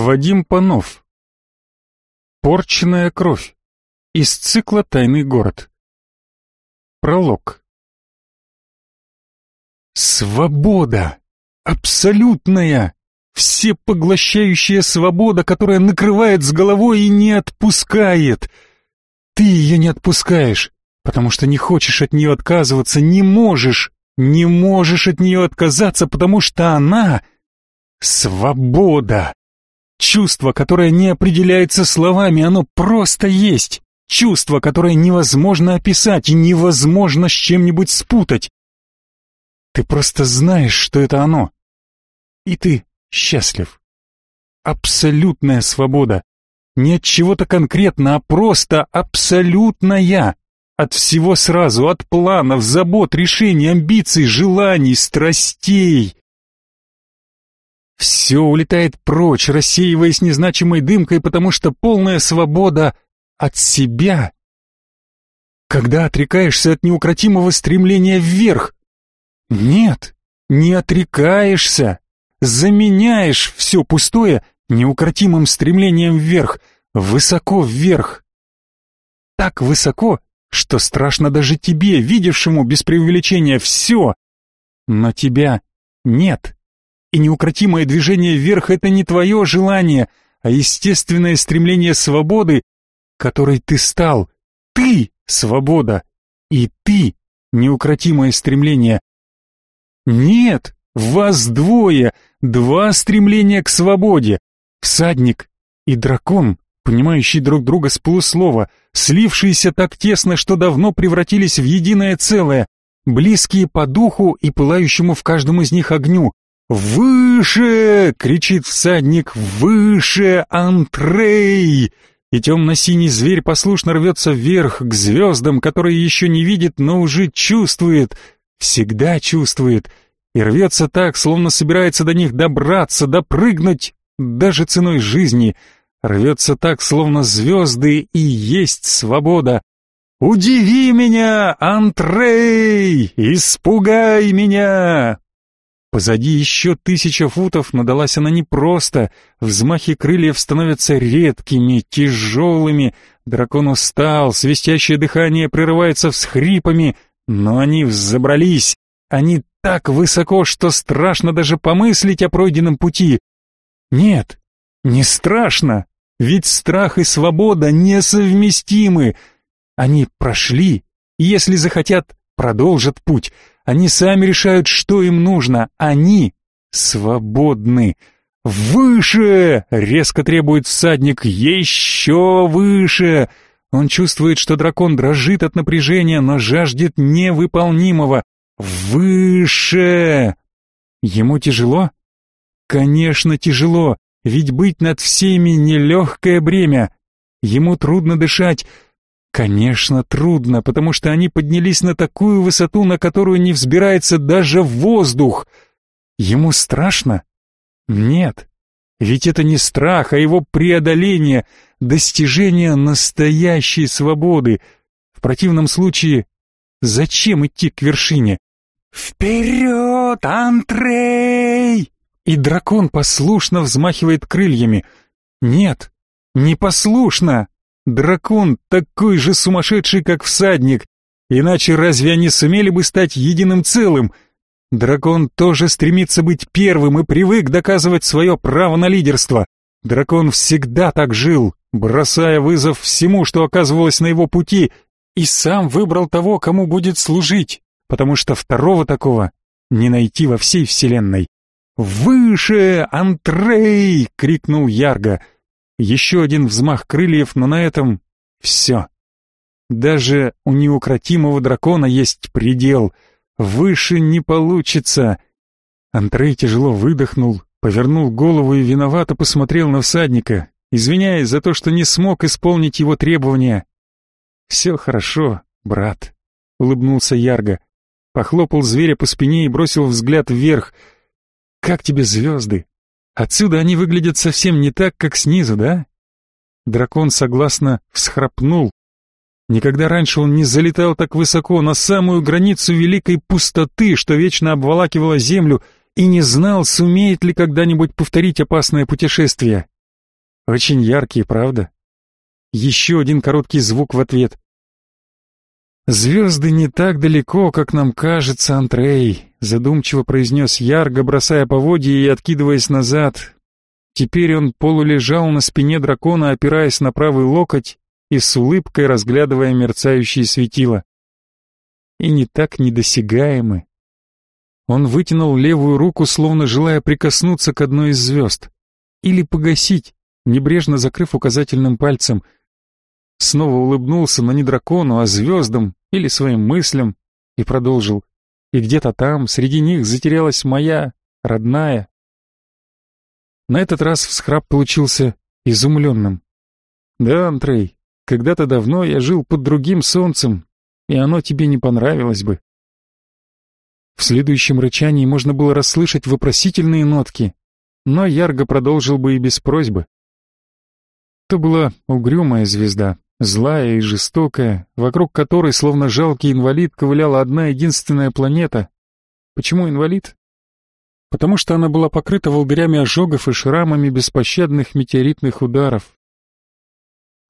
Вадим Панов. Порченная кровь. Из цикла «Тайный город». Пролог. Свобода! Абсолютная! Всепоглощающая свобода, которая накрывает с головой и не отпускает. Ты ее не отпускаешь, потому что не хочешь от нее отказываться, не можешь, не можешь от нее отказаться, потому что она — свобода. Чувство, которое не определяется словами, оно просто есть. Чувство, которое невозможно описать и невозможно с чем-нибудь спутать. Ты просто знаешь, что это оно. И ты счастлив. Абсолютная свобода. Не от чего-то конкретно, а просто абсолютная. От всего сразу, от планов, забот, решений, амбиций, желаний, страстей. Все улетает прочь, рассеиваясь незначимой дымкой, потому что полная свобода от себя. Когда отрекаешься от неукротимого стремления вверх? Нет, не отрекаешься. Заменяешь все пустое неукротимым стремлением вверх, высоко вверх. Так высоко, что страшно даже тебе, видевшему без преувеличения все. Но тебя нет. И неукротимое движение вверх — это не твое желание, а естественное стремление свободы, которой ты стал. Ты — свобода, и ты — неукротимое стремление. Нет, вас двое, два стремления к свободе. Всадник и дракон, понимающие друг друга с полуслова, слившиеся так тесно, что давно превратились в единое целое, близкие по духу и пылающему в каждом из них огню, «Выше!» — кричит всадник. «Выше, Антрей!» И темно-синий зверь послушно рвется вверх, к звездам, которые еще не видит, но уже чувствует, всегда чувствует, и рвется так, словно собирается до них добраться, допрыгнуть, даже ценой жизни. Рвется так, словно звезды и есть свобода. «Удиви меня, Антрей! Испугай меня!» Позади еще тысяча футов, но далась она непросто. Взмахи крыльев становятся редкими, тяжелыми. Дракон устал, свистящее дыхание прерывается всхрипами, но они взобрались. Они так высоко, что страшно даже помыслить о пройденном пути. Нет, не страшно, ведь страх и свобода несовместимы. Они прошли, и если захотят, продолжат путь. Они сами решают, что им нужно. Они свободны. «Выше!» — резко требует всадник. «Еще выше!» Он чувствует, что дракон дрожит от напряжения, но жаждет невыполнимого. «Выше!» Ему тяжело? Конечно, тяжело, ведь быть над всеми — нелегкое бремя. Ему трудно дышать, Конечно, трудно, потому что они поднялись на такую высоту, на которую не взбирается даже воздух. Ему страшно? Нет. Ведь это не страх, а его преодоление, достижение настоящей свободы. В противном случае, зачем идти к вершине? «Вперед, Антрей!» И дракон послушно взмахивает крыльями. «Нет, непослушно!» Дракон такой же сумасшедший, как всадник. Иначе разве они сумели бы стать единым целым? Дракон тоже стремится быть первым и привык доказывать свое право на лидерство. Дракон всегда так жил, бросая вызов всему, что оказывалось на его пути, и сам выбрал того, кому будет служить, потому что второго такого не найти во всей вселенной. «Выше, Антрей!» — крикнул Ярго. Еще один взмах крыльев, но на этом все. Даже у неукротимого дракона есть предел. Выше не получится. Антрей тяжело выдохнул, повернул голову и виновато посмотрел на всадника, извиняясь за то, что не смог исполнить его требования. «Все хорошо, брат», — улыбнулся Ярго. Похлопал зверя по спине и бросил взгляд вверх. «Как тебе звезды? Отсюда они выглядят совсем не так, как снизу, да? Дракон согласно всхрапнул. Никогда раньше он не залетал так высоко, на самую границу великой пустоты, что вечно обволакивала землю, и не знал, сумеет ли когда-нибудь повторить опасное путешествие. Очень яркие, правда? Еще один короткий звук в ответ. «Звезды не так далеко, как нам кажется, Антрей», — задумчиво произнес Ярго, бросая поводья и откидываясь назад. Теперь он полулежал на спине дракона, опираясь на правый локоть и с улыбкой разглядывая мерцающие светила. И не так недосягаемы. Он вытянул левую руку, словно желая прикоснуться к одной из звезд. Или погасить, небрежно закрыв указательным пальцем — снова улыбнулся, но не дракону, а звездам или своим мыслям, и продолжил. И где-то там, среди них, затерялась моя, родная. На этот раз всхрап получился изумленным. Да, Андрей, когда-то давно я жил под другим солнцем, и оно тебе не понравилось бы. В следующем рычании можно было расслышать вопросительные нотки, но Ярго продолжил бы и без просьбы. То была угрюмая звезда, Злая и жестокая, вокруг которой, словно жалкий инвалид, ковыляла одна единственная планета. Почему инвалид? Потому что она была покрыта волдырями ожогов и шрамами беспощадных метеоритных ударов.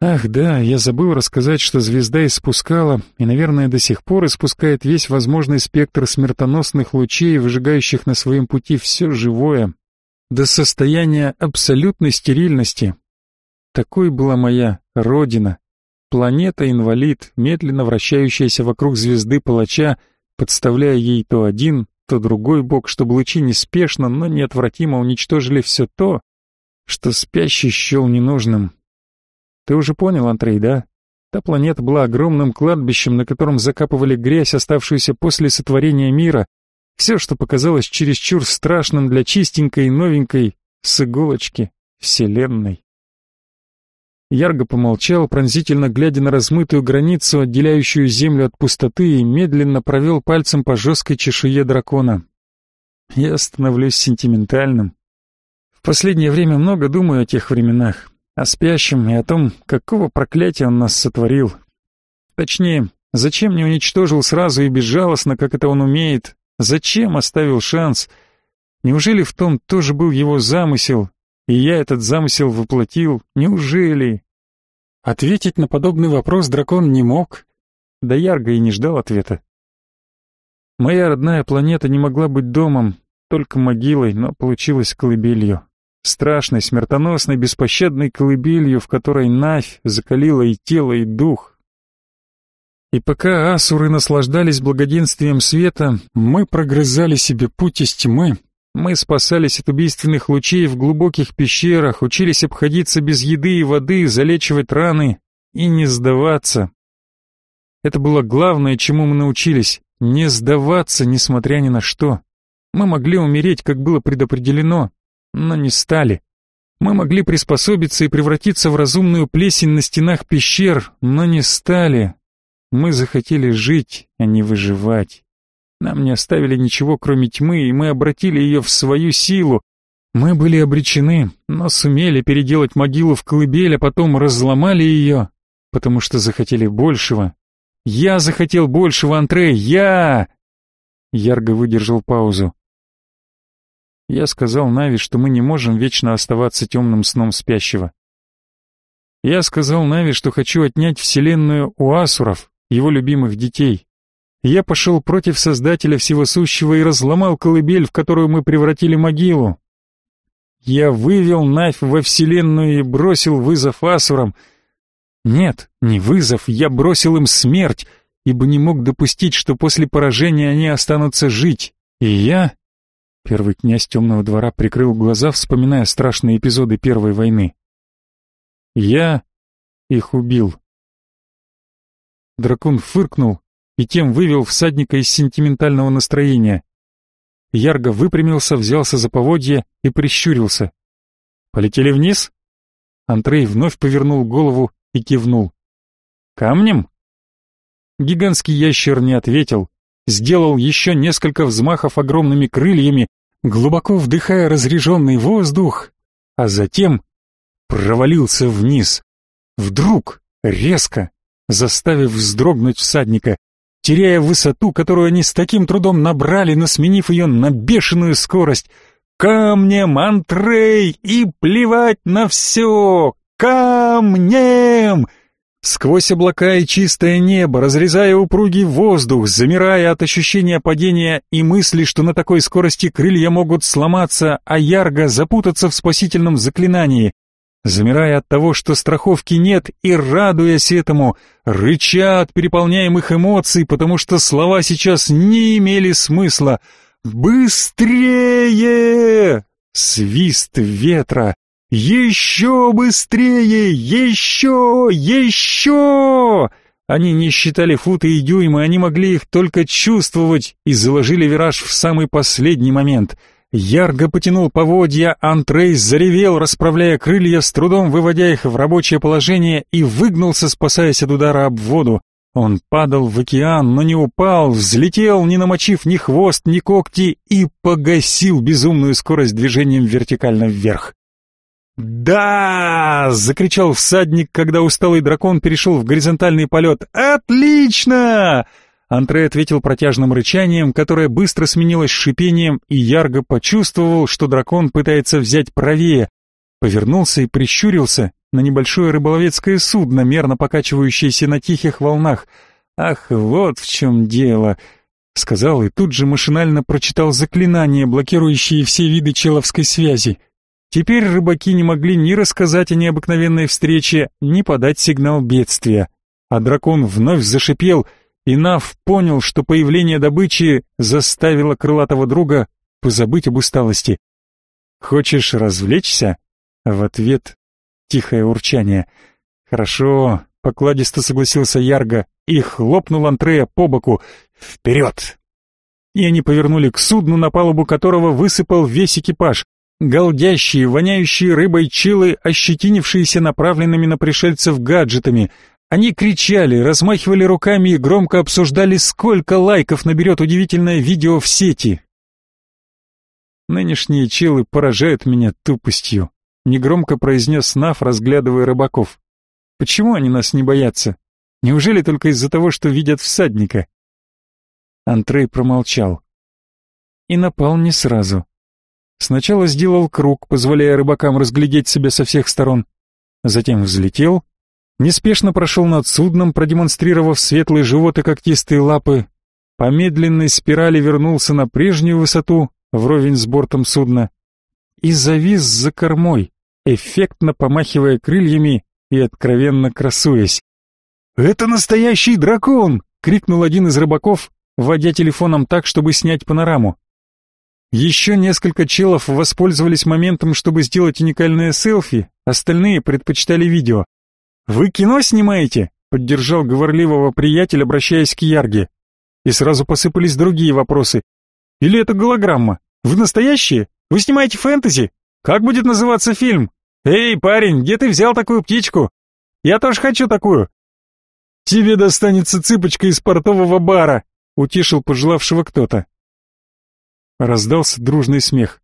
Ах да, я забыл рассказать, что звезда испускала, и, наверное, до сих пор испускает весь возможный спектр смертоносных лучей, выжигающих на своем пути все живое, до состояния абсолютной стерильности. Такой была моя родина, Планета-инвалид, медленно вращающаяся вокруг звезды палача, подставляя ей то один, то другой бок, чтобы лучи неспешно, но неотвратимо уничтожили все то, что спящий счел ненужным. Ты уже понял, Андрей, да? Та планета была огромным кладбищем, на котором закапывали грязь, оставшуюся после сотворения мира, все, что показалось чересчур страшным для чистенькой и новенькой с иголочки Вселенной. Ярго помолчал, пронзительно глядя на размытую границу, отделяющую землю от пустоты, и медленно провел пальцем по жесткой чешуе дракона. Я становлюсь сентиментальным. В последнее время много думаю о тех временах, о спящем и о том, какого проклятия он нас сотворил. Точнее, зачем не уничтожил сразу и безжалостно, как это он умеет? Зачем оставил шанс? Неужели в том тоже был его замысел, и я этот замысел воплотил. Неужели? Ответить на подобный вопрос дракон не мог. Да Ярго и не ждал ответа. Моя родная планета не могла быть домом, только могилой, но получилась колыбелью. Страшной, смертоносной, беспощадной колыбелью, в которой Навь закалила и тело, и дух. И пока асуры наслаждались благоденствием света, мы прогрызали себе путь из тьмы, мы спасались от убийственных лучей в глубоких пещерах, учились обходиться без еды и воды, залечивать раны и не сдаваться. Это было главное, чему мы научились — не сдаваться, несмотря ни на что. Мы могли умереть, как было предопределено, но не стали. Мы могли приспособиться и превратиться в разумную плесень на стенах пещер, но не стали. Мы захотели жить, а не выживать. Нам не оставили ничего, кроме тьмы, и мы обратили ее в свою силу. Мы были обречены, но сумели переделать могилу в колыбель, а потом разломали ее, потому что захотели большего. Я захотел большего, Антрей, я! Ярго выдержал паузу. Я сказал Нави, что мы не можем вечно оставаться темным сном спящего. Я сказал Нави, что хочу отнять вселенную у асуров, его любимых детей. Я пошел против Создателя Всего Сущего и разломал колыбель, в которую мы превратили могилу. Я вывел Навь во Вселенную и бросил вызов Асурам. Нет, не вызов, я бросил им смерть, ибо не мог допустить, что после поражения они останутся жить. И я... Первый князь Темного двора прикрыл глаза, вспоминая страшные эпизоды Первой войны. Я их убил. Дракон фыркнул, и тем вывел всадника из сентиментального настроения. Ярго выпрямился, взялся за поводье и прищурился. «Полетели вниз?» Андрей вновь повернул голову и кивнул. «Камнем?» Гигантский ящер не ответил, сделал еще несколько взмахов огромными крыльями, глубоко вдыхая разреженный воздух, а затем провалился вниз. Вдруг, резко, заставив вздрогнуть всадника, теряя высоту, которую они с таким трудом набрали, но сменив ее на бешеную скорость. камнем, Антрей, и плевать на все! Камнем!» Сквозь облака и чистое небо, разрезая упругий воздух, замирая от ощущения падения и мысли, что на такой скорости крылья могут сломаться, а ярго запутаться в спасительном заклинании, замирая от того, что страховки нет, и радуясь этому, рыча от переполняемых эмоций, потому что слова сейчас не имели смысла. «Быстрее!» Свист ветра, «Еще быстрее! Еще! Еще!» Они не считали футы и дюймы, они могли их только чувствовать и заложили вираж в самый последний момент. Ярго потянул поводья, Антрей заревел, расправляя крылья, с трудом выводя их в рабочее положение и выгнулся, спасаясь от удара об воду. Он падал в океан, но не упал, взлетел, не намочив ни хвост, ни когти, и погасил безумную скорость движением вертикально вверх. «Да!» — закричал всадник, когда усталый дракон перешел в горизонтальный полет. «Отлично!» Антрей ответил протяжным рычанием, которое быстро сменилось шипением, и Ярго почувствовал, что дракон пытается взять правее. Повернулся и прищурился на небольшое рыболовецкое судно, мерно покачивающееся на тихих волнах. «Ах, вот в чем дело!» — сказал и тут же машинально прочитал заклинание, блокирующее все виды человской связи. Теперь рыбаки не могли ни рассказать о необыкновенной встрече, ни подать сигнал бедствия. А дракон вновь зашипел, и Нав понял, что появление добычи заставило крылатого друга позабыть об усталости. «Хочешь развлечься?» В ответ тихое урчание. «Хорошо», — покладисто согласился Ярго и хлопнул Антрея по боку. «Вперед!» И они повернули к судну, на палубу которого высыпал весь экипаж. Голдящие, воняющие рыбой чилы, ощетинившиеся направленными на пришельцев гаджетами. Они кричали, размахивали руками и громко обсуждали, сколько лайков наберет удивительное видео в сети. Нынешние чилы поражают меня тупостью, негромко произнес Наф, разглядывая рыбаков. Почему они нас не боятся? Неужели только из-за того, что видят всадника? Антрей промолчал. И напал не сразу. Сначала сделал круг, позволяя рыбакам разглядеть себя со всех сторон. Затем взлетел, неспешно прошел над судном, продемонстрировав светлые живот и когтистые лапы. По медленной спирали вернулся на прежнюю высоту, вровень с бортом судна, и завис за кормой, эффектно помахивая крыльями и откровенно красуясь. «Это настоящий дракон!» — крикнул один из рыбаков, водя телефоном так, чтобы снять панораму. Еще несколько челов воспользовались моментом, чтобы сделать уникальное селфи, остальные предпочитали видео. «Вы кино снимаете?» — поддержал говорливого приятель, обращаясь к Ярге. И сразу посыпались другие вопросы. «Или это голограмма? Вы настоящие? Вы снимаете фэнтези? Как будет называться фильм? Эй, парень, где ты взял такую птичку? Я тоже хочу такую!» «Тебе достанется цыпочка из портового бара», — утешил пожелавшего кто-то. Раздался дружный смех.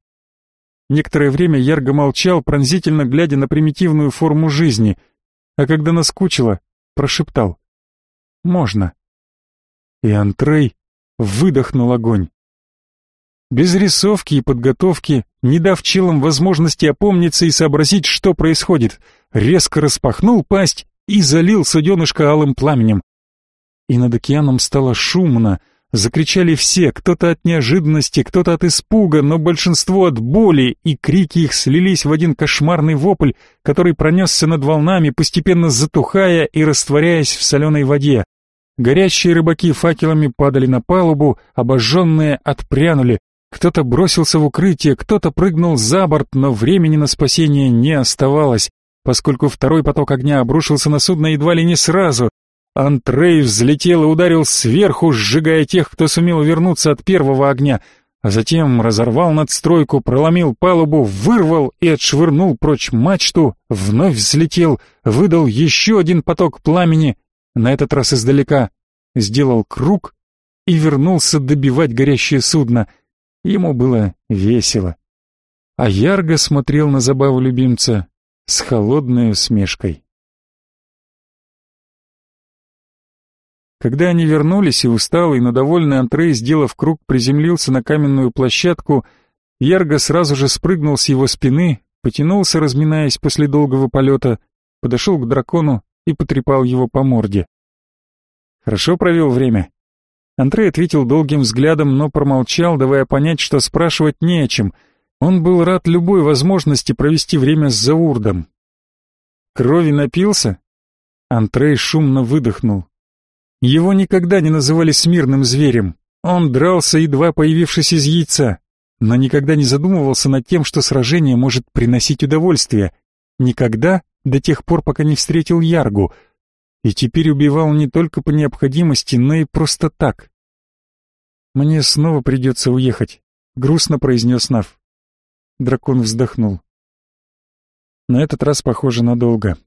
Некоторое время Ярго молчал, пронзительно глядя на примитивную форму жизни, а когда наскучило, прошептал «Можно». И Антрей выдохнул огонь. Без рисовки и подготовки, не дав челам возможности опомниться и сообразить, что происходит, резко распахнул пасть и залил суденышко алым пламенем. И над океаном стало шумно, Закричали все, кто-то от неожиданности, кто-то от испуга, но большинство от боли, и крики их слились в один кошмарный вопль, который пронесся над волнами, постепенно затухая и растворяясь в соленой воде. Горящие рыбаки факелами падали на палубу, обожженные отпрянули. Кто-то бросился в укрытие, кто-то прыгнул за борт, но времени на спасение не оставалось, поскольку второй поток огня обрушился на судно едва ли не сразу, Антрей взлетел и ударил сверху, сжигая тех, кто сумел вернуться от первого огня, а затем разорвал надстройку, проломил палубу, вырвал и отшвырнул прочь мачту, вновь взлетел, выдал еще один поток пламени, на этот раз издалека, сделал круг и вернулся добивать горящее судно. Ему было весело. А Ярго смотрел на забаву любимца с холодной усмешкой. Когда они вернулись, и усталый, но довольный Антрей, сделав круг, приземлился на каменную площадку, Ярго сразу же спрыгнул с его спины, потянулся, разминаясь после долгого полета, подошел к дракону и потрепал его по морде. «Хорошо провел время?» Андрей ответил долгим взглядом, но промолчал, давая понять, что спрашивать не о чем. Он был рад любой возможности провести время с Заурдом. «Крови напился?» Антрей шумно выдохнул. Его никогда не называли смирным зверем. Он дрался, едва появившись из яйца, но никогда не задумывался над тем, что сражение может приносить удовольствие. Никогда, до тех пор, пока не встретил Яргу. И теперь убивал не только по необходимости, но и просто так. «Мне снова придется уехать», — грустно произнес Нав. Дракон вздохнул. На этот раз похоже надолго.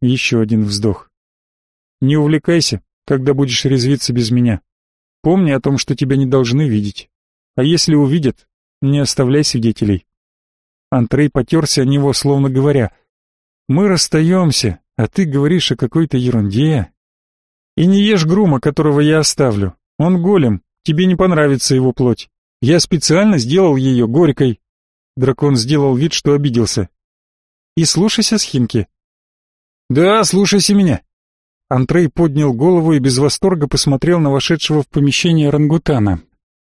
Еще один вздох. «Не увлекайся, когда будешь резвиться без меня. Помни о том, что тебя не должны видеть. А если увидят, не оставляй свидетелей». Антрей потерся о него, словно говоря, «Мы расстаемся, а ты говоришь о какой-то ерунде. И не ешь грума, которого я оставлю. Он голем, тебе не понравится его плоть. Я специально сделал ее горькой». Дракон сделал вид, что обиделся. «И слушайся, Схинки». «Да, слушайся меня. Антрей поднял голову и без восторга посмотрел на вошедшего в помещение рангутана.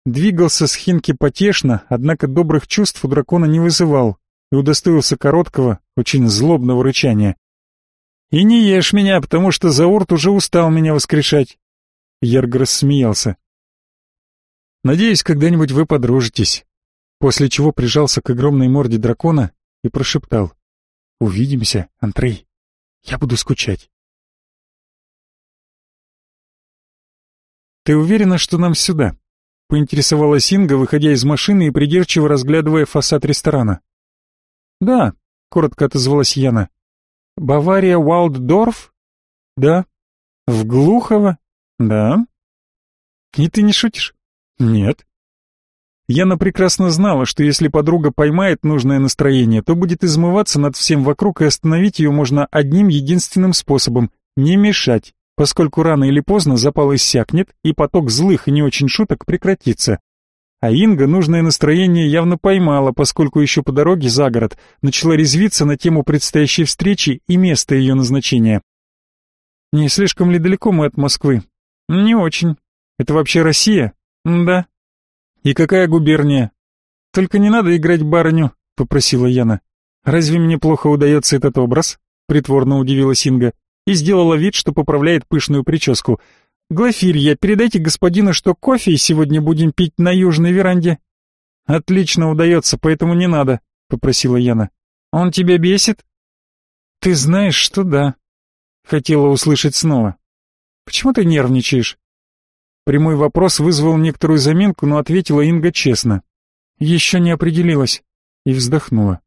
Двигался с Хинки потешно, однако добрых чувств у дракона не вызывал и удостоился короткого, очень злобного рычания. «И не ешь меня, потому что Заурт уже устал меня воскрешать!» Ярго рассмеялся. «Надеюсь, когда-нибудь вы подружитесь», после чего прижался к огромной морде дракона и прошептал. «Увидимся, Антрей. Я буду скучать». «Ты уверена, что нам сюда?» — поинтересовалась Инга, выходя из машины и придирчиво разглядывая фасад ресторана. «Да», — коротко отозвалась Яна. «Бавария Уалддорф?» «Да». «В Глухово?» «Да». «И ты не шутишь?» «Нет». Яна прекрасно знала, что если подруга поймает нужное настроение, то будет измываться над всем вокруг, и остановить ее можно одним единственным способом — не мешать поскольку рано или поздно запал иссякнет, и поток злых и не очень шуток прекратится. А Инга нужное настроение явно поймала, поскольку еще по дороге за город начала резвиться на тему предстоящей встречи и места ее назначения. «Не слишком ли далеко мы от Москвы?» «Не очень. Это вообще Россия?» «Да». «И какая губерния?» «Только не надо играть барыню», — попросила Яна. «Разве мне плохо удается этот образ?» — притворно удивилась Инга и сделала вид, что поправляет пышную прическу. «Глафирья, передайте господину, что кофе сегодня будем пить на южной веранде». «Отлично удается, поэтому не надо», — попросила Яна. «Он тебя бесит?» «Ты знаешь, что да». Хотела услышать снова. «Почему ты нервничаешь?» Прямой вопрос вызвал некоторую заминку, но ответила Инга честно. «Еще не определилась». И вздохнула.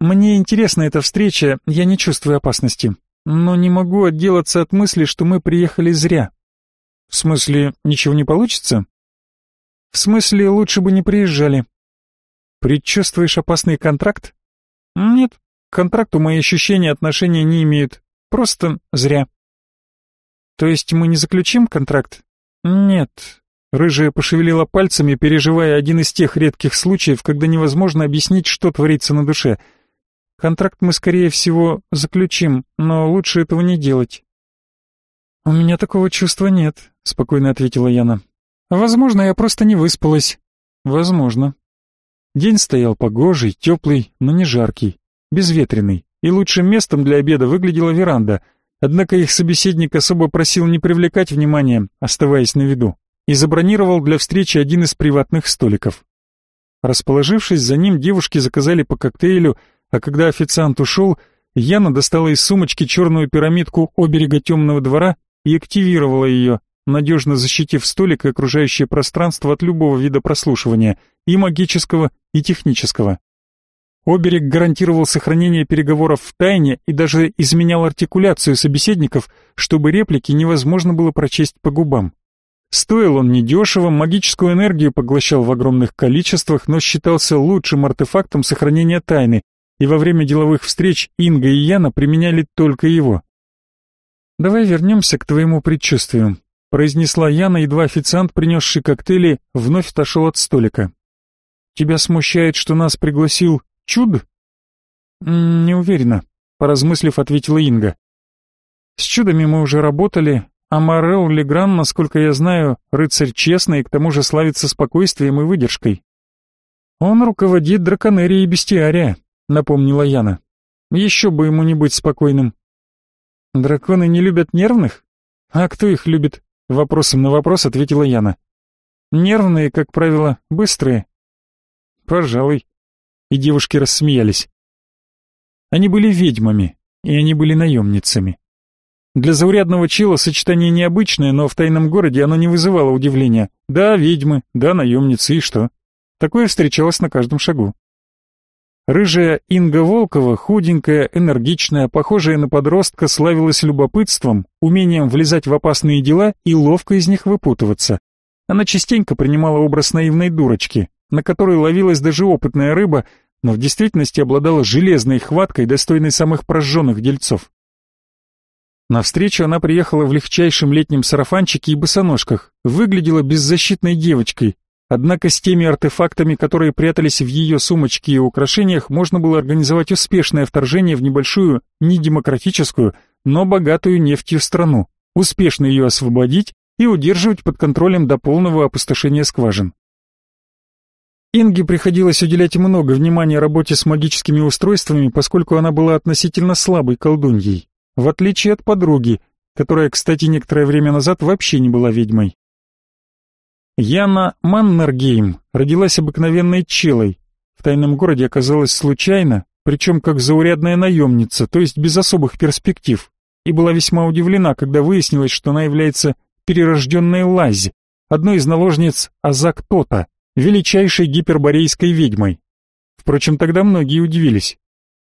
«Мне интересна эта встреча, я не чувствую опасности но не могу отделаться от мысли, что мы приехали зря. В смысле, ничего не получится? В смысле, лучше бы не приезжали. Предчувствуешь опасный контракт? Нет, к контракту мои ощущения отношения не имеют. Просто зря. То есть мы не заключим контракт? Нет. Рыжая пошевелила пальцами, переживая один из тех редких случаев, когда невозможно объяснить, что творится на душе — Контракт мы, скорее всего, заключим, но лучше этого не делать». «У меня такого чувства нет», — спокойно ответила Яна. «Возможно, я просто не выспалась». «Возможно». День стоял погожий, теплый, но не жаркий, безветренный, и лучшим местом для обеда выглядела веранда, однако их собеседник особо просил не привлекать внимания, оставаясь на виду, и забронировал для встречи один из приватных столиков. Расположившись за ним, девушки заказали по коктейлю, а когда официант ушел, Яна достала из сумочки черную пирамидку оберега темного двора и активировала ее, надежно защитив столик и окружающее пространство от любого вида прослушивания, и магического, и технического. Оберег гарантировал сохранение переговоров в тайне и даже изменял артикуляцию собеседников, чтобы реплики невозможно было прочесть по губам. Стоил он недешево, магическую энергию поглощал в огромных количествах, но считался лучшим артефактом сохранения тайны, и во время деловых встреч Инга и Яна применяли только его. «Давай вернемся к твоему предчувствию», — произнесла Яна, едва официант, принесший коктейли, вновь отошел от столика. Тебя смущает, что нас пригласил Чуд? Не уверена, поразмыслив, ответила Инга. С чудами мы уже работали, а Морел Легран, насколько я знаю, рыцарь честный и к тому же славится спокойствием и выдержкой. Он руководит драконерией бестиария, напомнила Яна. Еще бы ему не быть спокойным. Драконы не любят нервных? А кто их любит? Вопросом на вопрос ответила Яна. Нервные, как правило, быстрые. Пожалуй. И девушки рассмеялись. Они были ведьмами, и они были наемницами. Для заурядного чела сочетание необычное, но в тайном городе оно не вызывало удивления. Да, ведьмы, да, наемницы, и что? Такое встречалось на каждом шагу. Рыжая Инга Волкова, худенькая, энергичная, похожая на подростка, славилась любопытством, умением влезать в опасные дела и ловко из них выпутываться. Она частенько принимала образ наивной дурочки, на которой ловилась даже опытная рыба, но в действительности обладала железной хваткой, достойной самых прожженных дельцов. На встречу она приехала в легчайшем летнем сарафанчике и босоножках, выглядела беззащитной девочкой, однако с теми артефактами, которые прятались в ее сумочке и украшениях, можно было организовать успешное вторжение в небольшую, недемократическую, но богатую нефтью страну, успешно ее освободить и удерживать под контролем до полного опустошения скважин. Инге приходилось уделять много внимания работе с магическими устройствами, поскольку она была относительно слабой колдуньей, в отличие от подруги, которая, кстати, некоторое время назад вообще не была ведьмой. Яна Маннергейм родилась обыкновенной челой, в тайном городе оказалась случайно, причем как заурядная наемница, то есть без особых перспектив, и была весьма удивлена, когда выяснилось, что она является перерожденной Лази, одной из наложниц Азак Тота, величайшей гиперборейской ведьмой. Впрочем, тогда многие удивились.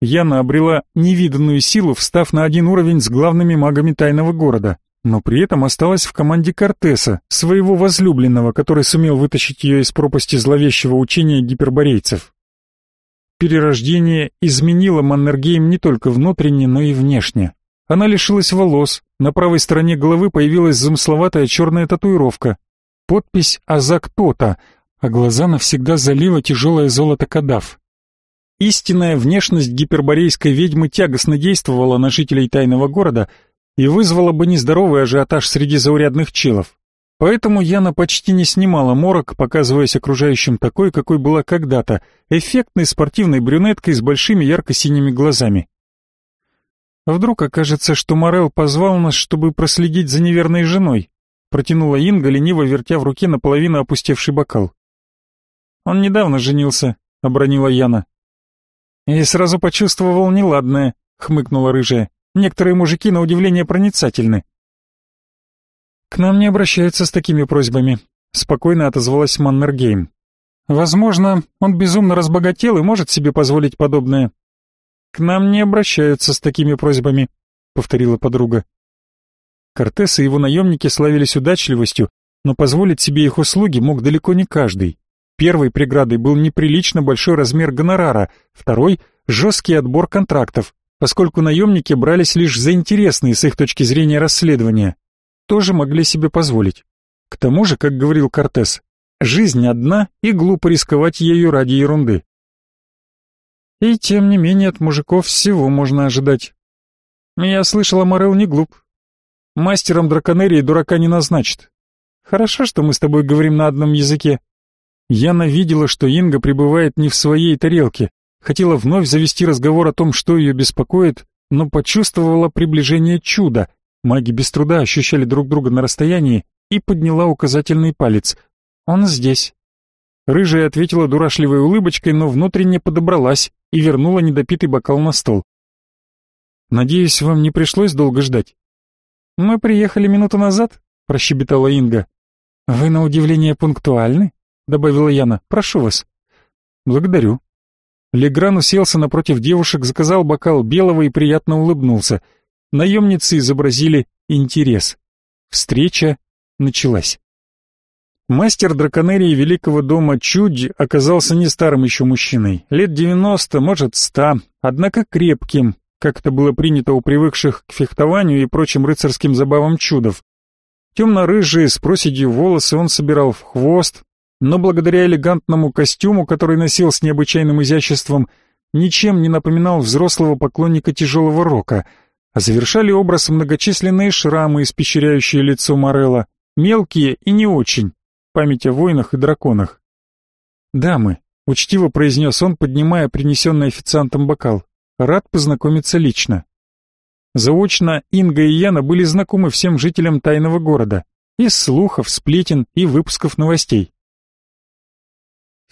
Яна обрела невиданную силу, встав на один уровень с главными магами тайного города, но при этом осталась в команде Кортеса, своего возлюбленного, который сумел вытащить ее из пропасти зловещего учения гиперборейцев. Перерождение изменило Маннергейм не только внутренне, но и внешне. Она лишилась волос, на правой стороне головы появилась замысловатая черная татуировка. Подпись «Азак Тота», а глаза навсегда залило тяжелое золото кадав. Истинная внешность гиперборейской ведьмы тягостно действовала на жителей тайного города и вызвала бы нездоровый ажиотаж среди заурядных челов. Поэтому Яна почти не снимала морок, показываясь окружающим такой, какой была когда-то, эффектной спортивной брюнеткой с большими ярко-синими глазами. Вдруг окажется, что Морел позвал нас, чтобы проследить за неверной женой, протянула Инга, лениво вертя в руке наполовину опустевший бокал. Он недавно женился, обронила Яна. И сразу почувствовал неладное, хмыкнула рыжая. Некоторые мужики на удивление проницательны. К нам не обращаются с такими просьбами, спокойно отозвалась Маннергейм. Возможно, он безумно разбогател и может себе позволить подобное. К нам не обращаются с такими просьбами, повторила подруга. Кортес и его наемники славились удачливостью, но позволить себе их услуги мог далеко не каждый. Первой преградой был неприлично большой размер гонорара, второй — жесткий отбор контрактов, поскольку наемники брались лишь за интересные с их точки зрения расследования, тоже могли себе позволить. К тому же, как говорил Кортес, жизнь одна и глупо рисковать ею ради ерунды. И тем не менее от мужиков всего можно ожидать. Я слышала, Морел не глуп. Мастером драконерии дурака не назначит. Хорошо, что мы с тобой говорим на одном языке. Яна видела, что Инга пребывает не в своей тарелке, хотела вновь завести разговор о том, что ее беспокоит, но почувствовала приближение чуда. Маги без труда ощущали друг друга на расстоянии и подняла указательный палец. «Он здесь». Рыжая ответила дурашливой улыбочкой, но внутренне подобралась и вернула недопитый бокал на стол. «Надеюсь, вам не пришлось долго ждать?» «Мы приехали минуту назад», — прощебетала Инга. «Вы на удивление пунктуальны?» — добавила Яна. «Прошу вас». «Благодарю». Легран уселся напротив девушек, заказал бокал белого и приятно улыбнулся. Наемницы изобразили интерес. Встреча началась. Мастер драконерии Великого дома Чудь оказался не старым еще мужчиной, лет девяносто, может ста, однако крепким, как это было принято у привыкших к фехтованию и прочим рыцарским забавам чудов. Темно-рыжие с проседью волосы он собирал в хвост, но благодаря элегантному костюму, который носил с необычайным изяществом, ничем не напоминал взрослого поклонника тяжелого рока, а завершали образ многочисленные шрамы, испещряющие лицо Морелла, мелкие и не очень, память о войнах и драконах. «Дамы», — учтиво произнес он, поднимая принесенный официантом бокал, — «рад познакомиться лично». Заочно Инга и Яна были знакомы всем жителям тайного города, из слухов, сплетен и выпусков новостей.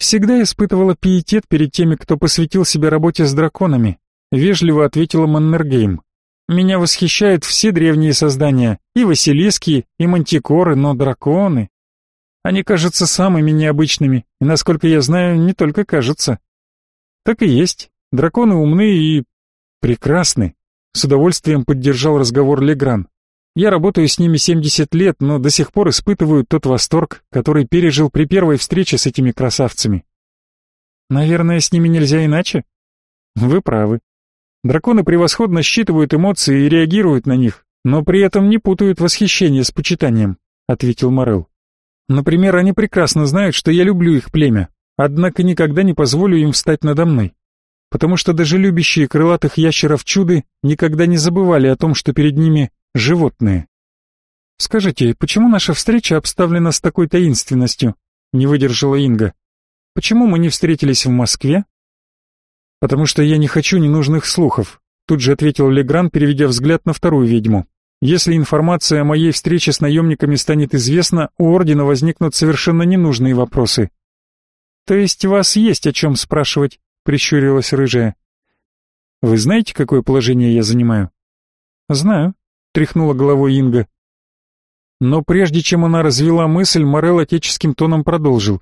Всегда испытывала пиетет перед теми, кто посвятил себя работе с драконами, вежливо ответила Маннергейм. Меня восхищают все древние создания, и Василиски, и Мантикоры, но драконы... Они кажутся самыми необычными, и, насколько я знаю, не только кажутся. Так и есть. Драконы умны и... прекрасны. С удовольствием поддержал разговор Легран. Я работаю с ними 70 лет, но до сих пор испытываю тот восторг, который пережил при первой встрече с этими красавцами. Наверное, с ними нельзя иначе? Вы правы. Драконы превосходно считывают эмоции и реагируют на них, но при этом не путают восхищение с почитанием, ответил Морел. Например, они прекрасно знают, что я люблю их племя, однако никогда не позволю им встать надо мной. Потому что даже любящие крылатых ящеров чуды никогда не забывали о том, что перед ними животные. «Скажите, почему наша встреча обставлена с такой таинственностью?» — не выдержала Инга. «Почему мы не встретились в Москве?» «Потому что я не хочу ненужных слухов», — тут же ответил Легран, переведя взгляд на вторую ведьму. «Если информация о моей встрече с наемниками станет известна, у Ордена возникнут совершенно ненужные вопросы». «То есть вас есть о чем спрашивать?» — прищурилась рыжая. «Вы знаете, какое положение я занимаю?» «Знаю», тряхнула головой Инга. Но прежде чем она развела мысль, Морел отеческим тоном продолжил.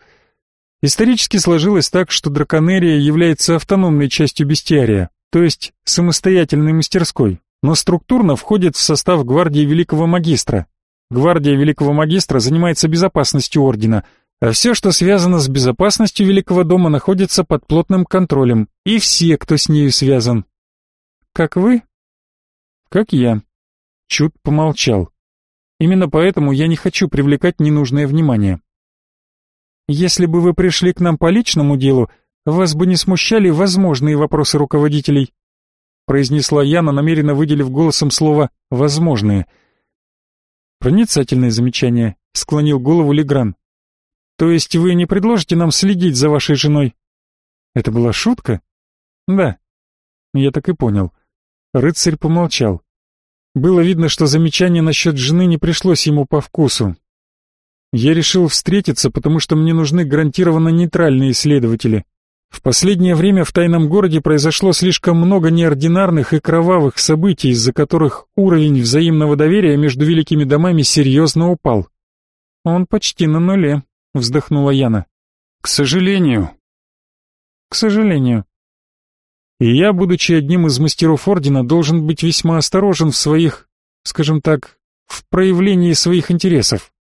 Исторически сложилось так, что драконерия является автономной частью бестиария, то есть самостоятельной мастерской, но структурно входит в состав гвардии Великого Магистра. Гвардия Великого Магистра занимается безопасностью Ордена, а все, что связано с безопасностью Великого Дома, находится под плотным контролем, и все, кто с нею связан. Как вы? Как я. Чуд помолчал. Именно поэтому я не хочу привлекать ненужное внимание. Если бы вы пришли к нам по личному делу, вас бы не смущали возможные вопросы руководителей, произнесла Яна, намеренно выделив голосом слово возможные. Проницательное замечание, склонил голову Легран. То есть вы не предложите нам следить за вашей женой? Это была шутка? Да. Я так и понял. Рыцарь помолчал. Было видно, что замечание насчет жены не пришлось ему по вкусу. Я решил встретиться, потому что мне нужны гарантированно нейтральные исследователи. В последнее время в тайном городе произошло слишком много неординарных и кровавых событий, из-за которых уровень взаимного доверия между великими домами серьезно упал. Он почти на нуле, вздохнула Яна. К сожалению. К сожалению. И я, будучи одним из мастеров Ордена, должен быть весьма осторожен в своих, скажем так, в проявлении своих интересов.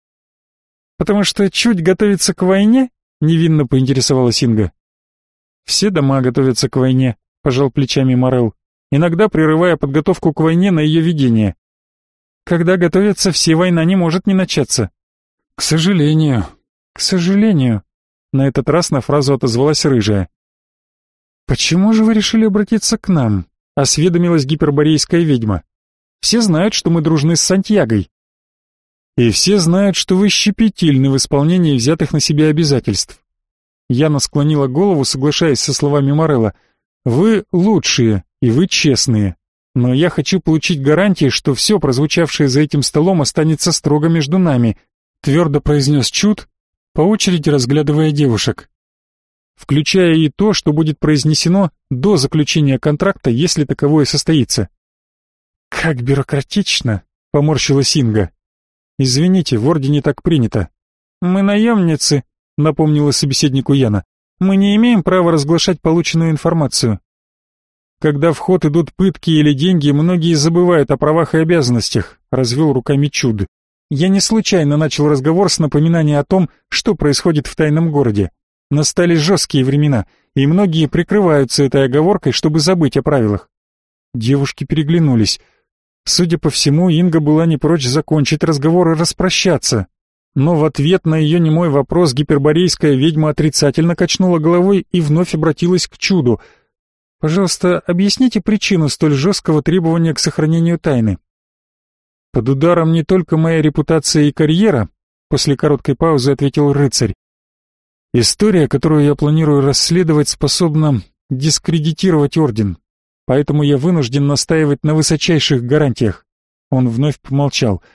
Потому что чуть готовится к войне, невинно поинтересовалась Инга. Все дома готовятся к войне, пожал плечами Морел, иногда прерывая подготовку к войне на ее ведение. Когда готовятся все, война не может не начаться. К сожалению, к сожалению. На этот раз на фразу отозвалась рыжая. «Почему же вы решили обратиться к нам?» — осведомилась гиперборейская ведьма. «Все знают, что мы дружны с Сантьягой». «И все знают, что вы щепетильны в исполнении взятых на себя обязательств». Яна склонила голову, соглашаясь со словами Морелла. «Вы лучшие, и вы честные. Но я хочу получить гарантии, что все, прозвучавшее за этим столом, останется строго между нами», твердо произнес Чуд, по очереди разглядывая девушек включая и то, что будет произнесено до заключения контракта, если таковое состоится. «Как бюрократично!» — поморщилась Инга. «Извините, в Ордене так принято». «Мы наемницы», — напомнила собеседнику Яна. «Мы не имеем права разглашать полученную информацию». «Когда в ход идут пытки или деньги, многие забывают о правах и обязанностях», — развел руками Чуд. «Я не случайно начал разговор с напоминания о том, что происходит в тайном городе. Настали жесткие времена, и многие прикрываются этой оговоркой, чтобы забыть о правилах. Девушки переглянулись. Судя по всему, Инга была не прочь закончить разговор и распрощаться. но в ответ на ее немой вопрос гиперборейская ведьма отрицательно качнула головой и вновь обратилась к чуду. «Пожалуйста, объясните причину столь жесткого требования к сохранению тайны». «Под ударом не только моя репутация и карьера», — после короткой паузы ответил рыцарь. «История, которую я планирую расследовать, способна дискредитировать Орден, поэтому я вынужден настаивать на высочайших гарантиях». Он вновь помолчал —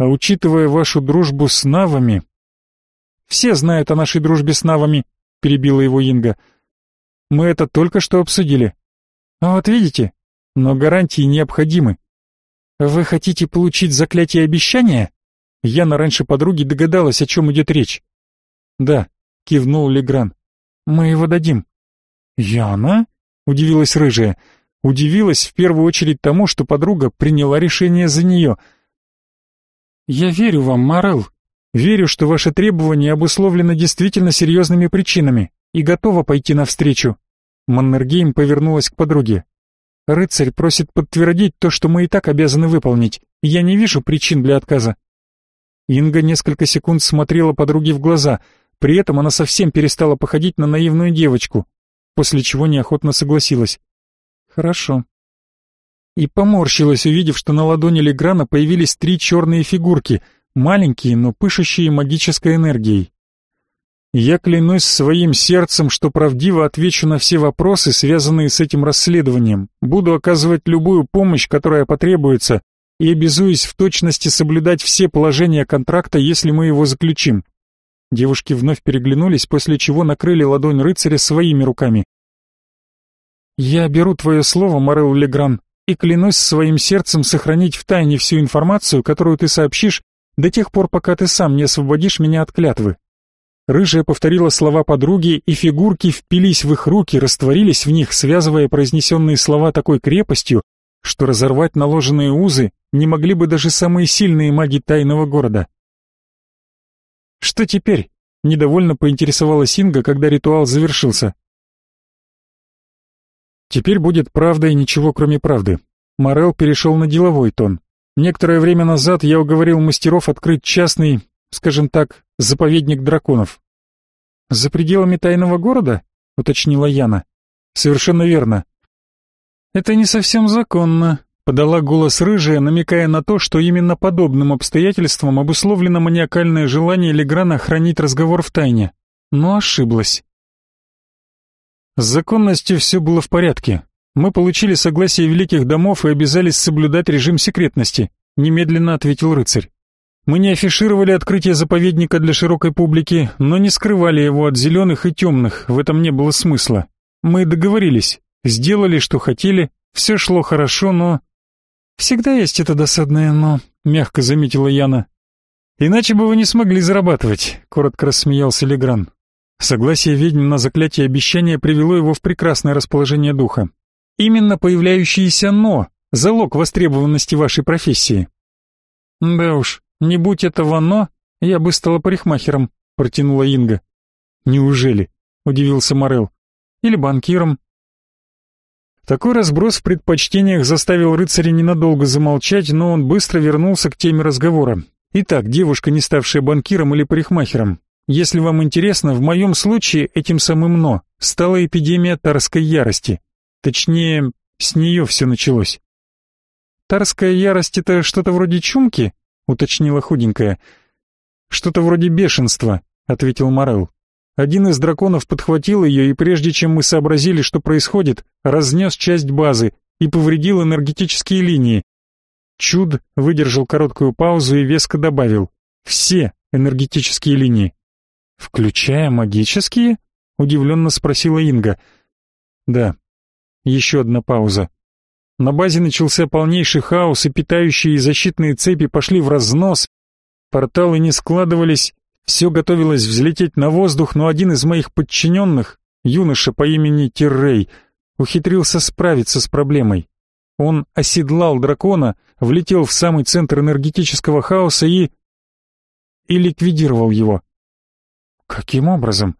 а учитывая вашу дружбу с навами... Все знают о нашей дружбе с навами, перебила его Инга. Мы это только что обсудили. А вот видите, но гарантии необходимы. Вы хотите получить заклятие обещания? Яна раньше подруги догадалась, о чем идет речь. Да, кивнул Легран. Мы его дадим. Яна? Удивилась рыжая. Удивилась в первую очередь тому, что подруга приняла решение за нее — «Я верю вам, Морел. Верю, что ваше требование обусловлено действительно серьезными причинами и готова пойти навстречу». Маннергейм повернулась к подруге. «Рыцарь просит подтвердить то, что мы и так обязаны выполнить. Я не вижу причин для отказа». Инга несколько секунд смотрела подруге в глаза, при этом она совсем перестала походить на наивную девочку, после чего неохотно согласилась. «Хорошо, и поморщилась, увидев, что на ладони Леграна появились три черные фигурки, маленькие, но пышущие магической энергией. Я клянусь своим сердцем, что правдиво отвечу на все вопросы, связанные с этим расследованием, буду оказывать любую помощь, которая потребуется, и обязуюсь в точности соблюдать все положения контракта, если мы его заключим. Девушки вновь переглянулись, после чего накрыли ладонь рыцаря своими руками. «Я беру твое слово, Морел Легран, и клянусь своим сердцем сохранить в тайне всю информацию, которую ты сообщишь, до тех пор, пока ты сам не освободишь меня от клятвы». Рыжая повторила слова подруги, и фигурки впились в их руки, растворились в них, связывая произнесенные слова такой крепостью, что разорвать наложенные узы не могли бы даже самые сильные маги тайного города. «Что теперь?» — недовольно поинтересовалась Инга, когда ритуал завершился. Теперь будет правда и ничего кроме правды. Морел перешел на деловой тон. Некоторое время назад я уговорил мастеров открыть частный, скажем так, заповедник драконов. За пределами тайного города? уточнила Яна. Совершенно верно. Это не совсем законно, подала голос рыжая, намекая на то, что именно подобным обстоятельством обусловлено маниакальное желание Леграна хранить разговор в тайне. Но ошиблась. С законностью все было в порядке. Мы получили согласие великих домов и обязались соблюдать режим секретности, немедленно ответил рыцарь. Мы не афишировали открытие заповедника для широкой публики, но не скрывали его от зеленых и темных, в этом не было смысла. Мы договорились, сделали, что хотели, все шло хорошо, но... «Всегда есть это досадное «но», — мягко заметила Яна. «Иначе бы вы не смогли зарабатывать», — коротко рассмеялся Легран. Согласие ведьм на заклятие обещания привело его в прекрасное расположение духа. Именно появляющееся «но» — залог востребованности вашей профессии. «Да уж, не будь этого «но», я бы стала парикмахером», — протянула Инга. «Неужели?» — удивился Морел. «Или банкиром». Такой разброс в предпочтениях заставил рыцаря ненадолго замолчать, но он быстро вернулся к теме разговора. Итак, девушка, не ставшая банкиром или парикмахером, если вам интересно, в моем случае этим самым «но» стала эпидемия тарской ярости. Точнее, с нее все началось. «Тарская ярость — это что-то вроде чумки?» — уточнила худенькая. «Что-то вроде бешенства», — ответил Морел. Один из драконов подхватил ее, и прежде чем мы сообразили, что происходит, разнес часть базы и повредил энергетические линии. Чуд выдержал короткую паузу и веско добавил «все энергетические линии». «Включая магические?» — удивленно спросила Инга. «Да». Еще одна пауза. На базе начался полнейший хаос, и питающие и защитные цепи пошли в разнос. Порталы не складывались, все готовилось взлететь на воздух, но один из моих подчиненных, юноша по имени Тиррей, ухитрился справиться с проблемой. Он оседлал дракона, влетел в самый центр энергетического хаоса и... и ликвидировал его. Каким образом?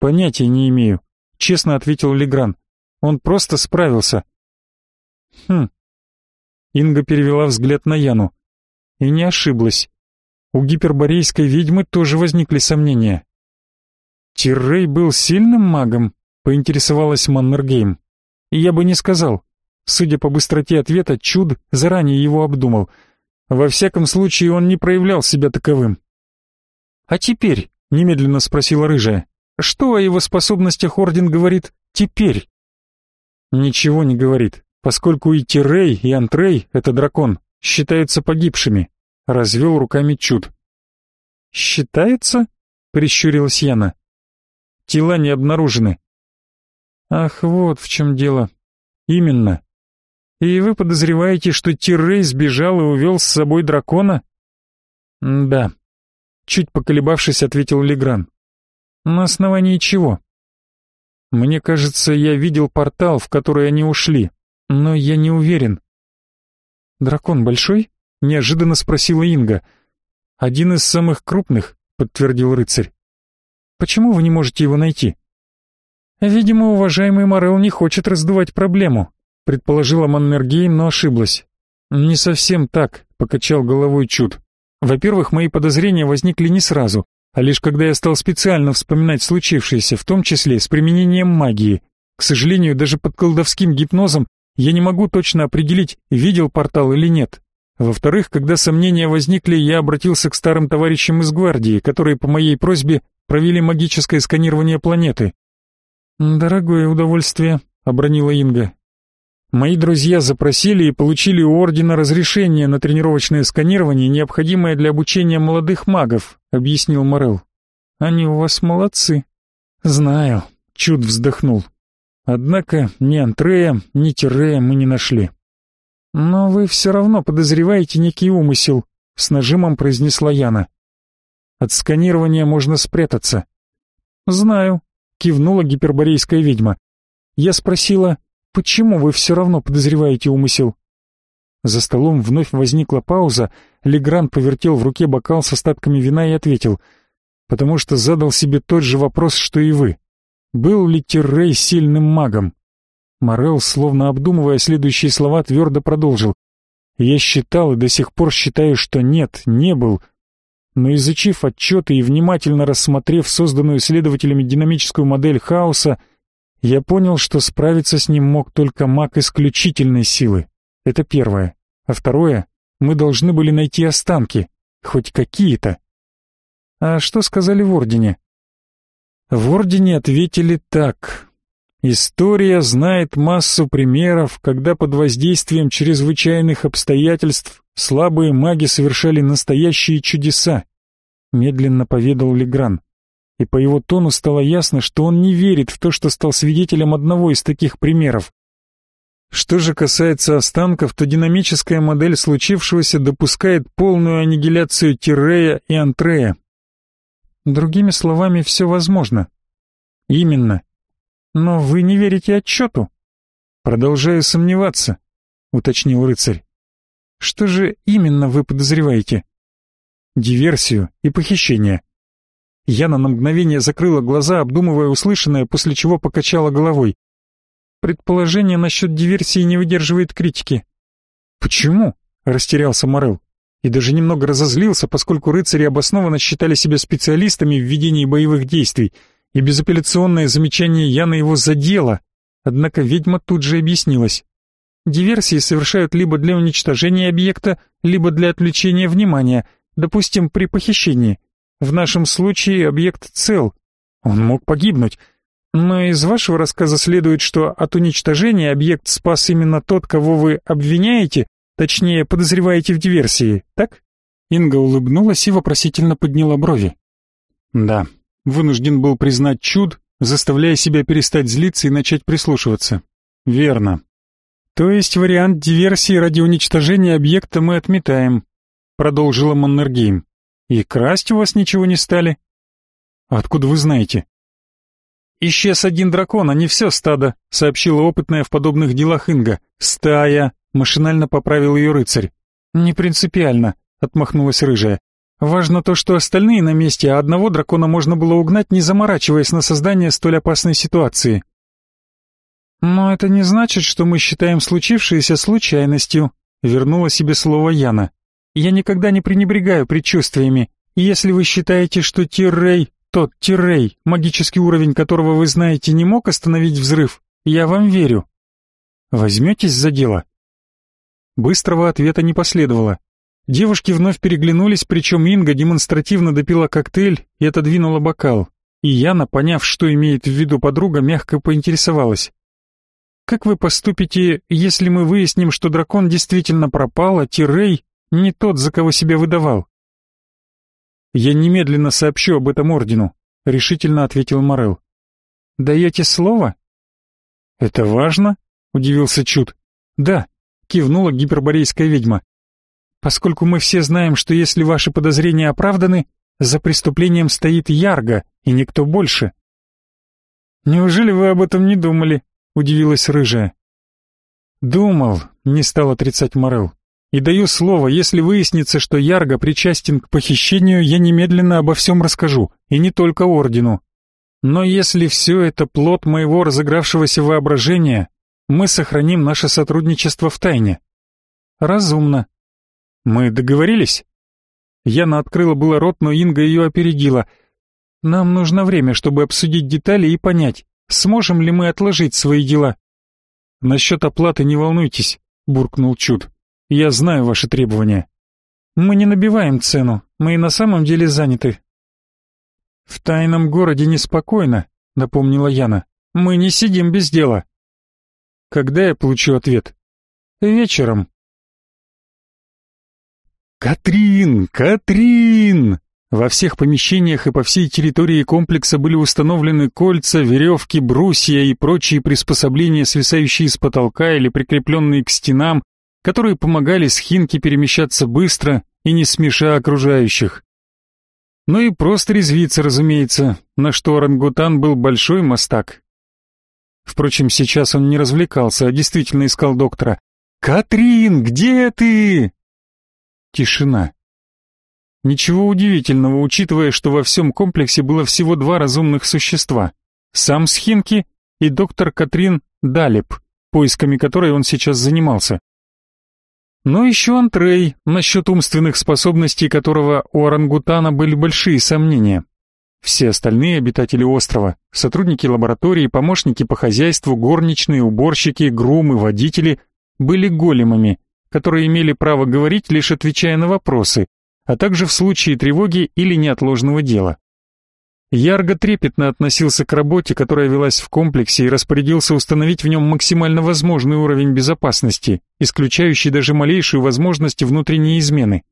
Понятия не имею, честно ответил Легран. Он просто справился. Хм. Инга перевела взгляд на Яну. И не ошиблась. У гиперборейской ведьмы тоже возникли сомнения. Тиррей был сильным магом, поинтересовалась Маннергейм. Я бы не сказал. Судя по быстроте ответа, Чуд заранее его обдумал. Во всяком случае, он не проявлял себя таковым. «А теперь?» — немедленно спросила Рыжая. «Что о его способностях Орден говорит теперь?» «Ничего не говорит, поскольку и Тирей, и Антрей — это дракон, считаются погибшими», — развел руками Чуд. «Считается?» — прищурилась Яна. «Тела не обнаружены». «Ах, вот в чем дело. Именно. И вы подозреваете, что Тирей сбежал и увел с собой дракона?» «Да», — чуть поколебавшись, ответил Легран. «На основании чего?» «Мне кажется, я видел портал, в который они ушли, но я не уверен». «Дракон большой?» — неожиданно спросила Инга. «Один из самых крупных», — подтвердил рыцарь. «Почему вы не можете его найти?» «Видимо, уважаемый Морел не хочет раздувать проблему», — предположила Маннергейм, но ошиблась. «Не совсем так», — покачал головой Чуд. «Во-первых, мои подозрения возникли не сразу, а лишь когда я стал специально вспоминать случившееся, в том числе с применением магии. К сожалению, даже под колдовским гипнозом я не могу точно определить, видел портал или нет. Во-вторых, когда сомнения возникли, я обратился к старым товарищам из гвардии, которые по моей просьбе провели магическое сканирование планеты. «Дорогое удовольствие», — обронила Инга. «Мои друзья запросили и получили у Ордена разрешение на тренировочное сканирование, необходимое для обучения молодых магов», — объяснил Морел. «Они у вас молодцы». «Знаю», — Чуд вздохнул. «Однако ни Антрея, ни Тирея мы не нашли». «Но вы все равно подозреваете некий умысел», — с нажимом произнесла Яна. «От сканирования можно спрятаться». «Знаю», кивнула гиперборейская ведьма. Я спросила, почему вы все равно подозреваете умысел? За столом вновь возникла пауза, Легран повертел в руке бокал с остатками вина и ответил, потому что задал себе тот же вопрос, что и вы. Был ли Тиррей сильным магом? Морел, словно обдумывая следующие слова, твердо продолжил. Я считал и до сих пор считаю, что нет, не был, но изучив отчеты и внимательно рассмотрев созданную исследователями динамическую модель хаоса, я понял, что справиться с ним мог только маг исключительной силы. Это первое. А второе, мы должны были найти останки, хоть какие-то. А что сказали в Ордене? В Ордене ответили так. История знает массу примеров, когда под воздействием чрезвычайных обстоятельств слабые маги совершали настоящие чудеса, медленно поведал Легран. И по его тону стало ясно, что он не верит в то, что стал свидетелем одного из таких примеров. Что же касается останков, то динамическая модель случившегося допускает полную аннигиляцию Тирея и Антрея. Другими словами, все возможно. Именно. Но вы не верите отчету? Продолжаю сомневаться, уточнил рыцарь. Что же именно вы подозреваете? Диверсию и похищение. Яна на мгновение закрыла глаза, обдумывая услышанное, после чего покачала головой. Предположение насчет диверсии не выдерживает критики. Почему? растерялся Морел. И даже немного разозлился, поскольку рыцари обоснованно считали себя специалистами в ведении боевых действий, и безапелляционное замечание Яна его задело. Однако ведьма тут же объяснилась. Диверсии совершают либо для уничтожения объекта, либо для отвлечения внимания, допустим, при похищении. В нашем случае объект цел. Он мог погибнуть. Но из вашего рассказа следует, что от уничтожения объект спас именно тот, кого вы обвиняете, точнее, подозреваете в диверсии, так? Инга улыбнулась и вопросительно подняла брови. Да, вынужден был признать чуд, заставляя себя перестать злиться и начать прислушиваться. Верно. То есть вариант диверсии ради уничтожения объекта мы отметаем, продолжила Маннергейм. И красть у вас ничего не стали? Откуда вы знаете? Исчез один дракон, а не все стадо, сообщила опытная в подобных делах Инга. Стая, машинально поправил ее рыцарь. Не принципиально, отмахнулась рыжая. Важно то, что остальные на месте, а одного дракона можно было угнать, не заморачиваясь на создание столь опасной ситуации. «Но это не значит, что мы считаем случившееся случайностью», — вернула себе слово Яна. Я никогда не пренебрегаю предчувствиями, и если вы считаете, что Тиррей, тот Тиррей, магический уровень которого вы знаете, не мог остановить взрыв, я вам верю. Возьметесь за дело?» Быстрого ответа не последовало. Девушки вновь переглянулись, причем Инга демонстративно допила коктейль и отодвинула бокал. И Яна, поняв, что имеет в виду подруга, мягко поинтересовалась. «Как вы поступите, если мы выясним, что дракон действительно пропал, а Тирей не тот, за кого себя выдавал?» «Я немедленно сообщу об этом ордену», — решительно ответил Морел. «Даете слово?» «Это важно?» — удивился Чуд. «Да», — кивнула гиперборейская ведьма. «Поскольку мы все знаем, что если ваши подозрения оправданы, за преступлением стоит Ярго и никто больше». «Неужели вы об этом не думали?» — удивилась рыжая. «Думал», — не стал отрицать Морел. «И даю слово, если выяснится, что Ярго причастен к похищению, я немедленно обо всем расскажу, и не только Ордену. Но если все это плод моего разыгравшегося воображения, мы сохраним наше сотрудничество в тайне». «Разумно», «Мы договорились?» Яна открыла было рот, но Инга ее опередила. «Нам нужно время, чтобы обсудить детали и понять, сможем ли мы отложить свои дела». «Насчет оплаты не волнуйтесь», — буркнул Чуд. «Я знаю ваши требования». «Мы не набиваем цену, мы и на самом деле заняты». «В тайном городе неспокойно», — напомнила Яна. «Мы не сидим без дела». «Когда я получу ответ?» «Вечером», «Катрин! Катрин!» Во всех помещениях и по всей территории комплекса были установлены кольца, веревки, брусья и прочие приспособления, свисающие с потолка или прикрепленные к стенам, которые помогали схинке перемещаться быстро и не смеша окружающих. Ну и просто резвиться, разумеется, на что орангутан был большой мастак. Впрочем, сейчас он не развлекался, а действительно искал доктора. «Катрин, где ты?» Тишина. Ничего удивительного, учитывая, что во всем комплексе было всего два разумных существа. Сам Схинки и доктор Катрин Далеп, поисками которой он сейчас занимался. Но еще Антрей, насчет умственных способностей которого у орангутана были большие сомнения. Все остальные обитатели острова, сотрудники лаборатории, помощники по хозяйству, горничные, уборщики, грумы, водители, были големами, которые имели право говорить, лишь отвечая на вопросы, а также в случае тревоги или неотложного дела. Ярго трепетно относился к работе, которая велась в комплексе, и распорядился установить в нем максимально возможный уровень безопасности, исключающий даже малейшую возможность внутренней измены.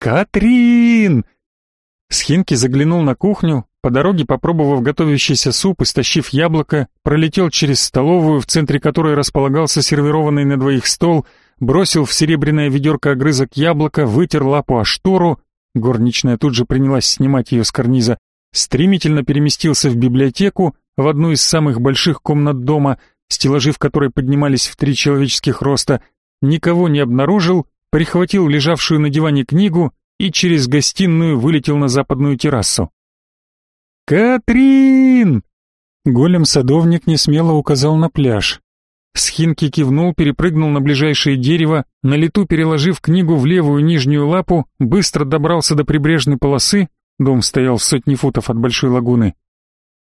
«Катрин!» Схинки заглянул на кухню, по дороге попробовав готовящийся суп и стащив яблоко, пролетел через столовую, в центре которой располагался сервированный на двоих стол, бросил в серебряное ведерко огрызок яблока, вытер лапу о штору, горничная тут же принялась снимать ее с карниза, стремительно переместился в библиотеку, в одну из самых больших комнат дома, стеллажи в которой поднимались в три человеческих роста, никого не обнаружил, прихватил лежавшую на диване книгу и через гостиную вылетел на западную террасу. «Катрин!» Голем-садовник несмело указал на пляж. Схинки кивнул, перепрыгнул на ближайшее дерево, на лету переложив книгу в левую нижнюю лапу, быстро добрался до прибрежной полосы, дом стоял в сотни футов от большой лагуны,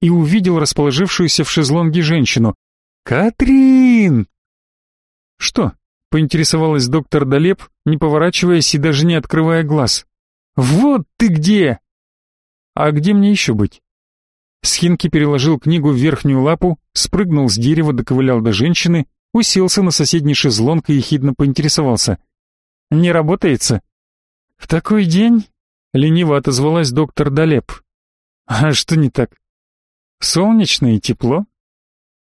и увидел расположившуюся в шезлонге женщину. «Катрин!» «Что?» — поинтересовалась доктор Долеп, не поворачиваясь и даже не открывая глаз. «Вот ты где!» «А где мне еще быть?» Схинки переложил книгу в верхнюю лапу, спрыгнул с дерева, доковылял до женщины, уселся на соседний шезлонг и ехидно поинтересовался. «Не работается?» «В такой день?» — лениво отозвалась доктор Далеп. «А что не так?» «Солнечно и тепло.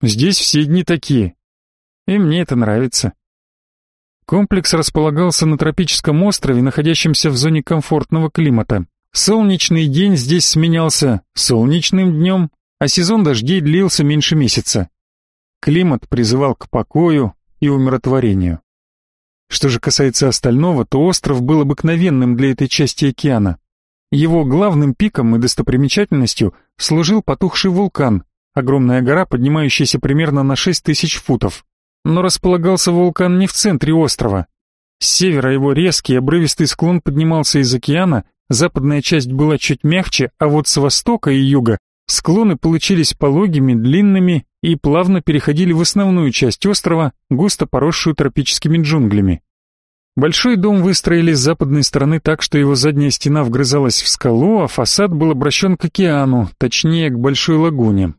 Здесь все дни такие. И мне это нравится». Комплекс располагался на тропическом острове, находящемся в зоне комфортного климата. Солнечный день здесь сменялся солнечным днем, а сезон дождей длился меньше месяца. Климат призывал к покою и умиротворению. Что же касается остального, то остров был обыкновенным для этой части океана. Его главным пиком и достопримечательностью служил потухший вулкан, огромная гора, поднимающаяся примерно на 6 тысяч футов. Но располагался вулкан не в центре острова. С севера его резкий обрывистый склон поднимался из океана, западная часть была чуть мягче, а вот с востока и юга склоны получились пологими, длинными и плавно переходили в основную часть острова, густо поросшую тропическими джунглями. Большой дом выстроили с западной стороны так, что его задняя стена вгрызалась в скалу, а фасад был обращен к океану, точнее, к большой лагуне.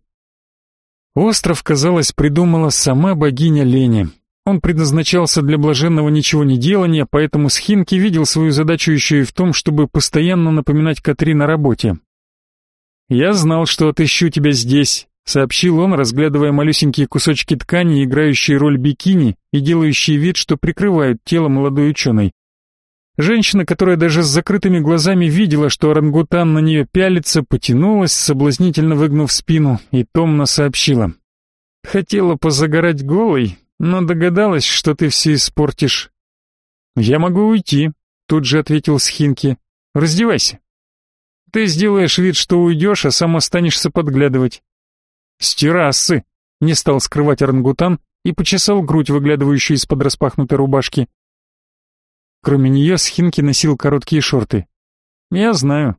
Остров, казалось, придумала сама богиня лени. Он предназначался для блаженного ничего не делания, поэтому Схинки видел свою задачу еще и в том, чтобы постоянно напоминать Катрин о работе. «Я знал, что отыщу тебя здесь», — сообщил он, разглядывая малюсенькие кусочки ткани, играющие роль бикини и делающие вид, что прикрывают тело молодой ученой. Женщина, которая даже с закрытыми глазами видела, что орангутан на нее пялится, потянулась, соблазнительно выгнув спину, и томно сообщила. «Хотела позагорать голой, но догадалась, что ты все испортишь». «Я могу уйти», — тут же ответил Схинки. «Раздевайся». «Ты сделаешь вид, что уйдешь, а сам останешься подглядывать». «С террасы», — не стал скрывать орангутан и почесал грудь, выглядывающую из-под распахнутой рубашки. Кроме нее Схинки носил короткие шорты. «Я знаю.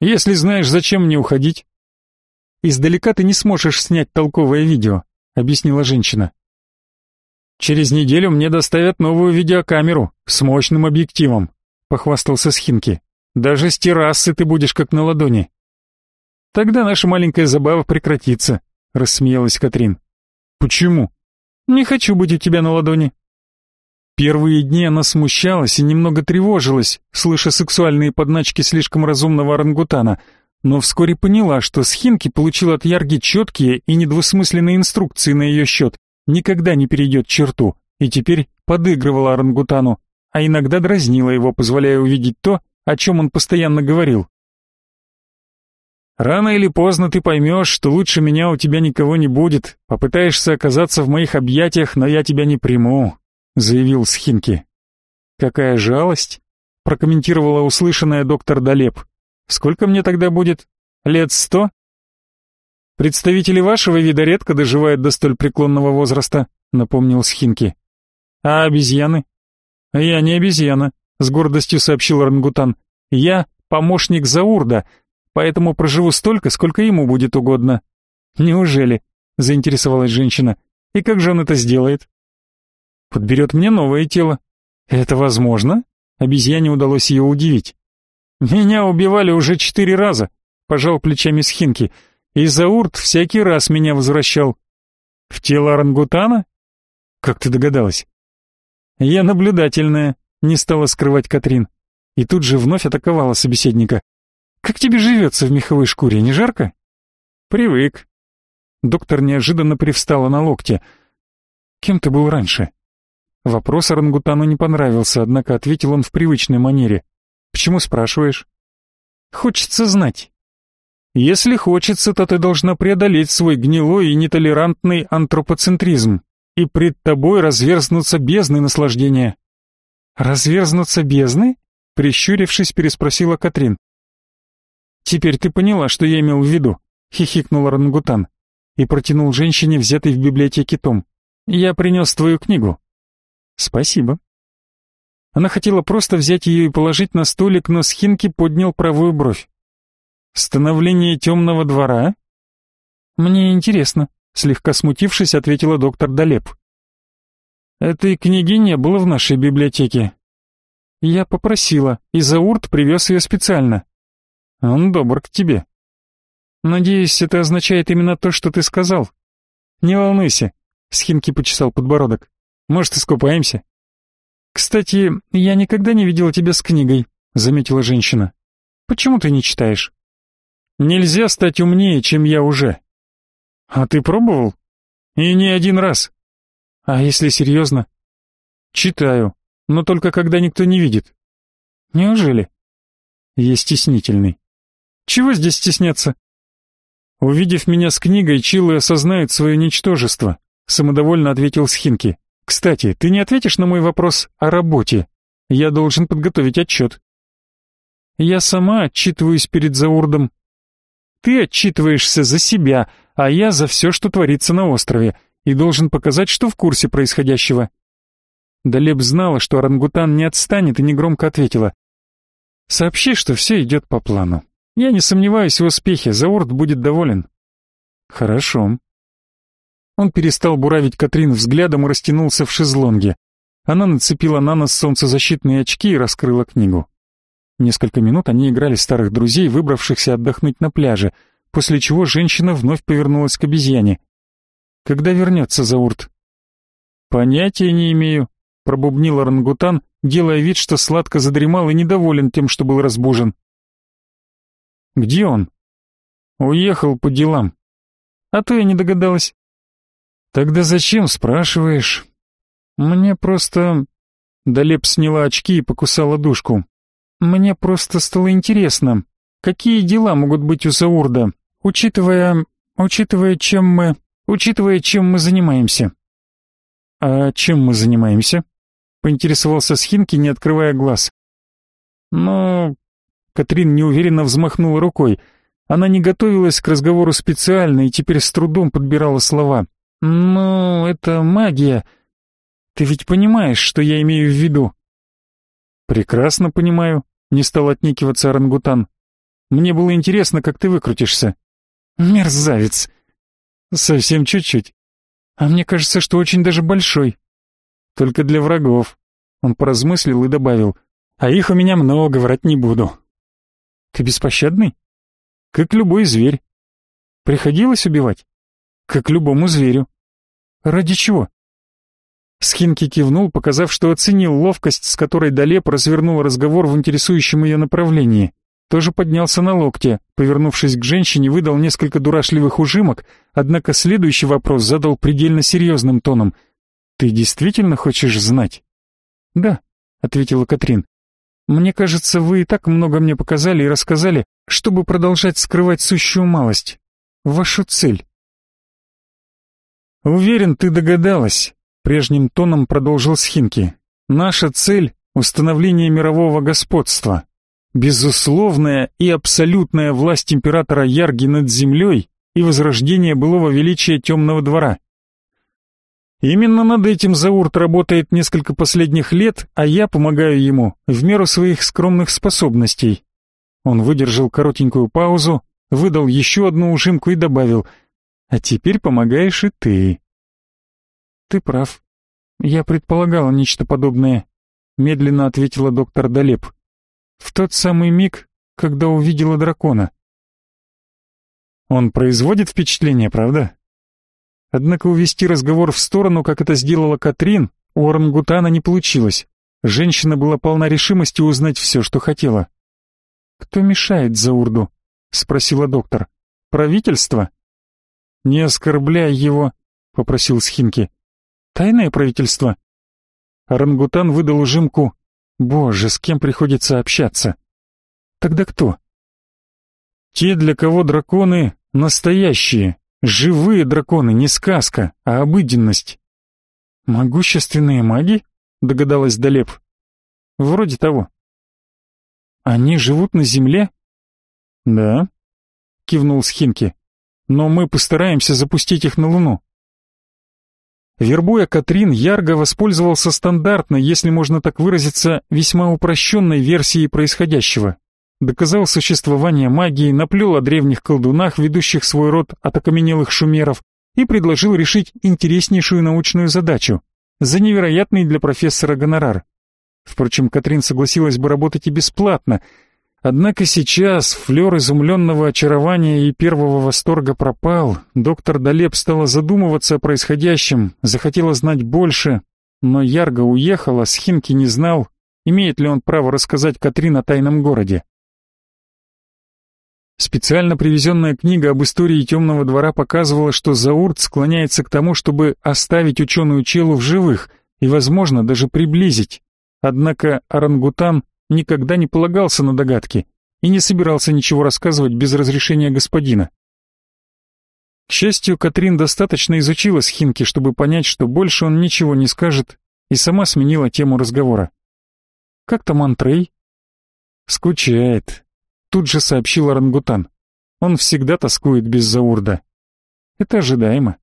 Если знаешь, зачем мне уходить?» «Издалека ты не сможешь снять толковое видео», — объяснила женщина. «Через неделю мне доставят новую видеокамеру с мощным объективом», — похвастался Схинки. «Даже с террасы ты будешь как на ладони». «Тогда наша маленькая забава прекратится», — рассмеялась Катрин. «Почему?» «Не хочу быть у тебя на ладони». Первые дни она смущалась и немного тревожилась, слыша сексуальные подначки слишком разумного орангутана, но вскоре поняла, что Схинки получил от Ярги четкие и недвусмысленные инструкции на ее счет, никогда не перейдет черту, и теперь подыгрывала орангутану, а иногда дразнила его, позволяя увидеть то, о чем он постоянно говорил. «Рано или поздно ты поймешь, что лучше меня у тебя никого не будет, попытаешься оказаться в моих объятиях, но я тебя не приму, заявил Схинки. Какая жалость, прокомментировала услышанная доктор Далеп. Сколько мне тогда будет? Лет сто? Представители вашего вида редко доживают до столь преклонного возраста, напомнил Схинки. А обезьяны? Я не обезьяна, с гордостью сообщил орангутан. Я помощник Заурда, поэтому проживу столько, сколько ему будет угодно. Неужели? заинтересовалась женщина. И как же он это сделает? подберет мне новое тело. Это возможно? Обезьяне удалось ее удивить. Меня убивали уже четыре раза, пожал плечами Схинки, и Заурт всякий раз меня возвращал. В тело орангутана? Как ты догадалась? Я наблюдательная, не стала скрывать Катрин. И тут же вновь атаковала собеседника. Как тебе живется в меховой шкуре, не жарко? Привык. Доктор неожиданно привстала на локте. Кем ты был раньше? Вопрос орангутану не понравился, однако ответил он в привычной манере. «Почему спрашиваешь?» «Хочется знать». «Если хочется, то ты должна преодолеть свой гнилой и нетолерантный антропоцентризм, и пред тобой разверзнуться бездны наслаждения». «Разверзнуться бездны?» — прищурившись, переспросила Катрин. «Теперь ты поняла, что я имел в виду», — хихикнул орангутан и протянул женщине, взятой в библиотеке том. «Я принес твою книгу. «Спасибо». Она хотела просто взять ее и положить на столик, но Схинки поднял правую бровь. «Становление темного двора?» «Мне интересно», — слегка смутившись, ответила доктор Далеп. «Этой книги не было в нашей библиотеке. Я попросила, и Заурт привез ее специально. Он добр к тебе. Надеюсь, это означает именно то, что ты сказал. Не волнуйся», — Схинки почесал подбородок. Может, искупаемся?» «Кстати, я никогда не видела тебя с книгой», — заметила женщина. «Почему ты не читаешь?» «Нельзя стать умнее, чем я уже». «А ты пробовал?» «И не один раз». «А если серьезно?» «Читаю, но только когда никто не видит». «Неужели?» «Я стеснительный». «Чего здесь стесняться?» Увидев меня с книгой, Чилы осознает свое ничтожество, самодовольно ответил Схинки. Кстати, ты не ответишь на мой вопрос о работе. Я должен подготовить отчет. Я сама отчитываюсь перед Заурдом. Ты отчитываешься за себя, а я за все, что творится на острове, и должен показать, что в курсе происходящего. Далеб знала, что орангутан не отстанет и негромко ответила. «Сообщи, что все идет по плану. Я не сомневаюсь в успехе, Заурт будет доволен». «Хорошо». Он перестал буравить Катрин взглядом и растянулся в шезлонге. Она нацепила на нос солнцезащитные очки и раскрыла книгу. Несколько минут они играли старых друзей, выбравшихся отдохнуть на пляже, после чего женщина вновь повернулась к обезьяне. «Когда вернется Заурт?» «Понятия не имею», — пробубнил орангутан, делая вид, что сладко задремал и недоволен тем, что был разбужен. «Где он?» «Уехал по делам». «А то я не догадалась». «Тогда зачем, спрашиваешь?» «Мне просто...» Далеп сняла очки и покусала душку. «Мне просто стало интересно, какие дела могут быть у Заурда, учитывая... учитывая, чем мы... учитывая, чем мы занимаемся». «А чем мы занимаемся?» — поинтересовался Схинки, не открывая глаз. «Ну...» — Катрин неуверенно взмахнула рукой. Она не готовилась к разговору специально и теперь с трудом подбирала слова. «Ну, это магия...» Ты ведь понимаешь, что я имею в виду?» «Прекрасно понимаю», — не стал отнекиваться орангутан. «Мне было интересно, как ты выкрутишься». «Мерзавец!» «Совсем чуть-чуть. А мне кажется, что очень даже большой. Только для врагов». Он поразмыслил и добавил. «А их у меня много, врать не буду». «Ты беспощадный?» «Как любой зверь». «Приходилось убивать?» «Как любому зверю». «Ради чего?» Схинки кивнул, показав, что оценил ловкость, с которой Далеп развернул разговор в интересующем ее направлении. Тоже поднялся на локте, повернувшись к женщине, выдал несколько дурашливых ужимок, однако следующий вопрос задал предельно серьезным тоном. «Ты действительно хочешь знать?» «Да», — ответила Катрин. «Мне кажется, вы и так много мне показали и рассказали, чтобы продолжать скрывать сущую малость. Вашу цель». «Уверен, ты догадалась», Прежним тоном продолжил Схинки. Наша цель — установление мирового господства. Безусловная и абсолютная власть императора Ярги над землей и возрождение былого величия темного двора. Именно над этим Заурт работает несколько последних лет, а я помогаю ему в меру своих скромных способностей. Он выдержал коротенькую паузу, выдал еще одну ужимку и добавил, «А теперь помогаешь и ты». «Ты прав. Я предполагала нечто подобное», — медленно ответила доктор Далеп. «В тот самый миг, когда увидела дракона». «Он производит впечатление, правда?» Однако увести разговор в сторону, как это сделала Катрин, у орангутана не получилось. Женщина была полна решимости узнать все, что хотела. «Кто мешает Заурду?» — спросила доктор. «Правительство?» «Не оскорбляй его», — попросил Схинки. Тайное правительство? Орангутан выдал ужимку. Боже, с кем приходится общаться? Тогда кто? Те, для кого драконы настоящие, живые драконы, не сказка, а обыденность. Могущественные маги? Догадалась Далеп. Вроде того. Они живут на земле? Да, кивнул Схинки. Но мы постараемся запустить их на Луну. Вербуя Катрин, Ярго воспользовался стандартной, если можно так выразиться, весьма упрощенной версией происходящего. Доказал существование магии, наплел о древних колдунах, ведущих свой род от окаменелых шумеров, и предложил решить интереснейшую научную задачу за невероятный для профессора гонорар. Впрочем, Катрин согласилась бы работать и бесплатно — Однако сейчас флер изумленного очарования и первого восторга пропал, доктор Далеп стала задумываться о происходящем, захотела знать больше, но Ярго уехала, Схинки не знал, имеет ли он право рассказать Катрин о тайном городе. Специально привезенная книга об истории темного двора показывала, что Заурт склоняется к тому, чтобы оставить ученую челу в живых и, возможно, даже приблизить. Однако орангутан никогда не полагался на догадки и не собирался ничего рассказывать без разрешения господина. К счастью, Катрин достаточно изучила Схинки, чтобы понять, что больше он ничего не скажет, и сама сменила тему разговора. «Как там Антрей?» «Скучает», — тут же сообщил орангутан. «Он всегда тоскует без Заурда». «Это ожидаемо».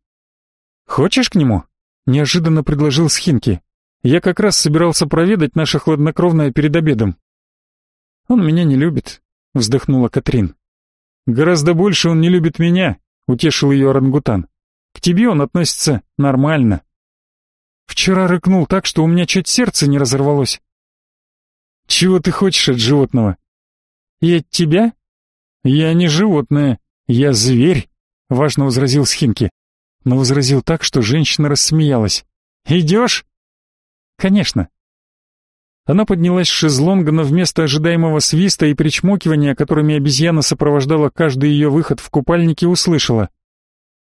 «Хочешь к нему?» — неожиданно предложил Схинки. Я как раз собирался проведать наше хладнокровное перед обедом. Он меня не любит, вздохнула Катрин. Гораздо больше он не любит меня, утешил ее орангутан. К тебе он относится нормально. Вчера рыкнул так, что у меня чуть сердце не разорвалось. Чего ты хочешь от животного? И от тебя? Я не животное, я зверь, важно возразил Схинки. Но возразил так, что женщина рассмеялась. Идешь? Конечно. Она поднялась с шезлонга, но вместо ожидаемого свиста и причмокивания, которыми обезьяна сопровождала каждый ее выход в купальнике, услышала.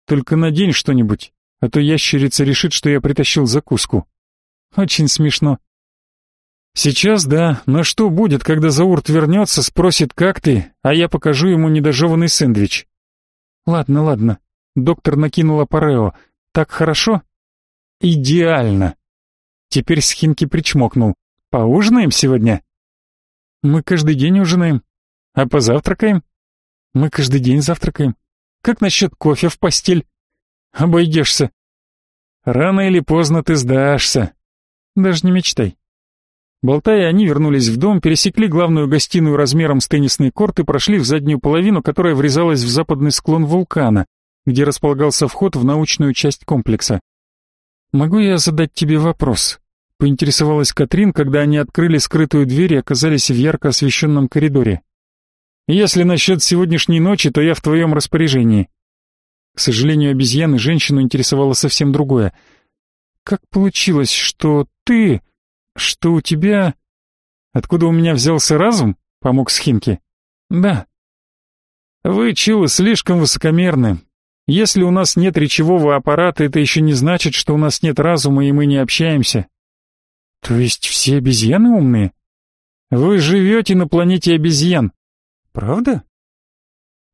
«Только надень что-нибудь, а то ящерица решит, что я притащил закуску». Очень смешно. Сейчас да, но что будет, когда Заурт вернется, спросит, как ты, а я покажу ему недожеванный сэндвич? Ладно, ладно. Доктор накинула парео. Так хорошо? Идеально. Теперь Схинки причмокнул. Поужинаем сегодня? Мы каждый день ужинаем. А позавтракаем? Мы каждый день завтракаем. Как насчет кофе в постель? Обойдешься. Рано или поздно ты сдашься. Даже не мечтай. Болтая, они вернулись в дом, пересекли главную гостиную размером с теннисный корт и прошли в заднюю половину, которая врезалась в западный склон вулкана, где располагался вход в научную часть комплекса. «Могу я задать тебе вопрос?» — поинтересовалась Катрин, когда они открыли скрытую дверь и оказались в ярко освещенном коридоре. «Если насчет сегодняшней ночи, то я в твоем распоряжении». К сожалению, обезьяны женщину интересовало совсем другое. «Как получилось, что ты...» что у тебя... Откуда у меня взялся разум? Помог Схинки. Да. Вы, Чилы, слишком высокомерны. Если у нас нет речевого аппарата, это еще не значит, что у нас нет разума и мы не общаемся. То есть все обезьяны умные? Вы живете на планете обезьян. Правда?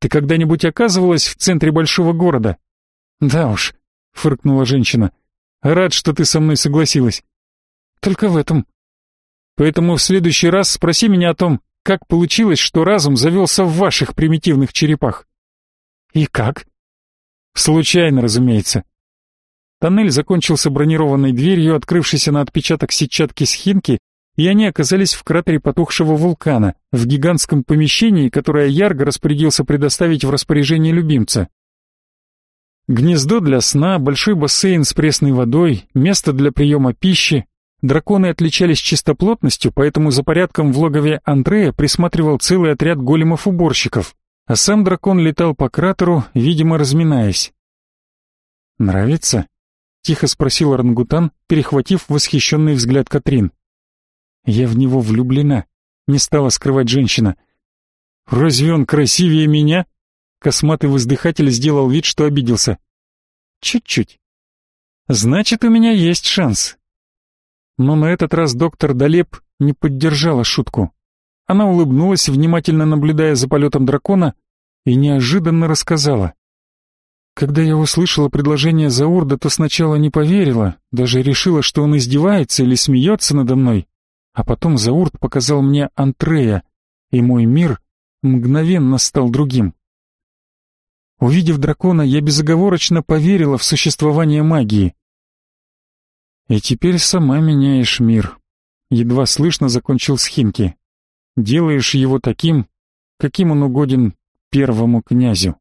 Ты когда-нибудь оказывалась в центре большого города? Да уж, фыркнула женщина. Рад, что ты со мной согласилась. Только в этом. Поэтому в следующий раз спроси меня о том, как получилось, что разум завелся в ваших примитивных черепах. И как? Случайно, разумеется. Тоннель закончился бронированной дверью, открывшейся на отпечаток сетчатки схинки, и они оказались в кратере потухшего вулкана, в гигантском помещении, которое Ярго распорядился предоставить в распоряжение любимца. Гнездо для сна, большой бассейн с пресной водой, место для приема пищи, Драконы отличались чистоплотностью, поэтому за порядком в логове Андрея присматривал целый отряд големов-уборщиков, а сам дракон летал по кратеру, видимо, разминаясь. «Нравится?» — тихо спросил орангутан, перехватив восхищенный взгляд Катрин. «Я в него влюблена», — не стала скрывать женщина. «Разве он красивее меня?» Косматый воздыхатель сделал вид, что обиделся. «Чуть-чуть». «Значит, у меня есть шанс. Но на этот раз доктор Далеп не поддержала шутку. Она улыбнулась, внимательно наблюдая за полетом дракона, и неожиданно рассказала. Когда я услышала предложение Заурда, то сначала не поверила, даже решила, что он издевается или смеется надо мной. А потом Заурд показал мне Антрея, и мой мир мгновенно стал другим. Увидев дракона, я безоговорочно поверила в существование магии. И теперь сама меняешь мир. Едва слышно закончил Схинки. Делаешь его таким, каким он угоден первому князю.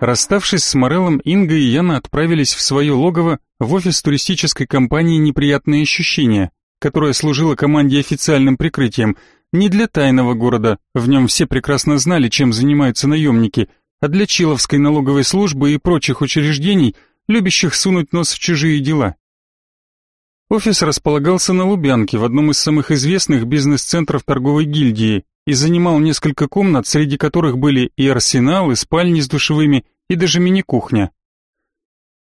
Расставшись с Мореллом, Инга и Яна отправились в свое логово в офис туристической компании «Неприятные ощущения», которая служила команде официальным прикрытием, не для тайного города, в нем все прекрасно знали, чем занимаются наемники – а для Чиловской налоговой службы и прочих учреждений, любящих сунуть нос в чужие дела. Офис располагался на Лубянке, в одном из самых известных бизнес-центров торговой гильдии, и занимал несколько комнат, среди которых были и арсенал, и спальни с душевыми, и даже мини-кухня.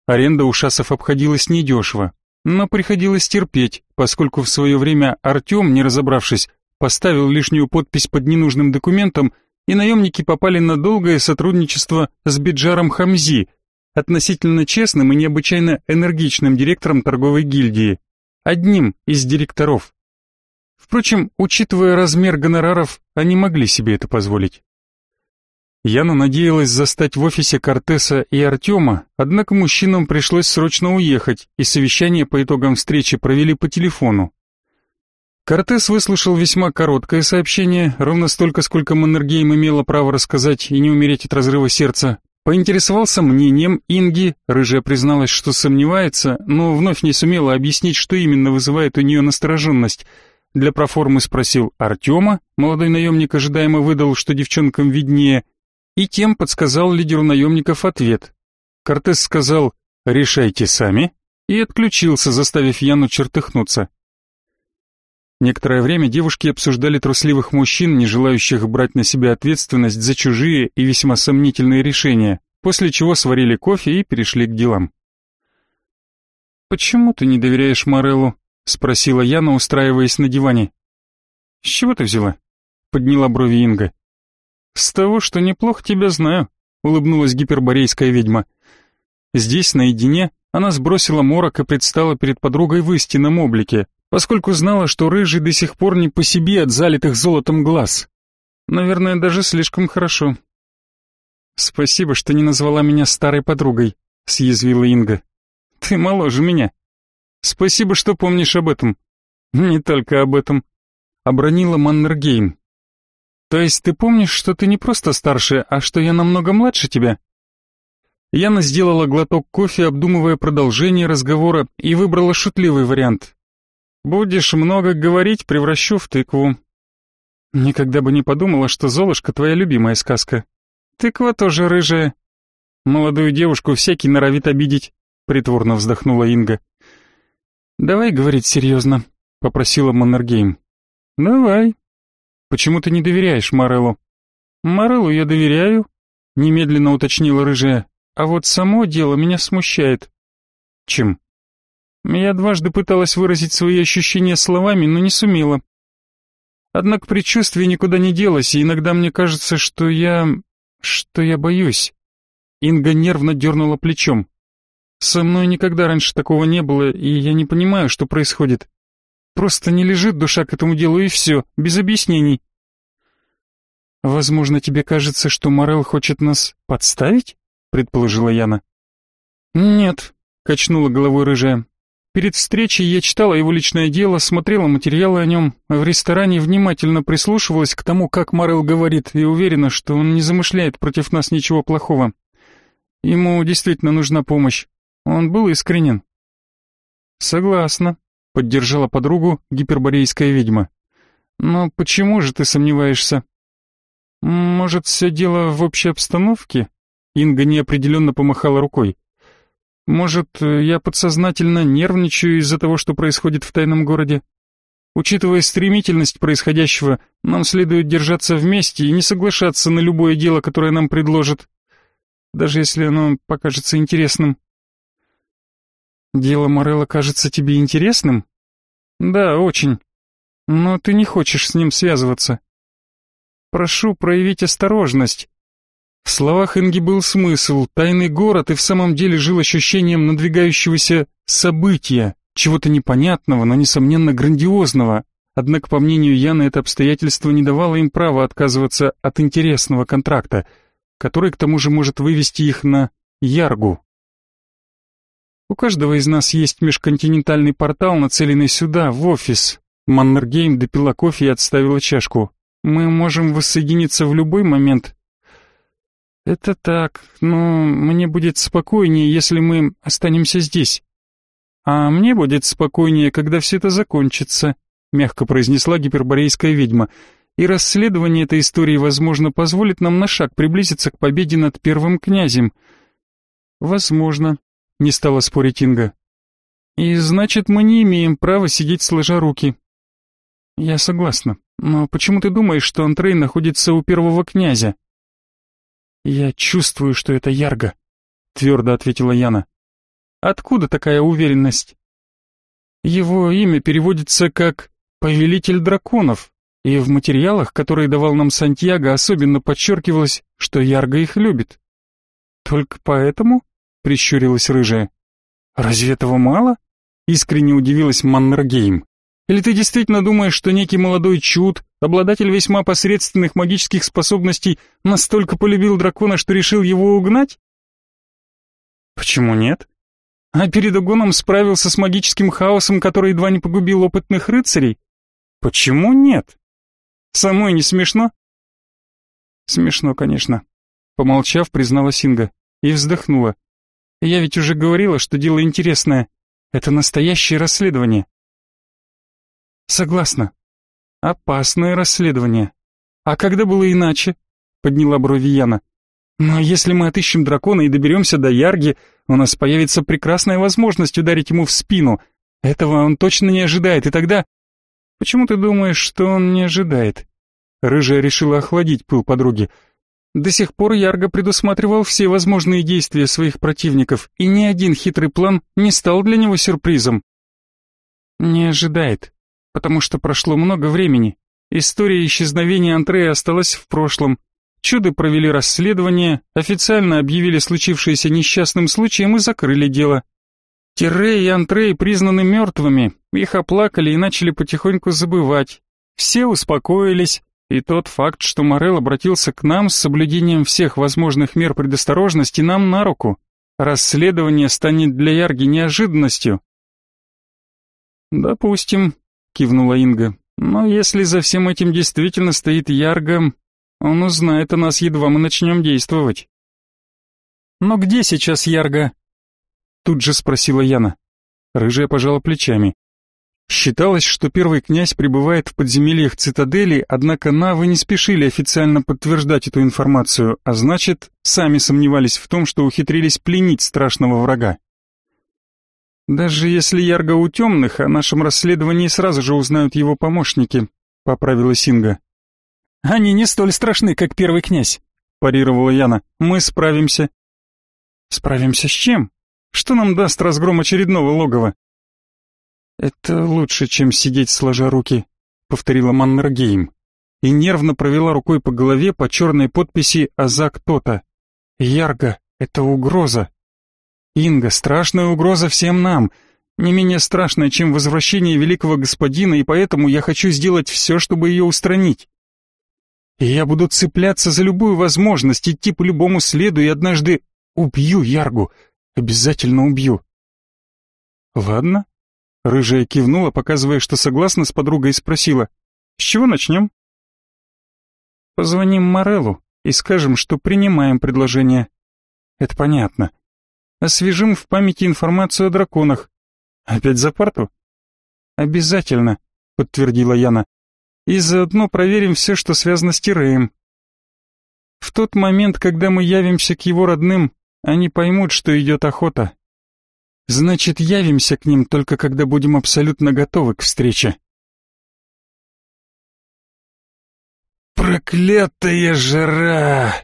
Аренда у шасов обходилась недешево, но приходилось терпеть, поскольку в свое время Артем, не разобравшись, поставил лишнюю подпись под ненужным документом и наемники попали на долгое сотрудничество с Биджаром Хамзи, относительно честным и необычайно энергичным директором торговой гильдии, одним из директоров. Впрочем, учитывая размер гонораров, они могли себе это позволить. Яна надеялась застать в офисе Кортеса и Артема, однако мужчинам пришлось срочно уехать, и совещание по итогам встречи провели по телефону. Кортес выслушал весьма короткое сообщение, ровно столько, сколько Маннергейм имела право рассказать и не умереть от разрыва сердца. Поинтересовался мнением Инги, рыжая призналась, что сомневается, но вновь не сумела объяснить, что именно вызывает у нее настороженность. Для проформы спросил Артема, молодой наемник ожидаемо выдал, что девчонкам виднее, и тем подсказал лидеру наемников ответ. Кортес сказал «решайте сами» и отключился, заставив Яну чертыхнуться. Некоторое время девушки обсуждали трусливых мужчин, не желающих брать на себя ответственность за чужие и весьма сомнительные решения, после чего сварили кофе и перешли к делам. «Почему ты не доверяешь Мореллу?» — спросила Яна, устраиваясь на диване. «С чего ты взяла?» — подняла брови Инга. «С того, что неплохо тебя знаю», — улыбнулась гиперборейская ведьма. Здесь, наедине, она сбросила морок и предстала перед подругой в истинном облике, поскольку знала, что рыжий до сих пор не по себе от залитых золотом глаз. Наверное, даже слишком хорошо. «Спасибо, что не назвала меня старой подругой», — съязвила Инга. «Ты моложе меня. Спасибо, что помнишь об этом». «Не только об этом», — обронила Маннергейм. «То есть ты помнишь, что ты не просто старше, а что я намного младше тебя?» Яна сделала глоток кофе, обдумывая продолжение разговора, и выбрала шутливый вариант. Будешь много говорить, превращу в тыкву. Никогда бы не подумала, что Золушка твоя любимая сказка. Тыква тоже рыжая. Молодую девушку всякий норовит обидеть, притворно вздохнула Инга. Давай говорить серьезно, попросила Маннергейм. Давай. Почему ты не доверяешь Мореллу? Мореллу я доверяю, немедленно уточнила рыжая. А вот само дело меня смущает. Чем? Я дважды пыталась выразить свои ощущения словами, но не сумела. Однако предчувствие никуда не делось, и иногда мне кажется, что я... что я боюсь. Инга нервно дернула плечом. Со мной никогда раньше такого не было, и я не понимаю, что происходит. Просто не лежит душа к этому делу, и все, без объяснений. «Возможно, тебе кажется, что Морел хочет нас подставить?» — предположила Яна. «Нет», — качнула головой рыжая. Перед встречей я читала его личное дело, смотрела материалы о нем, в ресторане внимательно прислушивалась к тому, как Марел говорит, и уверена, что он не замышляет против нас ничего плохого. Ему действительно нужна помощь. Он был искренен. Согласна, поддержала подругу гиперборейская ведьма. Но почему же ты сомневаешься? Может, все дело в общей обстановке? Инга неопределенно помахала рукой. Может, я подсознательно нервничаю из-за того, что происходит в тайном городе? Учитывая стремительность происходящего, нам следует держаться вместе и не соглашаться на любое дело, которое нам предложат, даже если оно покажется интересным. Дело Морелла кажется тебе интересным? Да, очень. Но ты не хочешь с ним связываться. Прошу проявить осторожность. В словах Инги был смысл, тайный город и в самом деле жил ощущением надвигающегося события, чего-то непонятного, но, несомненно, грандиозного. Однако, по мнению Яны, это обстоятельство не давало им права отказываться от интересного контракта, который, к тому же, может вывести их на Яргу. У каждого из нас есть межконтинентальный портал, нацеленный сюда, в офис. Маннергейм допила кофе и отставила чашку. Мы можем воссоединиться в любой момент, «Это так, но мне будет спокойнее, если мы останемся здесь». «А мне будет спокойнее, когда все это закончится», — мягко произнесла гиперборейская ведьма. «И расследование этой истории, возможно, позволит нам на шаг приблизиться к победе над первым князем». «Возможно», — не стала спорить Инга. «И значит, мы не имеем права сидеть сложа руки». «Я согласна. Но почему ты думаешь, что Антрей находится у первого князя?» «Я чувствую, что это Ярго», — твердо ответила Яна. «Откуда такая уверенность?» «Его имя переводится как «повелитель драконов», и в материалах, которые давал нам Сантьяго, особенно подчеркивалось, что Ярго их любит». «Только поэтому?» — прищурилась рыжая. «Разве этого мало?» — искренне удивилась Маннергейм. Или ты действительно думаешь, что некий молодой чуд, обладатель весьма посредственных магических способностей, настолько полюбил дракона, что решил его угнать? Почему нет? А перед угоном справился с магическим хаосом, который едва не погубил опытных рыцарей? Почему нет? Самой не смешно? Смешно, конечно. Помолчав, признала Синга и вздохнула. Я ведь уже говорила, что дело интересное. Это настоящее расследование. Согласна. Опасное расследование. А когда было иначе? Подняла брови Яна. Но если мы отыщем дракона и доберемся до Ярги, у нас появится прекрасная возможность ударить ему в спину. Этого он точно не ожидает, и тогда... Почему ты думаешь, что он не ожидает? Рыжая решила охладить пыл подруги. До сих пор Ярго предусматривал все возможные действия своих противников, и ни один хитрый план не стал для него сюрпризом. Не ожидает, потому что прошло много времени. История исчезновения Антрея осталась в прошлом. Чуды провели расследование, официально объявили случившееся несчастным случаем и закрыли дело. Тирей и Антрей признаны мертвыми, их оплакали и начали потихоньку забывать. Все успокоились, и тот факт, что Морел обратился к нам с соблюдением всех возможных мер предосторожности, нам на руку. Расследование станет для Ярги неожиданностью. «Допустим», — кивнула Инга. «Но если за всем этим действительно стоит Ярга, он узнает о нас, едва мы начнем действовать». «Но где сейчас Ярга?» Тут же спросила Яна. Рыжая пожала плечами. Считалось, что первый князь пребывает в подземельях цитадели, однако навы не спешили официально подтверждать эту информацию, а значит, сами сомневались в том, что ухитрились пленить страшного врага. «Даже если Ярго у темных, о нашем расследовании сразу же узнают его помощники», — поправила Синга. «Они не столь страшны, как первый князь», — парировала Яна. «Мы справимся». «Справимся с чем? Что нам даст разгром очередного логова?» «Это лучше, чем сидеть сложа руки», — повторила Маннергейм. И нервно провела рукой по голове по черной подписи «Азак Тота». «Ярго, это угроза. Инга, страшная угроза всем нам. Не менее страшная, чем возвращение великого господина, и поэтому я хочу сделать все, чтобы ее устранить. И я буду цепляться за любую возможность, идти по любому следу и однажды убью Яргу. Обязательно убью». «Ладно», Рыжая кивнула, показывая, что согласна с подругой, и спросила, «С чего начнем?» «Позвоним Мореллу и скажем, что принимаем предложение». «Это понятно. Освежим в памяти информацию о драконах. Опять за парту?» «Обязательно», — подтвердила Яна. «И заодно проверим все, что связано с Тиреем. В тот момент, когда мы явимся к его родным, они поймут, что идет охота, Значит, явимся к ним только когда будем абсолютно готовы к встрече. «Проклятая жара!»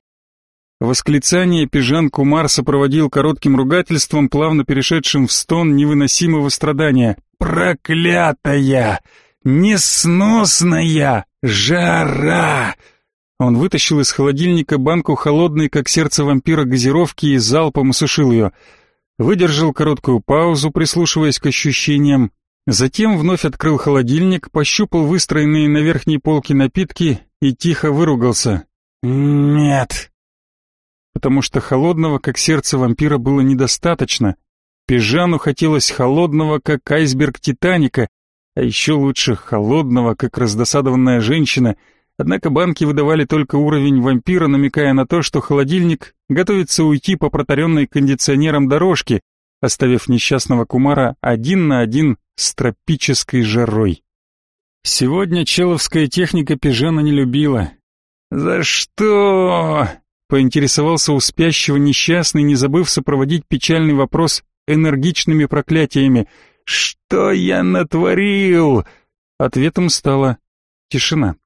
Восклицание пижан Кумар сопроводил коротким ругательством, плавно перешедшим в стон невыносимого страдания. «Проклятая! Несносная жара!» Он вытащил из холодильника банку холодной, как сердце вампира, газировки и залпом осушил ее выдержал короткую паузу, прислушиваясь к ощущениям, затем вновь открыл холодильник, пощупал выстроенные на верхней полке напитки и тихо выругался. «Нет». Потому что холодного, как сердце вампира, было недостаточно. Пижану хотелось холодного, как айсберг Титаника, а еще лучше холодного, как раздосадованная женщина — Однако банки выдавали только уровень вампира, намекая на то, что холодильник готовится уйти по протаренной кондиционером дорожке, оставив несчастного Кумара один на один с тропической жарой. Сегодня человская техника пижана не любила. «За что?» — поинтересовался у спящего несчастный, не забыв сопроводить печальный вопрос энергичными проклятиями. «Что я натворил?» Ответом стала тишина.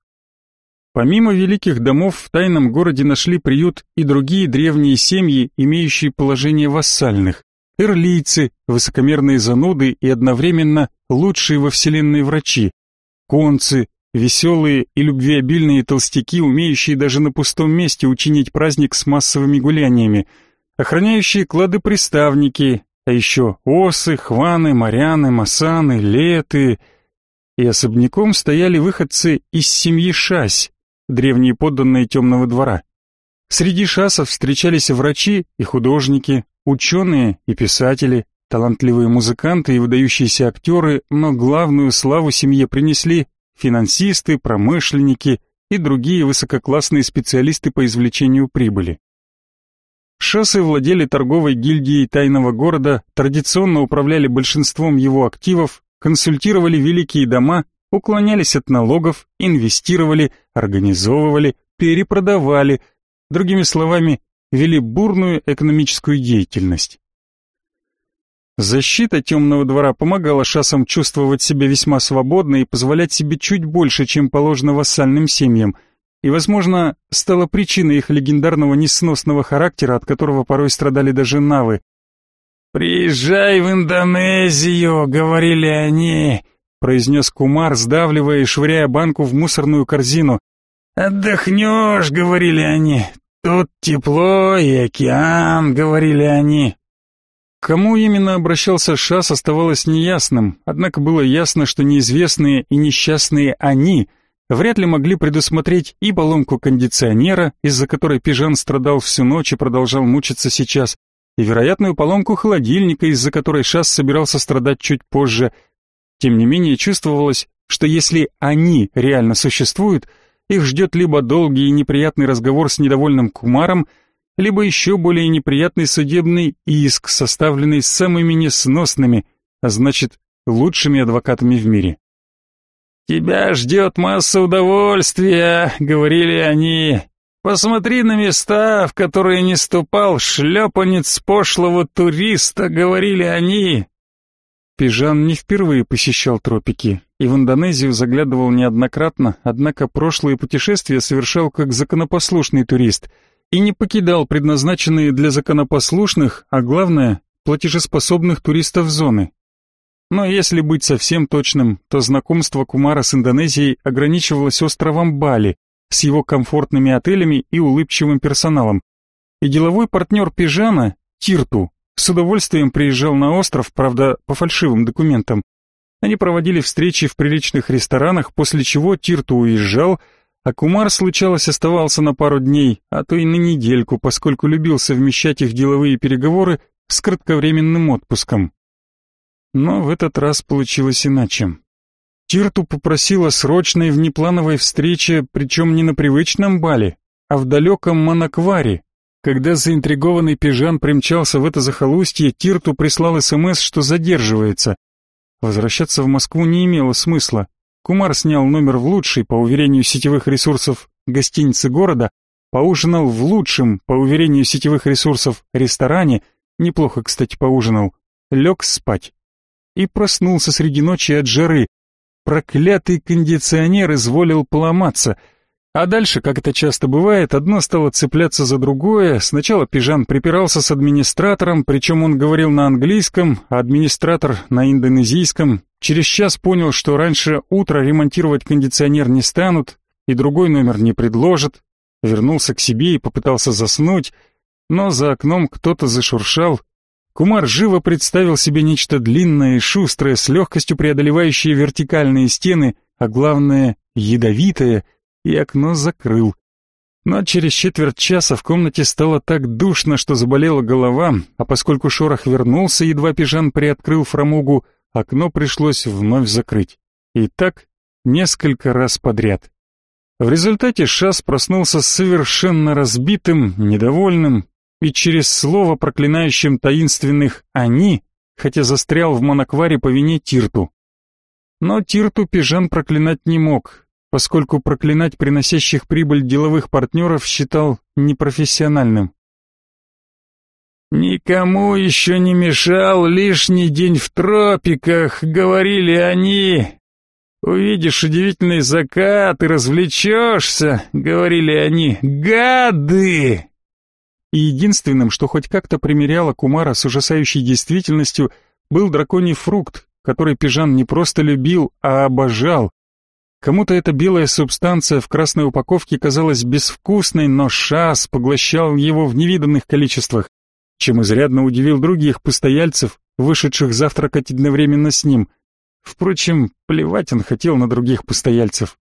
Помимо великих домов в тайном городе нашли приют и другие древние семьи, имеющие положение вассальных. Эрлийцы, высокомерные зануды и одновременно лучшие во вселенной врачи. Концы, веселые и любвеобильные толстяки, умеющие даже на пустом месте учинить праздник с массовыми гуляниями. Охраняющие клады приставники, а еще осы, хваны, моряны, масаны, леты. и особняком стояли выходцы из семьи Шась, древние подданные темного двора. Среди шасов встречались врачи и художники, ученые и писатели, талантливые музыканты и выдающиеся актеры, но главную славу семье принесли финансисты, промышленники и другие высококлассные специалисты по извлечению прибыли. Шассы владели торговой гильдией тайного города, традиционно управляли большинством его активов, консультировали великие дома, уклонялись от налогов, инвестировали, организовывали, перепродавали, другими словами, вели бурную экономическую деятельность. Защита темного двора помогала шасам чувствовать себя весьма свободно и позволять себе чуть больше, чем положено вассальным семьям, и, возможно, стала причиной их легендарного несносного характера, от которого порой страдали даже навы. «Приезжай в Индонезию», — говорили они, — произнес Кумар, сдавливая и швыряя банку в мусорную корзину. «Отдохнешь», — говорили они, — «тут тепло и океан», — говорили они. Кому именно обращался Шас оставалось неясным, однако было ясно, что неизвестные и несчастные они вряд ли могли предусмотреть и поломку кондиционера, из-за которой Пижан страдал всю ночь и продолжал мучиться сейчас, и вероятную поломку холодильника, из-за которой Шас собирался страдать чуть позже. Тем не менее чувствовалось, что если они реально существуют, их ждет либо долгий и неприятный разговор с недовольным Кумаром, либо еще более неприятный судебный иск, составленный самыми несносными, а значит, лучшими адвокатами в мире. «Тебя ждет масса удовольствия», — говорили они. «Посмотри на места, в которые не ступал шлепанец пошлого туриста», — говорили они. Пижан не впервые посещал тропики и в Индонезию заглядывал неоднократно, однако прошлые путешествия совершал как законопослушный турист — и не покидал предназначенные для законопослушных, а главное, платежеспособных туристов зоны. Но если быть совсем точным, то знакомство Кумара с Индонезией ограничивалось островом Бали с его комфортными отелями и улыбчивым персоналом. И деловой партнер Пижана, Тирту, с удовольствием приезжал на остров, правда, по фальшивым документам. Они проводили встречи в приличных ресторанах, после чего Тирту уезжал, а Кумар, случалось, оставался на пару дней, а то и на недельку, поскольку любил совмещать их деловые переговоры с кратковременным отпуском. Но в этот раз получилось иначе. Тирту попросила срочной внеплановой встречи, причем не на привычном бале, а в далеком Монакваре. Когда заинтригованный пижан примчался в это захолустье, Тирту прислал СМС, что задерживается. Возвращаться в Москву не имело смысла. Кумар снял номер в лучшей, по уверению сетевых ресурсов, гостинице города, поужинал в лучшем, по уверению сетевых ресурсов, ресторане, неплохо, кстати, поужинал, лег спать. И проснулся среди ночи от жары. Проклятый кондиционер изволил поломаться — а дальше, как это часто бывает, одно стало цепляться за другое. Сначала Пижан припирался с администратором, причем он говорил на английском, а администратор на индонезийском. Через час понял, что раньше утра ремонтировать кондиционер не станут, и другой номер не предложат. Вернулся к себе и попытался заснуть, но за окном кто-то зашуршал. Кумар живо представил себе нечто длинное и шустрое, с легкостью преодолевающее вертикальные стены, а главное, ядовитое — и окно закрыл. Но через четверть часа в комнате стало так душно, что заболела голова, а поскольку шорох вернулся, едва пижан приоткрыл фрамугу, окно пришлось вновь закрыть. И так несколько раз подряд. В результате Шас проснулся совершенно разбитым, недовольным и через слово проклинающим таинственных «они», хотя застрял в монокваре по вине Тирту. Но Тирту Пижан проклинать не мог, поскольку проклинать приносящих прибыль деловых партнеров считал непрофессиональным. «Никому еще не мешал лишний день в тропиках», — говорили они. «Увидишь удивительный закат и развлечешься», — говорили они. «Гады!» И единственным, что хоть как-то примеряло Кумара с ужасающей действительностью, был драконий фрукт, который Пижан не просто любил, а обожал, Кому-то эта белая субстанция в красной упаковке казалась безвкусной, но Шас поглощал его в невиданных количествах, чем изрядно удивил других постояльцев, вышедших завтракать одновременно с ним. Впрочем, плевать он хотел на других постояльцев.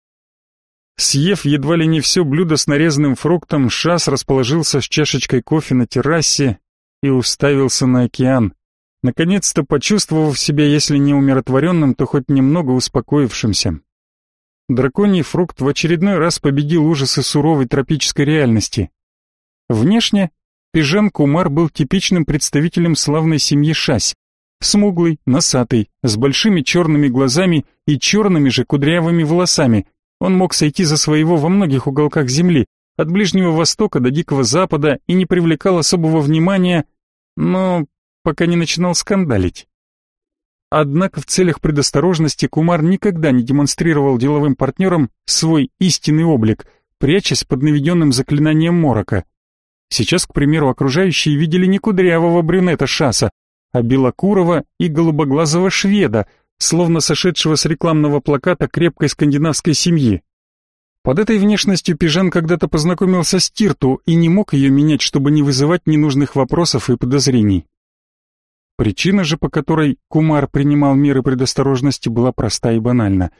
Съев едва ли не все блюдо с нарезанным фруктом, Шас расположился с чашечкой кофе на террасе и уставился на океан, наконец-то почувствовав себя, если не умиротворенным, то хоть немного успокоившимся. Драконий фрукт в очередной раз победил ужасы суровой тропической реальности. Внешне Пижан Кумар был типичным представителем славной семьи Шась. Смуглый, носатый, с большими черными глазами и черными же кудрявыми волосами. Он мог сойти за своего во многих уголках земли, от Ближнего Востока до Дикого Запада и не привлекал особого внимания, но пока не начинал скандалить. Однако в целях предосторожности Кумар никогда не демонстрировал деловым партнерам свой истинный облик, прячась под наведенным заклинанием морока. Сейчас, к примеру, окружающие видели не кудрявого брюнета Шаса, а белокурого и голубоглазого шведа, словно сошедшего с рекламного плаката крепкой скандинавской семьи. Под этой внешностью Пижан когда-то познакомился с Тирту и не мог ее менять, чтобы не вызывать ненужных вопросов и подозрений. Причина же, по которой Кумар принимал меры предосторожности, была проста и банальна.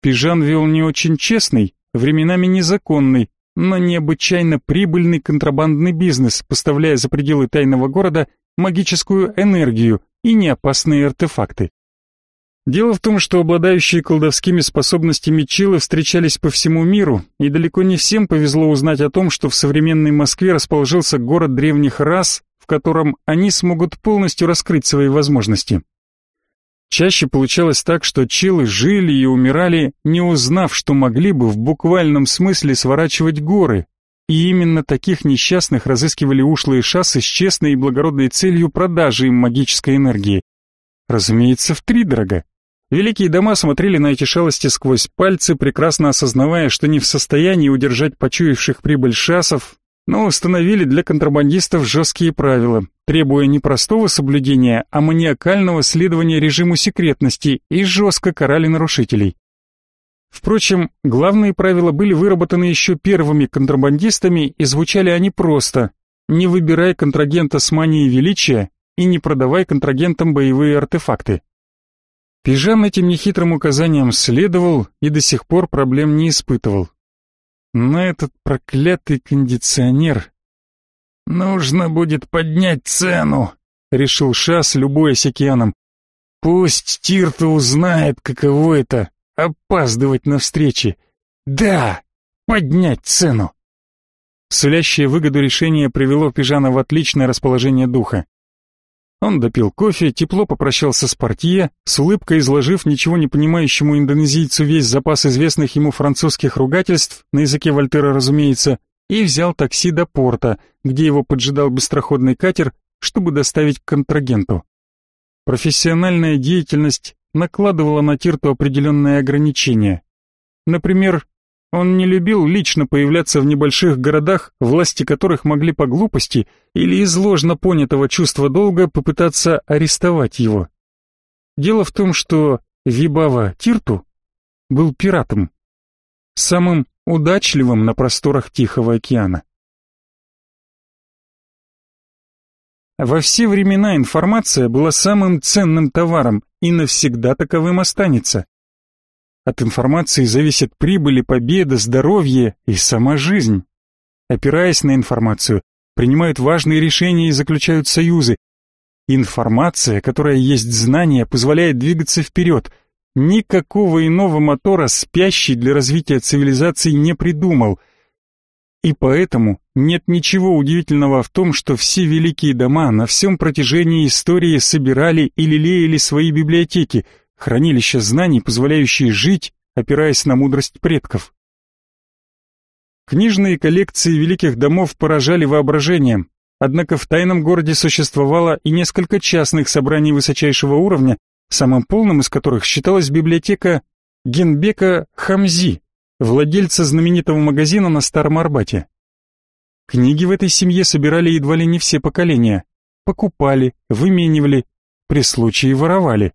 Пижан вел не очень честный, временами незаконный, но необычайно прибыльный контрабандный бизнес, поставляя за пределы тайного города магическую энергию и неопасные артефакты. Дело в том, что обладающие колдовскими способностями чилы встречались по всему миру, и далеко не всем повезло узнать о том, что в современной Москве расположился город древних рас, в котором они смогут полностью раскрыть свои возможности. Чаще получалось так, что челы жили и умирали, не узнав, что могли бы в буквальном смысле сворачивать горы, и именно таких несчастных разыскивали ушлые шассы с честной и благородной целью продажи им магической энергии. Разумеется, втридорога. Великие дома смотрели на эти шалости сквозь пальцы, прекрасно осознавая, что не в состоянии удержать почуявших прибыль шасов, но установили для контрабандистов жесткие правила, требуя не простого соблюдения, а маниакального следования режиму секретности и жестко карали нарушителей. Впрочем, главные правила были выработаны еще первыми контрабандистами и звучали они просто «Не выбирай контрагента с манией величия и не продавай контрагентам боевые артефакты». Пижан этим нехитрым указаниям следовал и до сих пор проблем не испытывал. Но этот проклятый кондиционер... «Нужно будет поднять цену», — решил Шас, любуясь океаном. «Пусть Тирта узнает, каково это — опаздывать на встречи. Да, поднять цену». Сулящее выгоду решение привело Пижана в отличное расположение духа. Он допил кофе, тепло попрощался с портье, с улыбкой изложив ничего не понимающему индонезийцу весь запас известных ему французских ругательств, на языке Вольтера, разумеется, и взял такси до порта, где его поджидал быстроходный катер, чтобы доставить к контрагенту. Профессиональная деятельность накладывала на Тирту определенные ограничения. Например, он не любил лично появляться в небольших городах, власти которых могли по глупости или из ложно понятого чувства долга попытаться арестовать его. Дело в том, что Вибава Тирту был пиратом, самым удачливым на просторах Тихого океана. Во все времена информация была самым ценным товаром и навсегда таковым останется. От информации зависит прибыль и победа, здоровье и сама жизнь. Опираясь на информацию, принимают важные решения и заключают союзы. Информация, которая есть знание, позволяет двигаться вперед. Никакого иного мотора спящий для развития цивилизации не придумал. И поэтому нет ничего удивительного в том, что все великие дома на всем протяжении истории собирали и лелеяли свои библиотеки – хранилище знаний, позволяющие жить, опираясь на мудрость предков. Книжные коллекции великих домов поражали воображением, однако в тайном городе существовало и несколько частных собраний высочайшего уровня, самым полным из которых считалась библиотека Генбека Хамзи, владельца знаменитого магазина на Старом Арбате. Книги в этой семье собирали едва ли не все поколения, покупали, выменивали, при случае воровали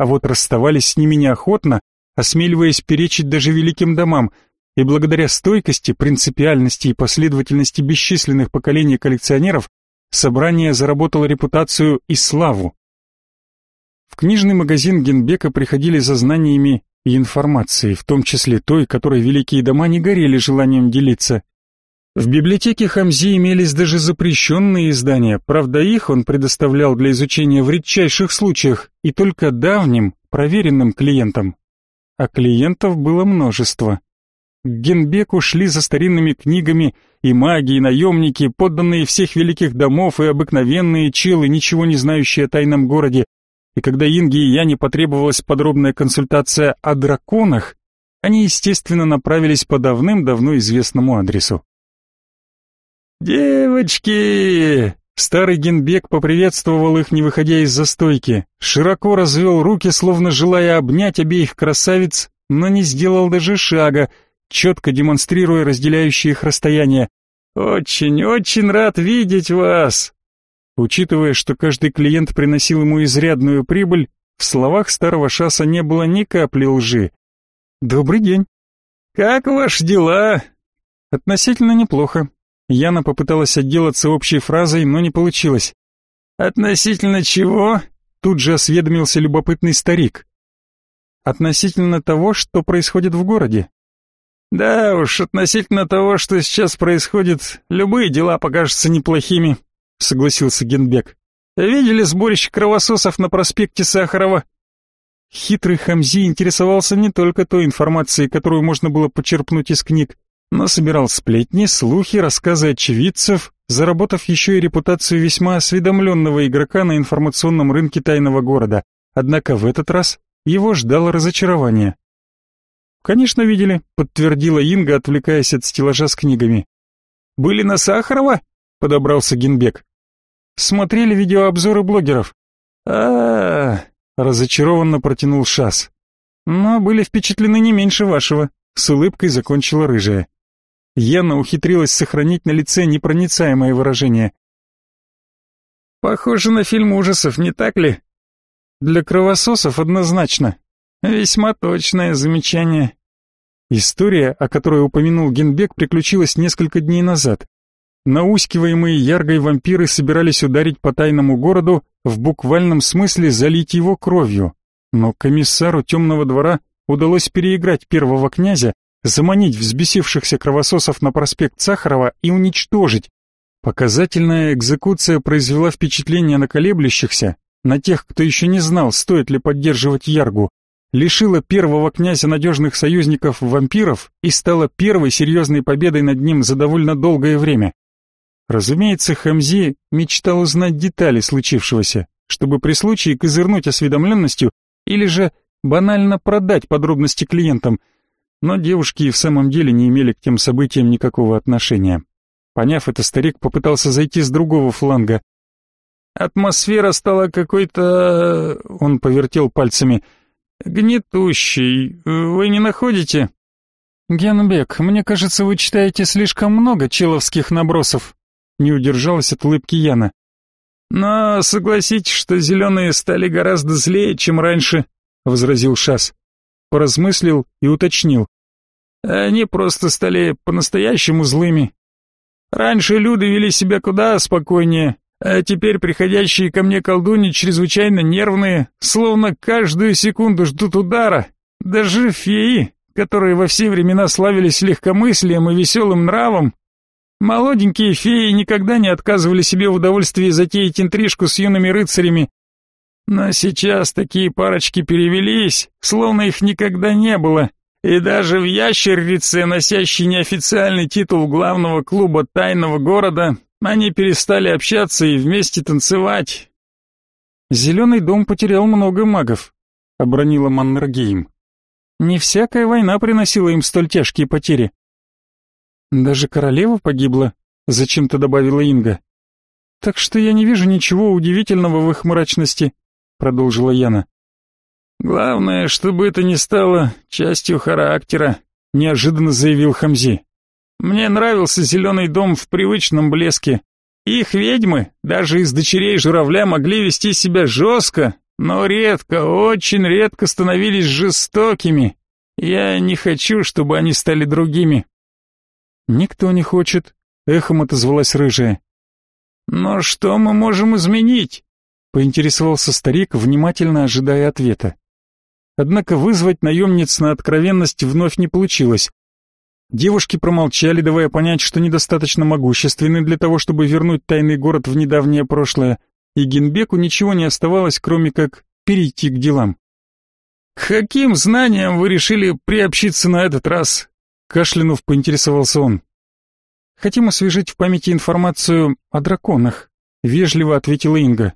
а вот расставались с ними неохотно, осмеливаясь перечить даже великим домам, и благодаря стойкости, принципиальности и последовательности бесчисленных поколений коллекционеров собрание заработало репутацию и славу. В книжный магазин Генбека приходили за знаниями и информацией, в том числе той, которой великие дома не горели желанием делиться. В библиотеке Хамзи имелись даже запрещенные издания, правда их он предоставлял для изучения в редчайших случаях и только давним, проверенным клиентам. А клиентов было множество. К Генбеку шли за старинными книгами и маги, и наемники, подданные всех великих домов и обыкновенные челы, ничего не знающие о тайном городе. И когда Инге и Яне потребовалась подробная консультация о драконах, они, естественно, направились по давным-давно известному адресу. «Девочки!» Старый Генбек поприветствовал их, не выходя из застойки, широко развел руки, словно желая обнять обеих красавиц, но не сделал даже шага, четко демонстрируя разделяющие их расстояние. «Очень, очень рад видеть вас!» Учитывая, что каждый клиент приносил ему изрядную прибыль, в словах старого шаса не было ни капли лжи. «Добрый день!» «Как ваши дела?» «Относительно неплохо». Яна попыталась отделаться общей фразой, но не получилось. «Относительно чего?» Тут же осведомился любопытный старик. «Относительно того, что происходит в городе. Да уж, относительно того, что сейчас происходит, любые дела покажутся неплохими, согласился Генбек. Видели сборище кровососов на проспекте Сахарова? Хитрый Хамзи интересовался не только той информацией, которую можно было почерпнуть из книг, но собирал сплетни, слухи, рассказы очевидцев, заработав еще и репутацию весьма осведомленного игрока на информационном рынке тайного города. Однако в этот раз его ждало разочарование. «Конечно, видели», — подтвердила Инга, отвлекаясь от стеллажа с книгами. «Были на Сахарова?» — подобрался Генбек. «Смотрели видеообзоры блогеров». А, разочарованно протянул Шас. «Но были впечатлены не меньше вашего», — с улыбкой закончила рыжая. Яна ухитрилась сохранить на лице непроницаемое выражение. «Похоже на фильм ужасов, не так ли?» «Для кровососов однозначно», Весьма точное замечание. История, о которой упомянул Генбек, приключилась несколько дней назад. Наускиваемые яргой вампиры собирались ударить по тайному городу, в буквальном смысле залить его кровью. Но комиссару темного двора удалось переиграть первого князя, заманить взбесившихся кровососов на проспект Сахарова и уничтожить. Показательная экзекуция произвела впечатление на колеблющихся, на тех, кто еще не знал, стоит ли поддерживать Яргу лишила первого князя надежных союзников вампиров и стала первой серьезной победой над ним за довольно долгое время. Разумеется, Хамзи мечтал узнать детали случившегося, чтобы при случае козырнуть осведомленностью или же банально продать подробности клиентам, но девушки и в самом деле не имели к тем событиям никакого отношения. Поняв это, старик попытался зайти с другого фланга. Атмосфера стала какой-то... Он повертел пальцами — гнетущий, вы не находите?» «Генбек, мне кажется, вы читаете слишком много человских набросов», не удержалась от улыбки Яна. «Но согласитесь, что зеленые стали гораздо злее, чем раньше», — возразил Шас. Поразмыслил и уточнил. «Они просто стали по-настоящему злыми. Раньше люди вели себя куда спокойнее, а теперь приходящие ко мне колдуни чрезвычайно нервные, словно каждую секунду ждут удара. Даже феи, которые во все времена славились легкомыслием и веселым нравом, молоденькие феи никогда не отказывали себе в удовольствии затеять интрижку с юными рыцарями. Но сейчас такие парочки перевелись, словно их никогда не было. И даже в ящерице, носящей неофициальный титул главного клуба тайного города, они перестали общаться и вместе танцевать. Зеленый дом потерял много магов, обронила Маннергейм. Не всякая война приносила им столь тяжкие потери. Даже королева погибла, зачем-то добавила Инга. Так что я не вижу ничего удивительного в их мрачности, продолжила Яна. Главное, чтобы это не стало частью характера, неожиданно заявил Хамзи. Мне нравился зеленый дом в привычном блеске. Их ведьмы, даже из дочерей журавля, могли вести себя жестко, но редко, очень редко становились жестокими. Я не хочу, чтобы они стали другими. Никто не хочет, эхом отозвалась рыжая. Но что мы можем изменить? Поинтересовался старик, внимательно ожидая ответа. Однако вызвать наемниц на откровенность вновь не получилось. Девушки промолчали, давая понять, что недостаточно могущественны для того, чтобы вернуть тайный город в недавнее прошлое, и Генбеку ничего не оставалось, кроме как перейти к делам. «К каким знаниям вы решили приобщиться на этот раз?» Кашлянув поинтересовался он. «Хотим освежить в памяти информацию о драконах», — вежливо ответила Инга.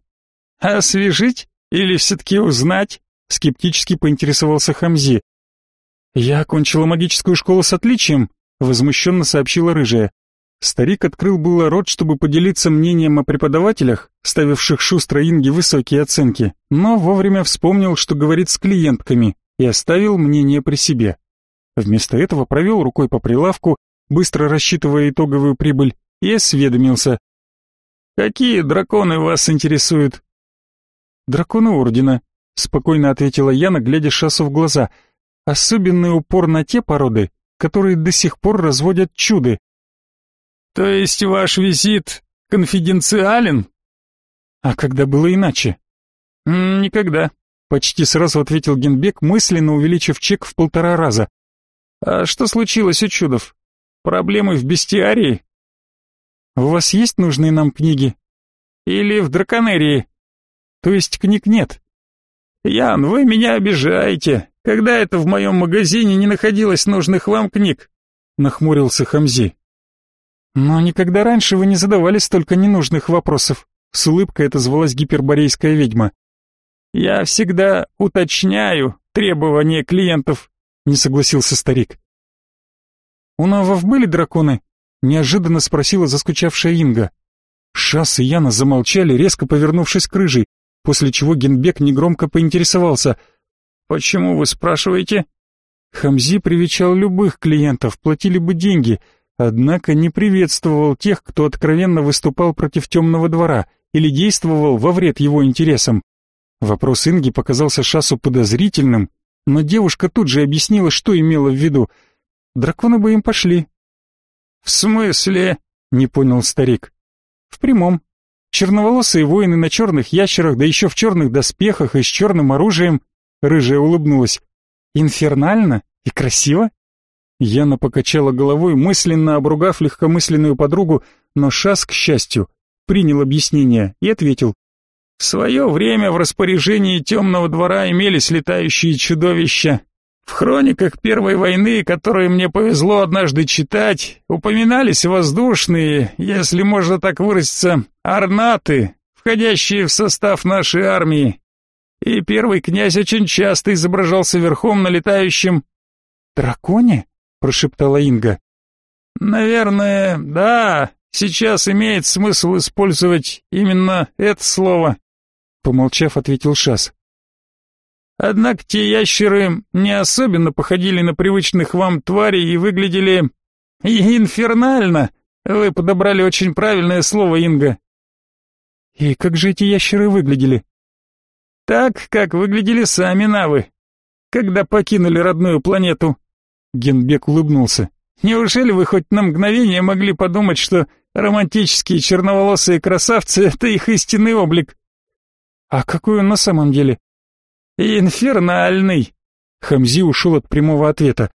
«Освежить или все-таки узнать?» — скептически поинтересовался Хамзи. «Я окончила магическую школу с отличием», — возмущенно сообщила рыжая. Старик открыл было рот, чтобы поделиться мнением о преподавателях, ставивших шустро Инге высокие оценки, но вовремя вспомнил, что говорит с клиентками, и оставил мнение при себе. Вместо этого провел рукой по прилавку, быстро рассчитывая итоговую прибыль, и осведомился. «Какие драконы вас интересуют?» «Драконы Ордена», — спокойно ответила Яна, глядя Шасу в глаза — Особенный упор на те породы, которые до сих пор разводят чуды. То есть ваш визит конфиденциален? А когда было иначе? Никогда, почти сразу ответил Генбек, мысленно увеличив чек в полтора раза. А что случилось у чудов? Проблемы в бестиарии? У вас есть нужные нам книги? Или в драконерии? То есть книг нет? Ян, вы меня обижаете. Когда это в моем магазине не находилось нужных вам книг? Нахмурился Хамзи. Но никогда раньше вы не задавали столько ненужных вопросов. С улыбкой отозвалась гиперборейская ведьма. Я всегда уточняю требования клиентов, не согласился старик. У новов были драконы? Неожиданно спросила заскучавшая Инга. Шас и Яна замолчали, резко повернувшись к рыжей, после чего Генбек негромко поинтересовался — «Почему вы спрашиваете?» Хамзи привечал любых клиентов, платили бы деньги, однако не приветствовал тех, кто откровенно выступал против темного двора или действовал во вред его интересам. Вопрос Инги показался Шасу подозрительным, но девушка тут же объяснила, что имела в виду. Драконы бы им пошли. «В смысле?» — не понял старик. «В прямом. Черноволосые воины на черных ящерах, да еще в черных доспехах и с черным оружием — Рыжая улыбнулась. «Инфернально? И красиво?» Яна покачала головой, мысленно обругав легкомысленную подругу, но Шас, к счастью, принял объяснение и ответил. «В свое время в распоряжении темного двора имелись летающие чудовища. В хрониках Первой войны, которые мне повезло однажды читать, упоминались воздушные, если можно так выразиться, орнаты, входящие в состав нашей армии и первый князь очень часто изображался верхом на летающем... «Драконе?» — прошептала Инга. «Наверное, да, сейчас имеет смысл использовать именно это слово», — помолчав, ответил Шас. «Однако те ящеры не особенно походили на привычных вам тварей и выглядели... инфернально. Вы подобрали очень правильное слово, Инга». «И как же эти ящеры выглядели?» Так, как выглядели сами навы, когда покинули родную планету. Генбек улыбнулся. Неужели вы хоть на мгновение могли подумать, что романтические черноволосые красавцы — это их истинный облик? А какой он на самом деле? Инфернальный. Хамзи ушел от прямого ответа.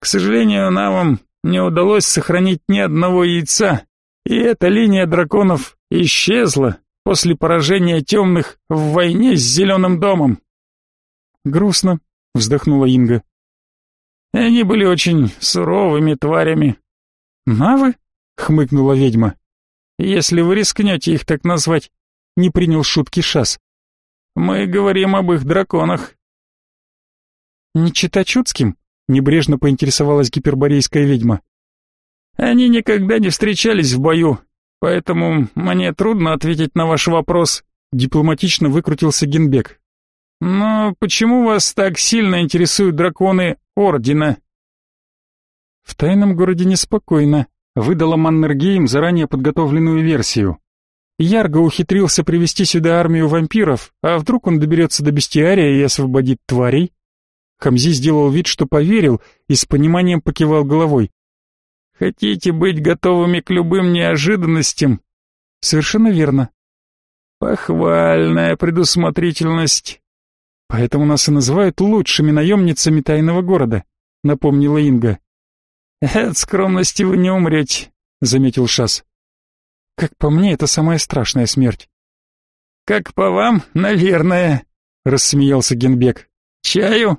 К сожалению, навам не удалось сохранить ни одного яйца, и эта линия драконов исчезла, после поражения темных в войне с Зеленым домом. Грустно, вздохнула Инга. Они были очень суровыми тварями. Навы? хмыкнула ведьма. Если вы рискнете их так назвать, не принял шутки Шас. Мы говорим об их драконах. Не читачутским? Небрежно поинтересовалась гиперборейская ведьма. Они никогда не встречались в бою, Поэтому мне трудно ответить на ваш вопрос, дипломатично выкрутился Генбек. Но почему вас так сильно интересуют драконы Ордена? В тайном городе неспокойно, выдала Маннергейм заранее подготовленную версию. Ярго ухитрился привести сюда армию вампиров, а вдруг он доберется до бестиария и освободит тварей? Хамзи сделал вид, что поверил, и с пониманием покивал головой. Хотите быть готовыми к любым неожиданностям? Совершенно верно. Похвальная предусмотрительность. Поэтому нас и называют лучшими наемницами тайного города, напомнила Инга. От скромности вы не умрете, заметил Шас. Как по мне, это самая страшная смерть. Как по вам, наверное, рассмеялся Генбек. Чаю?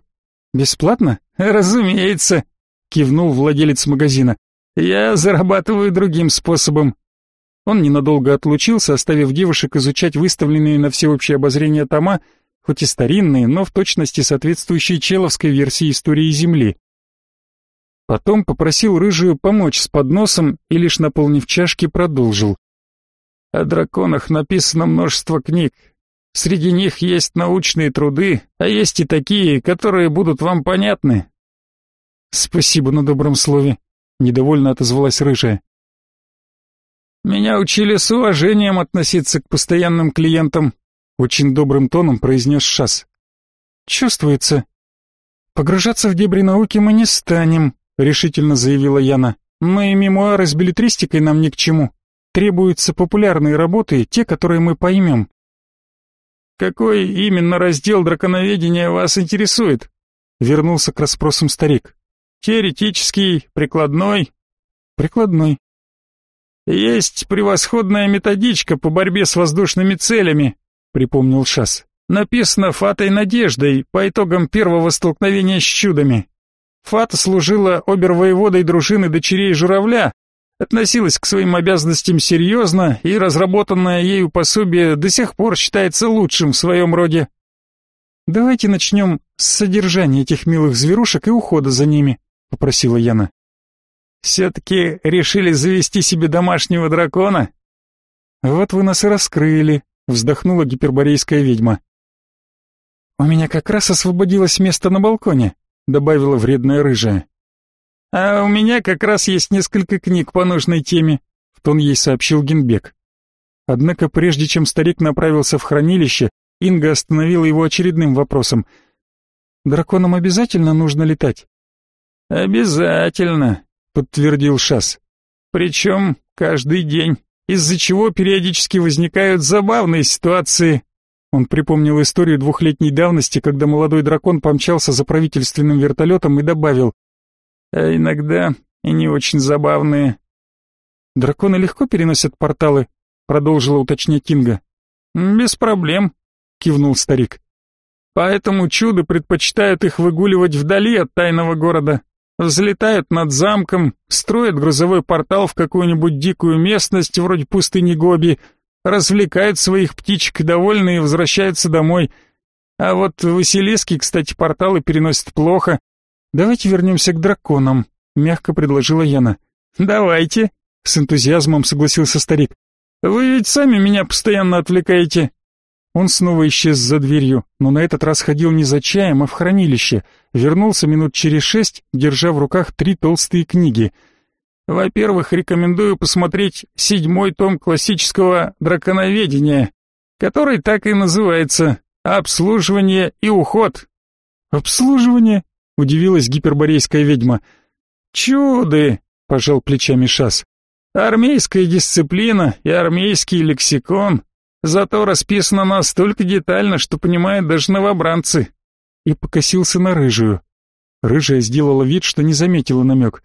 Бесплатно? Разумеется, кивнул владелец магазина. Я зарабатываю другим способом. Он ненадолго отлучился, оставив девушек изучать выставленные на всеобщее обозрение тома, хоть и старинные, но в точности соответствующие человской версии истории Земли. Потом попросил рыжую помочь с подносом и лишь наполнив чашки продолжил. О драконах написано множество книг. Среди них есть научные труды, а есть и такие, которые будут вам понятны. Спасибо на добром слове, недовольно отозвалась рыжая. Меня учили с уважением относиться к постоянным клиентам, очень добрым тоном произнес Шас. Чувствуется. Погружаться в дебри науки мы не станем, решительно заявила Яна. Но и мемуары с билетристикой нам ни к чему. Требуются популярные работы, те, которые мы поймем. Какой именно раздел драконоведения вас интересует? Вернулся к расспросам старик. Теоретический, прикладной? Прикладной. Есть превосходная методичка по борьбе с воздушными целями, припомнил Шас. Написано Фатой Надеждой по итогам первого столкновения с чудами. Фата служила обервоеводой дружины дочерей Журавля, относилась к своим обязанностям серьезно, и разработанное ею пособие до сих пор считается лучшим в своем роде. Давайте начнем с содержания этих милых зверушек и ухода за ними, попросила Яна. Все-таки решили завести себе домашнего дракона? Вот вы нас и раскрыли, вздохнула гиперборейская ведьма. У меня как раз освободилось место на балконе, добавила вредная рыжая. А у меня как раз есть несколько книг по нужной теме, в тон ей сообщил Генбек. Однако прежде чем старик направился в хранилище, Инга остановила его очередным вопросом. Драконам обязательно нужно летать? Обязательно, подтвердил Шас. Причем каждый день, из-за чего периодически возникают забавные ситуации. Он припомнил историю двухлетней давности, когда молодой дракон помчался за правительственным вертолетом и добавил, а иногда и не очень забавные. Драконы легко переносят порталы, продолжила уточнять Кинга. Без проблем, кивнул старик. Поэтому чуды предпочитают их выгуливать вдали от тайного города взлетают над замком, строят грузовой портал в какую-нибудь дикую местность, вроде пустыни Гоби, развлекают своих птичек, довольные, возвращаются домой. А вот Василиски, кстати, порталы переносят плохо. Давайте вернемся к драконам, мягко предложила Яна. Давайте, с энтузиазмом согласился старик. Вы ведь сами меня постоянно отвлекаете. Он снова исчез за дверью, но на этот раз ходил не за чаем, а в хранилище. Вернулся минут через шесть, держа в руках три толстые книги. Во-первых, рекомендую посмотреть седьмой том классического драконоведения, который так и называется «Обслуживание и уход». «Обслуживание?» — удивилась гиперборейская ведьма. «Чуды!» — пожал плечами Шас. «Армейская дисциплина и армейский лексикон Зато расписано настолько детально, что понимают даже новобранцы. И покосился на рыжую. Рыжая сделала вид, что не заметила намек.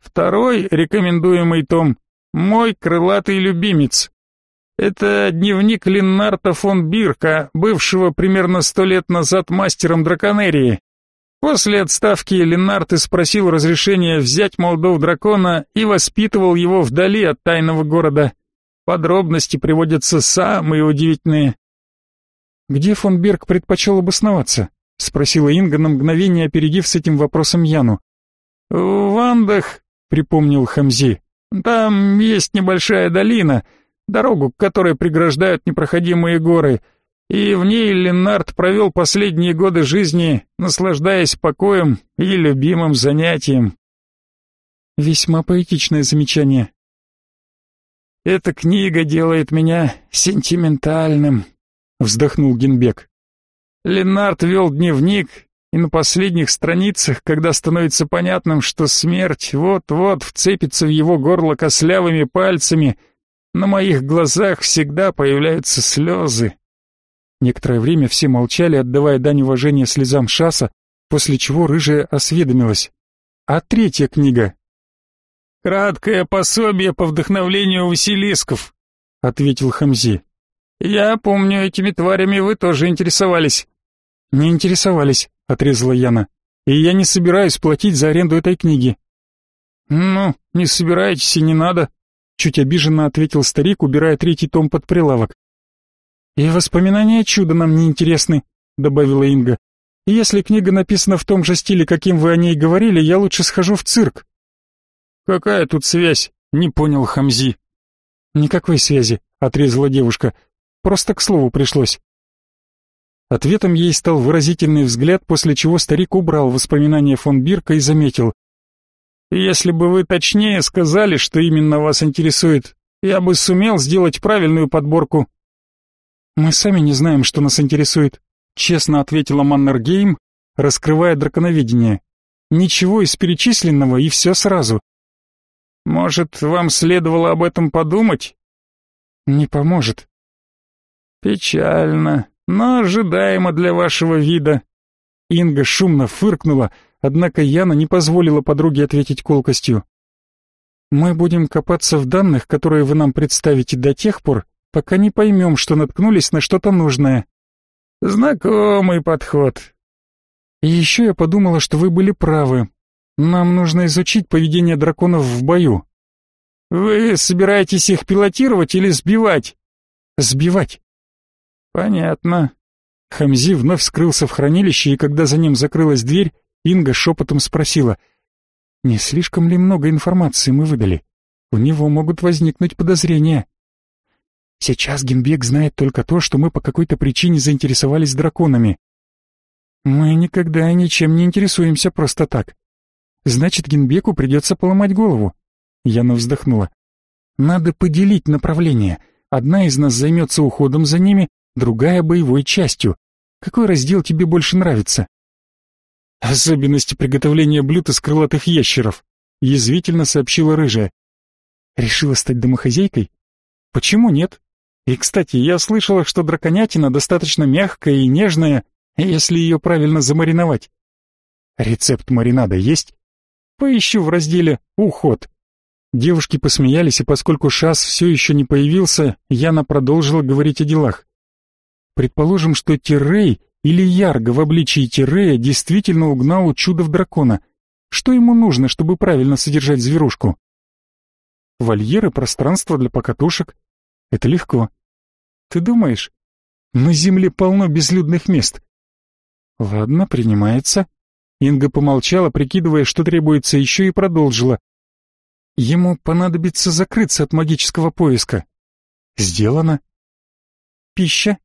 Второй рекомендуемый том «Мой крылатый любимец». Это дневник Леннарта фон Бирка, бывшего примерно сто лет назад мастером драконерии. После отставки Леннарт и спросил разрешения взять молодого дракона и воспитывал его вдали от тайного города. Подробности приводятся самые удивительные. Где фон Берг предпочел обосноваться? спросила Инга на мгновение, опередив с этим вопросом Яну. В Вандах, припомнил Хамзи. Там есть небольшая долина, дорогу, к которой преграждают непроходимые горы, и в ней Ленард провел последние годы жизни, наслаждаясь покоем и любимым занятием. Весьма поэтичное замечание, эта книга делает меня сентиментальным, вздохнул Генбек. Ленард вел дневник, и на последних страницах, когда становится понятным, что смерть вот-вот вцепится в его горло кослявыми пальцами, На моих глазах всегда появляются слезы. Некоторое время все молчали, отдавая дань уважения слезам Шаса, после чего рыжая осведомилась. «А третья книга?» «Краткое пособие по вдохновлению Василисков», — ответил Хамзи. «Я помню, этими тварями вы тоже интересовались». «Не интересовались», — отрезала Яна. «И я не собираюсь платить за аренду этой книги». «Ну, не собираетесь и не надо», — чуть обиженно ответил старик, убирая третий том под прилавок. «И воспоминания чуда нам не интересны», — добавила Инга. «Если книга написана в том же стиле, каким вы о ней говорили, я лучше схожу в цирк». «Какая тут связь?» — не понял Хамзи. «Никакой связи», — отрезала девушка. «Просто к слову пришлось». Ответом ей стал выразительный взгляд, после чего старик убрал воспоминания фон Бирка и заметил. Если бы вы точнее сказали, что именно вас интересует, я бы сумел сделать правильную подборку. Мы сами не знаем, что нас интересует, честно ответила Маннергейм, раскрывая драконовидение. Ничего из перечисленного и все сразу. Может, вам следовало об этом подумать? Не поможет. Печально, но ожидаемо для вашего вида. Инга шумно фыркнула, Однако Яна не позволила подруге ответить колкостью. «Мы будем копаться в данных, которые вы нам представите до тех пор, пока не поймем, что наткнулись на что-то нужное». «Знакомый подход». «И еще я подумала, что вы были правы. Нам нужно изучить поведение драконов в бою». «Вы собираетесь их пилотировать или сбивать?» «Сбивать». «Понятно». Хамзи вновь скрылся в хранилище, и когда за ним закрылась дверь, Инга шепотом спросила, «Не слишком ли много информации мы выдали? У него могут возникнуть подозрения». «Сейчас Генбек знает только то, что мы по какой-то причине заинтересовались драконами. Мы никогда ничем не интересуемся просто так. Значит, Генбеку придется поломать голову». Яна вздохнула. «Надо поделить направление. Одна из нас займется уходом за ними, другая — боевой частью. Какой раздел тебе больше нравится?» Особенности приготовления блюд из крылатых ящеров, язвительно сообщила рыжая. Решила стать домохозяйкой? Почему нет? И, кстати, я слышала, что драконятина достаточно мягкая и нежная, если ее правильно замариновать. Рецепт маринада есть? Поищу в разделе «Уход». Девушки посмеялись, и поскольку Шас все еще не появился, Яна продолжила говорить о делах. Предположим, что Тирей или Ярго в обличии Тирея действительно угнал у чудов дракона. Что ему нужно, чтобы правильно содержать зверушку? Вольеры, пространство для покатушек. Это легко. Ты думаешь? На земле полно безлюдных мест. Ладно, принимается. Инга помолчала, прикидывая, что требуется еще, и продолжила. Ему понадобится закрыться от магического поиска. Сделано. Пища.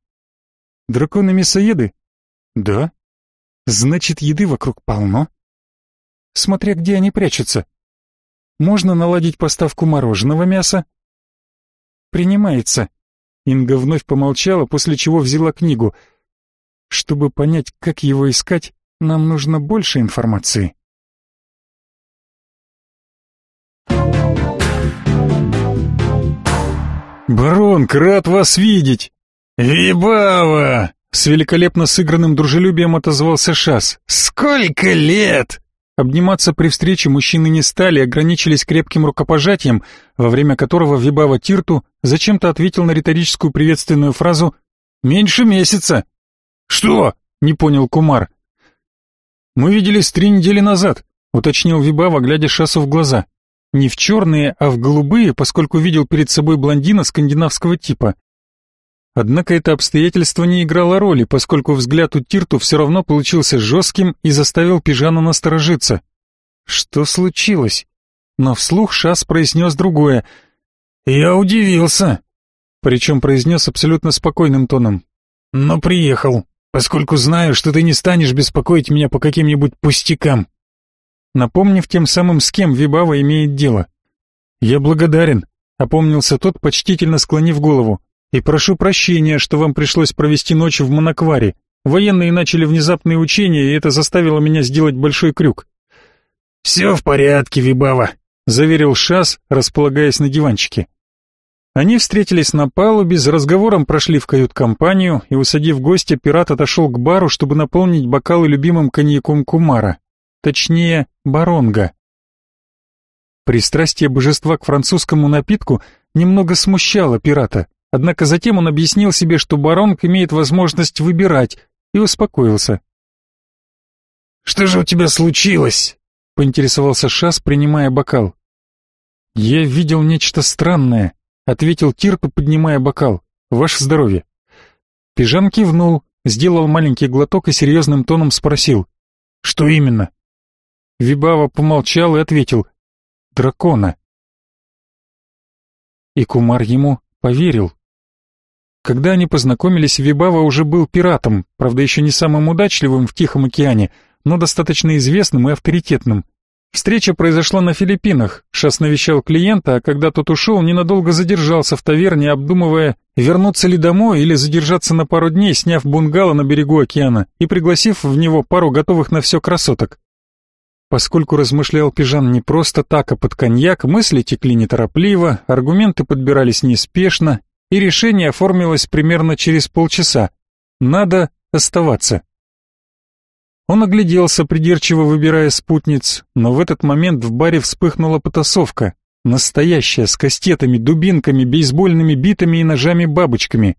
Драконы-мясоеды да? Значит, еды вокруг полно. Смотря где они прячутся. Можно наладить поставку мороженого мяса? Принимается. Инга вновь помолчала, после чего взяла книгу. Чтобы понять, как его искать, нам нужно больше информации. «Барон, рад вас видеть!» «Вибава!» С великолепно сыгранным дружелюбием отозвался Шас. «Сколько лет!» Обниматься при встрече мужчины не стали, ограничились крепким рукопожатием, во время которого Вибава Тирту зачем-то ответил на риторическую приветственную фразу «Меньше месяца». «Что?» — не понял Кумар. «Мы виделись три недели назад», — уточнил Вибава, глядя Шасу в глаза. Не в черные, а в голубые, поскольку видел перед собой блондина скандинавского типа. Однако это обстоятельство не играло роли, поскольку взгляд у Тирту все равно получился жестким и заставил Пижану насторожиться. Что случилось? Но вслух Шас произнес другое. «Я удивился», причем произнес абсолютно спокойным тоном. «Но приехал, поскольку знаю, что ты не станешь беспокоить меня по каким-нибудь пустякам». Напомнив тем самым, с кем Вибава имеет дело. «Я благодарен», — опомнился тот, почтительно склонив голову. И прошу прощения, что вам пришлось провести ночь в Монокваре. Военные начали внезапные учения, и это заставило меня сделать большой крюк. «Все в порядке, Вибава», — заверил Шас, располагаясь на диванчике. Они встретились на палубе, с разговором прошли в кают-компанию, и, усадив гостя, пират отошел к бару, чтобы наполнить бокалы любимым коньяком Кумара. Точнее, баронга. Пристрастие божества к французскому напитку немного смущало пирата, однако затем он объяснил себе, что баронг имеет возможность выбирать, и успокоился. «Что же у тебя случилось?» — поинтересовался Шас, принимая бокал. «Я видел нечто странное», — ответил Тирпа, поднимая бокал. «Ваше здоровье». Пижан кивнул, сделал маленький глоток и серьезным тоном спросил. «Что именно?» Вибава помолчал и ответил. «Дракона». И Кумар ему поверил. Когда они познакомились, Вибава уже был пиратом, правда еще не самым удачливым в Тихом океане, но достаточно известным и авторитетным. Встреча произошла на Филиппинах. Шас навещал клиента, а когда тот ушел, ненадолго задержался в таверне, обдумывая, вернуться ли домой или задержаться на пару дней, сняв бунгало на берегу океана и пригласив в него пару готовых на все красоток. Поскольку размышлял Пижан не просто так, а под коньяк, мысли текли неторопливо, аргументы подбирались неспешно, и решение оформилось примерно через полчаса. Надо оставаться. Он огляделся, придирчиво выбирая спутниц, но в этот момент в баре вспыхнула потасовка. Настоящая, с кастетами, дубинками, бейсбольными битами и ножами-бабочками.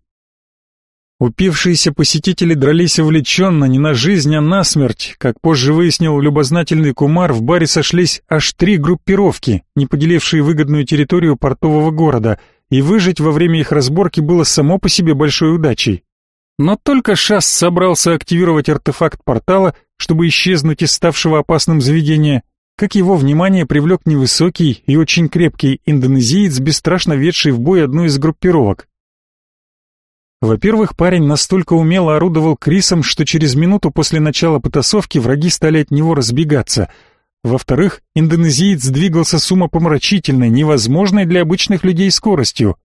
Упившиеся посетители дрались увлеченно, не на жизнь, а на смерть. Как позже выяснил любознательный кумар, в баре сошлись аж три группировки, не поделившие выгодную территорию портового города, и выжить во время их разборки было само по себе большой удачей. Но только Шас собрался активировать артефакт портала, чтобы исчезнуть из ставшего опасным заведения, как его внимание привлек невысокий и очень крепкий индонезиец, бесстрашно ведший в бой одну из группировок. Во-первых, парень настолько умело орудовал Крисом, что через минуту после начала потасовки враги стали от него разбегаться. Во-вторых, индонезиец двигался с умопомрачительной, невозможной для обычных людей скоростью.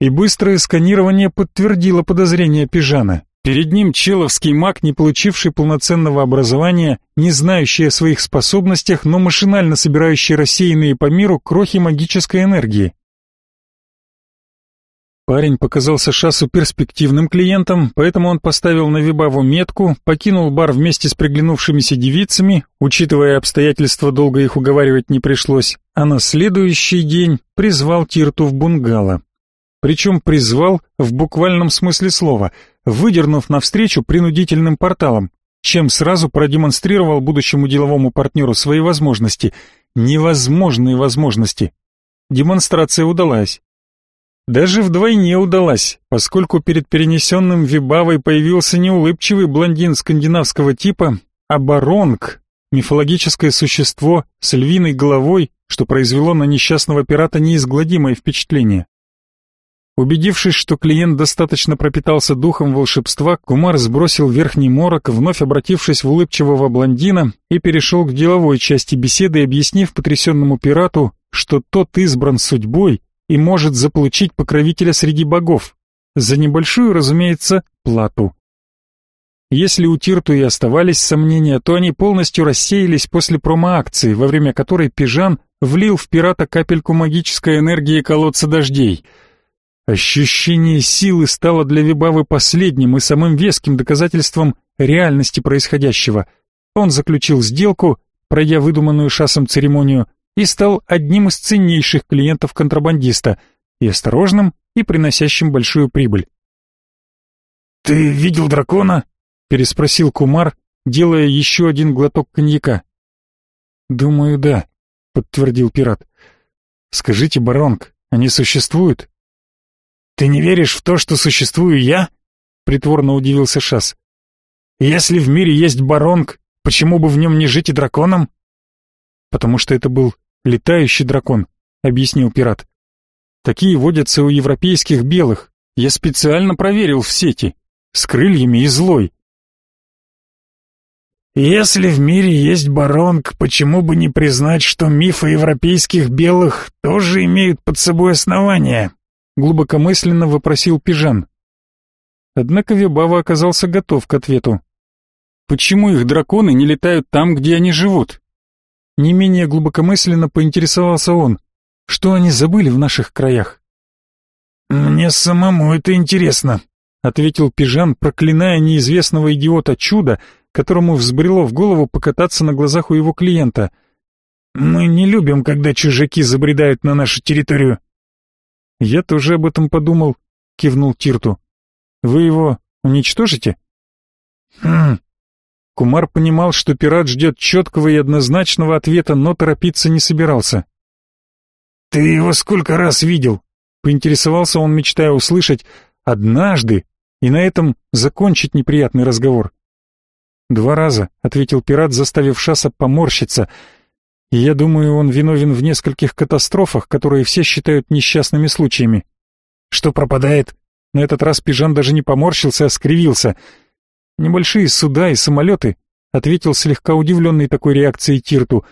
И быстрое сканирование подтвердило подозрение Пижана. Перед ним человский маг, не получивший полноценного образования, не знающий о своих способностях, но машинально собирающий рассеянные по миру крохи магической энергии. Парень показался Шасу перспективным клиентом, поэтому он поставил на Вибаву метку, покинул бар вместе с приглянувшимися девицами, учитывая обстоятельства, долго их уговаривать не пришлось, а на следующий день призвал Тирту в бунгало причем призвал в буквальном смысле слова, выдернув навстречу принудительным порталом, чем сразу продемонстрировал будущему деловому партнеру свои возможности, невозможные возможности. Демонстрация удалась. Даже вдвойне удалась, поскольку перед перенесенным Вибавой появился не улыбчивый блондин скандинавского типа, а баронг, мифологическое существо с львиной головой, что произвело на несчастного пирата неизгладимое впечатление. Убедившись, что клиент достаточно пропитался духом волшебства, Кумар сбросил верхний морок, вновь обратившись в улыбчивого блондина, и перешел к деловой части беседы, объяснив потрясенному пирату, что тот избран судьбой и может заполучить покровителя среди богов. За небольшую, разумеется, плату. Если у Тирту и оставались сомнения, то они полностью рассеялись после промо-акции, во время которой Пижан влил в пирата капельку магической энергии колодца дождей — Ощущение силы стало для Вибавы последним и самым веским доказательством реальности происходящего. Он заключил сделку, пройдя выдуманную шасом церемонию, и стал одним из ценнейших клиентов контрабандиста, и осторожным, и приносящим большую прибыль. «Ты видел дракона?» — переспросил Кумар, делая еще один глоток коньяка. «Думаю, да», — подтвердил пират. «Скажите, Баронг, они существуют?» «Ты не веришь в то, что существую я?» — притворно удивился Шас. «Если в мире есть баронг, почему бы в нем не жить и драконом?» «Потому что это был летающий дракон», — объяснил пират. «Такие водятся у европейских белых. Я специально проверил в сети. С крыльями и злой». «Если в мире есть баронг, почему бы не признать, что мифы европейских белых тоже имеют под собой основания?» глубокомысленно вопросил Пижан. Однако Вибава оказался готов к ответу. Почему их драконы не летают там, где они живут? Не менее глубокомысленно поинтересовался он. Что они забыли в наших краях? «Мне самому это интересно», — ответил Пижан, проклиная неизвестного идиота чуда, которому взбрело в голову покататься на глазах у его клиента. «Мы не любим, когда чужаки забредают на нашу территорию». «Я тоже об этом подумал», — кивнул Тирту. «Вы его уничтожите?» «Хм...» Кумар понимал, что пират ждет четкого и однозначного ответа, но торопиться не собирался. «Ты его сколько раз видел?» — поинтересовался он, мечтая услышать «однажды» и на этом закончить неприятный разговор. «Два раза», — ответил пират, заставив Шаса поморщиться. «И я думаю, он виновен в нескольких катастрофах, которые все считают несчастными случаями». «Что пропадает?» На этот раз Пижан даже не поморщился, а скривился. «Небольшие суда и самолеты», — ответил слегка удивленный такой реакцией Тирту.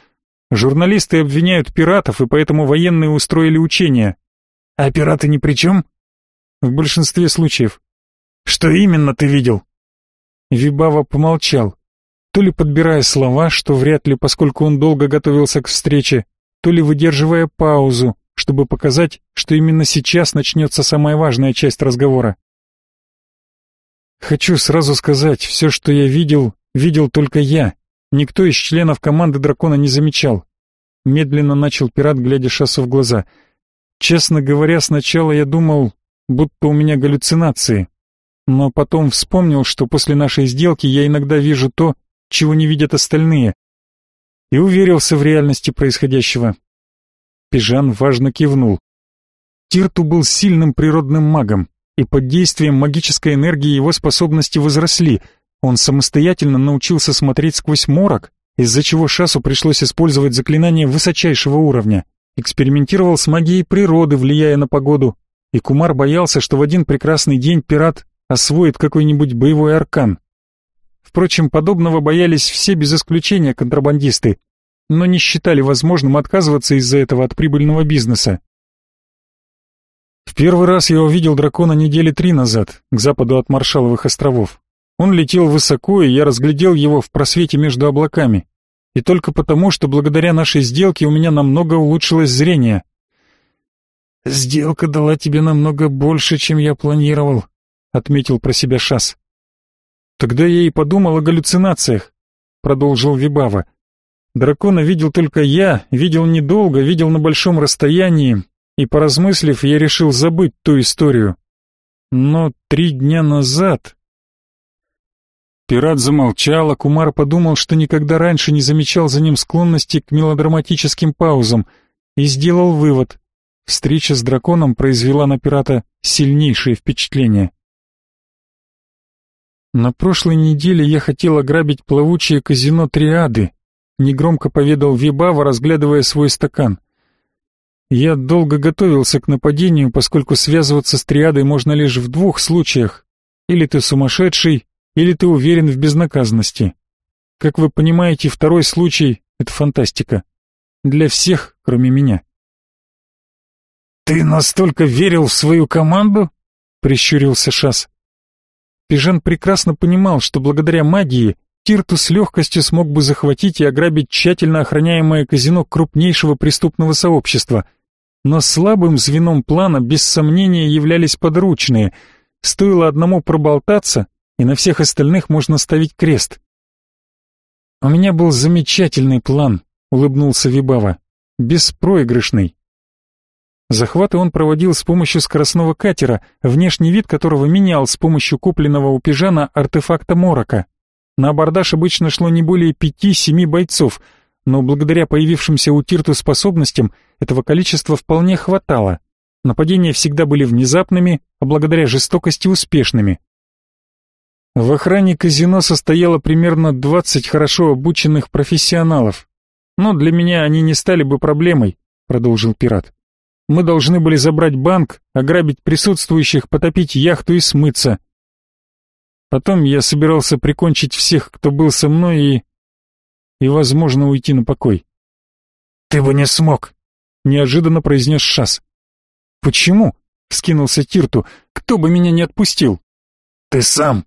«Журналисты обвиняют пиратов, и поэтому военные устроили учения». «А пираты ни при чем?» «В большинстве случаев». «Что именно ты видел?» Вибава помолчал, то ли подбирая слова, что вряд ли, поскольку он долго готовился к встрече, то ли выдерживая паузу, чтобы показать, что именно сейчас начнется самая важная часть разговора. Хочу сразу сказать, все, что я видел, видел только я. Никто из членов команды дракона не замечал. Медленно начал пират, глядя Шасу в глаза. Честно говоря, сначала я думал, будто у меня галлюцинации но потом вспомнил, что после нашей сделки я иногда вижу то, чего не видят остальные, и уверился в реальности происходящего. Пижан важно кивнул. Тирту был сильным природным магом, и под действием магической энергии его способности возросли. Он самостоятельно научился смотреть сквозь морок, из-за чего Шасу пришлось использовать заклинания высочайшего уровня. Экспериментировал с магией природы, влияя на погоду, и Кумар боялся, что в один прекрасный день пират освоит какой-нибудь боевой аркан. Впрочем, подобного боялись все без исключения контрабандисты, но не считали возможным отказываться из-за этого от прибыльного бизнеса. Первый раз я увидел дракона недели три назад, к западу от Маршаловых островов. Он летел высоко, и я разглядел его в просвете между облаками. И только потому, что благодаря нашей сделке у меня намного улучшилось зрение. «Сделка дала тебе намного больше, чем я планировал», отметил про себя Шас. Тогда я и подумал о галлюцинациях, продолжил Вибава. Дракона видел только я, видел недолго, видел на большом расстоянии, и поразмыслив, я решил забыть ту историю. Но три дня назад... Пират замолчал, а Кумар подумал, что никогда раньше не замечал за ним склонности к мелодраматическим паузам, и сделал вывод. Встреча с драконом произвела на пирата сильнейшее впечатление. На прошлой неделе я хотел ограбить плавучее казино Триады, негромко поведал Вибава, разглядывая свой стакан. Я долго готовился к нападению, поскольку связываться с Триадой можно лишь в двух случаях. Или ты сумасшедший, или ты уверен в безнаказанности. Как вы понимаете, второй случай — это фантастика. Для всех, кроме меня. «Ты настолько верил в свою команду?» — прищурился Шас. Пижан прекрасно понимал, что благодаря магии Тирту с легкостью смог бы захватить и ограбить тщательно охраняемое казино крупнейшего преступного сообщества. Но слабым звеном плана без сомнения являлись подручные. Стоило одному проболтаться, и на всех остальных можно ставить крест. «У меня был замечательный план», — улыбнулся Вибава. «Беспроигрышный. Захваты он проводил с помощью скоростного катера, внешний вид которого менял с помощью купленного у Пижана артефакта Морока. На абордаж обычно шло не более пяти-семи бойцов, но благодаря появившимся у Тирту способностям этого количества вполне хватало. Нападения всегда были внезапными, а благодаря жестокости успешными. В охране казино состояло примерно 20 хорошо обученных профессионалов. Но для меня они не стали бы проблемой, продолжил пират. Мы должны были забрать банк, ограбить присутствующих, потопить яхту и смыться. Потом я собирался прикончить всех, кто был со мной, и... и, возможно, уйти на покой. «Ты бы не смог», — неожиданно произнес Шас. «Почему?» — вскинулся Тирту. «Кто бы меня не отпустил?» «Ты сам».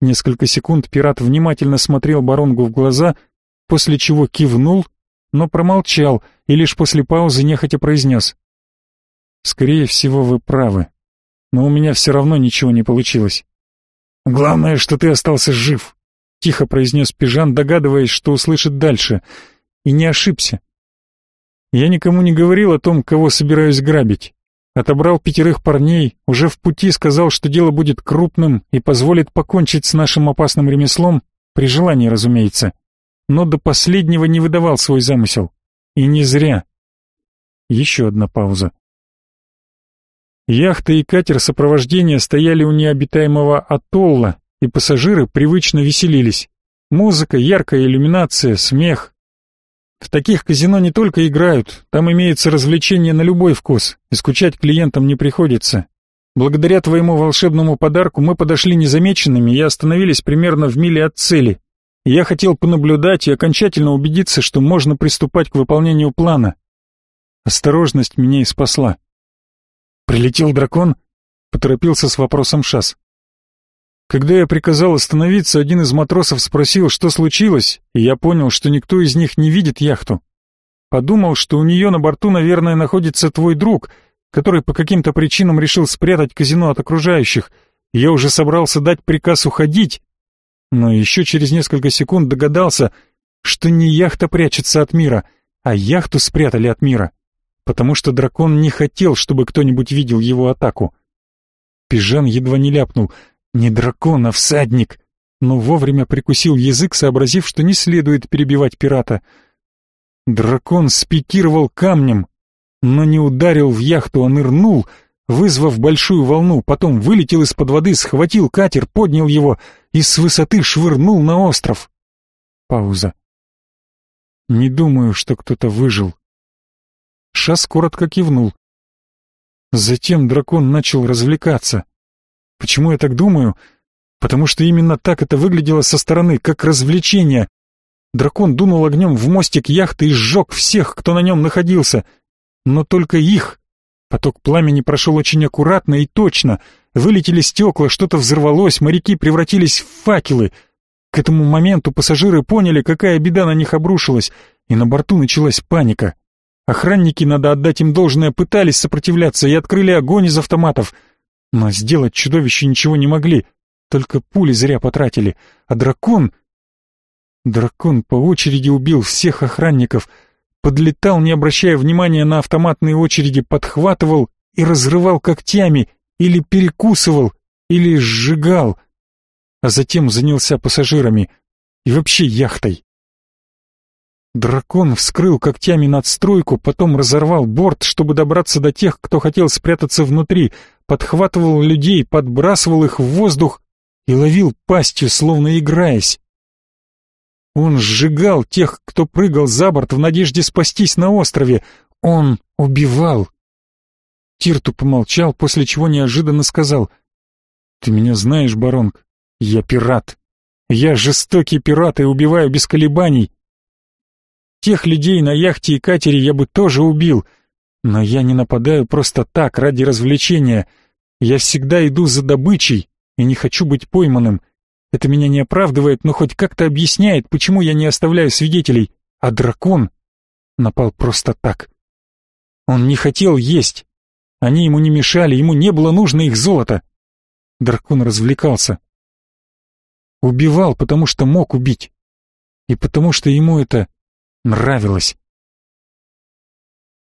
Несколько секунд пират внимательно смотрел Баронгу в глаза, после чего кивнул но промолчал и лишь после паузы нехотя произнес. Скорее всего, вы правы. Но у меня все равно ничего не получилось. Главное, что ты остался жив, тихо произнес Пижан, догадываясь, что услышит дальше, и не ошибся. Я никому не говорил о том, кого собираюсь грабить. Отобрал пятерых парней, уже в пути сказал, что дело будет крупным и позволит покончить с нашим опасным ремеслом, при желании, разумеется. Но до последнего не выдавал свой замысел. И не зря. Еще одна пауза. Яхта и катер сопровождения стояли у необитаемого атолла, и пассажиры привычно веселились. Музыка, яркая иллюминация, смех. В таких казино не только играют, там имеется развлечение на любой вкус, и скучать клиентам не приходится. Благодаря твоему волшебному подарку мы подошли незамеченными и остановились примерно в миле от цели. Я хотел понаблюдать и окончательно убедиться, что можно приступать к выполнению плана. Осторожность меня и спасла. «Прилетел дракон?» — поторопился с вопросом Шас. Когда я приказал остановиться, один из матросов спросил, что случилось, и я понял, что никто из них не видит яхту. Подумал, что у нее на борту, наверное, находится твой друг, который по каким-то причинам решил спрятать казино от окружающих. Я уже собрался дать приказ уходить, но еще через несколько секунд догадался, что не яхта прячется от мира, а яхту спрятали от мира потому что дракон не хотел, чтобы кто-нибудь видел его атаку. Пижан едва не ляпнул «Не дракон, а всадник!» но вовремя прикусил язык, сообразив, что не следует перебивать пирата. Дракон спикировал камнем, но не ударил в яхту, а нырнул, вызвав большую волну, потом вылетел из-под воды, схватил катер, поднял его и с высоты швырнул на остров. Пауза. Не думаю, что кто-то выжил. Шас коротко кивнул. Затем дракон начал развлекаться. Почему я так думаю? Потому что именно так это выглядело со стороны, как развлечение. Дракон дунул огнем в мостик яхты и сжег всех, кто на нем находился. Но только их. Поток пламени прошел очень аккуратно и точно. Вылетели стекла, что-то взорвалось, моряки превратились в факелы. К этому моменту пассажиры поняли, какая беда на них обрушилась, и на борту началась паника. Охранники, надо отдать им должное, пытались сопротивляться и открыли огонь из автоматов. Но сделать чудовище ничего не могли, только пули зря потратили. А дракон... Дракон по очереди убил всех охранников, подлетал, не обращая внимания на автоматные очереди, подхватывал и разрывал когтями, или перекусывал, или сжигал, а затем занялся пассажирами и вообще яхтой. Дракон вскрыл когтями надстройку, потом разорвал борт, чтобы добраться до тех, кто хотел спрятаться внутри, подхватывал людей, подбрасывал их в воздух и ловил пастью, словно играясь. Он сжигал тех, кто прыгал за борт в надежде спастись на острове. Он убивал. Тирту помолчал, после чего неожиданно сказал. «Ты меня знаешь, Баронг, я пират. Я жестокий пират и убиваю без колебаний. Тех людей на яхте и катере я бы тоже убил, но я не нападаю просто так, ради развлечения. Я всегда иду за добычей и не хочу быть пойманным. Это меня не оправдывает, но хоть как-то объясняет, почему я не оставляю свидетелей. А дракон напал просто так. Он не хотел есть. Они ему не мешали, ему не было нужно их золото. Дракон развлекался. Убивал, потому что мог убить. И потому что ему это нравилось.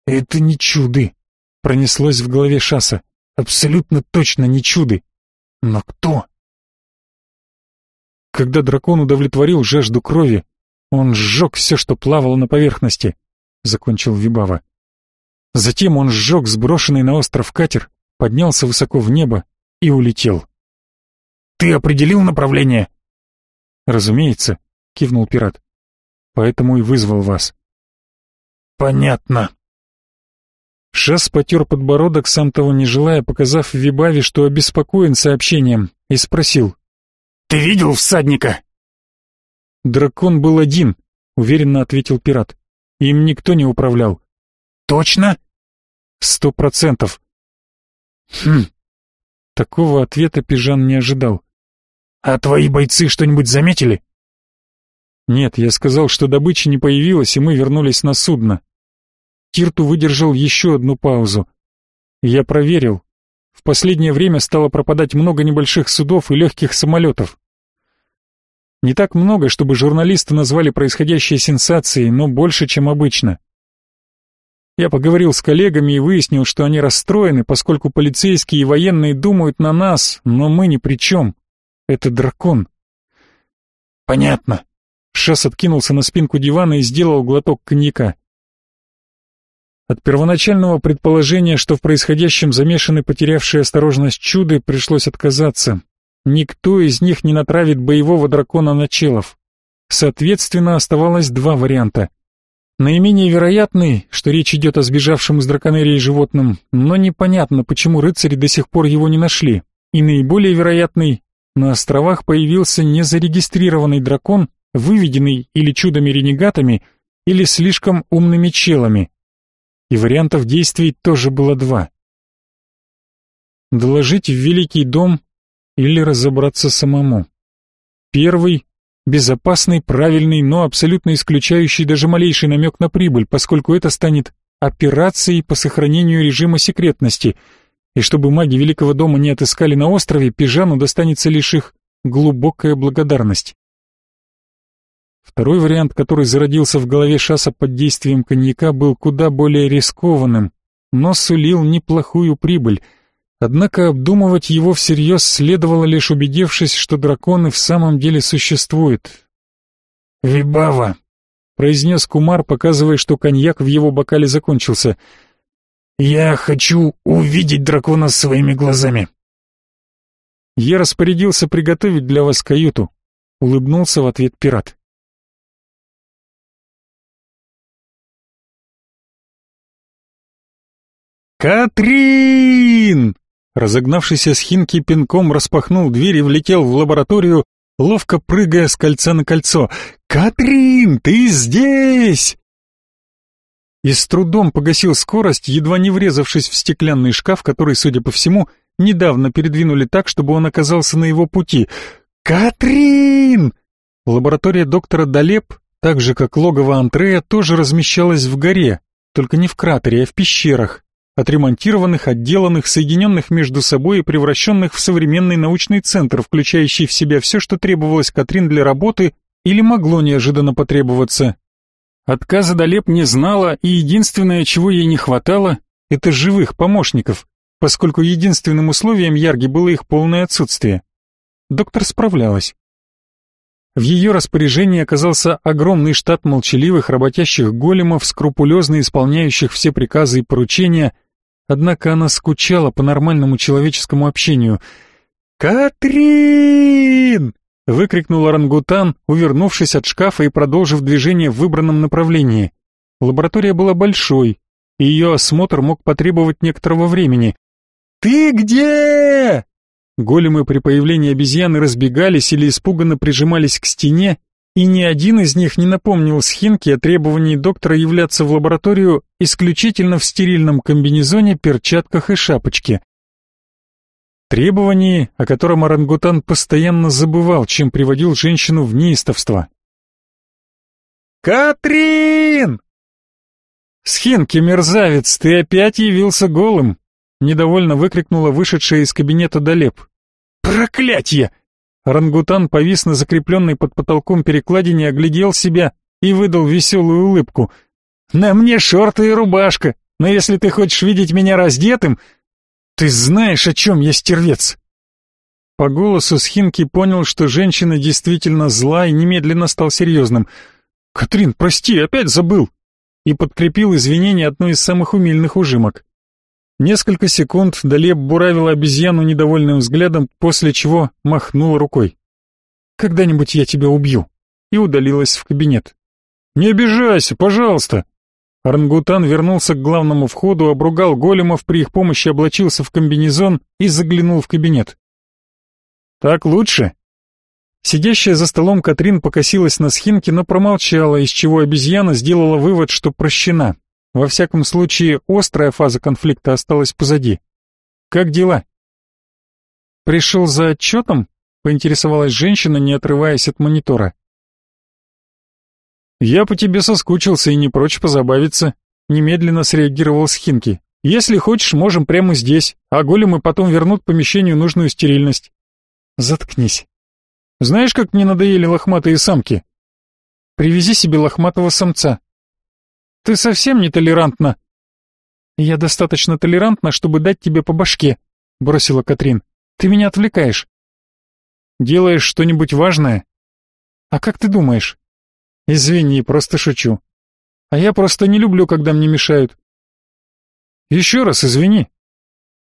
«Это не чуды», — пронеслось в голове Шаса. «Абсолютно точно не чуды. Но кто?» Когда дракон удовлетворил жажду крови, он сжег все, что плавало на поверхности, — закончил Вибава. Затем он сжег сброшенный на остров катер, поднялся высоко в небо и улетел. «Ты определил направление?» «Разумеется», — кивнул пират поэтому и вызвал вас». «Понятно». Шас потер подбородок, сам того не желая, показав Вибаве, что обеспокоен сообщением, и спросил. «Ты видел всадника?» «Дракон был один», — уверенно ответил пират. «Им никто не управлял». «Точно?» «Сто процентов». «Хм». Такого ответа Пижан не ожидал. «А твои бойцы что-нибудь заметили?» Нет, я сказал, что добычи не появилось, и мы вернулись на судно. Тирту выдержал еще одну паузу. Я проверил. В последнее время стало пропадать много небольших судов и легких самолетов. Не так много, чтобы журналисты назвали происходящее сенсацией, но больше, чем обычно. Я поговорил с коллегами и выяснил, что они расстроены, поскольку полицейские и военные думают на нас, но мы ни при чем. Это дракон. Понятно. Шас откинулся на спинку дивана и сделал глоток коньяка. От первоначального предположения, что в происходящем замешаны потерявшие осторожность чуды, пришлось отказаться. Никто из них не натравит боевого дракона на челов. Соответственно, оставалось два варианта. Наименее вероятный, что речь идет о сбежавшем из драконерии животном, но непонятно, почему рыцари до сих пор его не нашли. И наиболее вероятный, на островах появился незарегистрированный дракон, выведенный или чудами-ренегатами, или слишком умными челами. И вариантов действий тоже было два. Доложить в Великий дом или разобраться самому. Первый — безопасный, правильный, но абсолютно исключающий даже малейший намек на прибыль, поскольку это станет операцией по сохранению режима секретности, и чтобы маги Великого дома не отыскали на острове, Пижану достанется лишь их глубокая благодарность. Второй вариант, который зародился в голове Шаса под действием коньяка, был куда более рискованным, но сулил неплохую прибыль. Однако обдумывать его всерьез следовало лишь убедившись, что драконы в самом деле существуют. «Вибава!» — произнес Кумар, показывая, что коньяк в его бокале закончился. «Я хочу увидеть дракона своими глазами!» «Я распорядился приготовить для вас каюту», — улыбнулся в ответ пират. «Катрин!» Разогнавшийся с хинки пинком распахнул дверь и влетел в лабораторию, ловко прыгая с кольца на кольцо. «Катрин, ты здесь!» И с трудом погасил скорость, едва не врезавшись в стеклянный шкаф, который, судя по всему, недавно передвинули так, чтобы он оказался на его пути. «Катрин!» Лаборатория доктора Далеп, так же как логово Антрея, тоже размещалась в горе, только не в кратере, а в пещерах, отремонтированных, отделанных, соединенных между собой и превращенных в современный научный центр, включающий в себя все, что требовалось Катрин для работы или могло неожиданно потребоваться. Отказа Далеп не знала, и единственное, чего ей не хватало, это живых помощников, поскольку единственным условием Ярги было их полное отсутствие. Доктор справлялась. В ее распоряжении оказался огромный штат молчаливых работящих големов, скрупулезно исполняющих все приказы и поручения – Однако она скучала по нормальному человеческому общению. «Катрин!» — выкрикнул орангутан, увернувшись от шкафа и продолжив движение в выбранном направлении. Лаборатория была большой, и ее осмотр мог потребовать некоторого времени. «Ты где?» Големы при появлении обезьяны разбегались или испуганно прижимались к стене, и ни один из них не напомнил Схинке о требовании доктора являться в лабораторию исключительно в стерильном комбинезоне, перчатках и шапочке. Требовании, о котором орангутан постоянно забывал, чем приводил женщину в неистовство. «Катрин!» «Схинки, мерзавец, ты опять явился голым!» Недовольно выкрикнула вышедшая из кабинета Далеп. «Проклятье! Рангутан повис на закрепленной под потолком перекладине, оглядел себя и выдал веселую улыбку. «На мне шорты и рубашка, но если ты хочешь видеть меня раздетым, ты знаешь, о чем я стервец!» По голосу Схинки понял, что женщина действительно зла и немедленно стал серьезным. «Катрин, прости, опять забыл!» и подкрепил извинения одной из самых умильных ужимок. Несколько секунд Далеб буравила обезьяну недовольным взглядом, после чего махнула рукой. «Когда-нибудь я тебя убью», и удалилась в кабинет. «Не обижайся, пожалуйста!» Орангутан вернулся к главному входу, обругал големов, при их помощи облачился в комбинезон и заглянул в кабинет. «Так лучше?» Сидящая за столом Катрин покосилась на схинки, но промолчала, из чего обезьяна сделала вывод, что прощена. Во всяком случае, острая фаза конфликта осталась позади. Как дела? Пришел за отчетом? Поинтересовалась женщина, не отрываясь от монитора. Я по тебе соскучился и не прочь позабавиться, немедленно среагировал Схинки. Если хочешь, можем прямо здесь, а големы потом вернут помещению нужную стерильность. Заткнись. Знаешь, как мне надоели лохматые самки? Привези себе лохматого самца. Ты совсем не толерантна. Я достаточно толерантна, чтобы дать тебе по башке, бросила Катрин. Ты меня отвлекаешь. Делаешь что-нибудь важное? А как ты думаешь? Извини, просто шучу. А я просто не люблю, когда мне мешают. Еще раз извини.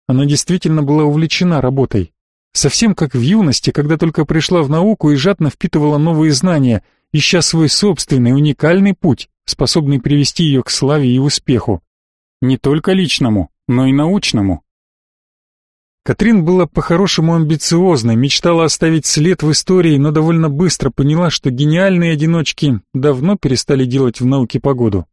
Она действительно была увлечена работой. Совсем как в юности, когда только пришла в науку и жадно впитывала новые знания, ища свой собственный уникальный путь, способный привести ее к славе и успеху. Не только личному, но и научному. Катрин была по-хорошему амбициозной, мечтала оставить след в истории, но довольно быстро поняла, что гениальные одиночки давно перестали делать в науке погоду.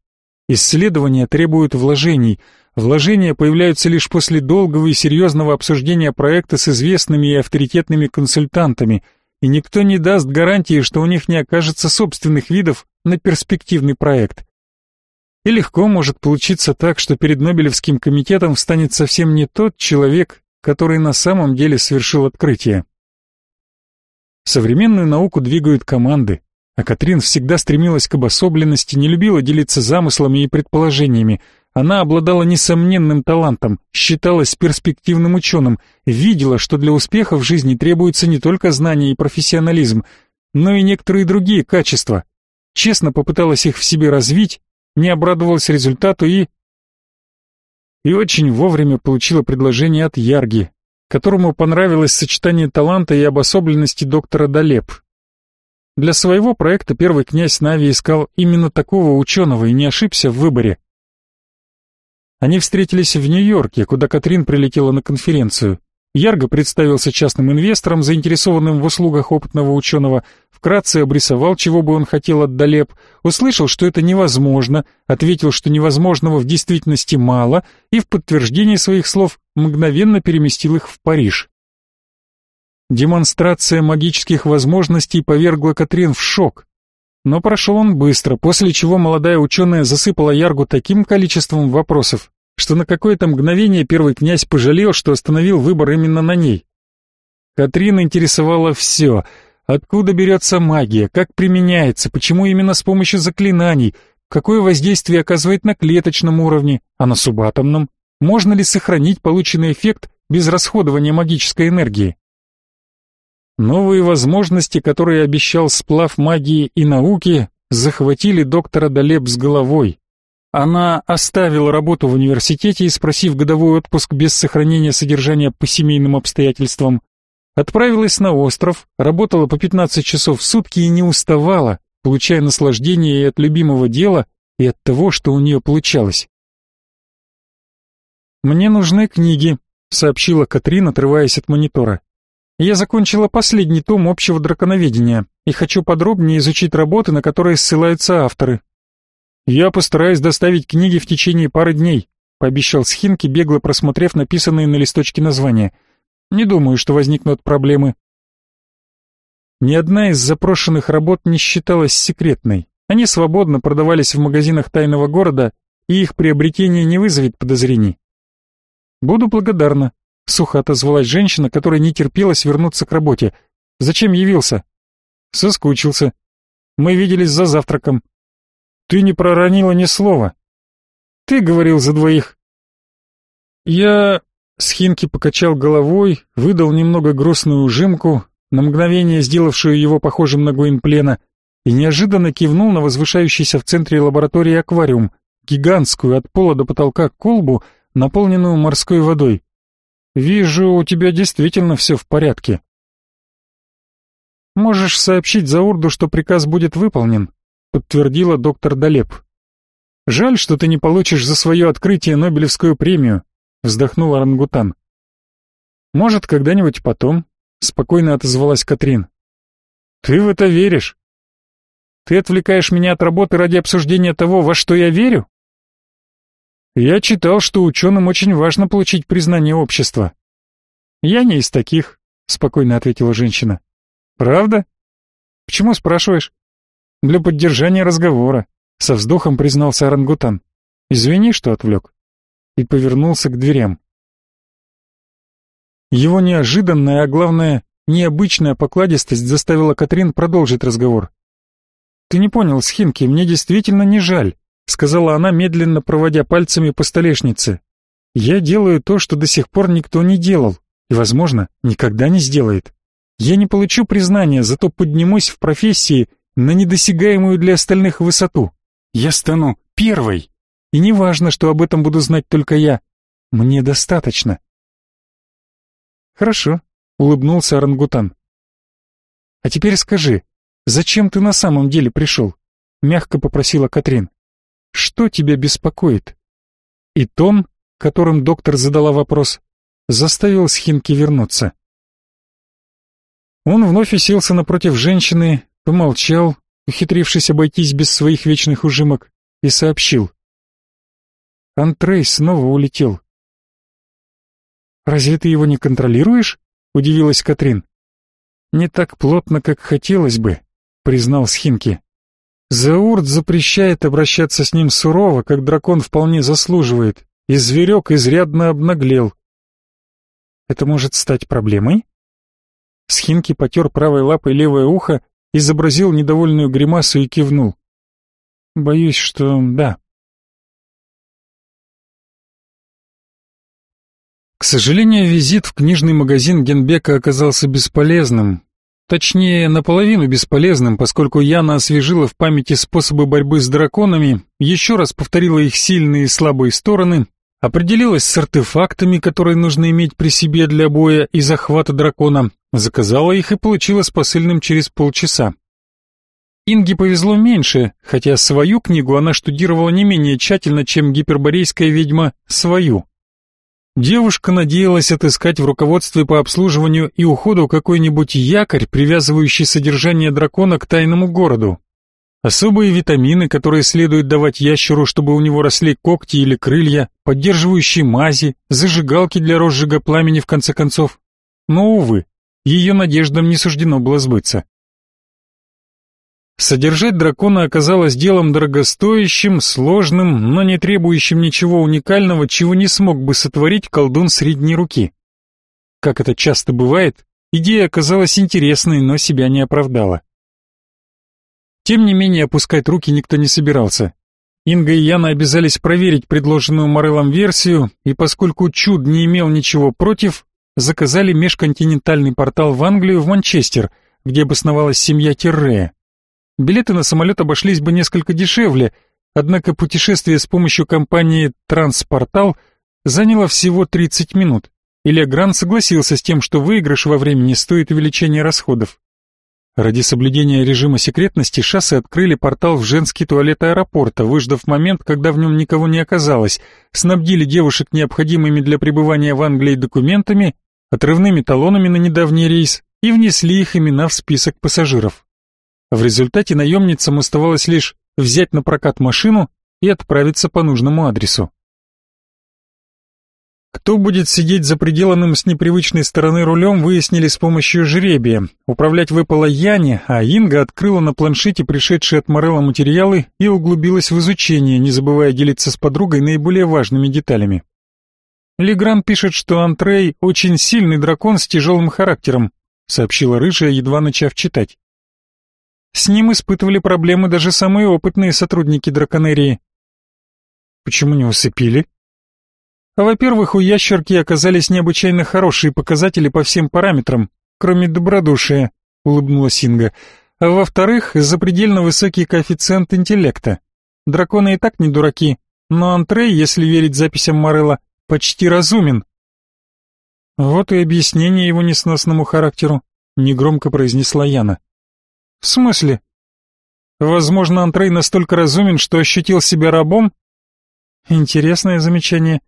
Исследования требуют вложений – Вложения появляются лишь после долгого и серьезного обсуждения проекта с известными и авторитетными консультантами, и никто не даст гарантии, что у них не окажется собственных видов на перспективный проект. И легко может получиться так, что перед Нобелевским комитетом встанет совсем не тот человек, который на самом деле совершил открытие. Современную науку двигают команды, а Катрин всегда стремилась к обособленности, не любила делиться замыслами и предположениями, она обладала несомненным талантом, считалась перспективным ученым, видела, что для успеха в жизни требуется не только знание и профессионализм, но и некоторые другие качества. Честно попыталась их в себе развить, не обрадовалась результату и... И очень вовремя получила предложение от Ярги, которому понравилось сочетание таланта и обособленности доктора Далеп. Для своего проекта первый князь Нави искал именно такого ученого и не ошибся в выборе. Они встретились в Нью-Йорке, куда Катрин прилетела на конференцию. Ярго представился частным инвестором, заинтересованным в услугах опытного ученого, вкратце обрисовал, чего бы он хотел от Долеп, услышал, что это невозможно, ответил, что невозможного в действительности мало, и в подтверждение своих слов мгновенно переместил их в Париж. Демонстрация магических возможностей повергла Катрин в шок. Но прошел он быстро, после чего молодая ученая засыпала Яргу таким количеством вопросов, что на какое-то мгновение первый князь пожалел, что остановил выбор именно на ней. Катрина интересовала все. Откуда берется магия, как применяется, почему именно с помощью заклинаний, какое воздействие оказывает на клеточном уровне, а на субатомном, можно ли сохранить полученный эффект без расходования магической энергии. Новые возможности, которые обещал сплав магии и науки, захватили доктора Далеб с головой. Она оставила работу в университете и, спросив годовой отпуск без сохранения содержания по семейным обстоятельствам, отправилась на остров, работала по 15 часов в сутки и не уставала, получая наслаждение и от любимого дела, и от того, что у нее получалось. «Мне нужны книги», — сообщила Катрин, отрываясь от монитора. Я закончила последний том общего драконоведения и хочу подробнее изучить работы, на которые ссылаются авторы. Я постараюсь доставить книги в течение пары дней, пообещал Схинки, бегло просмотрев написанные на листочке названия. Не думаю, что возникнут проблемы. Ни одна из запрошенных работ не считалась секретной. Они свободно продавались в магазинах тайного города, и их приобретение не вызовет подозрений. Буду благодарна, Сухо отозвалась женщина, которая не терпелась вернуться к работе. «Зачем явился?» «Соскучился. Мы виделись за завтраком». «Ты не проронила ни слова». «Ты говорил за двоих». «Я...» Схинки покачал головой, выдал немного грустную ужимку, на мгновение сделавшую его похожим на Гуинплена, и неожиданно кивнул на возвышающийся в центре лаборатории аквариум, гигантскую от пола до потолка колбу, наполненную морской водой. Вижу, у тебя действительно все в порядке. Можешь сообщить Заурду, что приказ будет выполнен, подтвердила доктор Далеп. Жаль, что ты не получишь за свое открытие Нобелевскую премию, вздохнул орангутан. Может, когда-нибудь потом, спокойно отозвалась Катрин. Ты в это веришь? Ты отвлекаешь меня от работы ради обсуждения того, во что я верю? Я читал, что ученым очень важно получить признание общества. Я не из таких, спокойно ответила женщина. Правда? Почему спрашиваешь? Для поддержания разговора, со вздохом признался орангутан. Извини, что отвлек. и повернулся к дверям. Его неожиданная, а главное, необычная покладистость заставила Катрин продолжить разговор. «Ты не понял, Схимки, мне действительно не жаль», сказала она, медленно проводя пальцами по столешнице. «Я делаю то, что до сих пор никто не делал, и, возможно, никогда не сделает. Я не получу признания, зато поднимусь в профессии на недосягаемую для остальных высоту. Я стану первой, и не важно, что об этом буду знать только я. Мне достаточно». «Хорошо», — улыбнулся орангутан. «А теперь скажи, «Зачем ты на самом деле пришел?» — мягко попросила Катрин. «Что тебя беспокоит?» И тон, которым доктор задала вопрос, заставил Схимки вернуться. Он вновь уселся напротив женщины, помолчал, ухитрившись обойтись без своих вечных ужимок, и сообщил. Антрей снова улетел. «Разве ты его не контролируешь?» — удивилась Катрин. «Не так плотно, как хотелось бы признал Схинки. Заурт запрещает обращаться с ним сурово, как дракон вполне заслуживает, и зверек изрядно обнаглел. Это может стать проблемой? Схинки потер правой лапой левое ухо, изобразил недовольную гримасу и кивнул. Боюсь, что да. К сожалению, визит в книжный магазин Генбека оказался бесполезным. Точнее, наполовину бесполезным, поскольку Яна освежила в памяти способы борьбы с драконами, еще раз повторила их сильные и слабые стороны, определилась с артефактами, которые нужно иметь при себе для боя и захвата дракона, заказала их и получила с посыльным через полчаса. Инге повезло меньше, хотя свою книгу она штудировала не менее тщательно, чем гиперборейская ведьма свою. Девушка надеялась отыскать в руководстве по обслуживанию и уходу какой-нибудь якорь, привязывающий содержание дракона к тайному городу. Особые витамины, которые следует давать ящеру, чтобы у него росли когти или крылья, поддерживающие мази, зажигалки для розжига пламени в конце концов. Но, увы, ее надеждам не суждено было сбыться. Содержать дракона оказалось делом дорогостоящим, сложным, но не требующим ничего уникального, чего не смог бы сотворить колдун средней руки. Как это часто бывает, идея оказалась интересной, но себя не оправдала. Тем не менее, опускать руки никто не собирался. Инга и Яна обязались проверить предложенную Морелом версию, и поскольку Чуд не имел ничего против, заказали межконтинентальный портал в Англию в Манчестер, где обосновалась семья Террея. Билеты на самолет обошлись бы несколько дешевле, однако путешествие с помощью компании «Транспортал» заняло всего 30 минут, и Легран согласился с тем, что выигрыш во времени стоит увеличения расходов. Ради соблюдения режима секретности шассы открыли портал в женский туалет аэропорта, выждав момент, когда в нем никого не оказалось, снабдили девушек необходимыми для пребывания в Англии документами, отрывными талонами на недавний рейс и внесли их имена в список пассажиров. В результате наемницам оставалось лишь взять на прокат машину и отправиться по нужному адресу. Кто будет сидеть за приделанным с непривычной стороны рулем, выяснили с помощью жребия. Управлять выпало Яне, а Инга открыла на планшете пришедшие от Морелла материалы и углубилась в изучение, не забывая делиться с подругой наиболее важными деталями. Легран пишет, что Антрей очень сильный дракон с тяжелым характером, сообщила рыжая, едва начав читать. С ним испытывали проблемы даже самые опытные сотрудники драконерии. Почему не усыпили? Во-первых, у ящерки оказались необычайно хорошие показатели по всем параметрам, кроме добродушия, улыбнулась Инга. А во-вторых, запредельно высокий коэффициент интеллекта. Драконы и так не дураки, но Антрей, если верить записям Морелла, почти разумен. Вот и объяснение его несносному характеру, негромко произнесла Яна. В смысле? Возможно, Антрей настолько разумен, что ощутил себя рабом? Интересное замечание.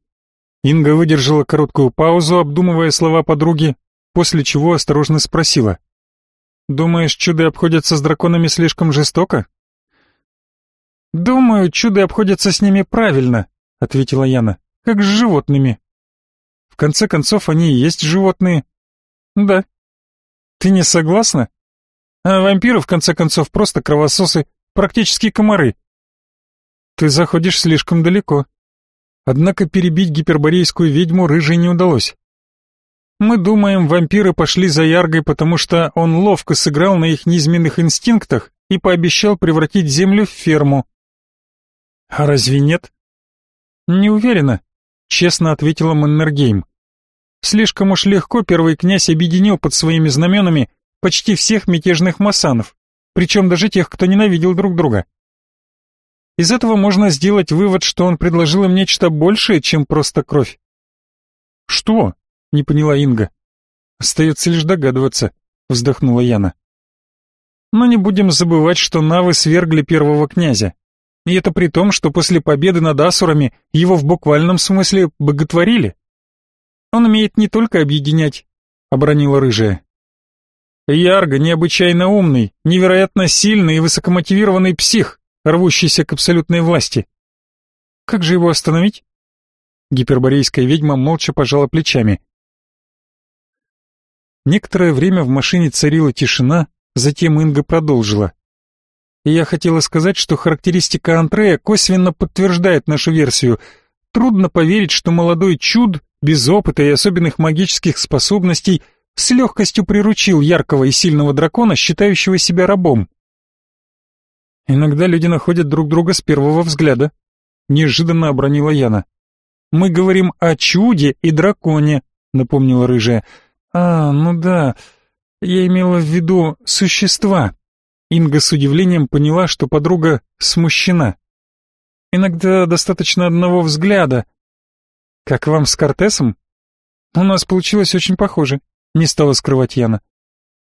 Инга выдержала короткую паузу, обдумывая слова подруги, после чего осторожно спросила. «Думаешь, чуды обходятся с драконами слишком жестоко?» «Думаю, чуды обходятся с ними правильно», — ответила Яна, — «как с животными». «В конце концов, они и есть животные». «Да». «Ты не согласна?» А вампиры, в конце концов, просто кровососы, практически комары. Ты заходишь слишком далеко. Однако перебить гиперборейскую ведьму рыжей не удалось. Мы думаем, вампиры пошли за Яргой, потому что он ловко сыграл на их низменных инстинктах и пообещал превратить землю в ферму. А разве нет? Не уверена, честно ответила Маннергейм. Слишком уж легко первый князь объединил под своими знаменами почти всех мятежных масанов, причем даже тех, кто ненавидел друг друга. Из этого можно сделать вывод, что он предложил им нечто большее, чем просто кровь. Что? не поняла Инга. Остается лишь догадываться, вздохнула Яна. Но не будем забывать, что навы свергли первого князя. И это при том, что после победы над асурами его в буквальном смысле боготворили. Он умеет не только объединять, обронила рыжая. Ярго необычайно умный, невероятно сильный и высокомотивированный псих, рвущийся к абсолютной власти. Как же его остановить? Гиперборейская ведьма молча пожала плечами. Некоторое время в машине царила тишина, затем Инга продолжила. И я хотела сказать, что характеристика Антрея косвенно подтверждает нашу версию. Трудно поверить, что молодой чуд, без опыта и особенных магических способностей, с легкостью приручил яркого и сильного дракона, считающего себя рабом. Иногда люди находят друг друга с первого взгляда, неожиданно обронила Яна. Мы говорим о чуде и драконе, напомнила рыжая. «А, ну да, я имела в виду существа». Инга с удивлением поняла, что подруга смущена. «Иногда достаточно одного взгляда». «Как вам с Кортесом?» «У нас получилось очень похоже», — не стала скрывать Яна.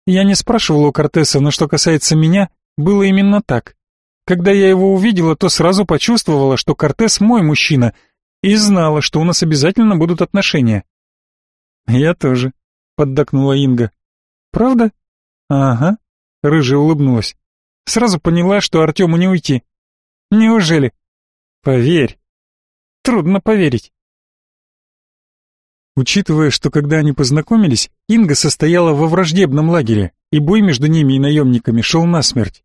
«Я не спрашивала у Кортеса, но что касается меня, было именно так. Когда я его увидела, то сразу почувствовала, что Кортес мой мужчина, и знала, что у нас обязательно будут отношения». «Я тоже», поддакнула Инга. Правда? Ага. Рыжая улыбнулась. Сразу поняла, что Артему не уйти. Неужели? Поверь. Трудно поверить. Учитывая, что когда они познакомились, Инга состояла во враждебном лагере, и бой между ними и наемниками шел насмерть.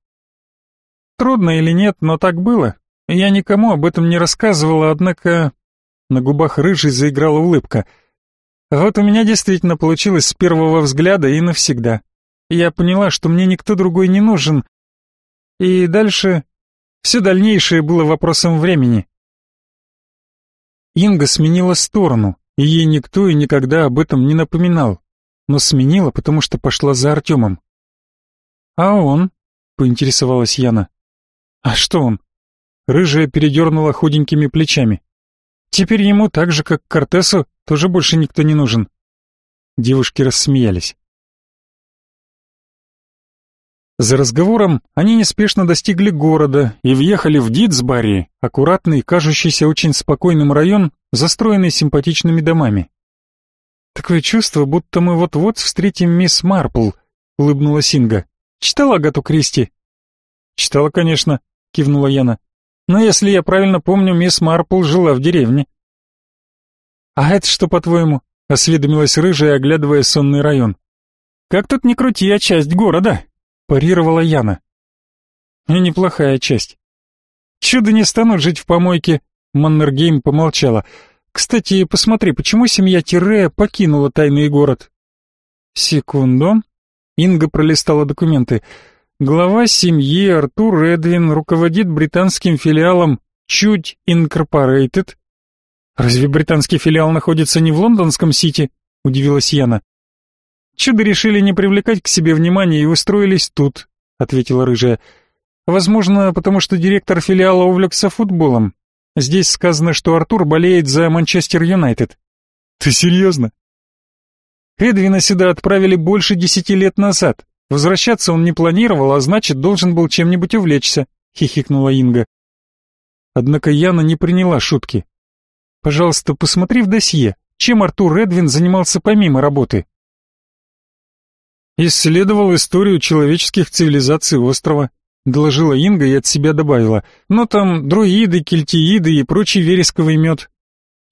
Трудно или нет, но так было. Я никому об этом не рассказывала, однако... На губах рыжей заиграла улыбка — вот у меня действительно получилось с первого взгляда и навсегда. Я поняла, что мне никто другой не нужен. И дальше... Все дальнейшее было вопросом времени. Инга сменила сторону, и ей никто и никогда об этом не напоминал. Но сменила, потому что пошла за Артемом. «А он?» — поинтересовалась Яна. «А что он?» Рыжая передернула худенькими плечами. Теперь ему так же, как Кортесу, тоже больше никто не нужен. Девушки рассмеялись. За разговором они неспешно достигли города и въехали в Дитсбари, аккуратный, кажущийся очень спокойным район, застроенный симпатичными домами. «Такое чувство, будто мы вот-вот встретим мисс Марпл», — улыбнулась Инга. «Читала Агату Кристи?» «Читала, конечно», — кивнула Яна. Но если я правильно помню, мисс Марпл жила в деревне. А это что, по-твоему? осведомилась рыжая, оглядывая сонный район. Как тут ни крути, а часть города, парировала Яна. И неплохая часть. Чудо не станут жить в помойке, Маннергейм помолчала. Кстати, посмотри, почему семья Тирея покинула тайный город? Секунду. Инга пролистала документы. Глава семьи Артур Эдвин руководит британским филиалом Чуть Инкорпорейтед. Разве британский филиал находится не в лондонском Сити? Удивилась Яна. Чудо решили не привлекать к себе внимания и устроились тут, ответила рыжая. Возможно, потому что директор филиала увлекся футболом. Здесь сказано, что Артур болеет за Манчестер Юнайтед. Ты серьезно? Эдвина сюда отправили больше десяти лет назад. Возвращаться он не планировал, а значит, должен был чем-нибудь увлечься, хихикнула Инга. Однако Яна не приняла шутки. Пожалуйста, посмотри в досье, чем Артур Эдвин занимался помимо работы. Исследовал историю человеческих цивилизаций острова, доложила Инга и от себя добавила. Но там друиды, кельтииды и прочий вересковый мед.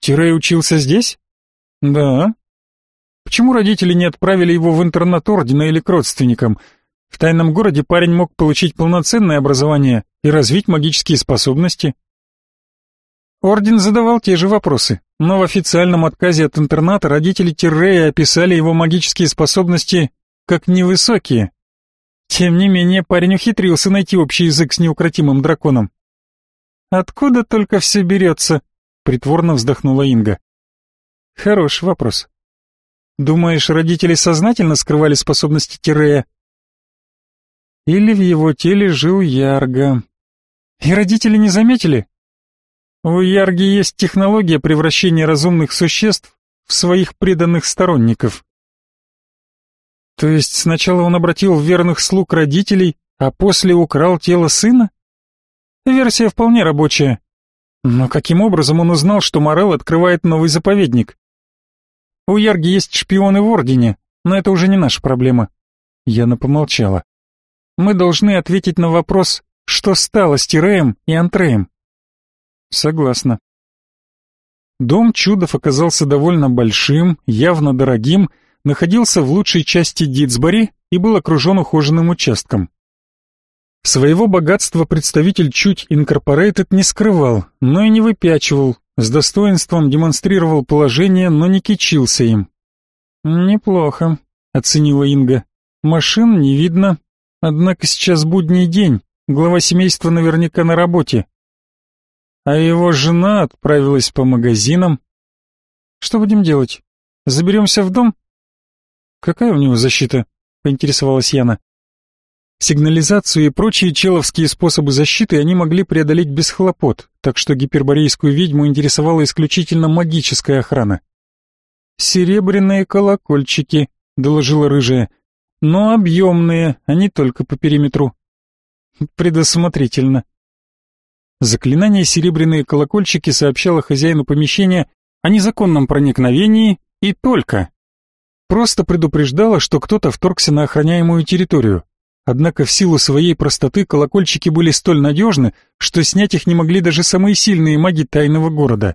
Тирей учился здесь? Да, Почему родители не отправили его в интернат ордена или к родственникам? В тайном городе парень мог получить полноценное образование и развить магические способности. Орден задавал те же вопросы, но в официальном отказе от интерната родители Тиррея описали его магические способности как невысокие. Тем не менее, парень ухитрился найти общий язык с неукротимым драконом. «Откуда только все берется?» — притворно вздохнула Инга. «Хороший вопрос. Думаешь, родители сознательно скрывали способности Тирея?» Или в его теле жил Ярго. И родители не заметили? У Ярги есть технология превращения разумных существ в своих преданных сторонников. То есть сначала он обратил верных слуг родителей, а после украл тело сына? Версия вполне рабочая. Но каким образом он узнал, что Морел открывает новый заповедник? У Ярги есть шпионы в Ордене, но это уже не наша проблема. Яна помолчала. Мы должны ответить на вопрос, что стало с Тиреем и Антреем. Согласна. Дом Чудов оказался довольно большим, явно дорогим, находился в лучшей части Дитсбори и был окружен ухоженным участком. Своего богатства представитель Чуть Инкорпорейтед не скрывал, но и не выпячивал, с достоинством демонстрировал положение, но не кичился им. «Неплохо», — оценила Инга. «Машин не видно, однако сейчас будний день, глава семейства наверняка на работе, а его жена отправилась по магазинам. Что будем делать? Заберемся в дом? Какая у него защита? Поинтересовалась Яна. Сигнализацию и прочие человские способы защиты они могли преодолеть без хлопот, так что гиперборейскую ведьму интересовала исключительно магическая охрана. «Серебряные колокольчики», — доложила рыжая, — «но объемные, а не только по периметру». «Предусмотрительно», Заклинание «Серебряные колокольчики» сообщало хозяину помещения о незаконном проникновении и только. Просто предупреждало, что кто-то вторгся на охраняемую территорию. Однако в силу своей простоты колокольчики были столь надежны, что снять их не могли даже самые сильные маги тайного города.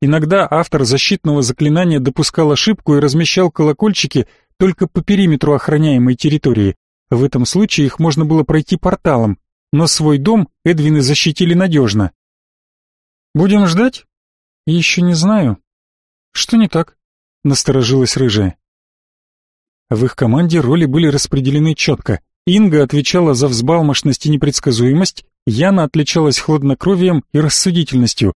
Иногда автор защитного заклинания допускал ошибку и размещал колокольчики только по периметру охраняемой территории. В этом случае их можно было пройти порталом, но свой дом Эдвины защитили надежно. «Будем ждать?» «Еще не знаю». «Что не так?» — насторожилась рыжая. В их команде роли были распределены четко. Инга отвечала за взбалмошность и непредсказуемость, Яна отличалась хладнокровием и рассудительностью.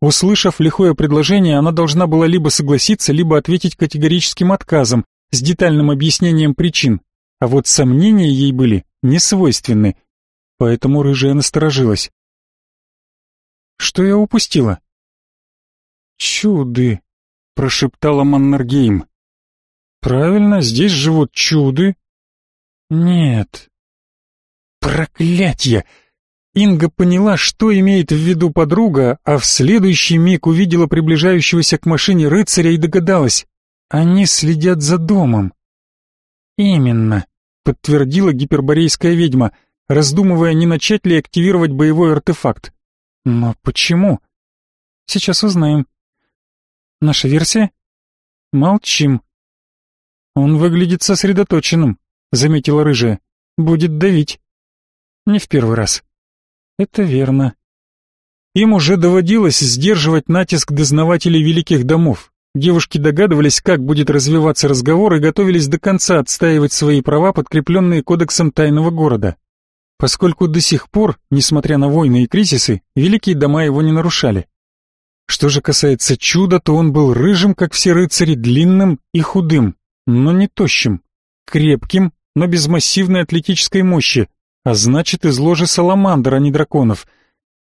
Услышав лихое предложение, она должна была либо согласиться, либо ответить категорическим отказом, с детальным объяснением причин. А вот сомнения ей были несвойственны, поэтому рыжая насторожилась. «Что я упустила?» «Чуды», — прошептала Маннергейм. «Правильно, здесь живут чуды». «Нет». «Проклятье!» Инга поняла, что имеет в виду подруга, а в следующий миг увидела приближающегося к машине рыцаря и догадалась. Они следят за домом. «Именно», — подтвердила гиперборейская ведьма раздумывая, не начать ли активировать боевой артефакт. Но почему? Сейчас узнаем. Наша версия? Молчим. Он выглядит сосредоточенным, заметила рыжая. Будет давить. Не в первый раз. Это верно. Им уже доводилось сдерживать натиск дознавателей великих домов. Девушки догадывались, как будет развиваться разговор и готовились до конца отстаивать свои права, подкрепленные кодексом тайного города поскольку до сих пор, несмотря на войны и кризисы, великие дома его не нарушали. Что же касается чуда, то он был рыжим, как все рыцари, длинным и худым, но не тощим, крепким, но без массивной атлетической мощи, а значит из ложи саламандр, а не драконов.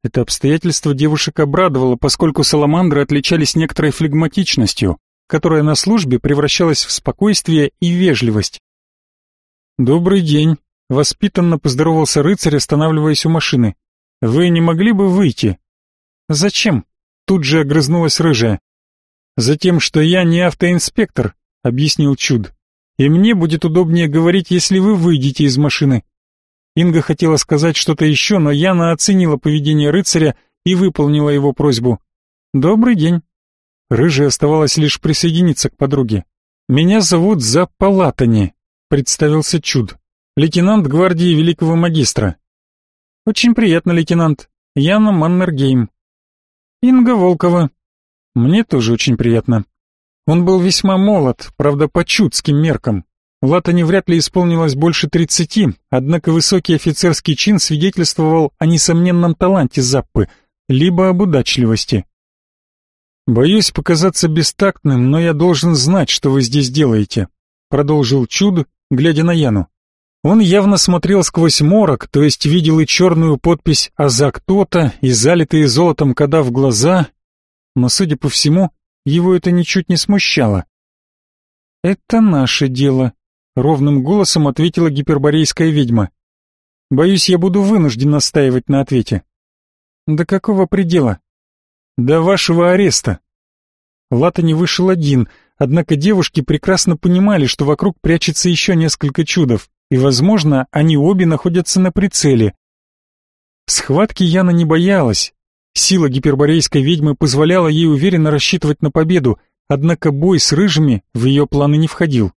Это обстоятельство девушек обрадовало, поскольку саламандры отличались некоторой флегматичностью, которая на службе превращалась в спокойствие и вежливость. «Добрый день», Воспитанно поздоровался рыцарь, останавливаясь у машины. «Вы не могли бы выйти?» «Зачем?» Тут же огрызнулась рыжая. «Затем, что я не автоинспектор», — объяснил Чуд. «И мне будет удобнее говорить, если вы выйдете из машины». Инга хотела сказать что-то еще, но Яна оценила поведение рыцаря и выполнила его просьбу. «Добрый день». Рыжая оставалась лишь присоединиться к подруге. «Меня зовут Запалатани», — представился Чуд лейтенант гвардии великого магистра. Очень приятно, лейтенант. Яна Маннергейм. Инга Волкова. Мне тоже очень приятно. Он был весьма молод, правда, по чудским меркам. Латани вряд ли исполнилось больше тридцати, однако высокий офицерский чин свидетельствовал о несомненном таланте Заппы, либо об удачливости. «Боюсь показаться бестактным, но я должен знать, что вы здесь делаете», продолжил Чуд, глядя на Яну. Он явно смотрел сквозь морок, то есть видел и черную подпись «А за кто-то», и залитые золотом кода в глаза, но, судя по всему, его это ничуть не смущало. «Это наше дело», — ровным голосом ответила гиперборейская ведьма. «Боюсь, я буду вынужден настаивать на ответе». «До какого предела?» «До вашего ареста». Лата не вышел один, однако девушки прекрасно понимали, что вокруг прячется еще несколько чудов, и, возможно, они обе находятся на прицеле. Схватки Яна не боялась. Сила гиперборейской ведьмы позволяла ей уверенно рассчитывать на победу, однако бой с рыжими в ее планы не входил.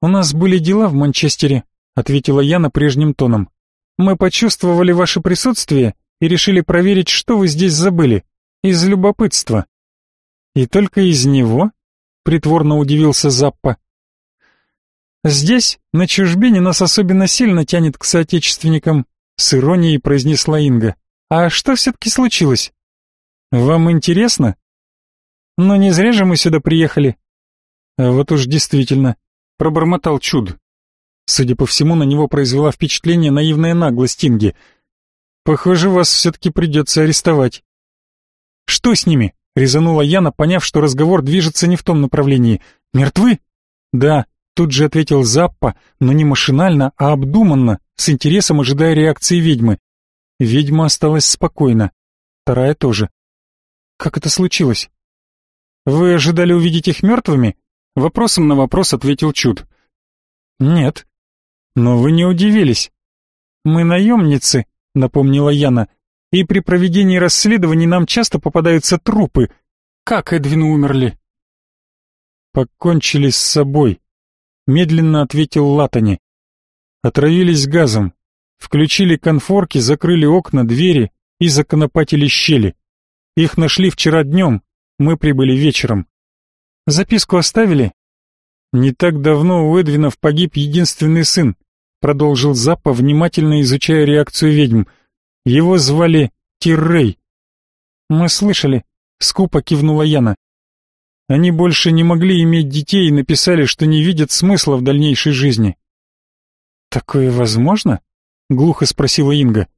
«У нас были дела в Манчестере», — ответила Яна прежним тоном. «Мы почувствовали ваше присутствие и решили проверить, что вы здесь забыли, из любопытства». «И только из него?» — притворно удивился Заппа. «Здесь, на чужбине, нас особенно сильно тянет к соотечественникам», — с иронией произнесла Инга. «А что все-таки случилось?» «Вам интересно?» «Но не зря же мы сюда приехали». «Вот уж действительно, пробормотал чуд. Судя по всему, на него произвела впечатление наивная наглость Инги. «Похоже, вас все-таки придется арестовать». «Что с ними?» — резанула Яна, поняв, что разговор движется не в том направлении. «Мертвы?» «Да», — тут же ответил Заппа, но не машинально, а обдуманно, с интересом ожидая реакции ведьмы. Ведьма осталась спокойна. Вторая тоже. «Как это случилось?» «Вы ожидали увидеть их мертвыми?» Вопросом на вопрос ответил Чуд. «Нет». «Но вы не удивились». «Мы наемницы», — напомнила Яна, «и при проведении расследований нам часто попадаются трупы. Как Эдвин умерли?» «Покончили с собой», — медленно ответил Латани. «Отравились газом, включили конфорки, закрыли окна, двери и законопатили щели. Их нашли вчера днем, мы прибыли вечером. Записку оставили? Не так давно у Эдвинов погиб единственный сын, продолжил Заппа, внимательно изучая реакцию ведьм. Его звали Тиррей. Мы слышали, скупо кивнула Яна. Они больше не могли иметь детей и написали, что не видят смысла в дальнейшей жизни. Такое возможно? Глухо спросила Инга.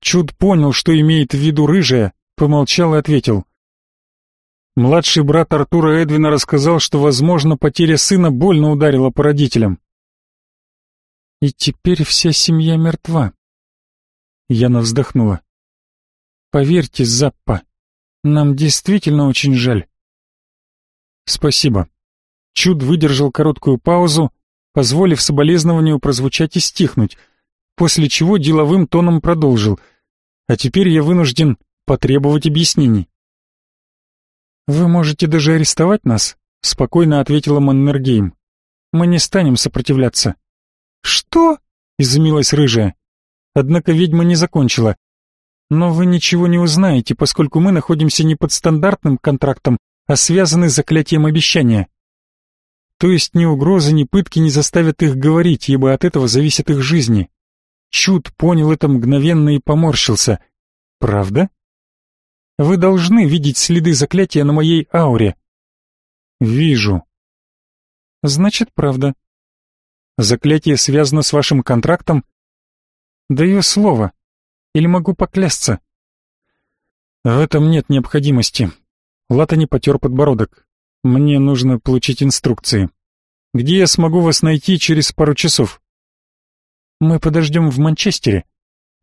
Чуд понял, что имеет в виду рыжая, помолчал и ответил: Младший брат Артура Эдвина рассказал, что, возможно, потеря сына больно ударила по родителям. И теперь вся семья мертва. Яна вздохнула. Поверьте, Заппа, нам действительно очень жаль. Спасибо. Чуд выдержал короткую паузу, позволив соболезнованию прозвучать и стихнуть, после чего деловым тоном продолжил. А теперь я вынужден потребовать объяснений. «Вы можете даже арестовать нас», — спокойно ответила Маннергейм. «Мы не станем сопротивляться». «Что?» — изумилась рыжая. Однако ведьма не закончила. «Но вы ничего не узнаете, поскольку мы находимся не под стандартным контрактом, а связаны с заклятием обещания. То есть ни угрозы, ни пытки не заставят их говорить, ибо от этого зависит их жизни». Чуд понял это мгновенно и поморщился. «Правда?» Вы должны видеть следы заклятия на моей ауре. Вижу. Значит, правда. Заклятие связано с вашим контрактом? Даю слово. Или могу поклясться? В этом нет необходимости. Лата не потер подбородок. Мне нужно получить инструкции. Где я смогу вас найти через пару часов? Мы подождем в Манчестере,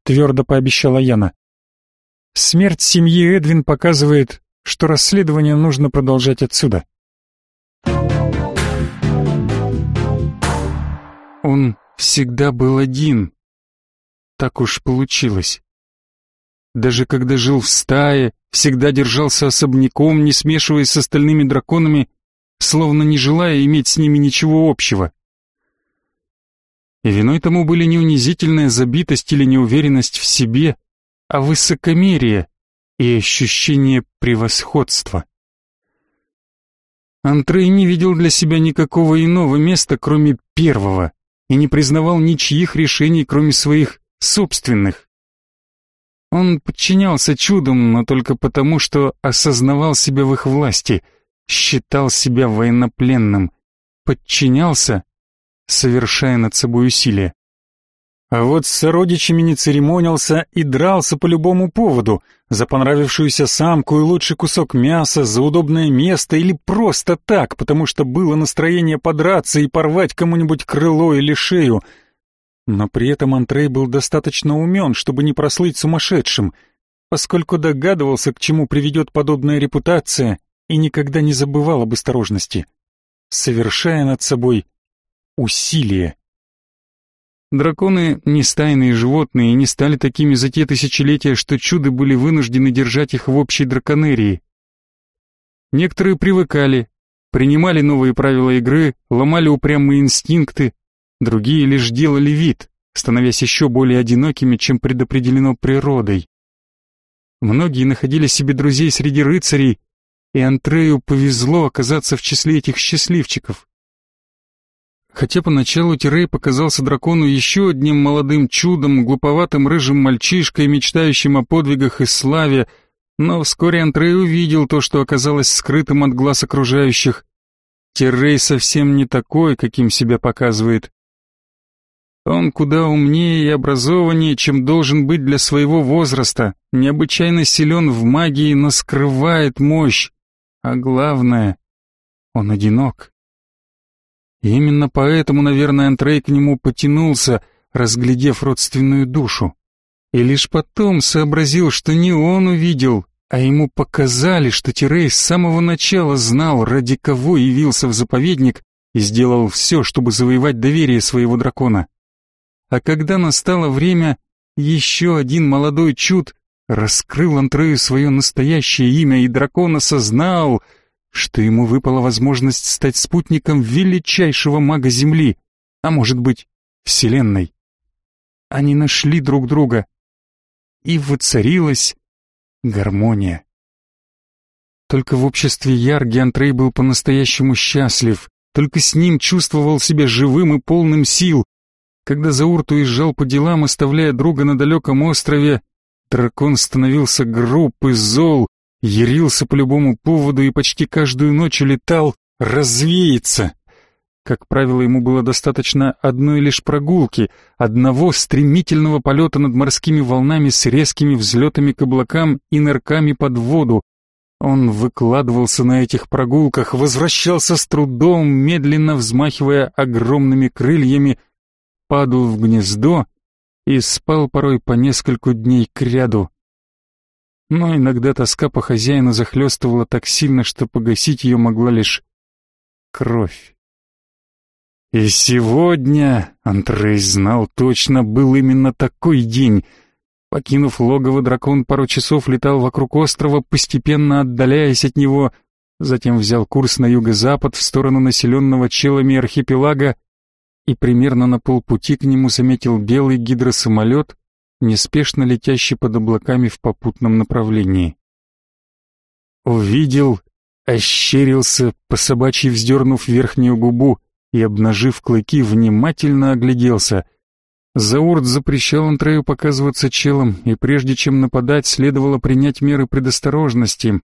твердо пообещала Яна. Смерть семьи Эдвин показывает, что расследование нужно продолжать отсюда. Он всегда был один. Так уж получилось. Даже когда жил в стае, всегда держался особняком, не смешиваясь с остальными драконами, словно не желая иметь с ними ничего общего. И виной тому были не унизительная забитость или неуверенность в себе, а высокомерие, и ощущение превосходства. Антрей не видел для себя никакого иного места, кроме первого, и не признавал ничьих решений, кроме своих собственных. Он подчинялся чудам, но только потому, что осознавал себя в их власти, считал себя военнопленным, подчинялся, совершая над собой усилия. А вот с сородичами не церемонился и дрался по любому поводу, за понравившуюся самку и лучший кусок мяса, за удобное место или просто так, потому что было настроение подраться и порвать кому-нибудь крыло или шею. Но при этом Антрей был достаточно умен, чтобы не прослыть сумасшедшим, поскольку догадывался, к чему приведет подобная репутация, и никогда не забывал об осторожности, совершая над собой усилие. Драконы не стайные животные и не стали такими за те тысячелетия, что чуды были вынуждены держать их в общей драконерии. Некоторые привыкали, принимали новые правила игры, ломали упрямые инстинкты, другие лишь делали вид, становясь еще более одинокими, чем предопределено природой. Многие находили себе друзей среди рыцарей, и Антрею повезло оказаться в числе этих счастливчиков. Хотя поначалу Тирей показался дракону еще одним молодым чудом, глуповатым рыжим мальчишкой, мечтающим о подвигах и славе, но вскоре Антрей увидел то, что оказалось скрытым от глаз окружающих. Тирей совсем не такой, каким себя показывает. Он куда умнее и образованнее, чем должен быть для своего возраста, необычайно силен в магии, но скрывает мощь. А главное, он одинок. Именно поэтому, наверное, Антрей к нему потянулся, разглядев родственную душу. И лишь потом сообразил, что не он увидел, а ему показали, что Тирей с самого начала знал, ради кого явился в заповедник и сделал все, чтобы завоевать доверие своего дракона. А когда настало время, еще один молодой чуд раскрыл Антрею свое настоящее имя, и дракон осознал — что ему выпала возможность стать спутником величайшего мага Земли, а может быть, Вселенной. Они нашли друг друга, и воцарилась гармония. Только в обществе Ярги Антрей был по-настоящему счастлив, только с ним чувствовал себя живым и полным сил. Когда Заурт уезжал по делам, оставляя друга на далеком острове, дракон становился груб и зол, ярился по любому поводу и почти каждую ночь летал развеяться. Как правило, ему было достаточно одной лишь прогулки, одного стремительного полета над морскими волнами с резкими взлетами к облакам и нырками под воду. Он выкладывался на этих прогулках, возвращался с трудом, медленно взмахивая огромными крыльями, падал в гнездо и спал порой по нескольку дней кряду но иногда тоска по хозяину захлестывала так сильно, что погасить ее могла лишь кровь. И сегодня, Антрей знал точно, был именно такой день. Покинув логово, дракон пару часов летал вокруг острова, постепенно отдаляясь от него, затем взял курс на юго-запад в сторону населенного челами архипелага и примерно на полпути к нему заметил белый гидросамолет, неспешно летящий под облаками в попутном направлении. Увидел, ощерился, по собачьи вздернув верхнюю губу и, обнажив клыки, внимательно огляделся. Заурт запрещал Антрею показываться челом, и прежде чем нападать, следовало принять меры предосторожности.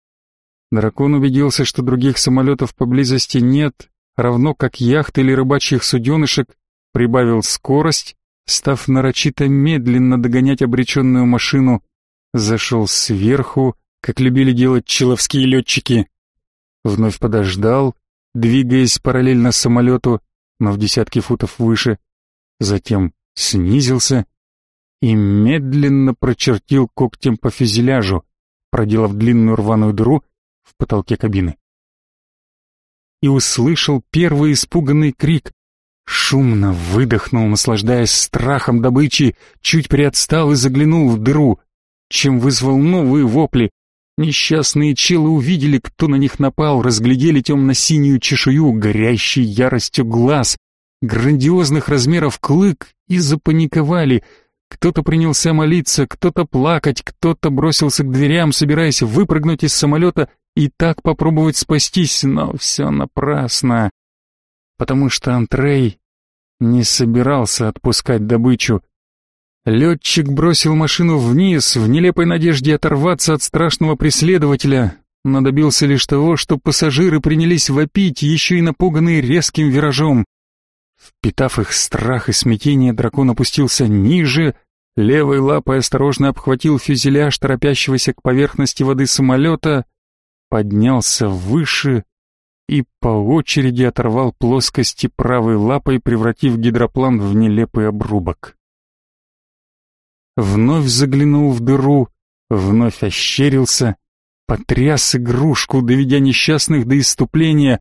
Дракон убедился, что других самолетов поблизости нет, равно как яхт или рыбачьих суденышек, прибавил скорость став нарочито медленно догонять обреченную машину, зашел сверху, как любили делать человские летчики. Вновь подождал, двигаясь параллельно самолету, но в десятки футов выше, затем снизился и медленно прочертил когтем по фюзеляжу, проделав длинную рваную дыру в потолке кабины. И услышал первый испуганный крик, Шумно выдохнул, наслаждаясь страхом добычи, чуть приотстал и заглянул в дыру, чем вызвал новые вопли. Несчастные челы увидели, кто на них напал, разглядели темно-синюю чешую, горящий яростью глаз, грандиозных размеров клык и запаниковали. Кто-то принялся молиться, кто-то плакать, кто-то бросился к дверям, собираясь выпрыгнуть из самолета и так попробовать спастись, но все напрасно. Потому что Антрей не собирался отпускать добычу. Летчик бросил машину вниз в нелепой надежде оторваться от страшного преследователя, но добился лишь того, что пассажиры принялись вопить, еще и напуганные резким виражом. Впитав их страх и смятение, дракон опустился ниже, левой лапой осторожно обхватил фюзеляж торопящегося к поверхности воды самолета, поднялся выше и по очереди оторвал плоскости правой лапой, превратив гидроплан в нелепый обрубок. Вновь заглянул в дыру, вновь ощерился, потряс игрушку, доведя несчастных до иступления,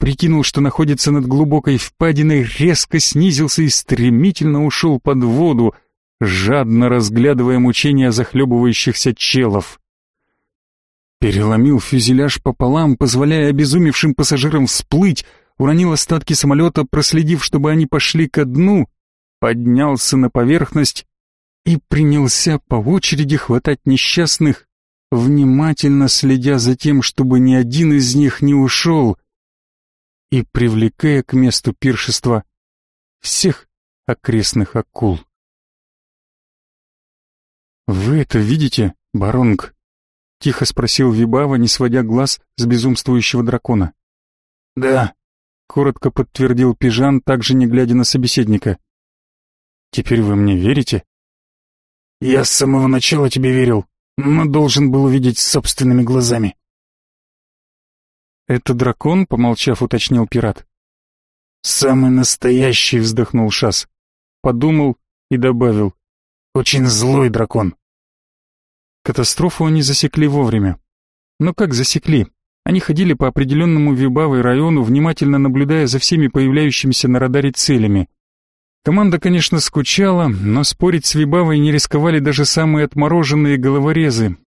прикинул, что находится над глубокой впадиной, резко снизился и стремительно ушел под воду, жадно разглядывая мучения захлебывающихся челов. Переломил фюзеляж пополам, позволяя обезумевшим пассажирам всплыть, уронил остатки самолета, проследив, чтобы они пошли ко дну, поднялся на поверхность и принялся по очереди хватать несчастных, внимательно следя за тем, чтобы ни один из них не ушел, и привлекая к месту пиршества всех окрестных акул. «Вы это видите, Баронг?» — тихо спросил Вибава, не сводя глаз с безумствующего дракона. «Да», — коротко подтвердил Пижан, также не глядя на собеседника. «Теперь вы мне верите?» «Я с самого начала тебе верил, но должен был увидеть собственными глазами». «Это дракон?» — помолчав, уточнил пират. «Самый настоящий!» — вздохнул Шас. Подумал и добавил. «Очень злой дракон». Катастрофу они засекли вовремя. Но как засекли? Они ходили по определенному Вибавой району, внимательно наблюдая за всеми появляющимися на радаре целями. Команда, конечно, скучала, но спорить с Вибавой не рисковали даже самые отмороженные головорезы,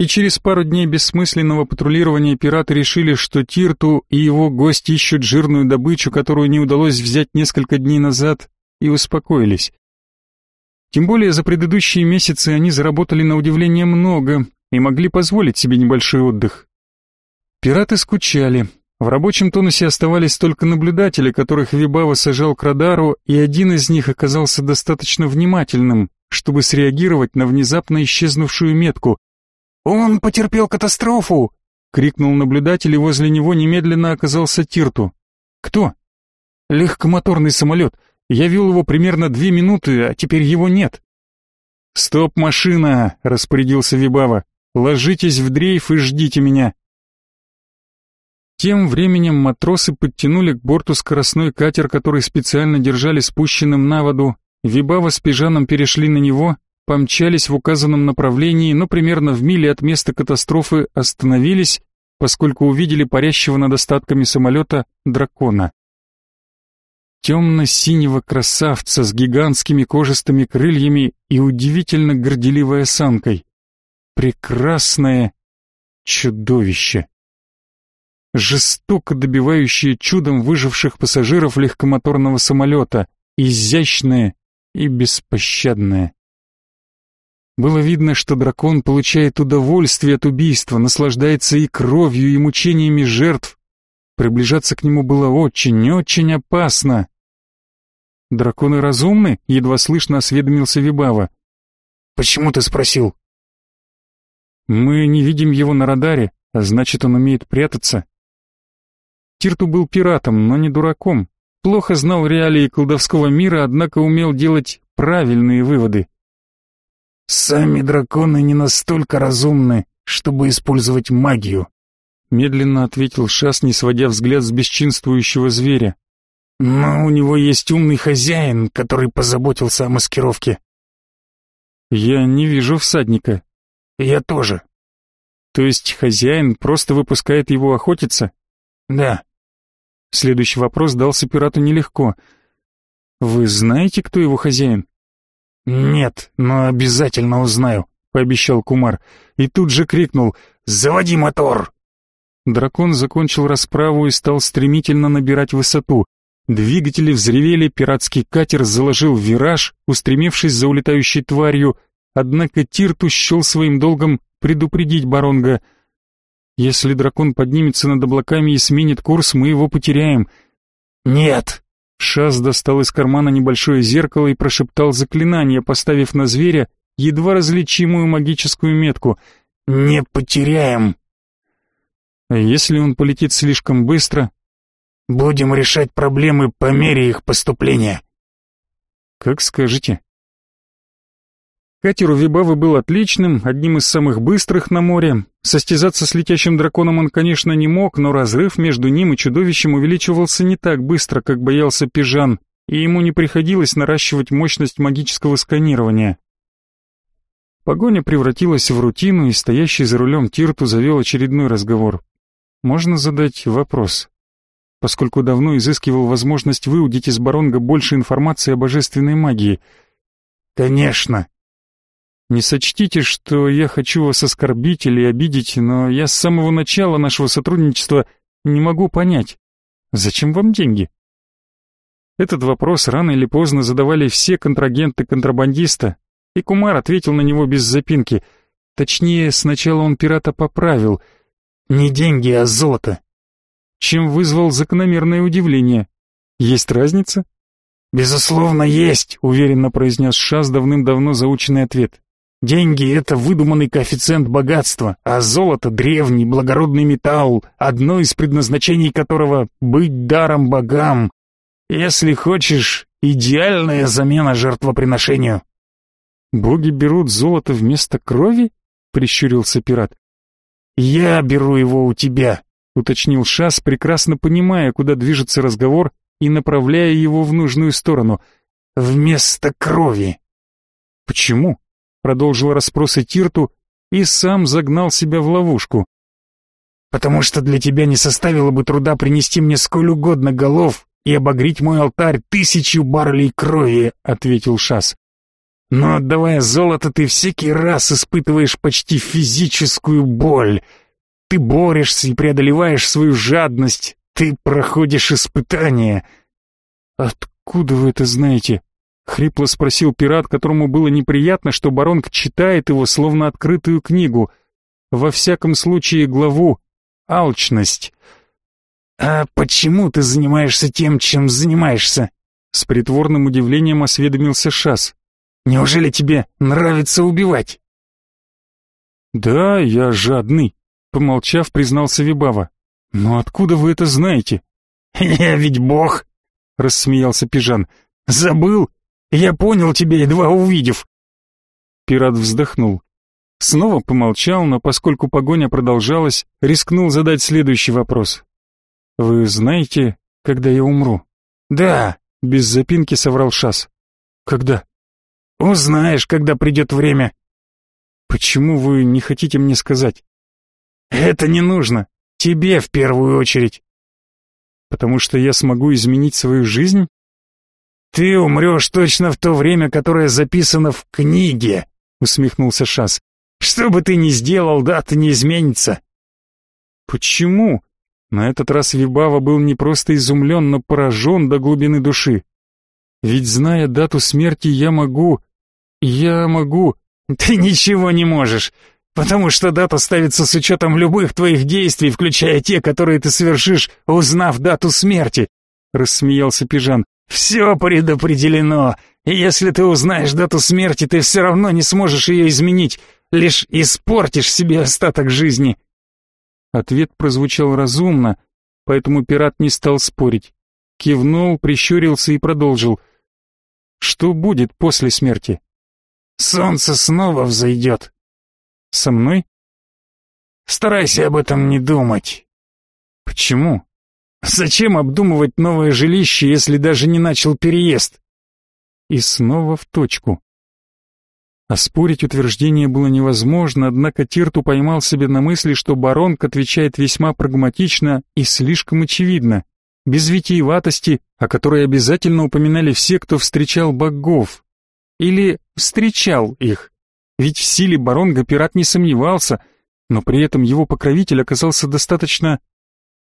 и через пару дней бессмысленного патрулирования пираты решили, что Тирту и его гость ищут жирную добычу, которую не удалось взять несколько дней назад, и успокоились. Тем более за предыдущие месяцы они заработали на удивление много и могли позволить себе небольшой отдых. Пираты скучали. В рабочем тонусе оставались только наблюдатели, которых Вибава сажал к радару, и один из них оказался достаточно внимательным, чтобы среагировать на внезапно исчезнувшую метку, «Он потерпел катастрофу!» — крикнул наблюдатель, и возле него немедленно оказался Тирту. «Кто?» «Легкомоторный самолет. Я вел его примерно две минуты, а теперь его нет». «Стоп, машина!» — распорядился Вибава. «Ложитесь в дрейф и ждите меня». Тем временем матросы подтянули к борту скоростной катер, который специально держали спущенным на воду. Вибава с Пижаном перешли на него, помчались в указанном направлении, но примерно в миле от места катастрофы остановились, поскольку увидели парящего над остатками самолета дракона. Темно-синего красавца с гигантскими кожистыми крыльями и удивительно горделивой осанкой. Прекрасное чудовище. Жестоко добивающее чудом выживших пассажиров легкомоторного самолета, изящное и беспощадное. Было видно, что дракон получает удовольствие от убийства, наслаждается и кровью, и мучениями жертв. Приближаться к нему было очень-очень опасно. «Драконы разумны?» — едва слышно осведомился Вибава. «Почему ты спросил?» «Мы не видим его на радаре, а значит, он умеет прятаться». Тирту был пиратом, но не дураком. Плохо знал реалии колдовского мира, однако умел делать правильные выводы. Сами драконы не настолько разумны, чтобы использовать магию. Медленно ответил Шас, не сводя взгляд с бесчинствующего зверя. Но у него есть умный хозяин, который позаботился о маскировке. Я не вижу всадника. Я тоже. То есть хозяин просто выпускает его охотиться? Да. Следующий вопрос дался пирату нелегко. Вы знаете, кто его хозяин? «Нет, но обязательно узнаю», — пообещал Кумар, и тут же крикнул «Заводи мотор!». Дракон закончил расправу и стал стремительно набирать высоту. Двигатели взревели, пиратский катер заложил вираж, устремившись за улетающей тварью, однако Тирту счел своим долгом предупредить Баронга. «Если дракон поднимется над облаками и сменит курс, мы его потеряем». «Нет!» Шас достал из кармана небольшое зеркало и прошептал заклинание, поставив на зверя едва различимую магическую метку. «Не потеряем!» А если он полетит слишком быстро? Будем решать проблемы по мере их поступления. Как скажете. Катер у Вибавы был отличным, одним из самых быстрых на море. Состязаться с летящим драконом он, конечно, не мог, но разрыв между ним и чудовищем увеличивался не так быстро, как боялся Пижан, и ему не приходилось наращивать мощность магического сканирования. Погоня превратилась в рутину, и стоящий за рулем Тирту завел очередной разговор. Можно задать вопрос. Поскольку давно изыскивал возможность выудить из Баронга больше информации о божественной магии. Конечно. Не сочтите, что я хочу вас оскорбить или обидеть, но я с самого начала нашего сотрудничества не могу понять, зачем вам деньги? Этот вопрос рано или поздно задавали все контрагенты контрабандиста, и Кумар ответил на него без запинки. Точнее, сначала он пирата поправил — не деньги, а золото. Чем вызвал закономерное удивление. Есть разница? Безусловно, есть, уверенно произнес Шас давным-давно заученный ответ. Деньги — это выдуманный коэффициент богатства, а золото — древний, благородный металл, одно из предназначений которого — быть даром богам. Если хочешь, идеальная замена жертвоприношению. «Боги берут золото вместо крови?» — прищурился пират. «Я беру его у тебя», — уточнил Шас, прекрасно понимая, куда движется разговор и направляя его в нужную сторону. «Вместо крови». «Почему?» — продолжил расспросы Тирту и сам загнал себя в ловушку. «Потому что для тебя не составило бы труда принести мне сколь угодно голов и обогреть мой алтарь тысячу барлей крови», — ответил Шас. Но отдавая золото, ты всякий раз испытываешь почти физическую боль. Ты борешься и преодолеваешь свою жадность. Ты проходишь испытания. Откуда вы это знаете? Хрипло спросил пират, которому было неприятно, что баронг читает его словно открытую книгу. Во всяком случае, главу «Алчность». «А почему ты занимаешься тем, чем занимаешься?» С притворным удивлением осведомился Шас. Неужели тебе нравится убивать?» «Да, я жадный», — помолчав, признался Вибава. «Но откуда вы это знаете?» «Я ведь бог», — рассмеялся Пижан. «Забыл? Я понял тебя, едва увидев». Пират вздохнул. Снова помолчал, но поскольку погоня продолжалась, рискнул задать следующий вопрос. «Вы знаете, когда я умру?» «Да», — без запинки соврал Шас. «Когда?» Узнаешь, когда придет время. Почему вы не хотите мне сказать? Это не нужно. Тебе в первую очередь. Потому что я смогу изменить свою жизнь? Ты умрешь точно в то время, которое записано в книге, усмехнулся Шас. Что бы ты ни сделал, дата не изменится. Почему? На этот раз Вибава был не просто изумлен, но поражен до глубины души. Ведь зная дату смерти, я могу... «Я могу...» «Ты ничего не можешь, потому что дата ставится с учетом любых твоих действий, включая те, которые ты совершишь, узнав дату смерти», — рассмеялся Пижан. «Все предопределено, и если ты узнаешь дату смерти, ты все равно не сможешь ее изменить, лишь испортишь себе остаток жизни». Ответ прозвучал разумно, поэтому пират не стал спорить. Кивнул, прищурился и продолжил. «Что будет после смерти?» Солнце снова взойдет. Со мной? Старайся об этом не думать. Почему? Зачем обдумывать новое жилище, если даже не начал переезд? И снова в точку. Оспорить утверждение было невозможно, однако Тирту поймал себе на мысли, что баронк отвечает весьма прагматично и слишком очевидно, без витиеватости, о которой обязательно упоминали все, кто встречал богов, или встречал их. Ведь в силе Баронга пират не сомневался, но при этом его покровитель оказался достаточно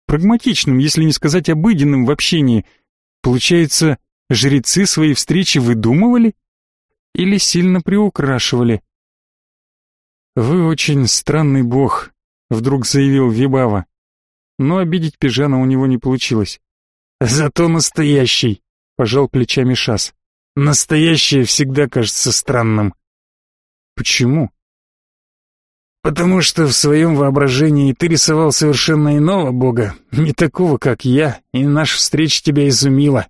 прагматичным, если не сказать обыденным в общении. Получается, жрецы свои встречи выдумывали? Или сильно приукрашивали? «Вы очень странный бог», — вдруг заявил Вибава. Но обидеть Пижана у него не получилось. «Зато настоящий», — пожал плечами Шас. «Настоящее всегда кажется странным». «Почему?» «Потому что в своем воображении ты рисовал совершенно иного бога, не такого, как я, и наша встреча тебя изумила».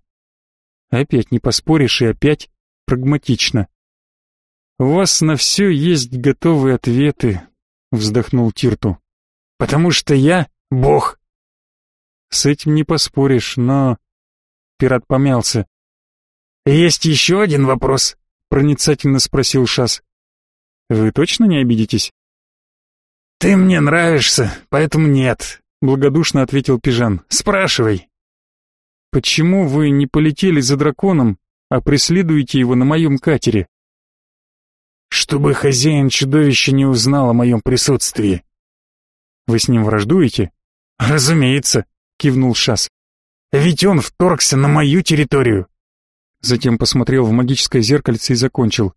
Опять не поспоришь и опять прагматично. «У вас на все есть готовые ответы», — вздохнул Тирту. «Потому что я бог». «С этим не поспоришь, но...» Пират помялся. «Есть еще один вопрос», — проницательно спросил Шас. «Вы точно не обидитесь?» «Ты мне нравишься, поэтому нет», — благодушно ответил Пижан. «Спрашивай». «Почему вы не полетели за драконом, а преследуете его на моем катере?» чтобы хозяин чудовища не узнал о моем присутствии. Вы с ним враждуете? Разумеется, кивнул Шас. Ведь он вторгся на мою территорию. Затем посмотрел в магическое зеркальце и закончил.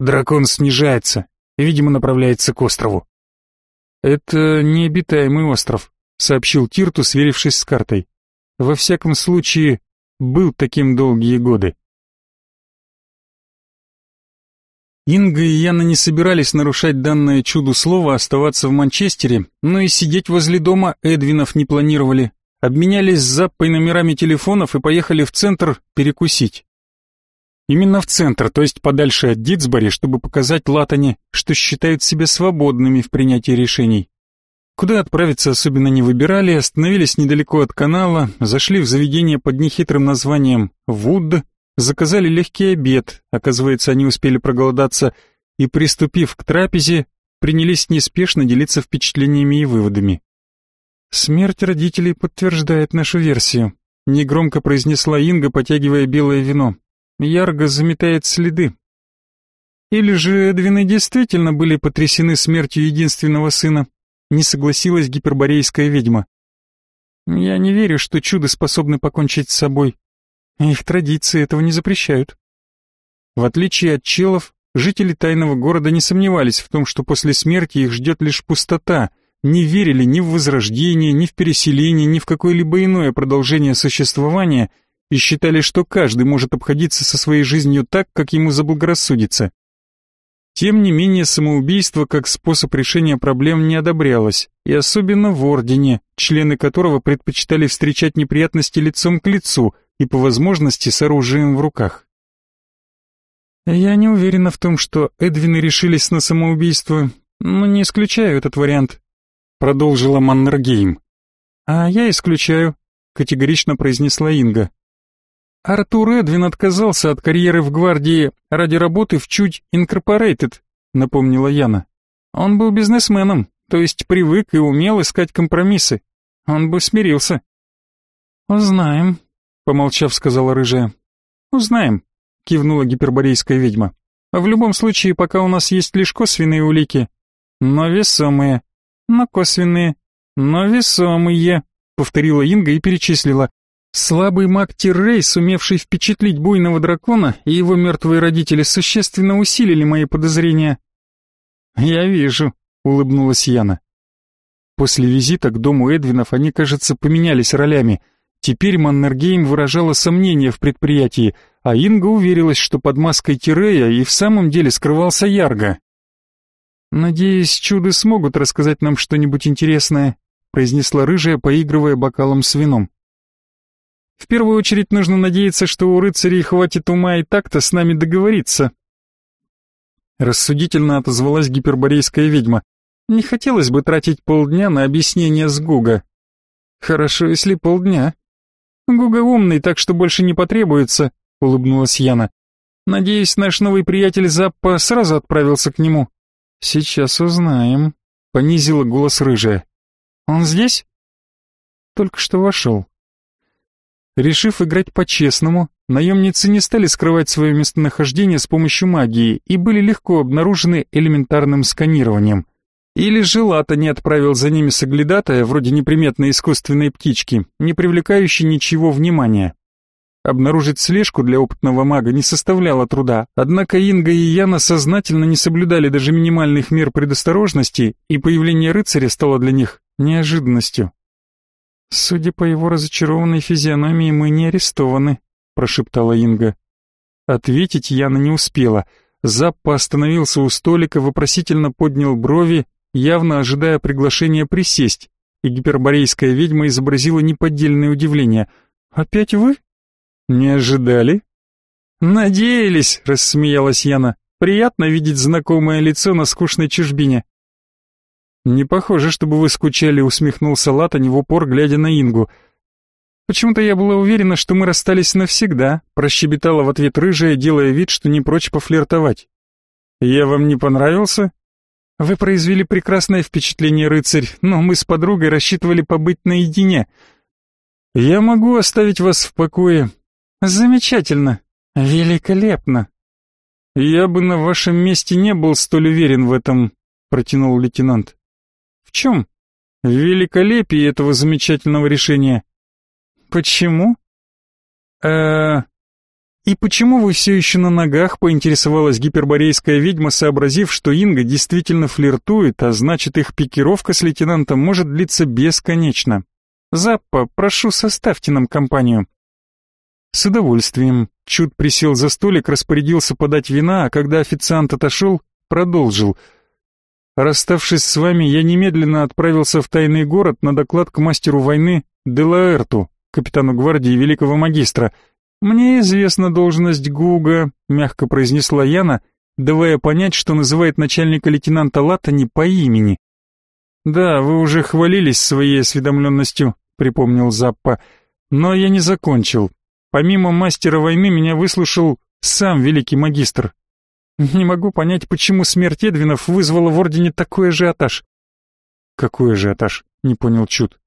Дракон снижается, видимо, направляется к острову. Это необитаемый остров, сообщил Тирту, сверившись с картой. Во всяком случае, был таким долгие годы. Инга и Яна не собирались нарушать данное чуду слова, оставаться в Манчестере, но и сидеть возле дома Эдвинов не планировали. Обменялись с Заппой номерами телефонов и поехали в центр перекусить. Именно в центр, то есть подальше от Дитсбори, чтобы показать Латане, что считают себя свободными в принятии решений. Куда отправиться особенно не выбирали, остановились недалеко от канала, зашли в заведение под нехитрым названием «Вуд», заказали легкий обед, оказывается, они успели проголодаться, и, приступив к трапезе, принялись неспешно делиться впечатлениями и выводами. «Смерть родителей подтверждает нашу версию», — негромко произнесла Инга, потягивая белое вино. «Ярго заметает следы». «Или же Эдвины действительно были потрясены смертью единственного сына?» — не согласилась гиперборейская ведьма. «Я не верю, что чудо способны покончить с собой», их традиции этого не запрещают. В отличие от челов, жители тайного города не сомневались в том, что после смерти их ждет лишь пустота, не верили ни в возрождение, ни в переселение, ни в какое-либо иное продолжение существования и считали, что каждый может обходиться со своей жизнью так, как ему заблагорассудится. Тем не менее, самоубийство как способ решения проблем не одобрялось, и особенно в Ордене, члены которого предпочитали встречать неприятности лицом к лицу – и по возможности с оружием в руках. Я не уверена в том, что Эдвины решились на самоубийство, но не исключаю этот вариант, продолжила Маннергейм. А я исключаю, категорично произнесла Инга. Артур Эдвин отказался от карьеры в гвардии ради работы в чуть Инкорпорейтед, напомнила Яна. Он был бизнесменом, то есть привык и умел искать компромиссы. Он бы смирился. Узнаем, помолчав, сказала рыжая. Узнаем, кивнула гиперборейская ведьма. В любом случае, пока у нас есть лишь косвенные улики, но весомые, но косвенные, но весомые, повторила Инга и перечислила. Слабый маг Тиррей, сумевший впечатлить буйного дракона, и его мертвые родители существенно усилили мои подозрения. Я вижу, улыбнулась Яна. После визита к дому Эдвинов они, кажется, поменялись ролями — Теперь Маннергейм выражала сомнения в предприятии, а Инга уверилась, что под маской Тирея и в самом деле скрывался Ярго. «Надеюсь, чуды смогут рассказать нам что-нибудь интересное», произнесла рыжая, поигрывая бокалом с вином. «В первую очередь нужно надеяться, что у рыцарей хватит ума и так-то с нами договориться». Рассудительно отозвалась гиперборейская ведьма. «Не хотелось бы тратить полдня на объяснение с Гуга». «Хорошо, если полдня», Гуга умный, так что больше не потребуется, улыбнулась Яна. Надеюсь, наш новый приятель Заппа сразу отправился к нему. Сейчас узнаем, понизила голос рыжая. Он здесь? Только что вошел. Решив играть по-честному, наемницы не стали скрывать свое местонахождение с помощью магии и были легко обнаружены элементарным сканированием. Или Желата не отправил за ними соглядатая, вроде неприметной искусственной птички, не привлекающей ничего внимания. Обнаружить слежку для опытного мага не составляло труда, однако Инга и Яна сознательно не соблюдали даже минимальных мер предосторожности, и появление рыцаря стало для них неожиданностью. «Судя по его разочарованной физиономии, мы не арестованы», — прошептала Инга. Ответить Яна не успела. Заппа остановился у столика, вопросительно поднял брови, явно ожидая приглашения присесть, и гиперборейская ведьма изобразила неподдельное удивление. «Опять вы?» «Не ожидали?» «Надеялись», — рассмеялась Яна. «Приятно видеть знакомое лицо на скучной чужбине». «Не похоже, чтобы вы скучали», — усмехнулся Латани в упор, глядя на Ингу. «Почему-то я была уверена, что мы расстались навсегда», — прощебетала в ответ рыжая, делая вид, что не прочь пофлиртовать. «Я вам не понравился?» «Вы произвели прекрасное впечатление, рыцарь, но мы с подругой рассчитывали побыть наедине». «Я могу оставить вас в покое». «Замечательно. Великолепно». «Я бы на вашем месте не был столь уверен в этом», — протянул лейтенант. В чем? В великолепии этого замечательного решения. Почему? э И почему вы все еще на ногах, поинтересовалась гиперборейская ведьма, сообразив, что Инга действительно флиртует, а значит их пикировка с лейтенантом может длиться бесконечно. Заппа, прошу, составьте нам компанию. С удовольствием. Чуд присел за столик, распорядился подать вина, а когда официант отошел, продолжил — Расставшись с вами, я немедленно отправился в тайный город на доклад к мастеру войны Делаэрту, капитану гвардии великого магистра. Мне известна должность Гуга, мягко произнесла Яна, давая понять, что называет начальника лейтенанта Лата не по имени. Да, вы уже хвалились своей осведомленностью, припомнил Заппа, но я не закончил. Помимо мастера войны меня выслушал сам великий магистр, не могу понять, почему смерть Эдвинов вызвала в Ордене такой ажиотаж. Какой ажиотаж? Не понял Чуд.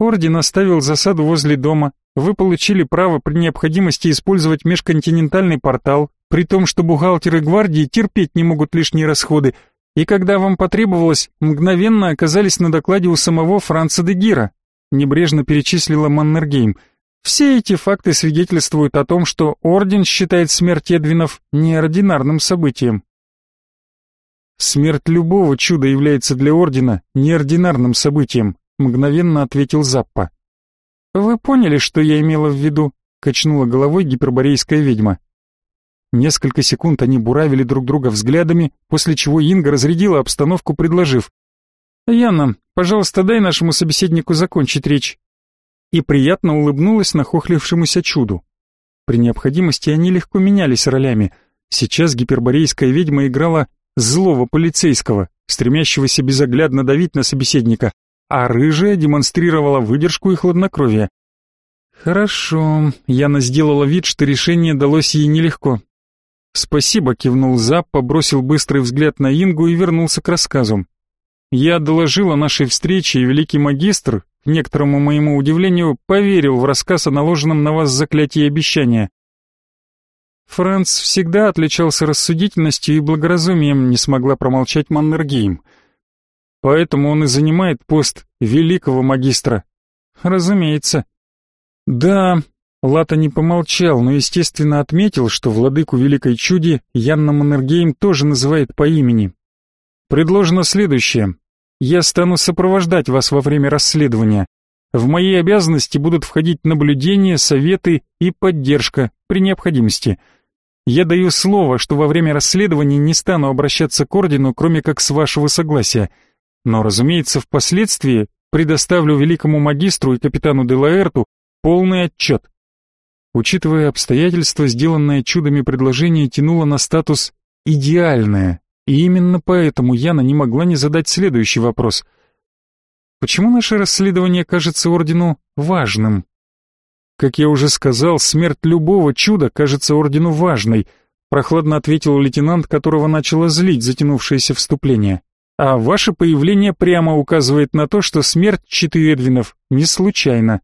Орден оставил засаду возле дома. Вы получили право при необходимости использовать межконтинентальный портал, при том, что бухгалтеры гвардии терпеть не могут лишние расходы, и когда вам потребовалось, мгновенно оказались на докладе у самого Франца де Гира. Небрежно перечислила Маннергейм — все эти факты свидетельствуют о том, что Орден считает смерть Эдвинов неординарным событием. «Смерть любого чуда является для Ордена неординарным событием», мгновенно ответил Заппа. «Вы поняли, что я имела в виду?» качнула головой гиперборейская ведьма. Несколько секунд они буравили друг друга взглядами, после чего Инга разрядила обстановку, предложив. «Яна, пожалуйста, дай нашему собеседнику закончить речь и приятно улыбнулась нахохлившемуся чуду. При необходимости они легко менялись ролями. Сейчас гиперборейская ведьма играла злого полицейского, стремящегося безоглядно давить на собеседника, а рыжая демонстрировала выдержку и хладнокровие. «Хорошо», — Яна сделала вид, что решение далось ей нелегко. «Спасибо», — кивнул Зап, побросил быстрый взгляд на Ингу и вернулся к рассказу. «Я доложил о нашей встрече, и великий магистр, некоторому моему удивлению, поверил в рассказ о наложенном на вас заклятии обещания. Франц всегда отличался рассудительностью и благоразумием, не смогла промолчать Маннергейм. Поэтому он и занимает пост великого магистра. Разумеется. Да, Лата не помолчал, но, естественно, отметил, что владыку Великой Чуди Янна Маннергейм тоже называет по имени. Предложено следующее. Я стану сопровождать вас во время расследования. В мои обязанности будут входить наблюдения, советы и поддержка при необходимости. Я даю слово, что во время расследования не стану обращаться к ордену, кроме как с вашего согласия. Но, разумеется, впоследствии предоставлю великому магистру и капитану Делаэрту полный отчет. Учитывая обстоятельства, сделанное чудами предложение тянуло на статус «идеальное», и именно поэтому Яна не могла не задать следующий вопрос. Почему наше расследование кажется Ордену важным? Как я уже сказал, смерть любого чуда кажется Ордену важной, прохладно ответил лейтенант, которого начало злить затянувшееся вступление. А ваше появление прямо указывает на то, что смерть Читы Эдвинов не случайна.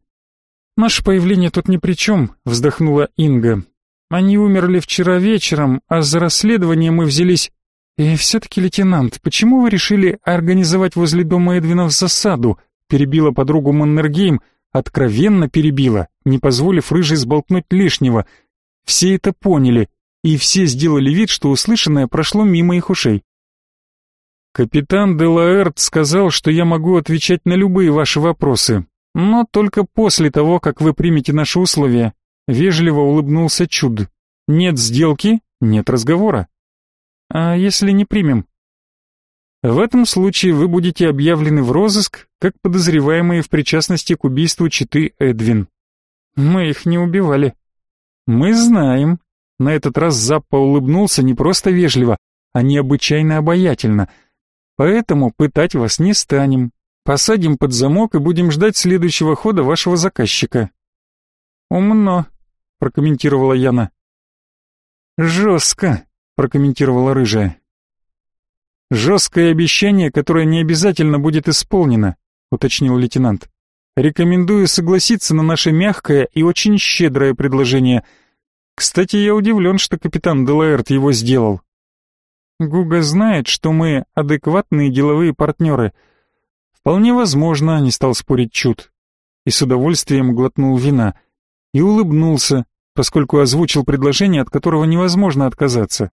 Наше появление тут ни при чем, вздохнула Инга. Они умерли вчера вечером, а за расследование мы взялись «И все-таки, лейтенант, почему вы решили организовать возле дома Эдвинов засаду?» перебила подругу Маннергейм, откровенно перебила, не позволив рыжей сболтнуть лишнего. Все это поняли, и все сделали вид, что услышанное прошло мимо их ушей. «Капитан Делаэрт сказал, что я могу отвечать на любые ваши вопросы, но только после того, как вы примете наши условия», — вежливо улыбнулся Чуд. «Нет сделки, нет разговора». «А если не примем?» В этом случае вы будете объявлены в розыск как подозреваемые в причастности к убийству читы Эдвин. Мы их не убивали. Мы знаем. На этот раз Заппа улыбнулся не просто вежливо, а необычайно обаятельно. Поэтому пытать вас не станем. Посадим под замок и будем ждать следующего хода вашего заказчика. Умно, прокомментировала Яна. Жестко, прокомментировала рыжая. «Жесткое обещание, которое не обязательно будет исполнено», — уточнил лейтенант. «Рекомендую согласиться на наше мягкое и очень щедрое предложение. Кстати, я удивлен, что капитан Делаэрт его сделал. Гуга знает, что мы адекватные деловые партнеры. Вполне возможно, не стал спорить Чуд. И с удовольствием глотнул вина. И улыбнулся, поскольку озвучил предложение, от которого невозможно отказаться.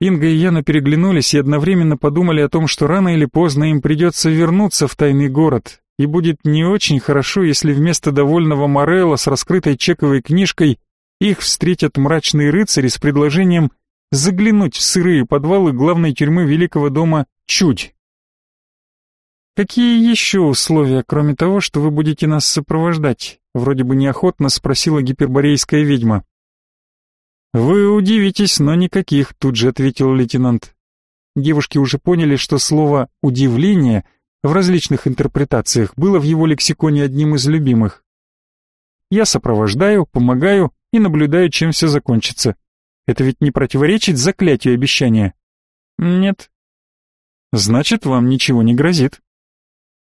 Инга и Яна переглянулись и одновременно подумали о том, что рано или поздно им придется вернуться в тайный город, и будет не очень хорошо, если вместо довольного Морелла с раскрытой чековой книжкой их встретят мрачные рыцари с предложением заглянуть в сырые подвалы главной тюрьмы Великого дома Чуть. «Какие еще условия, кроме того, что вы будете нас сопровождать?» Вроде бы неохотно спросила гиперборейская ведьма. «Вы удивитесь, но никаких», — тут же ответил лейтенант. Девушки уже поняли, что слово «удивление» в различных интерпретациях было в его лексиконе одним из любимых. «Я сопровождаю, помогаю и наблюдаю, чем все закончится. Это ведь не противоречит заклятию обещания?» «Нет». «Значит, вам ничего не грозит».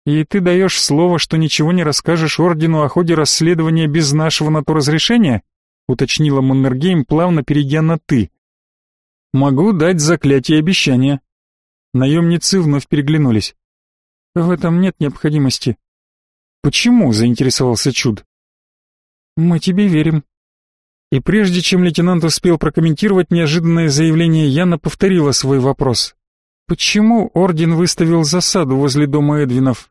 «И ты даешь слово, что ничего не расскажешь Ордену о ходе расследования без нашего на то разрешения?» Уточнила Маннергейм, плавно перейдя на «ты». «Могу дать заклятие обещания». Наемницы вновь переглянулись. «В этом нет необходимости». «Почему?» — заинтересовался Чуд. «Мы тебе верим». И прежде чем лейтенант успел прокомментировать неожиданное заявление, Яна повторила свой вопрос. «Почему Орден выставил засаду возле дома Эдвинов?»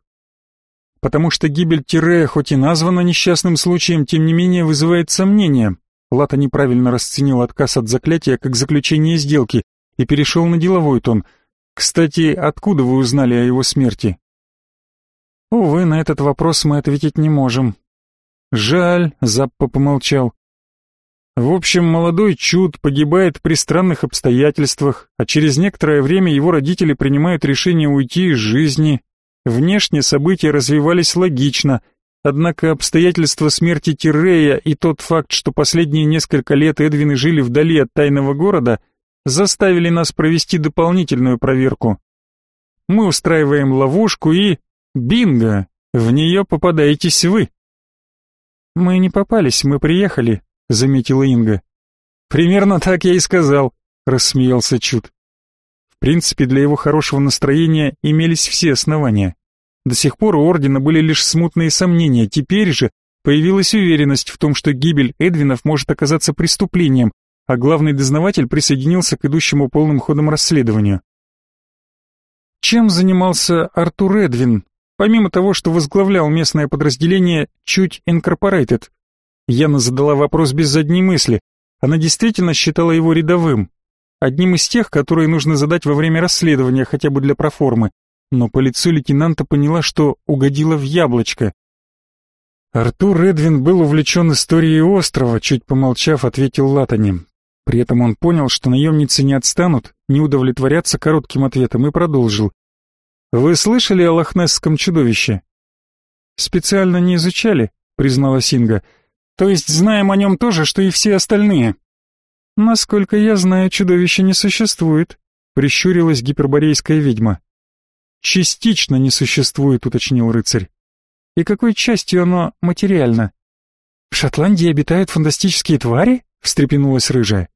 «Потому что гибель Тирея хоть и названа несчастным случаем, тем не менее вызывает сомнения. Лата неправильно расценил отказ от заклятия как заключение сделки и перешел на деловой тон. «Кстати, откуда вы узнали о его смерти?» «Увы, на этот вопрос мы ответить не можем». «Жаль», — Заппа помолчал. В общем, молодой Чуд погибает при странных обстоятельствах, а через некоторое время его родители принимают решение уйти из жизни. Внешне события развивались логично — Однако обстоятельства смерти Тирея и тот факт, что последние несколько лет Эдвины жили вдали от тайного города, заставили нас провести дополнительную проверку. Мы устраиваем ловушку и... Бинго! В нее попадаетесь вы. Мы не попались, мы приехали, заметила Инга. Примерно так я и сказал, рассмеялся Чуд. В принципе, для его хорошего настроения имелись все основания. До сих пор у Ордена были лишь смутные сомнения, теперь же появилась уверенность в том, что гибель Эдвинов может оказаться преступлением, а главный дознаватель присоединился к идущему полным ходом расследованию. Чем занимался Артур Эдвин, помимо того, что возглавлял местное подразделение Чуть Инкорпорейтед? Яна задала вопрос без задней мысли. Она действительно считала его рядовым, одним из тех, которые нужно задать во время расследования, хотя бы для проформы но по лицу лейтенанта поняла, что угодила в яблочко. Артур Эдвин был увлечен историей острова, чуть помолчав, ответил Латани. При этом он понял, что наемницы не отстанут, не удовлетворятся коротким ответом и продолжил. «Вы слышали о лохнесском чудовище?» «Специально не изучали», — признала Синга. «То есть знаем о нем тоже, что и все остальные?» «Насколько я знаю, чудовище не существует», — прищурилась гиперборейская ведьма. «Частично не существует», — уточнил рыцарь. «И какой частью оно материально?» «В Шотландии обитают фантастические твари?» — встрепенулась рыжая.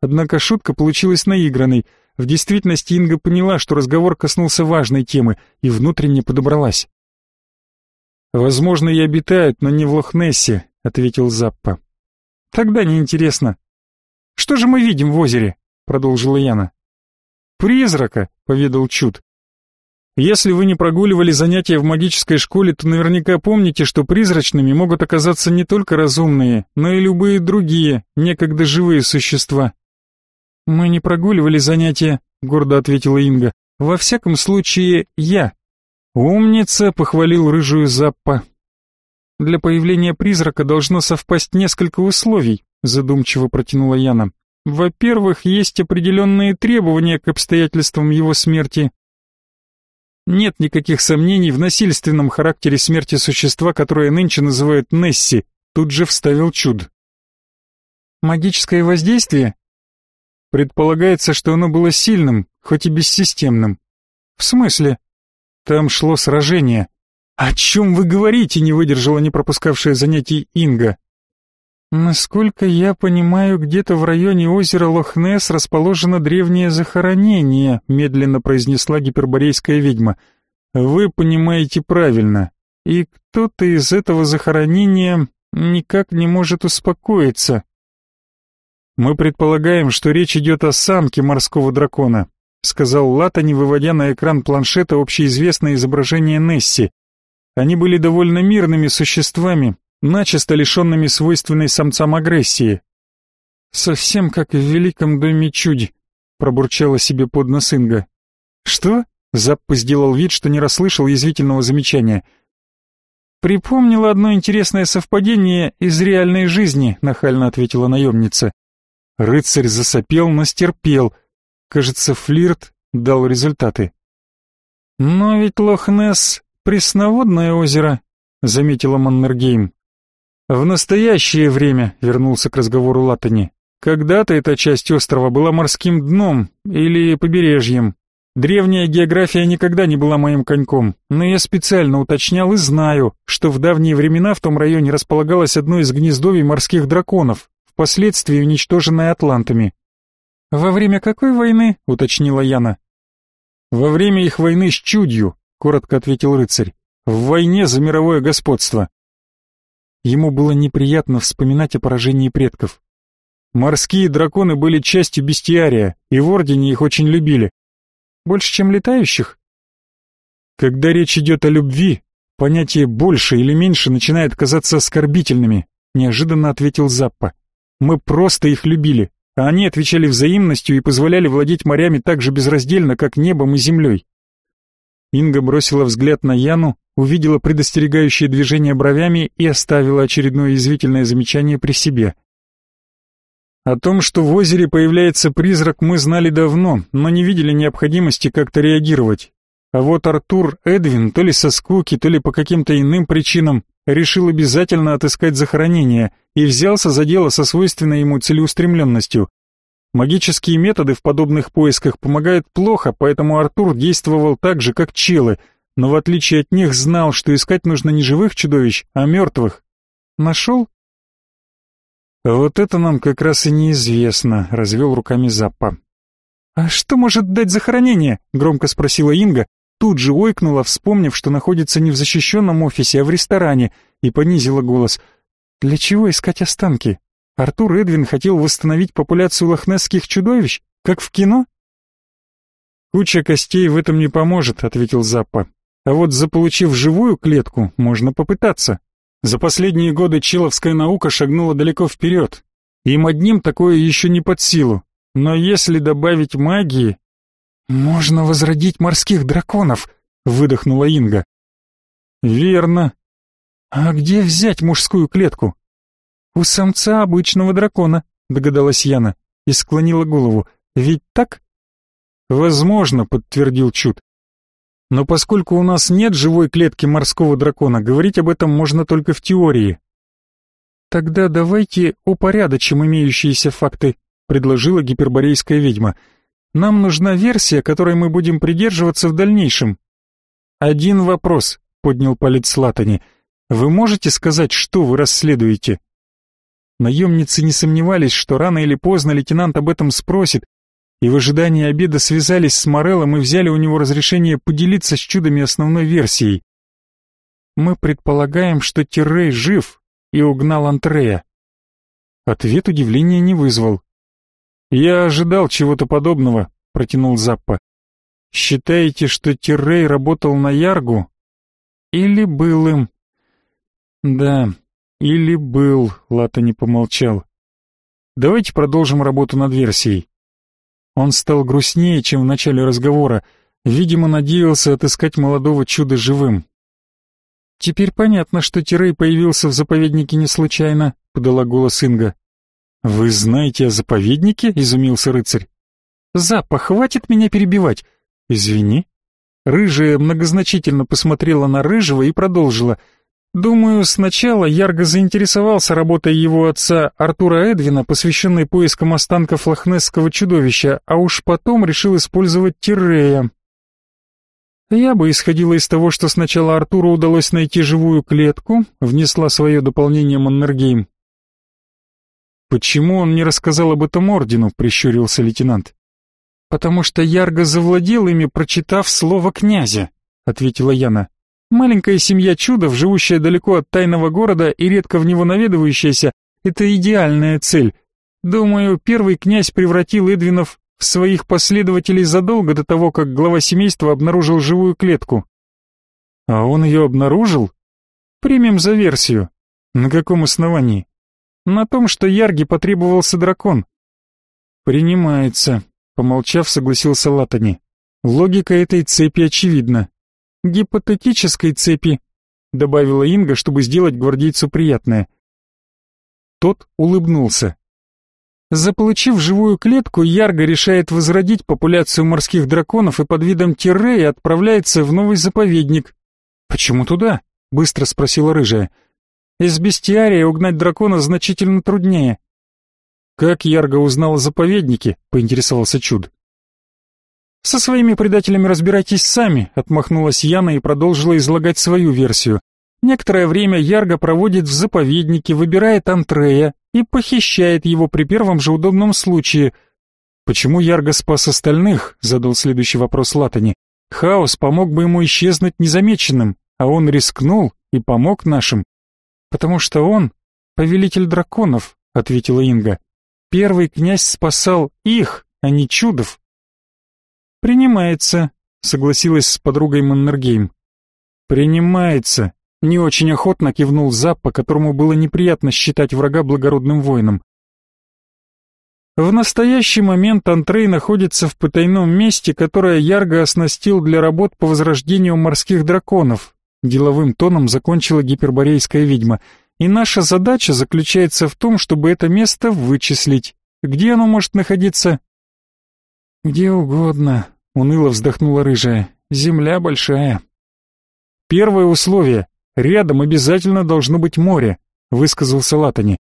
Однако шутка получилась наигранной. В действительности Инга поняла, что разговор коснулся важной темы, и внутренне подобралась. Возможно, и обитают, но не в Лохнессе, ответил Заппа. Тогда неинтересно. Что же мы видим в озере? продолжила Яна. Призрака, поведал Чуд. Если вы не прогуливали занятия в магической школе, то наверняка помните, что призрачными могут оказаться не только разумные, но и любые другие, некогда живые существа. Мы не прогуливали занятия, гордо ответила Инга. Во всяком случае, я. Умница, похвалил рыжую Заппа. Для появления призрака должно совпасть несколько условий, задумчиво протянула Яна. Во-первых, есть определенные требования к обстоятельствам его смерти. Нет никаких сомнений в насильственном характере смерти существа, которое нынче называют Несси, тут же вставил Чуд. Магическое воздействие? Предполагается, что оно было сильным, хоть и бессистемным. В смысле? Там шло сражение. О чем вы говорите, не выдержала не пропускавшая занятий Инга. Насколько я понимаю, где-то в районе озера Лохнес расположено древнее захоронение, медленно произнесла гиперборейская ведьма. Вы понимаете правильно. И кто-то из этого захоронения никак не может успокоиться. Мы предполагаем, что речь идет о самке морского дракона, сказал Латани, выводя на экран планшета общеизвестное изображение Несси. Они были довольно мирными существами, начисто лишенными свойственной самцам агрессии. «Совсем как в великом доме чуди», — пробурчала себе под нос Инга. «Что?» — Заппа сделал вид, что не расслышал язвительного замечания. «Припомнила одно интересное совпадение из реальной жизни», — нахально ответила наемница. Рыцарь засопел, но стерпел. Кажется, флирт дал результаты. «Но ведь Лох-Несс — пресноводное озеро», — заметила Маннергейм. В настоящее время, вернулся к разговору Латани, когда-то эта часть острова была морским дном или побережьем. Древняя география никогда не была моим коньком, но я специально уточнял и знаю, что в давние времена в том районе располагалось одно из гнездовий морских драконов, впоследствии уничтоженное атлантами. «Во время какой войны?» — уточнила Яна. «Во время их войны с чудью», — коротко ответил рыцарь. «В войне за мировое господство». Ему было неприятно вспоминать о поражении предков. Морские драконы были частью бестиария, и в Ордене их очень любили. Больше, чем летающих? Когда речь идет о любви, понятие «больше» или «меньше» начинает казаться оскорбительными, неожиданно ответил Заппа. Мы просто их любили, а они отвечали взаимностью и позволяли владеть морями так же безраздельно, как небом и землей. Инга бросила взгляд на Яну, увидела предостерегающее движение бровями и оставила очередное язвительное замечание при себе. О том, что в озере появляется призрак, мы знали давно, но не видели необходимости как-то реагировать. А вот Артур Эдвин, то ли со скуки, то ли по каким-то иным причинам, решил обязательно отыскать захоронение и взялся за дело со свойственной ему целеустремленностью. Магические методы в подобных поисках помогают плохо, поэтому Артур действовал так же, как челы, но в отличие от них знал, что искать нужно не живых чудовищ, а мертвых. Нашел? Вот это нам как раз и неизвестно, развел руками Заппа. А что может дать захоронение? громко спросила Инга, тут же ойкнула, вспомнив, что находится не в защищенном офисе, а в ресторане, и понизила голос. Для чего искать останки? Артур Эдвин хотел восстановить популяцию лохнесских чудовищ, как в кино? Куча костей в этом не поможет, ответил Заппа. А вот заполучив живую клетку, можно попытаться. За последние годы человская наука шагнула далеко вперед. Им одним такое еще не под силу. Но если добавить магии... «Можно возродить морских драконов», — выдохнула Инга. «Верно. А где взять мужскую клетку?» «У самца обычного дракона», — догадалась Яна и склонила голову. «Ведь так?» «Возможно», — подтвердил Чуд. Но поскольку у нас нет живой клетки морского дракона, говорить об этом можно только в теории. Тогда давайте упорядочим имеющиеся факты, предложила гиперборейская ведьма. Нам нужна версия, которой мы будем придерживаться в дальнейшем. Один вопрос, поднял палец Латани. Вы можете сказать, что вы расследуете? Наемницы не сомневались, что рано или поздно лейтенант об этом спросит, и в ожидании обеда связались с Мореллом и взяли у него разрешение поделиться с чудами основной версией. мы предполагаем, что Тиррей жив и угнал Антрея. Ответ удивления не вызвал. «Я ожидал чего-то подобного», — протянул Заппа. «Считаете, что Тиррей работал на Яргу? Или был им?» «Да, или был», — Лата не помолчал. «Давайте продолжим работу над версией». Он стал грустнее, чем в начале разговора, видимо, надеялся отыскать молодого чуда живым. «Теперь понятно, что Тирей появился в заповеднике не случайно», — подала голос Инга. «Вы знаете о заповеднике?» — изумился рыцарь. «Запа, хватит меня перебивать!» «Извини». Рыжая многозначительно посмотрела на Рыжего и продолжила. «Думаю, сначала Ярго заинтересовался работой его отца Артура Эдвина, посвященной поискам останков лохнесского чудовища, а уж потом решил использовать Тиррея. Я бы исходила из того, что сначала Артуру удалось найти живую клетку, внесла свое дополнение Маннергейм, «Почему он не рассказал об этом ордену?» — прищурился лейтенант. «Потому что Ярго завладел ими, прочитав слово князя», — ответила Яна. «Маленькая семья чудов, живущая далеко от тайного города и редко в него наведывающаяся, это идеальная цель. Думаю, первый князь превратил Эдвинов в своих последователей задолго до того, как глава семейства обнаружил живую клетку». «А он ее обнаружил?» «Примем за версию». «На каком основании?» На том, что Ярге потребовался дракон. Принимается, помолчав, согласился Латани. Логика этой цепи очевидна. Гипотетической цепи, добавила Инга, чтобы сделать гвардейцу приятное. Тот улыбнулся. Заполучив живую клетку, Ярго решает возродить популяцию морских драконов и под видом Тиррея отправляется в новый заповедник. «Почему туда?» — быстро спросила рыжая. Из бестиария угнать дракона значительно труднее. Как Ярго узнал о заповеднике, поинтересовался Чуд. Со своими предателями разбирайтесь сами, отмахнулась Яна и продолжила излагать свою версию. Некоторое время Ярго проводит в заповеднике, выбирает Антрея и похищает его при первом же удобном случае. Почему Ярго спас остальных? задал следующий вопрос Латани. Хаос помог бы ему исчезнуть незамеченным, а он рискнул и помог нашим. «Потому что он — повелитель драконов», — ответила Инга. «Первый князь спасал их, а не чудов». «Принимается», — согласилась с подругой Маннергейм. «Принимается», — не очень охотно кивнул Зап, по которому было неприятно считать врага благородным воином. В настоящий момент Антрей находится в потайном месте, которое Ярго оснастил для работ по возрождению морских драконов, деловым тоном закончила гиперборейская ведьма. И наша задача заключается в том, чтобы это место вычислить. Где оно может находиться? Где угодно, уныло вздохнула рыжая. Земля большая. Первое условие рядом обязательно должно быть море, высказался Латани.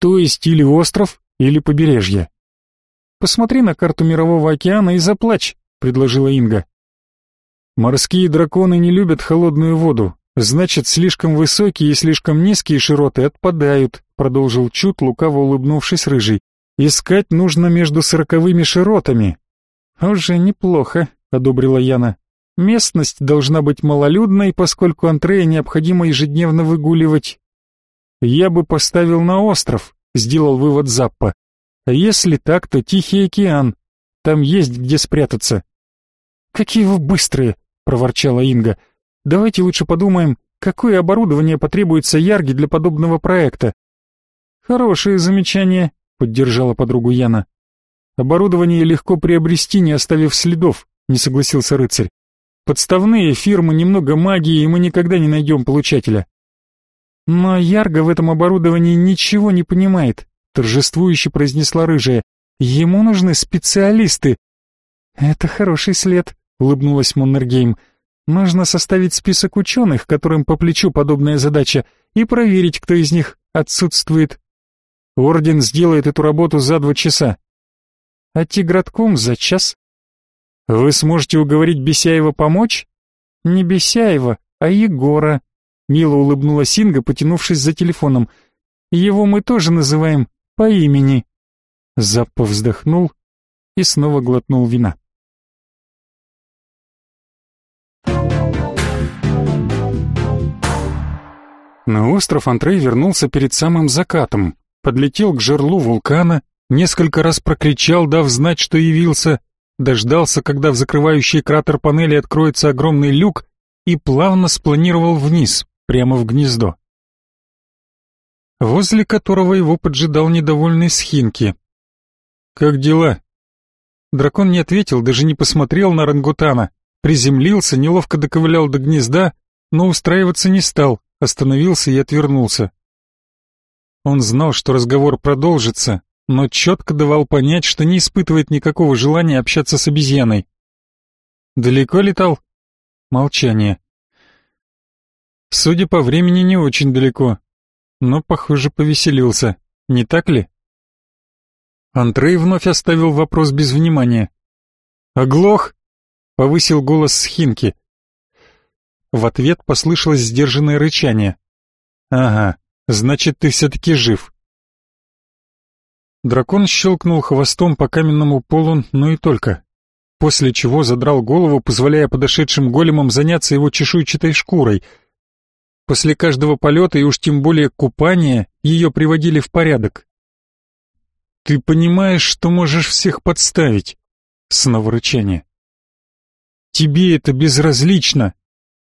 То есть или остров, или побережье. Посмотри на карту Мирового океана и заплачь, предложила Инга. Морские драконы не любят холодную воду, значит, слишком высокие и слишком низкие широты отпадают, продолжил Чут, лукаво улыбнувшись рыжий. Искать нужно между сороковыми широтами. Уже неплохо, одобрила Яна. Местность должна быть малолюдной, поскольку Антрея необходимо ежедневно выгуливать. Я бы поставил на остров, сделал вывод Заппа. А если так, то Тихий океан. Там есть где спрятаться. Какие вы быстрые, проворчала Инга. Давайте лучше подумаем, какое оборудование потребуется Ярге для подобного проекта. Хорошее замечание, поддержала подругу Яна. Оборудование легко приобрести, не оставив следов, не согласился рыцарь. Подставные фирмы, немного магии, и мы никогда не найдем получателя. Но Ярго в этом оборудовании ничего не понимает, торжествующе произнесла рыжая. Ему нужны специалисты. Это хороший след, улыбнулась Моннергейм. Нужно составить список ученых, которым по плечу подобная задача, и проверить, кто из них отсутствует. Орден сделает эту работу за два часа. А Тигратком за час. Вы сможете уговорить Бесяева помочь? Не Бесяева, а Егора. Мило улыбнулась Инга, потянувшись за телефоном. Его мы тоже называем по имени. Заппа вздохнул и снова глотнул вина. На остров Антрей вернулся перед самым закатом, подлетел к жерлу вулкана, несколько раз прокричал, дав знать, что явился, дождался, когда в закрывающий кратер панели откроется огромный люк, и плавно спланировал вниз, прямо в гнездо, возле которого его поджидал недовольный Схинки. «Как дела?» Дракон не ответил, даже не посмотрел на рангутана, приземлился, неловко доковылял до гнезда, но устраиваться не стал, остановился и отвернулся. Он знал, что разговор продолжится, но четко давал понять, что не испытывает никакого желания общаться с обезьяной. «Далеко летал?» Молчание. Судя по времени, не очень далеко, но, похоже, повеселился, не так ли? Андрей вновь оставил вопрос без внимания. «Оглох?» — повысил голос Схинки. В ответ послышалось сдержанное рычание. «Ага, значит, ты все-таки жив». Дракон щелкнул хвостом по каменному полу, но и только. После чего задрал голову, позволяя подошедшим големам заняться его чешуйчатой шкурой. После каждого полета и уж тем более купания ее приводили в порядок. «Ты понимаешь, что можешь всех подставить?» Снова рычание. «Тебе это безразлично.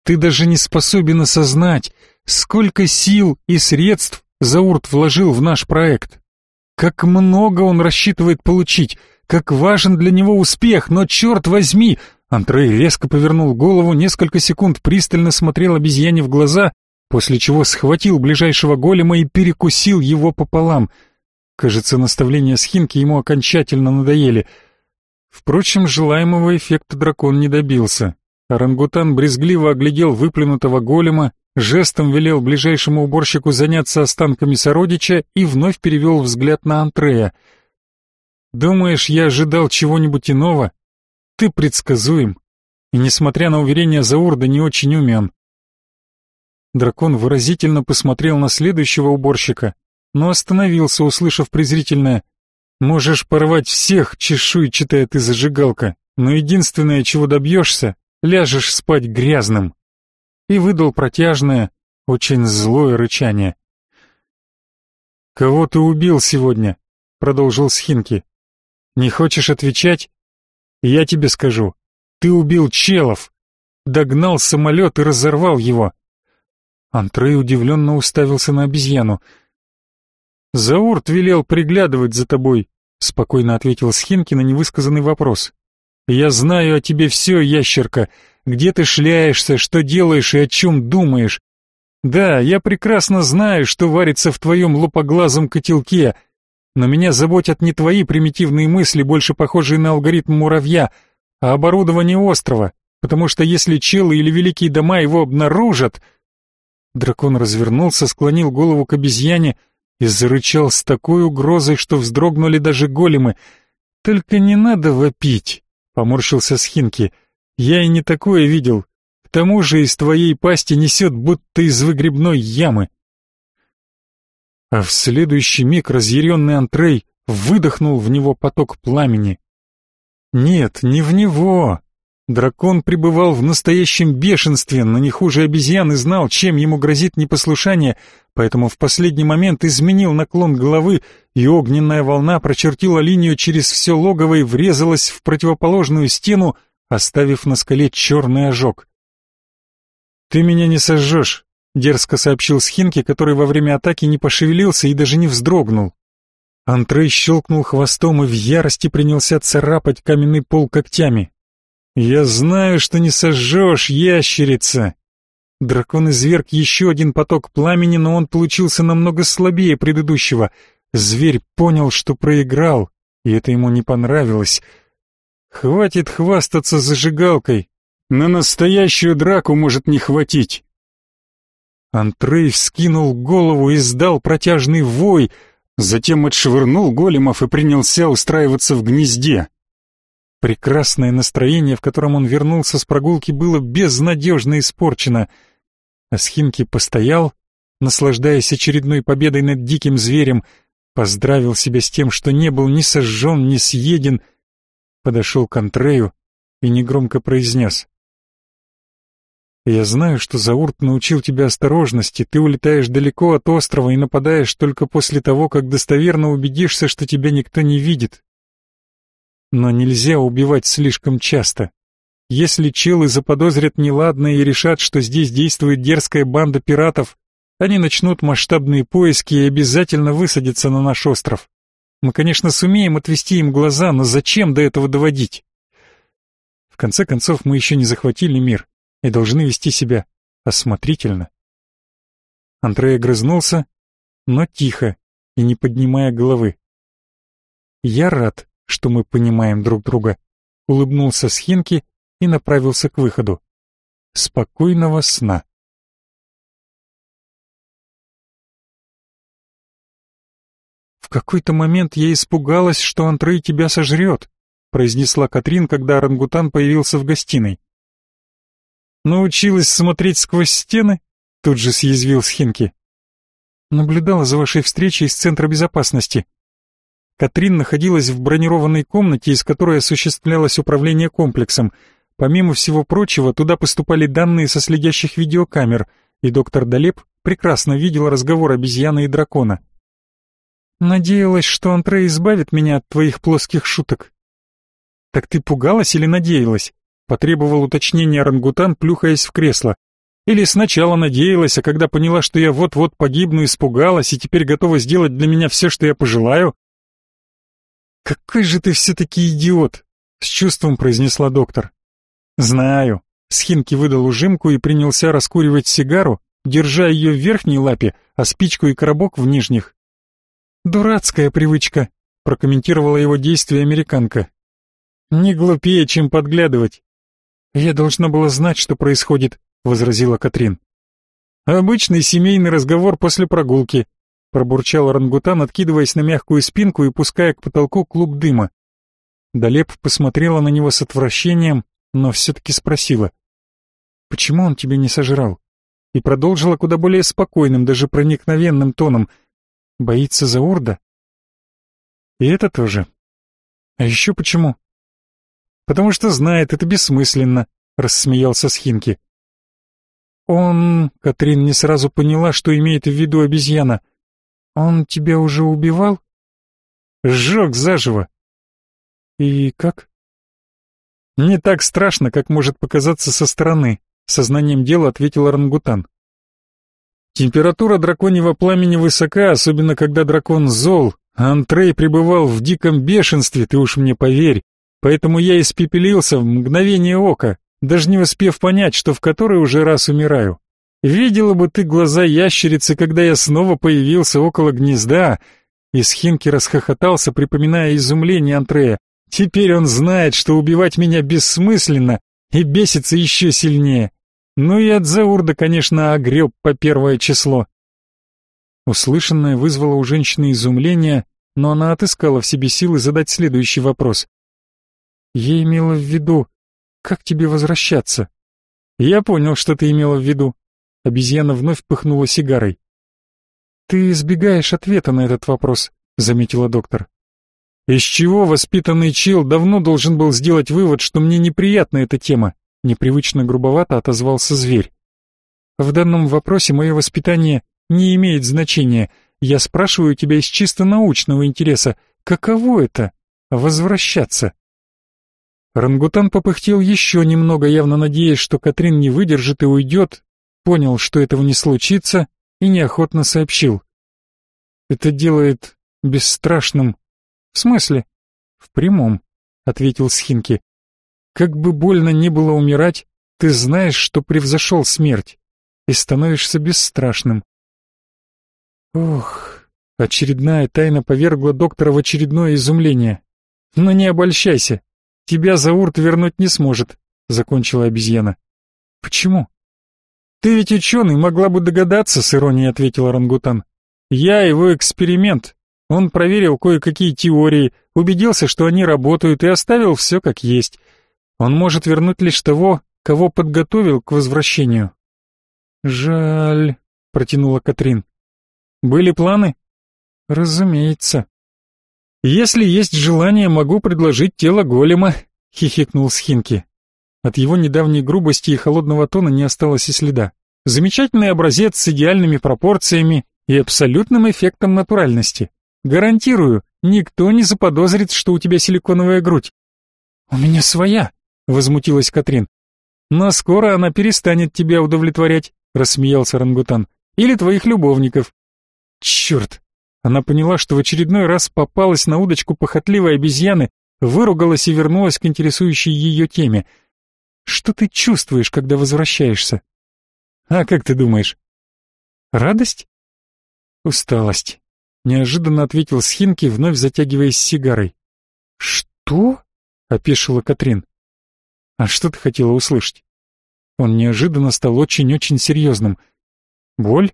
Ты даже не способен осознать, сколько сил и средств Заурт вложил в наш проект. Как много он рассчитывает получить, как важен для него успех, но черт возьми!» Андрей резко повернул голову, несколько секунд пристально смотрел обезьяне в глаза, после чего схватил ближайшего голема и перекусил его пополам — Кажется, наставления Схинки ему окончательно надоели. Впрочем, желаемого эффекта дракон не добился. Орангутан брезгливо оглядел выплюнутого голема, жестом велел ближайшему уборщику заняться останками сородича и вновь перевел взгляд на Антрея. «Думаешь, я ожидал чего-нибудь иного? Ты предсказуем. И, несмотря на уверения Заурда, не очень умен». Дракон выразительно посмотрел на следующего уборщика, но остановился, услышав презрительное «Можешь порвать всех, чешуйчатая ты зажигалка, но единственное, чего добьешься, ляжешь спать грязным». И выдал протяжное, очень злое рычание. «Кого ты убил сегодня?» — продолжил Схинки. «Не хочешь отвечать? Я тебе скажу. Ты убил Челов, догнал самолет и разорвал его». Антрей удивленно уставился на обезьяну — «Заурт велел приглядывать за тобой», — спокойно ответил Схинки на невысказанный вопрос. «Я знаю о тебе все, ящерка, где ты шляешься, что делаешь и о чем думаешь. Да, я прекрасно знаю, что варится в твоем лупоглазом котелке, но меня заботят не твои примитивные мысли, больше похожие на алгоритм муравья, а оборудование острова, потому что если челы или великие дома его обнаружат...» Дракон развернулся, склонил голову к обезьяне, и зарычал с такой угрозой, что вздрогнули даже големы. «Только не надо вопить», — поморщился Схинки. «Я и не такое видел. К тому же из твоей пасти несет, будто из выгребной ямы». А в следующий миг разъяренный Антрей выдохнул в него поток пламени. Нет, не в него, Дракон пребывал в настоящем бешенстве, но не хуже обезьяны знал, чем ему грозит непослушание, поэтому в последний момент изменил наклон головы, и огненная волна прочертила линию через все логово и врезалась в противоположную стену, оставив на скале черный ожог. «Ты меня не сожжешь», — дерзко сообщил Схинки, который во время атаки не пошевелился и даже не вздрогнул. Антрей щелкнул хвостом и в ярости принялся царапать каменный пол когтями. «Я знаю, что не сожжешь, ящерица!» Дракон изверг еще один поток пламени, но он получился намного слабее предыдущего. Зверь понял, что проиграл, и это ему не понравилось. «Хватит хвастаться зажигалкой! На настоящую драку может не хватить!» Антрей вскинул голову и издал протяжный вой, затем отшвырнул големов и принялся устраиваться в гнезде. Прекрасное настроение, в котором он вернулся с прогулки, было безнадежно испорчено. Асхинки постоял, наслаждаясь очередной победой над диким зверем, поздравил себя с тем, что не был ни сожжен, ни съеден, подошел к Антрею и негромко произнес. Я знаю, что Заурт научил тебя осторожности, ты улетаешь далеко от острова и нападаешь только после того, как достоверно убедишься, что тебя никто не видит. Но нельзя убивать слишком часто. Если челы заподозрят неладное и решат, что здесь действует дерзкая банда пиратов, они начнут масштабные поиски и обязательно высадятся на наш остров. Мы, конечно, сумеем отвести им глаза, но зачем до этого доводить? В конце концов, мы еще не захватили мир и должны вести себя осмотрительно. Андрей грызнулся, но тихо и не поднимая головы. «Я рад, что мы понимаем друг друга», — улыбнулся Схинки и направился к выходу. «Спокойного сна». «В какой-то момент я испугалась, что Андрей тебя сожрет», — произнесла Катрин, когда орангутан появился в гостиной. Научилась смотреть сквозь стены? Тут же съязвил Схинки. Наблюдала за вашей встречей из Центра безопасности. Катрин находилась в бронированной комнате, из которой осуществлялось управление комплексом. Помимо всего прочего, туда поступали данные со следящих видеокамер, и доктор Далеп прекрасно видел разговор обезьяны и дракона. «Надеялась, что Антрей избавит меня от твоих плоских шуток». «Так ты пугалась или надеялась?» Потребовал уточнения орангутан, плюхаясь в кресло. Или сначала надеялась, а когда поняла, что я вот-вот погибну, испугалась и теперь готова сделать для меня все, что я пожелаю? «Какой же ты все-таки идиот!» — с чувством произнесла доктор. «Знаю». Схинки выдал ужимку и принялся раскуривать сигару, держа ее в верхней лапе, а спичку и коробок в нижних. «Дурацкая привычка», — прокомментировала его действие американка. «Не глупее, чем подглядывать. «Я должна была знать, что происходит», — возразила Катрин. «Обычный семейный разговор после прогулки», — пробурчал орангутан, откидываясь на мягкую спинку и пуская к потолку клуб дыма. Далеп посмотрела на него с отвращением, но все-таки спросила. «Почему он тебя не сожрал?» И продолжила куда более спокойным, даже проникновенным тоном. «Боится Заурда?» «И это тоже. А еще почему?» потому что знает, это бессмысленно», — рассмеялся Схинки. «Он...» — Катрин не сразу поняла, что имеет в виду обезьяна. «Он тебя уже убивал?» «Сжег заживо». «И как?» «Не так страшно, как может показаться со стороны», — сознанием дела ответил орангутан. Температура драконьего пламени высока, особенно когда дракон зол, Антрей пребывал в диком бешенстве, ты уж мне поверь. Поэтому я испепелился в мгновение ока, даже не успев понять, что в который уже раз умираю. Видела бы ты глаза ящерицы, когда я снова появился около гнезда. И Схинки расхохотался, припоминая изумление Антрея. Теперь он знает, что убивать меня бессмысленно, и бесится еще сильнее. Ну и от Заурда, конечно, огреб по первое число. Услышанное вызвало у женщины изумление, но она отыскала в себе силы задать следующий вопрос. Я имела в виду, как тебе возвращаться? Я понял, что ты имела в виду. Обезьяна вновь пыхнула сигарой. Ты избегаешь ответа на этот вопрос, заметила доктор. Из чего воспитанный чел давно должен был сделать вывод, что мне неприятна эта тема? Непривычно грубовато отозвался зверь. В данном вопросе мое воспитание не имеет значения. Я спрашиваю тебя из чисто научного интереса, каково это — возвращаться? Рангутан попыхтел еще немного, явно надеясь, что Катрин не выдержит и уйдет, понял, что этого не случится, и неохотно сообщил. «Это делает бесстрашным». «В смысле?» «В прямом», — ответил Схинки. «Как бы больно ни было умирать, ты знаешь, что превзошел смерть, и становишься бесстрашным». Ох, очередная тайна повергла доктора в очередное изумление. Но не обольщайся, Тебя Заурт вернуть не сможет, закончила обезьяна. Почему? Ты ведь ученый, могла бы догадаться, с иронией ответил орангутан. Я его эксперимент. Он проверил кое-какие теории, убедился, что они работают, и оставил все как есть. Он может вернуть лишь того, кого подготовил к возвращению. Жаль, протянула Катрин. Были планы? Разумеется. «Если есть желание, могу предложить тело голема», — хихикнул Схинки. От его недавней грубости и холодного тона не осталось и следа. Замечательный образец с идеальными пропорциями и абсолютным эффектом натуральности. Гарантирую, никто не заподозрит, что у тебя силиконовая грудь. У меня своя, возмутилась Катрин. Но скоро она перестанет тебя удовлетворять, рассмеялся Рангутан. Или твоих любовников. Черт! Она поняла, что в очередной раз попалась на удочку похотливой обезьяны, выругалась и вернулась к интересующей ее теме. Что ты чувствуешь, когда возвращаешься? А как ты думаешь? Радость? Усталость. Неожиданно ответил Схинки, вновь затягиваясь сигарой. Что? Опешила Катрин. А что ты хотела услышать? Он неожиданно стал очень-очень серьезным. Боль?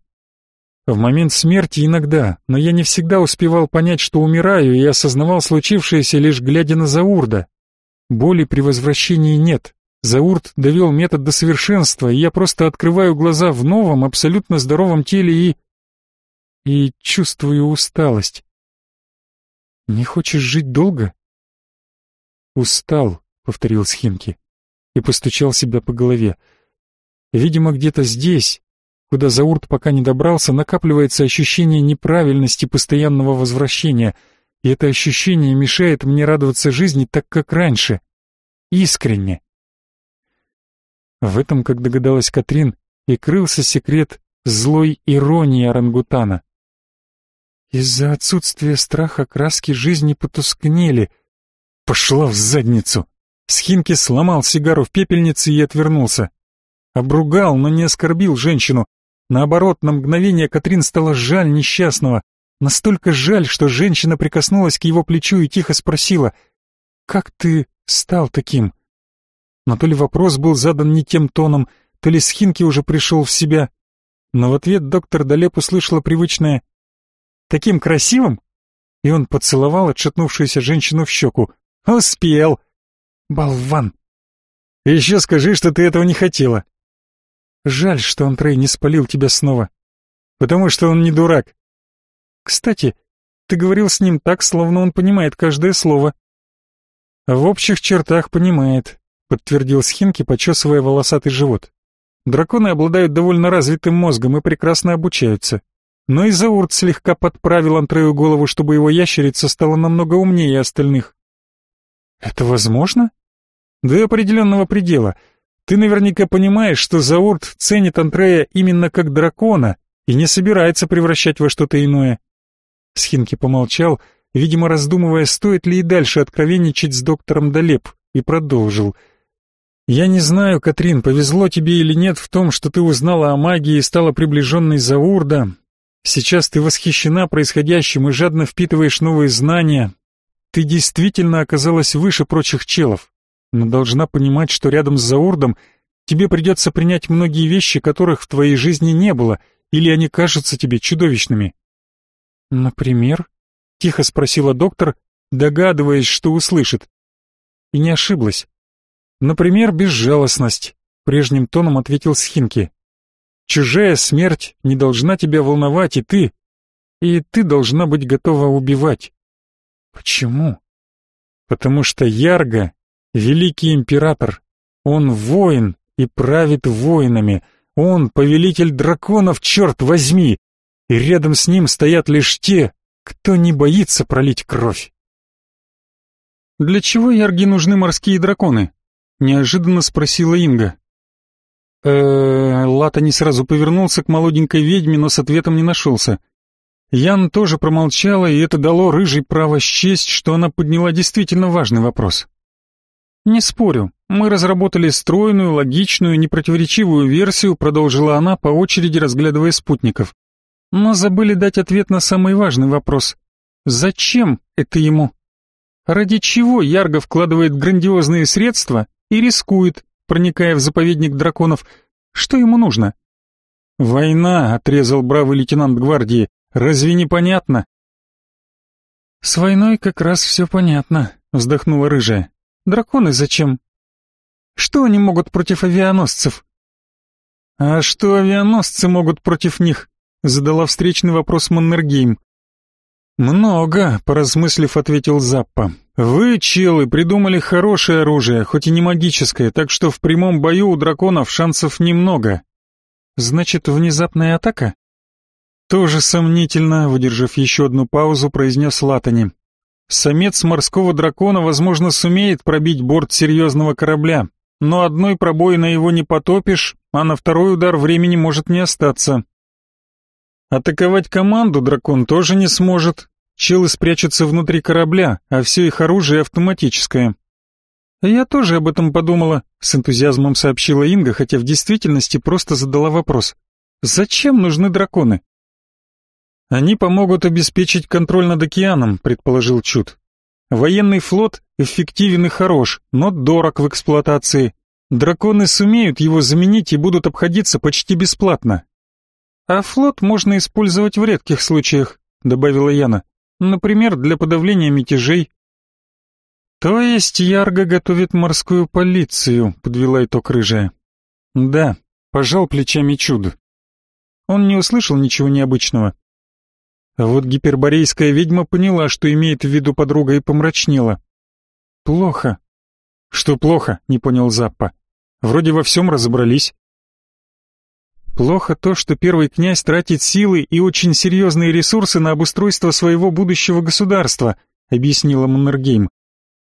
В момент смерти иногда, но я не всегда успевал понять, что умираю, и осознавал случившееся, лишь глядя на Заурда. Боли при возвращении нет. Заурд довел метод до совершенства, и я просто открываю глаза в новом, абсолютно здоровом теле и... и чувствую усталость. «Не хочешь жить долго?» «Устал», — повторил Схимки и постучал себя по голове. «Видимо, где-то здесь, Куда Заурт пока не добрался, накапливается ощущение неправильности постоянного возвращения, и это ощущение мешает мне радоваться жизни так, как раньше. Искренне. В этом, как догадалась Катрин, и крылся секрет злой иронии орангутана. Из-за отсутствия страха краски жизни потускнели. Пошла в задницу. Схинки сломал сигару в пепельнице и отвернулся. Обругал, но не оскорбил женщину, Наоборот, на мгновение Катрин стало жаль несчастного. Настолько жаль, что женщина прикоснулась к его плечу и тихо спросила, «Как ты стал таким?» Но то ли вопрос был задан не тем тоном, то ли Схинки уже пришел в себя. Но в ответ доктор Далеп услышала привычное «Таким красивым?» И он поцеловал отшатнувшуюся женщину в щеку. «Успел!» «Болван!» «Еще скажи, что ты этого не хотела!» Жаль, что Антрей не спалил тебя снова. Потому что он не дурак. Кстати, ты говорил с ним так, словно он понимает каждое слово. В общих чертах понимает, подтвердил Схинки, почесывая волосатый живот. Драконы обладают довольно развитым мозгом и прекрасно обучаются. Но и Заурт слегка подправил Антрею голову, чтобы его ящерица стала намного умнее остальных. Это возможно? До определенного предела — ты наверняка понимаешь, что Заурт ценит Антрея именно как дракона и не собирается превращать во что-то иное. Схинки помолчал, видимо, раздумывая, стоит ли и дальше откровенничать с доктором Далеп, и продолжил. «Я не знаю, Катрин, повезло тебе или нет в том, что ты узнала о магии и стала приближенной Заурда. Сейчас ты восхищена происходящим и жадно впитываешь новые знания. Ты действительно оказалась выше прочих челов но должна понимать, что рядом с Заурдом тебе придется принять многие вещи, которых в твоей жизни не было, или они кажутся тебе чудовищными. Например? Тихо спросила доктор, догадываясь, что услышит. И не ошиблась. Например, безжалостность, прежним тоном ответил Схинки. Чужая смерть не должна тебя волновать, и ты... И ты должна быть готова убивать. Почему? Потому что Ярго великий император. Он воин и правит воинами. Он повелитель драконов, черт возьми! И рядом с ним стоят лишь те, кто не боится пролить кровь. «Для чего Ярги нужны морские драконы?» — неожиданно спросила Инга. э, -э Лата не сразу повернулся к молоденькой ведьме, но с ответом не нашелся. Ян тоже промолчала, и это дало рыжей право счесть, что она подняла действительно важный вопрос. «Не спорю, мы разработали стройную, логичную, непротиворечивую версию», продолжила она, по очереди разглядывая спутников. «Но забыли дать ответ на самый важный вопрос. Зачем это ему? Ради чего Ярго вкладывает грандиозные средства и рискует, проникая в заповедник драконов? Что ему нужно?» «Война», — отрезал бравый лейтенант гвардии. «Разве не понятно?» «С войной как раз все понятно», — вздохнула рыжая. Драконы зачем? Что они могут против авианосцев? А что авианосцы могут против них? Задала встречный вопрос Маннергейм. Много, поразмыслив, ответил Заппа. Вы, челы, придумали хорошее оружие, хоть и не магическое, так что в прямом бою у драконов шансов немного. Значит, внезапная атака? Тоже сомнительно, выдержав еще одну паузу, произнес Латани. Самец морского дракона, возможно, сумеет пробить борт серьезного корабля, но одной пробоиной его не потопишь, а на второй удар времени может не остаться. Атаковать команду дракон тоже не сможет, Челы спрячутся внутри корабля, а все их оружие автоматическое. Я тоже об этом подумала, с энтузиазмом сообщила Инга, хотя в действительности просто задала вопрос. Зачем нужны драконы? Они помогут обеспечить контроль над океаном, предположил Чуд. Военный флот эффективен и хорош, но дорог в эксплуатации. Драконы сумеют его заменить и будут обходиться почти бесплатно. А флот можно использовать в редких случаях, добавила Яна. Например, для подавления мятежей. То есть Ярго готовит морскую полицию, подвела итог рыжая. Да, пожал плечами чудо. Он не услышал ничего необычного. А вот гиперборейская ведьма поняла, что имеет в виду подруга и помрачнела. Плохо. Что плохо, не понял Заппа. Вроде во всем разобрались. Плохо то, что первый князь тратит силы и очень серьезные ресурсы на обустройство своего будущего государства, объяснила Маннергейм.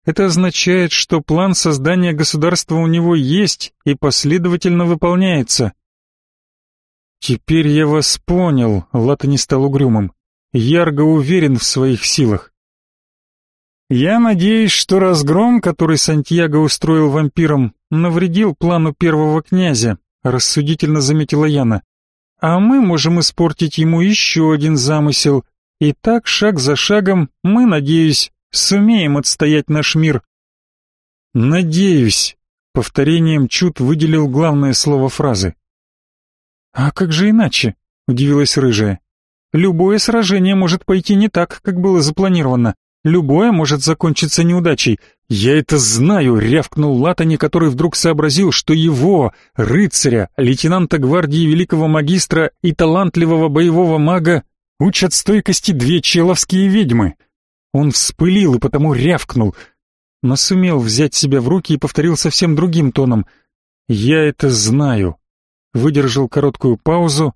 Это означает, что план создания государства у него есть и последовательно выполняется. Теперь я вас понял, Лата не стал угрюмым. Ярго уверен в своих силах. Я надеюсь, что разгром, который Сантьяго устроил вампирам, навредил плану первого князя, рассудительно заметила Яна. А мы можем испортить ему еще один замысел. И так, шаг за шагом, мы, надеюсь, сумеем отстоять наш мир. Надеюсь. Повторением Чуд выделил главное слово фразы. А как же иначе? удивилась рыжая. Любое сражение может пойти не так, как было запланировано. Любое может закончиться неудачей. Я это знаю, рявкнул Латани, который вдруг сообразил, что его, рыцаря, лейтенанта гвардии великого магистра и талантливого боевого мага, учат стойкости две человские ведьмы. Он вспылил и потому рявкнул, но сумел взять себя в руки и повторил совсем другим тоном. «Я это знаю». Выдержал короткую паузу.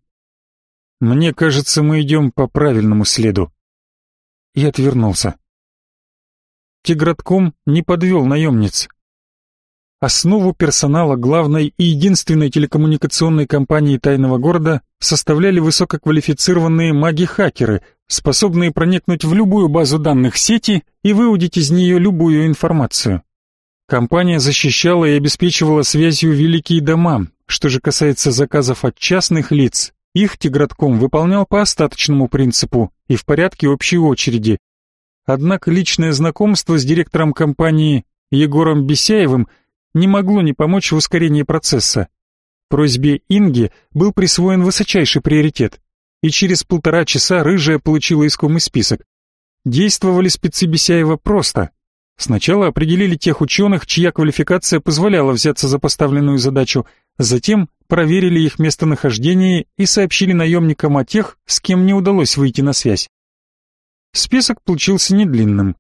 «Мне кажется, мы идем по правильному следу». И отвернулся. Тигратком не подвел наемниц. Основу персонала главной и единственной телекоммуникационной компании тайного города составляли высококвалифицированные маги-хакеры, способные проникнуть в любую базу данных сети и выудить из нее любую информацию. Компания защищала и обеспечивала связью великие дома. Что же касается заказов от частных лиц, их Тигратком выполнял по остаточному принципу и в порядке общей очереди, Однако личное знакомство с директором компании Егором Бесяевым не могло не помочь в ускорении процесса. Просьбе Инги был присвоен высочайший приоритет, и через полтора часа Рыжая получила искомый список. Действовали спецы Бесяева просто. Сначала определили тех ученых, чья квалификация позволяла взяться за поставленную задачу, затем проверили их местонахождение и сообщили наемникам о тех, с кем не удалось выйти на связь. Список получился недлинным.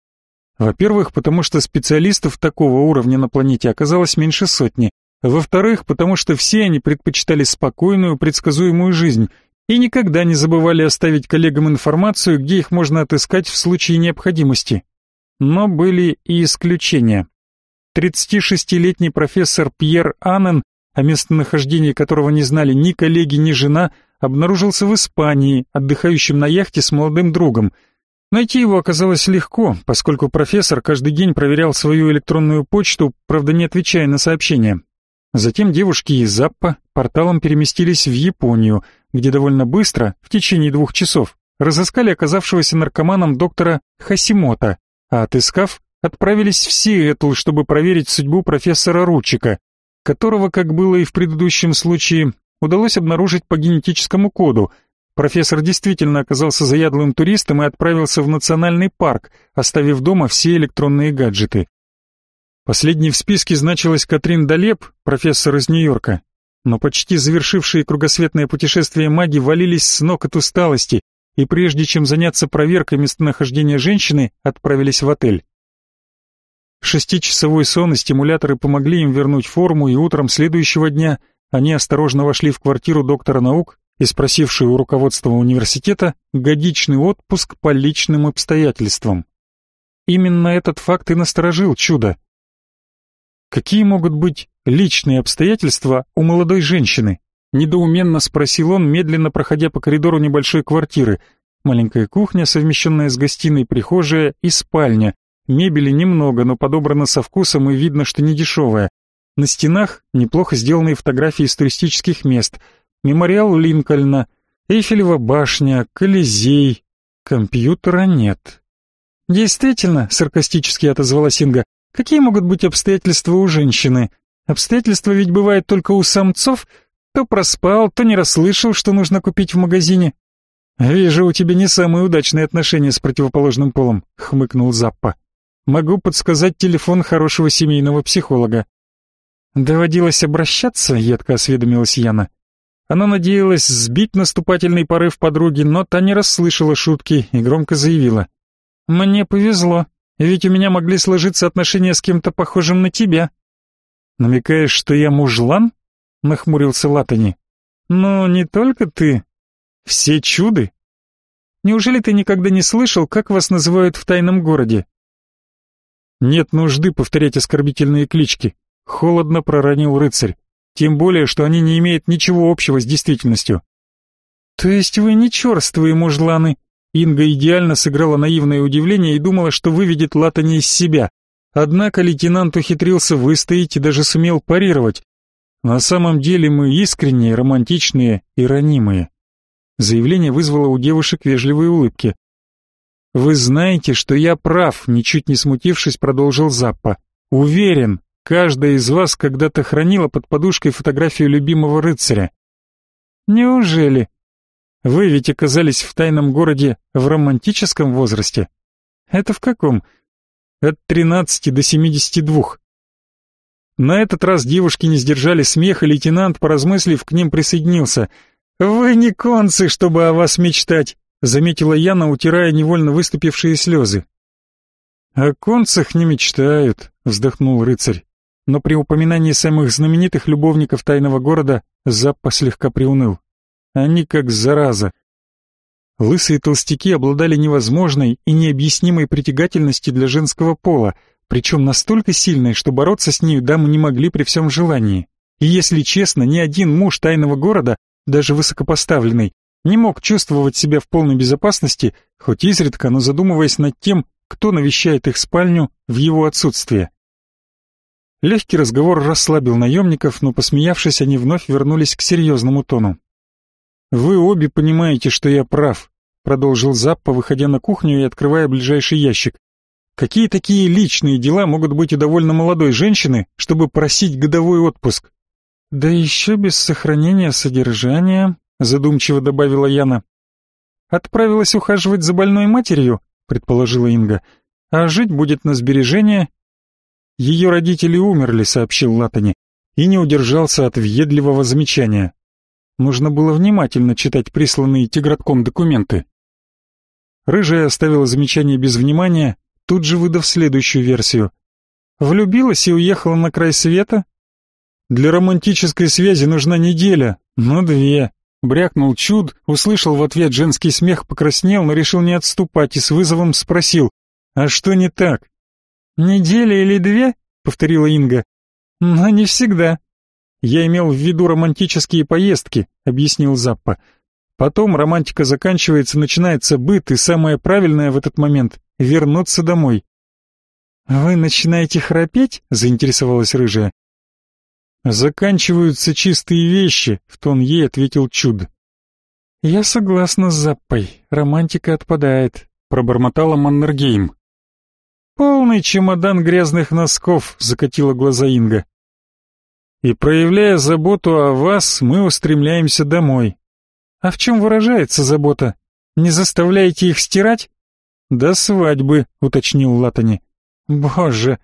Во-первых, потому что специалистов такого уровня на планете оказалось меньше сотни. Во-вторых, потому что все они предпочитали спокойную, предсказуемую жизнь и никогда не забывали оставить коллегам информацию, где их можно отыскать в случае необходимости. Но были и исключения. 36-летний профессор Пьер Аннен, о местонахождении которого не знали ни коллеги, ни жена, обнаружился в Испании, отдыхающим на яхте с молодым другом – Найти его оказалось легко, поскольку профессор каждый день проверял свою электронную почту, правда не отвечая на сообщения. Затем девушки из Заппа порталом переместились в Японию, где довольно быстро, в течение двух часов, разыскали оказавшегося наркоманом доктора Хасимота, а отыскав, отправились в Сиэтл, чтобы проверить судьбу профессора Ручика, которого, как было и в предыдущем случае, удалось обнаружить по генетическому коду – Профессор действительно оказался заядлым туристом и отправился в национальный парк, оставив дома все электронные гаджеты. Последней в списке значилась Катрин Далеп, профессор из Нью-Йорка. Но почти завершившие кругосветное путешествие маги валились с ног от усталости, и прежде чем заняться проверкой местонахождения женщины, отправились в отель. Шестичасовой сон и стимуляторы помогли им вернуть форму, и утром следующего дня они осторожно вошли в квартиру доктора наук и спросившие у руководства университета годичный отпуск по личным обстоятельствам. Именно этот факт и насторожил чудо. Какие могут быть личные обстоятельства у молодой женщины? Недоуменно спросил он, медленно проходя по коридору небольшой квартиры. Маленькая кухня, совмещенная с гостиной, прихожая и спальня, Мебели немного, но подобрано со вкусом и видно, что не дешевая. На стенах неплохо сделанные фотографии из туристических мест. Мемориал Линкольна, Эйфелева башня, Колизей. Компьютера нет. «Действительно», — саркастически отозвалась Инга, — «какие могут быть обстоятельства у женщины? Обстоятельства ведь бывают только у самцов. То проспал, то не расслышал, что нужно купить в магазине». «Вижу, у тебя не самые удачные отношения с противоположным полом», — хмыкнул Заппа. Могу подсказать телефон хорошего семейного психолога. Доводилось обращаться, едко осведомилась Яна. Она надеялась сбить наступательный порыв подруги, но та не расслышала шутки и громко заявила. «Мне повезло, ведь у меня могли сложиться отношения с кем-то похожим на тебя». «Намекаешь, что я мужлан?» — нахмурился Латани. «Ну, не только ты. Все чуды. Неужели ты никогда не слышал, как вас называют в тайном городе? Нет нужды повторять оскорбительные клички. Холодно проронил рыцарь. Тем более, что они не имеют ничего общего с действительностью. То есть вы не черствые мужланы? Инга идеально сыграла наивное удивление и думала, что выведет Латани из себя. Однако лейтенант ухитрился выстоять и даже сумел парировать. На самом деле мы искренние, романтичные и ранимые. Заявление вызвало у девушек вежливые улыбки. «Вы знаете, что я прав», — ничуть не смутившись, продолжил Заппа. «Уверен, каждая из вас когда-то хранила под подушкой фотографию любимого рыцаря». «Неужели? Вы ведь оказались в тайном городе в романтическом возрасте?» «Это в каком?» «От тринадцати до семидесяти двух». На этот раз девушки не сдержали смех, и лейтенант, поразмыслив, к ним присоединился. «Вы не концы, чтобы о вас мечтать заметила Яна, утирая невольно выступившие слезы. «О концах не мечтают», — вздохнул рыцарь. Но при упоминании самых знаменитых любовников тайного города Заппа слегка приуныл. Они как зараза. Лысые толстяки обладали невозможной и необъяснимой притягательностью для женского пола, причем настолько сильной, что бороться с нею дамы не могли при всем желании. И если честно, ни один муж тайного города, даже высокопоставленный, не мог чувствовать себя в полной безопасности, хоть изредка, но задумываясь над тем, кто навещает их спальню в его отсутствие. Легкий разговор расслабил наемников, но, посмеявшись, они вновь вернулись к серьезному тону. «Вы обе понимаете, что я прав», — продолжил Заппа, выходя на кухню и открывая ближайший ящик. «Какие такие личные дела могут быть у довольно молодой женщины, чтобы просить годовой отпуск?» «Да еще без сохранения содержания», задумчиво добавила Яна. Отправилась ухаживать за больной матерью, предположила Инга. А жить будет на сбережения. Ее родители умерли, сообщил Латани, и не удержался от въедливого замечания. Нужно было внимательно читать присланные Тигратком документы. Рыжая оставила замечание без внимания, тут же выдав следующую версию. Влюбилась и уехала на край света? Для романтической связи нужна неделя, но две. Брякнул чуд, услышал в ответ женский смех, покраснел, но решил не отступать и с вызовом спросил, «А что не так?» «Неделя или две?» — повторила Инга. «Но не всегда». «Я имел в виду романтические поездки», — объяснил Заппа. «Потом романтика заканчивается, начинается быт, и самое правильное в этот момент — вернуться домой». «Вы начинаете храпеть?» — заинтересовалась рыжая. «Заканчиваются чистые вещи», — в тон ей ответил Чуд. «Я согласна с Заппой, романтика отпадает», — пробормотала Маннергейм. «Полный чемодан грязных носков», — закатила глаза Инга. «И проявляя заботу о вас, мы устремляемся домой». «А в чем выражается забота? Не заставляете их стирать?» «До свадьбы», — уточнил Латани. «Боже,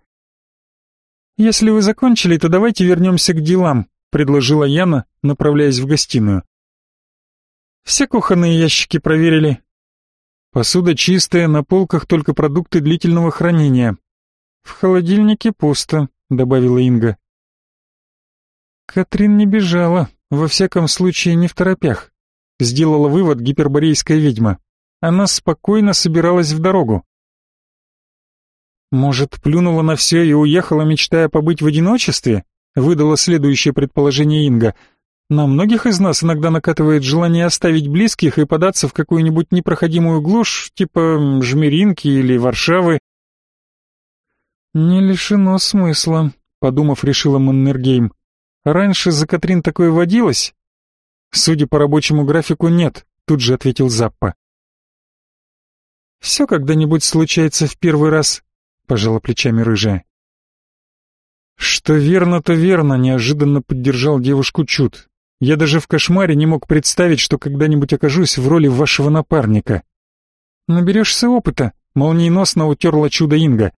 «Если вы закончили, то давайте вернемся к делам», — предложила Яна, направляясь в гостиную. «Все кухонные ящики проверили. Посуда чистая, на полках только продукты длительного хранения. В холодильнике пусто, добавила Инга. Катрин не бежала, во всяком случае не в торопях. Сделала вывод гиперборейская ведьма. Она спокойно собиралась в дорогу. Может, плюнула на все и уехала, мечтая побыть в одиночестве? Выдала следующее предположение Инга. На многих из нас иногда накатывает желание оставить близких и податься в какую-нибудь непроходимую глушь, типа Жмеринки или Варшавы. Не лишено смысла, подумав, решила Маннергейм. Раньше за Катрин такое водилось? Судя по рабочему графику, нет, тут же ответил Заппа. Все когда-нибудь случается в первый раз, пожала плечами рыжая. Что верно, то верно, неожиданно поддержал девушку Чуд. Я даже в кошмаре не мог представить, что когда-нибудь окажусь в роли вашего напарника. Наберешься опыта, молниеносно утерла чудо Инга.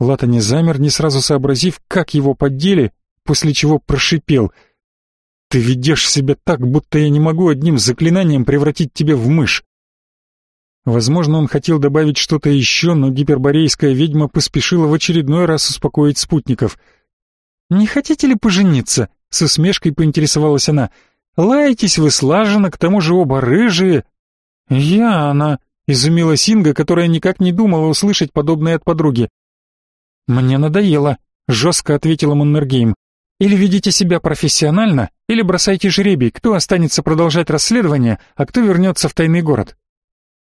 Лата не замер, не сразу сообразив, как его поддели, после чего прошипел. «Ты ведешь себя так, будто я не могу одним заклинанием превратить тебя в мышь». Возможно, он хотел добавить что-то еще, но гиперборейская ведьма поспешила в очередной раз успокоить спутников. «Не хотите ли пожениться?» С усмешкой поинтересовалась она. «Лаетесь вы слаженно, к тому же оба рыжие». «Я она», — изумилась Инга, которая никак не думала услышать подобное от подруги. «Мне надоело», — жестко ответила Маннергейм. «Или ведите себя профессионально, или бросайте жребий, кто останется продолжать расследование, а кто вернется в тайный город».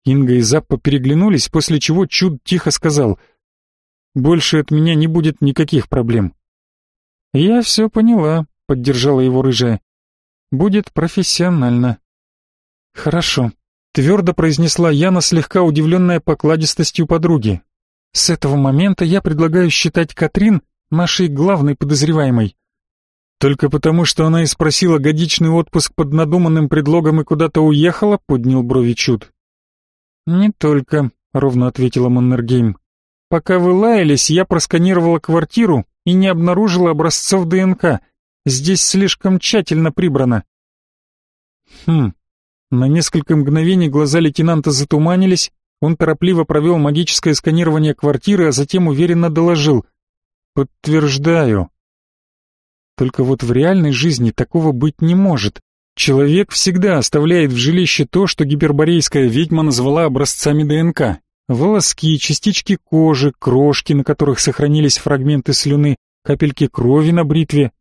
Инга и Заппа переглянулись, после чего Чуд тихо сказал «Больше от меня не будет никаких проблем». «Я все поняла», — поддержала его рыжая. «Будет профессионально». «Хорошо», — твердо произнесла Яна, слегка удивленная покладистостью подруги. «С этого момента я предлагаю считать Катрин нашей главной подозреваемой». «Только потому, что она и спросила годичный отпуск под надуманным предлогом и куда-то уехала?» — поднял брови Чуд. «Не только», — ровно ответила Маннергейм. «Пока вы лаялись, я просканировала квартиру и не обнаружила образцов ДНК. Здесь слишком тщательно прибрано. Хм. На несколько мгновений глаза лейтенанта затуманились, он торопливо провел магическое сканирование квартиры, а затем уверенно доложил. Подтверждаю. Только вот в реальной жизни такого быть не может. Человек всегда оставляет в жилище то, что гиперборейская ведьма назвала образцами ДНК. Волоски, частички кожи, крошки, на которых сохранились фрагменты слюны, капельки крови на бритве,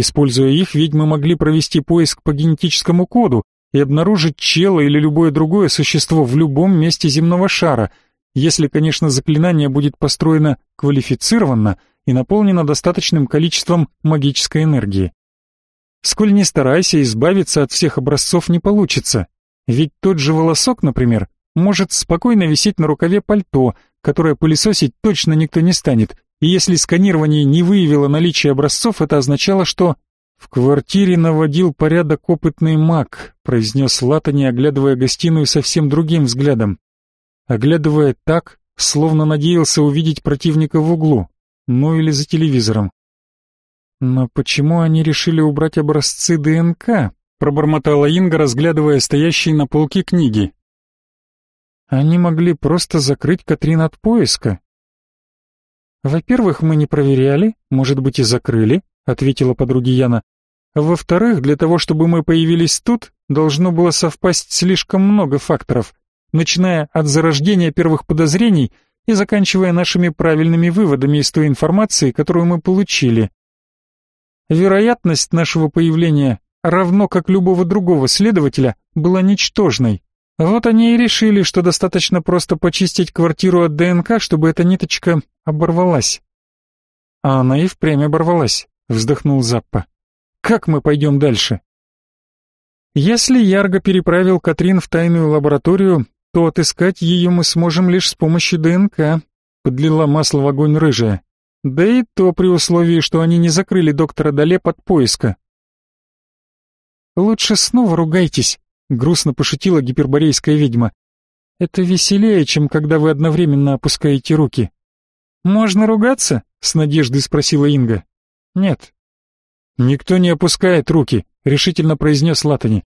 Используя их, ведьмы могли провести поиск по генетическому коду и обнаружить чело или любое другое существо в любом месте земного шара, если, конечно, заклинание будет построено квалифицированно и наполнено достаточным количеством магической энергии. Сколь не старайся, избавиться от всех образцов не получится, ведь тот же волосок, например, может спокойно висеть на рукаве пальто, которое пылесосить точно никто не станет, и если сканирование не выявило наличие образцов, это означало, что в квартире наводил порядок опытный маг, произнес Латани, оглядывая гостиную совсем другим взглядом. Оглядывая так, словно надеялся увидеть противника в углу, ну или за телевизором. Но почему они решили убрать образцы ДНК? пробормотала Инга, разглядывая стоящие на полке книги. Они могли просто закрыть Катрин от поиска, «Во-первых, мы не проверяли, может быть, и закрыли», — ответила подруга Яна. «Во-вторых, для того, чтобы мы появились тут, должно было совпасть слишком много факторов, начиная от зарождения первых подозрений и заканчивая нашими правильными выводами из той информации, которую мы получили. Вероятность нашего появления, равно как любого другого следователя, была ничтожной. Вот они и решили, что достаточно просто почистить квартиру от ДНК, чтобы эта ниточка оборвалась. А она и впрямь оборвалась, вздохнул Заппа. Как мы пойдем дальше? Если Ярго переправил Катрин в тайную лабораторию, то отыскать ее мы сможем лишь с помощью ДНК, подлила масло в огонь рыжая. Да и то при условии, что они не закрыли доктора Дале под поиска. Лучше снова ругайтесь, грустно пошутила гиперборейская ведьма. Это веселее, чем когда вы одновременно опускаете руки. Можно ругаться? с надеждой спросила Инга. Нет. Никто не опускает руки, решительно произнес Латани.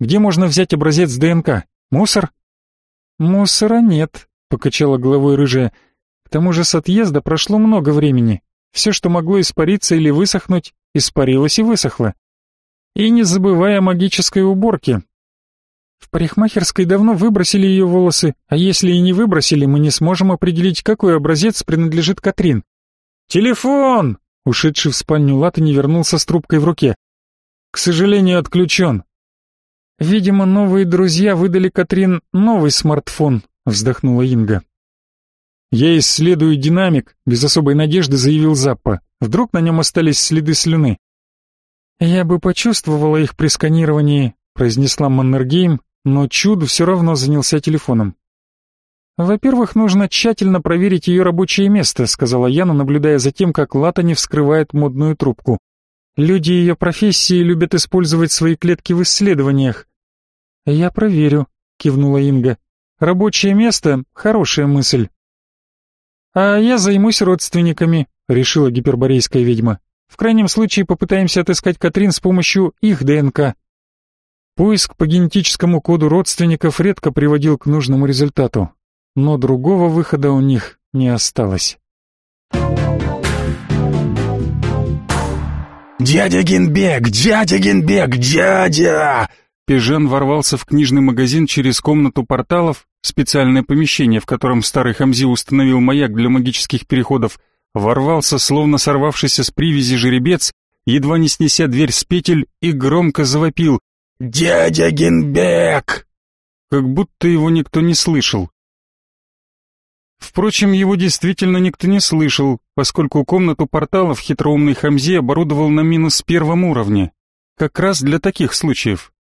Где можно взять образец ДНК? Мусор? Мусора нет, покачала головой рыжая. К тому же с отъезда прошло много времени. Все, что могло испариться или высохнуть, испарилось и высохло. И не забывая о магической уборке. В парикмахерской давно выбросили ее волосы, а если и не выбросили, мы не сможем определить, какой образец принадлежит Катрин. «Телефон!» Ушедший в спальню Лата не вернулся с трубкой в руке. «К сожалению, отключен». «Видимо, новые друзья выдали Катрин новый смартфон», — вздохнула Инга. «Я исследую динамик», — без особой надежды заявил Заппа. «Вдруг на нем остались следы слюны?» «Я бы почувствовала их при сканировании», — произнесла Маннергейм, но Чуд все равно занялся телефоном. «Во-первых, нужно тщательно проверить ее рабочее место», — сказала Яна, наблюдая за тем, как Лата вскрывает модную трубку. «Люди ее профессии любят использовать свои клетки в исследованиях». «Я проверю», — кивнула Инга. «Рабочее место — хорошая мысль». «А я займусь родственниками», — решила гиперборейская ведьма. «В крайнем случае попытаемся отыскать Катрин с помощью их ДНК». Поиск по генетическому коду родственников редко приводил к нужному результату но другого выхода у них не осталось. «Дядя Генбек! Дядя Генбек! Дядя!» Пижен ворвался в книжный магазин через комнату порталов, специальное помещение, в котором старый Хамзи установил маяк для магических переходов, ворвался, словно сорвавшийся с привязи жеребец, едва не снеся дверь с петель, и громко завопил «Дядя Генбек!» Как будто его никто не слышал. Впрочем, его действительно никто не слышал, поскольку комнату порталов хитроумный Хамзи оборудовал на минус первом уровне. Как раз для таких случаев.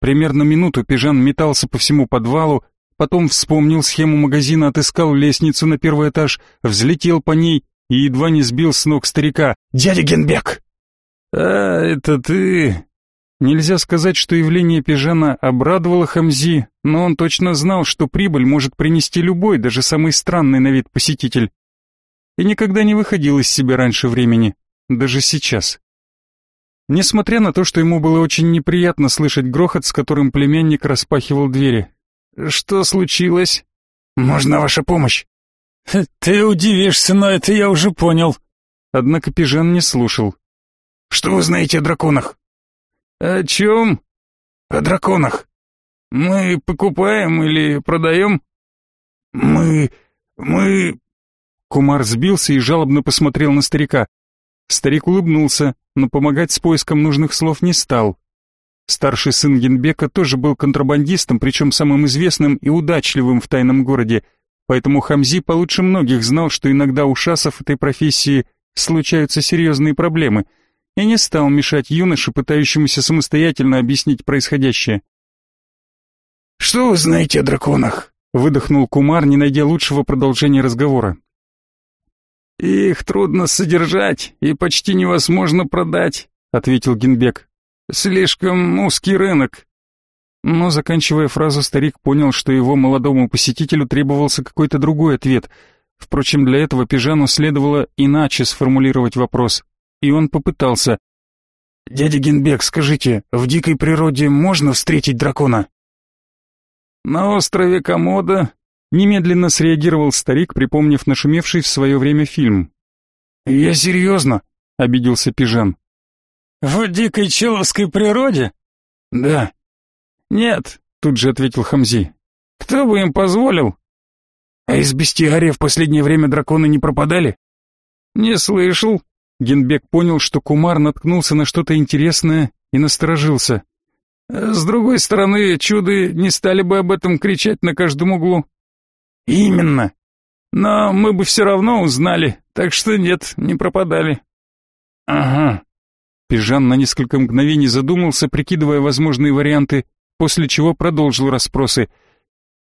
Примерно минуту Пижан метался по всему подвалу, потом вспомнил схему магазина, отыскал лестницу на первый этаж, взлетел по ней и едва не сбил с ног старика. «Дядя Генбек!» «А, это ты!» Нельзя сказать, что явление Пижана обрадовало Хамзи, но он точно знал, что прибыль может принести любой, даже самый странный на вид посетитель. И никогда не выходил из себя раньше времени, даже сейчас. Несмотря на то, что ему было очень неприятно слышать грохот, с которым племянник распахивал двери. «Что случилось?» «Можно ваша помощь?» «Ты удивишься, но это я уже понял». Однако Пижан не слушал. «Что вы знаете о драконах?» «О чем?» «О драконах. Мы покупаем или продаем?» «Мы... мы...» Кумар сбился и жалобно посмотрел на старика. Старик улыбнулся, но помогать с поиском нужных слов не стал. Старший сын Генбека тоже был контрабандистом, причем самым известным и удачливым в тайном городе, поэтому Хамзи получше многих знал, что иногда у шасов этой профессии случаются серьезные проблемы — и не стал мешать юноше, пытающемуся самостоятельно объяснить происходящее. «Что вы знаете о драконах?» — выдохнул Кумар, не найдя лучшего продолжения разговора. «Их трудно содержать и почти невозможно продать», — ответил Генбек. «Слишком узкий рынок». Но, заканчивая фразу, старик понял, что его молодому посетителю требовался какой-то другой ответ. Впрочем, для этого Пижану следовало иначе сформулировать вопрос и он попытался. «Дядя Генбек, скажите, в дикой природе можно встретить дракона?» «На острове Комода», — немедленно среагировал старик, припомнив нашумевший в свое время фильм. «Я серьезно», — обиделся Пижан. «В дикой человской природе?» «Да». «Нет», — тут же ответил Хамзи. «Кто бы им позволил?» «А из бестиария в последнее время драконы не пропадали?» «Не слышал», Генбек понял, что Кумар наткнулся на что-то интересное и насторожился. «С другой стороны, чуды не стали бы об этом кричать на каждом углу». «Именно. Но мы бы все равно узнали, так что нет, не пропадали». «Ага». Пижан на несколько мгновений задумался, прикидывая возможные варианты, после чего продолжил расспросы.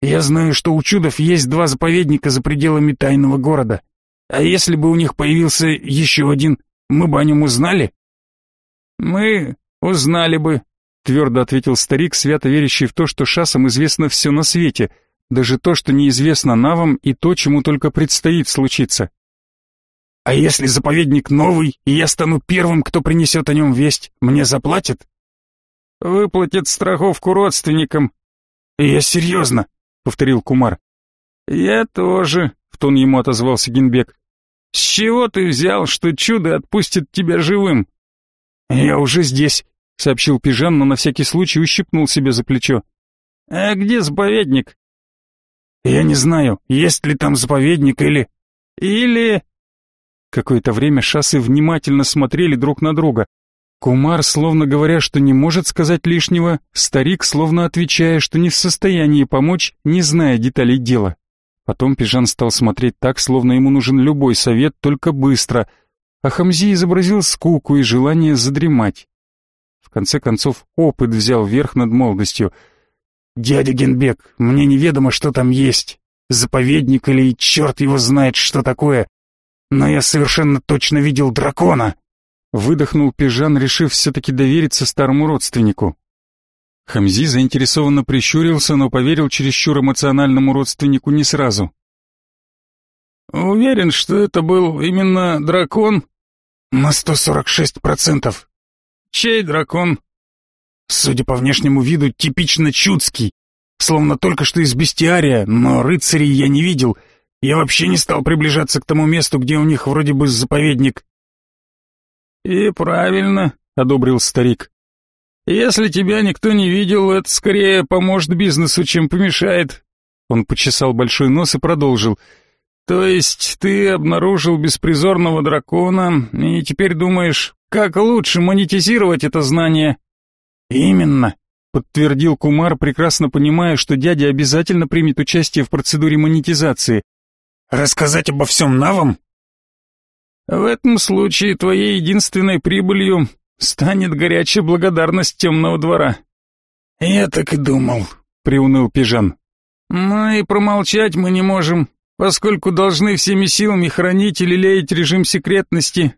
«Я знаю, что у чудов есть два заповедника за пределами тайного города. А если бы у них появился еще один, мы бы о нем узнали?» «Мы узнали бы», — твердо ответил старик, свято верящий в то, что шасам известно все на свете, даже то, что неизвестно навам, и то, чему только предстоит случиться. «А если заповедник новый, и я стану первым, кто принесет о нем весть, мне заплатят?» «Выплатят страховку родственникам». «Я серьезно», — повторил Кумар. «Я тоже», тон ему отозвался Генбек. «С чего ты взял, что чудо отпустит тебя живым?» «Я уже здесь», — сообщил Пижан, но на всякий случай ущипнул себе за плечо. «А где заповедник?» «Я не знаю, есть ли там заповедник или...» «Или...» Какое-то время шассы внимательно смотрели друг на друга. Кумар, словно говоря, что не может сказать лишнего, старик, словно отвечая, что не в состоянии помочь, не зная деталей дела. Потом Пижан стал смотреть так, словно ему нужен любой совет, только быстро, а Хамзи изобразил скуку и желание задремать. В конце концов, опыт взял верх над молодостью. «Дядя Генбек, мне неведомо, что там есть. Заповедник или черт его знает, что такое. Но я совершенно точно видел дракона!» Выдохнул Пижан, решив все-таки довериться старому родственнику. Хамзи заинтересованно прищурился, но поверил чересчур эмоциональному родственнику не сразу. «Уверен, что это был именно дракон?» «На сто сорок шесть процентов». «Чей дракон?» «Судя по внешнему виду, типично чудский, словно только что из бестиария, но рыцарей я не видел. Я вообще не стал приближаться к тому месту, где у них вроде бы заповедник. «И правильно», — одобрил старик. «Если тебя никто не видел, это скорее поможет бизнесу, чем помешает». Он почесал большой нос и продолжил. «То есть ты обнаружил беспризорного дракона и теперь думаешь, как лучше монетизировать это знание?» «Именно», — подтвердил Кумар, прекрасно понимая, что дядя обязательно примет участие в процедуре монетизации. «Рассказать обо всем навам?» В этом случае твоей единственной прибылью станет горячая благодарность темного двора. Я так и думал, приуныл Пижан. Ну и промолчать мы не можем, поскольку должны всеми силами хранить и лелеять режим секретности.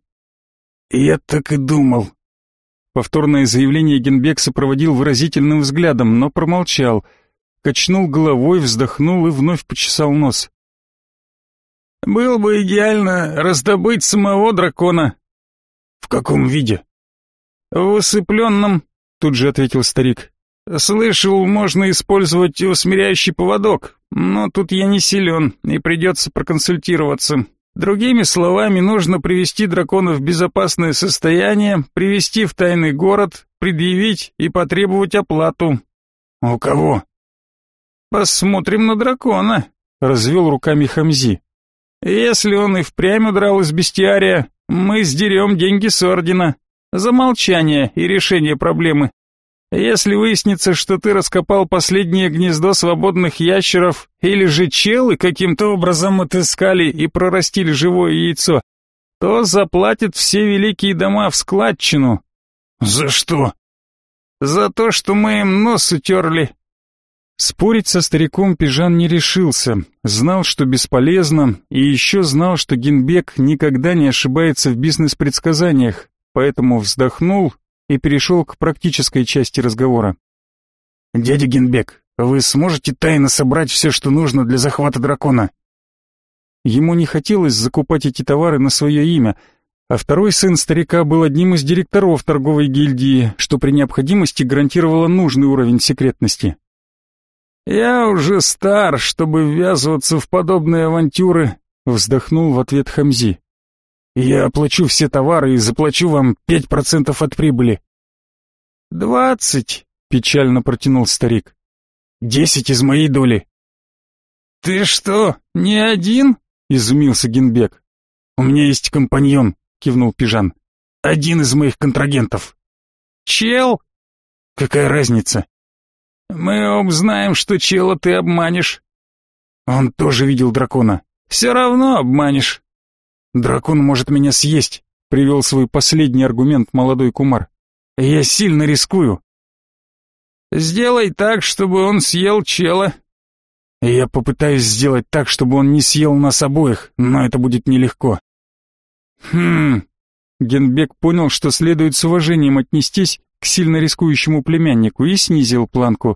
Я так и думал. Повторное заявление Генбек сопроводил выразительным взглядом, но промолчал. Качнул головой, вздохнул и вновь почесал нос. Было бы идеально раздобыть самого дракона. В каком виде? В усыпленном, тут же ответил старик. Слышал, можно использовать усмиряющий поводок, но тут я не силен, и придется проконсультироваться. Другими словами, нужно привести дракона в безопасное состояние, привести в тайный город, предъявить и потребовать оплату. У кого? Посмотрим на дракона, развел руками Хамзи. Если он и впрямь удрал из бестиария, мы сдерем деньги с ордена. За молчание и решение проблемы. Если выяснится, что ты раскопал последнее гнездо свободных ящеров, или же челы каким-то образом отыскали и прорастили живое яйцо, то заплатят все великие дома в складчину. За что? За то, что мы им нос утерли Спорить со стариком Пижан не решился, знал, что бесполезно, и еще знал, что Генбек никогда не ошибается в бизнес-предсказаниях, поэтому вздохнул и перешел к практической части разговора. «Дядя Генбек, вы сможете тайно собрать все, что нужно для захвата дракона?» Ему не хотелось закупать эти товары на свое имя, а второй сын старика был одним из директоров торговой гильдии, что при необходимости гарантировало нужный уровень секретности. «Я уже стар, чтобы ввязываться в подобные авантюры», — вздохнул в ответ Хамзи. «Я оплачу все товары и заплачу вам пять процентов от прибыли». «Двадцать», — печально протянул старик. «Десять из моей доли». «Ты что, не один?» — изумился Генбек. «У меня есть компаньон», — кивнул Пижан. «Один из моих контрагентов». «Чел?» «Какая разница? Мы оба знаем, что чела ты обманешь. Он тоже видел дракона. Все равно обманешь. Дракон может меня съесть, привел свой последний аргумент молодой кумар. Я сильно рискую. Сделай так, чтобы он съел чела. Я попытаюсь сделать так, чтобы он не съел нас обоих, но это будет нелегко. Хм. Генбек понял, что следует с уважением отнестись к сильно рискующему племяннику и снизил планку.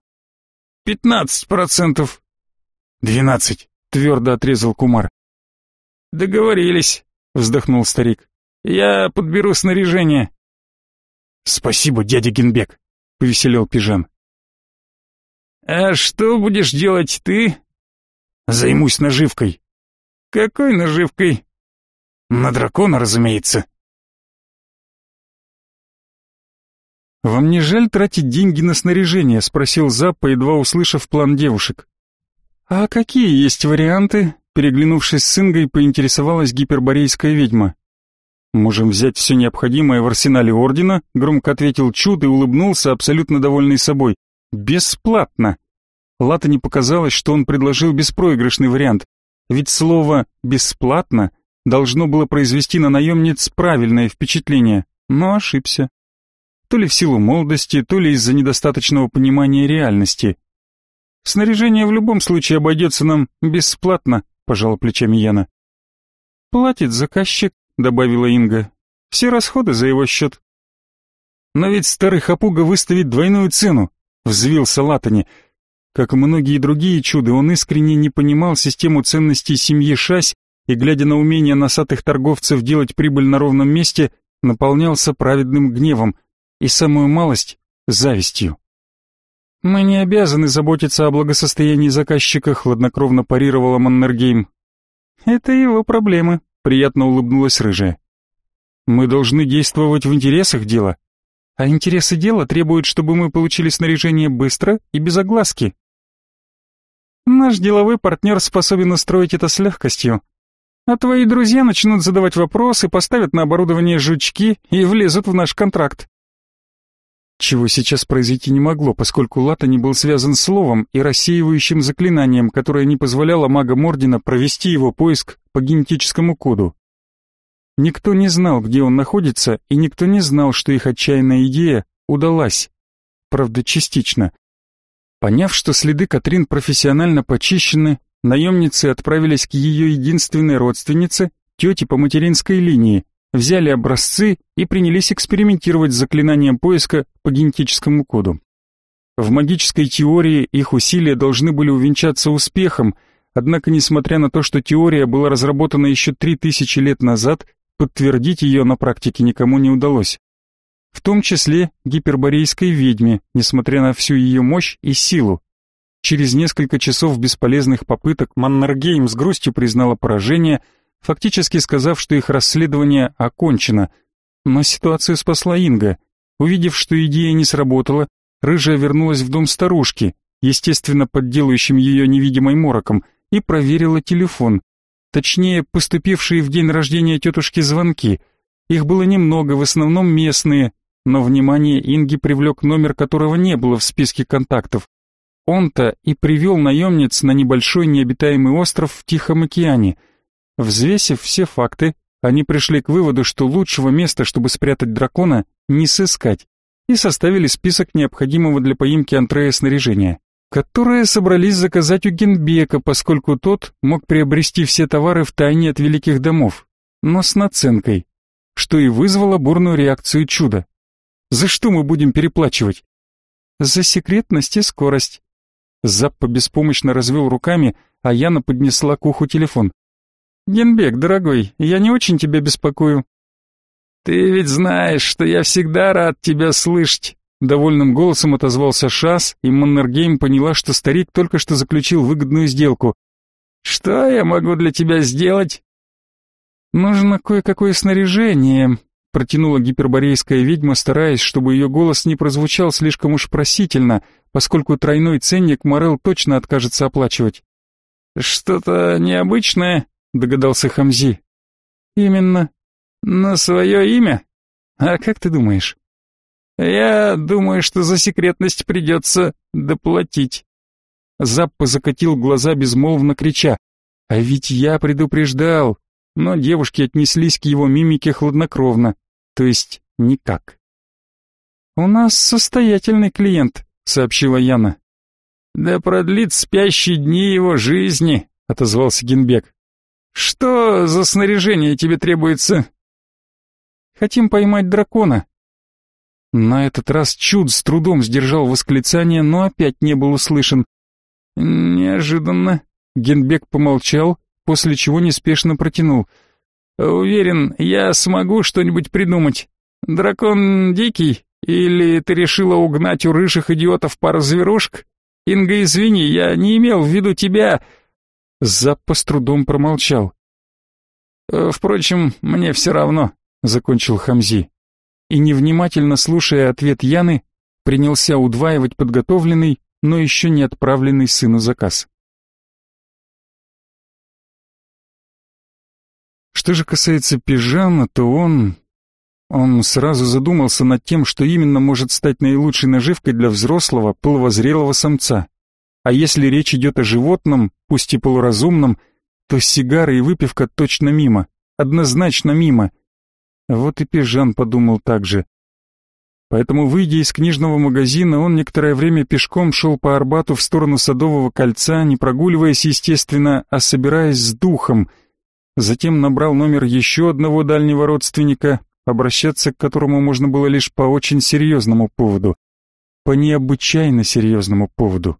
Пятнадцать процентов. Двенадцать, твердо отрезал Кумар. Договорились, вздохнул старик. Я подберу снаряжение. Спасибо, дядя Генбек, повеселел Пижан. А что будешь делать ты? Займусь наживкой. какой наживкой?» «На дракона, разумеется». «Вам не жаль тратить деньги на снаряжение?» — спросил Заппа, едва услышав план девушек. «А какие есть варианты?» — переглянувшись с Ингой, поинтересовалась гиперборейская ведьма. «Можем взять все необходимое в арсенале Ордена», — громко ответил Чуд и улыбнулся, абсолютно довольный собой. «Бесплатно!» Лата не показалось, что он предложил беспроигрышный вариант, ведь слово «бесплатно» должно было произвести на наемниц правильное впечатление, но ошибся. То ли в силу молодости, то ли из-за недостаточного понимания реальности. «Снаряжение в любом случае обойдется нам бесплатно», — пожала плечами Яна. «Платит заказчик», — добавила Инга. «Все расходы за его счет». «Но ведь старый хапуга выставит двойную цену», — взвился Латани. Как и многие другие чуды, он искренне не понимал систему ценностей семьи Шась и, глядя на умение носатых торговцев делать прибыль на ровном месте, наполнялся праведным гневом и самую малость — завистью. «Мы не обязаны заботиться о благосостоянии заказчика», — хладнокровно парировала Маннергейм. «Это его проблемы», приятно улыбнулась рыжая. Мы должны действовать в интересах дела. А интересы дела требуют, чтобы мы получили снаряжение быстро и без огласки. Наш деловой партнер способен устроить это с легкостью. А твои друзья начнут задавать вопросы, поставят на оборудование жучки и влезут в наш контракт. Чего сейчас произойти не могло, поскольку Лата не был связан словом и рассеивающим заклинанием, которое не позволяло магам Ордена провести его поиск по генетическому коду. Никто не знал, где он находится, и никто не знал, что их отчаянная идея удалась. Правда, частично. Поняв, что следы Катрин профессионально почищены, наемницы отправились к ее единственной родственнице, тете по материнской линии, взяли образцы и принялись экспериментировать с заклинанием поиска по генетическому коду. В магической теории их усилия должны были увенчаться успехом, однако, несмотря на то, что теория была разработана еще три тысячи лет назад, подтвердить ее на практике никому не удалось. В том числе гиперборейской ведьме, несмотря на всю ее мощь и силу. Через несколько часов бесполезных попыток Маннергейм с грустью признала поражение – фактически сказав, что их расследование окончено. Но ситуацию спасла Инга. Увидев, что идея не сработала, рыжая вернулась в дом старушки, естественно, подделающим ее невидимой мороком, и проверила телефон. Точнее, поступившие в день рождения тетушки звонки. Их было немного, в основном местные, но внимание Инги привлек номер, которого не было в списке контактов. Он-то и привел наемниц на небольшой необитаемый остров в Тихом океане — Взвесив все факты, они пришли к выводу, что лучшего места, чтобы спрятать дракона, не сыскать, и составили список необходимого для поимки Антрея снаряжения, которое собрались заказать у Генбека, поскольку тот мог приобрести все товары в тайне от великих домов, но с наценкой, что и вызвало бурную реакцию чуда. За что мы будем переплачивать? За секретность и скорость. Заппа беспомощно развел руками, а Яна поднесла к уху телефон. «Генбек, дорогой, я не очень тебя беспокою». «Ты ведь знаешь, что я всегда рад тебя слышать», — довольным голосом отозвался Шас, и Маннергейм поняла, что старик только что заключил выгодную сделку. «Что я могу для тебя сделать?» «Нужно кое-какое снаряжение», — протянула гиперборейская ведьма, стараясь, чтобы ее голос не прозвучал слишком уж просительно, поскольку тройной ценник Морел точно откажется оплачивать. «Что-то необычное?» Догадался Хамзи. Именно. На свое имя? А как ты думаешь? Я думаю, что за секретность придется доплатить. Заппа закатил глаза, безмолвно крича. А ведь я предупреждал. Но девушки отнеслись к его мимике хладнокровно. То есть никак. «У нас состоятельный клиент», — сообщила Яна. «Да продлит спящие дни его жизни», — отозвался Генбек. Что за снаряжение тебе требуется? Хотим поймать дракона. На этот раз Чуд с трудом сдержал восклицание, но опять не был услышан. Неожиданно. Генбек помолчал, после чего неспешно протянул. Уверен, я смогу что-нибудь придумать. Дракон дикий? Или ты решила угнать у рыжих идиотов пару зверушек? Инга, извини, я не имел в виду тебя. Заппа с трудом промолчал. Э, впрочем, мне все равно, закончил Хамзи. И невнимательно слушая ответ Яны, принялся удваивать подготовленный, но еще не отправленный сыну заказ. Что же касается пижама, то он... Он сразу задумался над тем, что именно может стать наилучшей наживкой для взрослого, половозрелого самца. А если речь идет о животном, пусть и полуразумном, то сигары и выпивка точно мимо, однозначно мимо. Вот и Пижан подумал так же. Поэтому, выйдя из книжного магазина, он некоторое время пешком шел по Арбату в сторону Садового кольца, не прогуливаясь, естественно, а собираясь с духом. Затем набрал номер еще одного дальнего родственника, обращаться к которому можно было лишь по очень серьезному поводу. По необычайно серьезному поводу.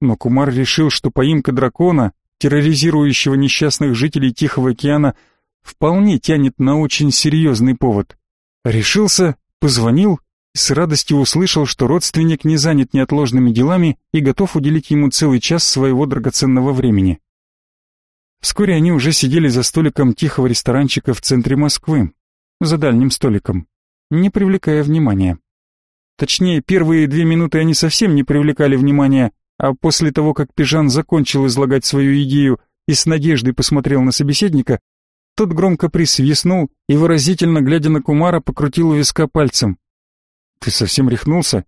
Но Кумар решил, что поимка дракона, терроризирующего несчастных жителей Тихого океана, вполне тянет на очень серьезный повод. Решился, позвонил и с радостью услышал, что родственник не занят неотложными делами и готов уделить ему целый час своего драгоценного времени. Вскоре они уже сидели за столиком тихого ресторанчика в центре Москвы, за дальним столиком, не привлекая внимания. Точнее, первые две минуты они совсем не привлекали внимания, а после того, как Пижан закончил излагать свою идею и с надеждой посмотрел на собеседника, тот громко присвистнул и выразительно, глядя на Кумара, покрутил у виска пальцем. «Ты совсем рехнулся?»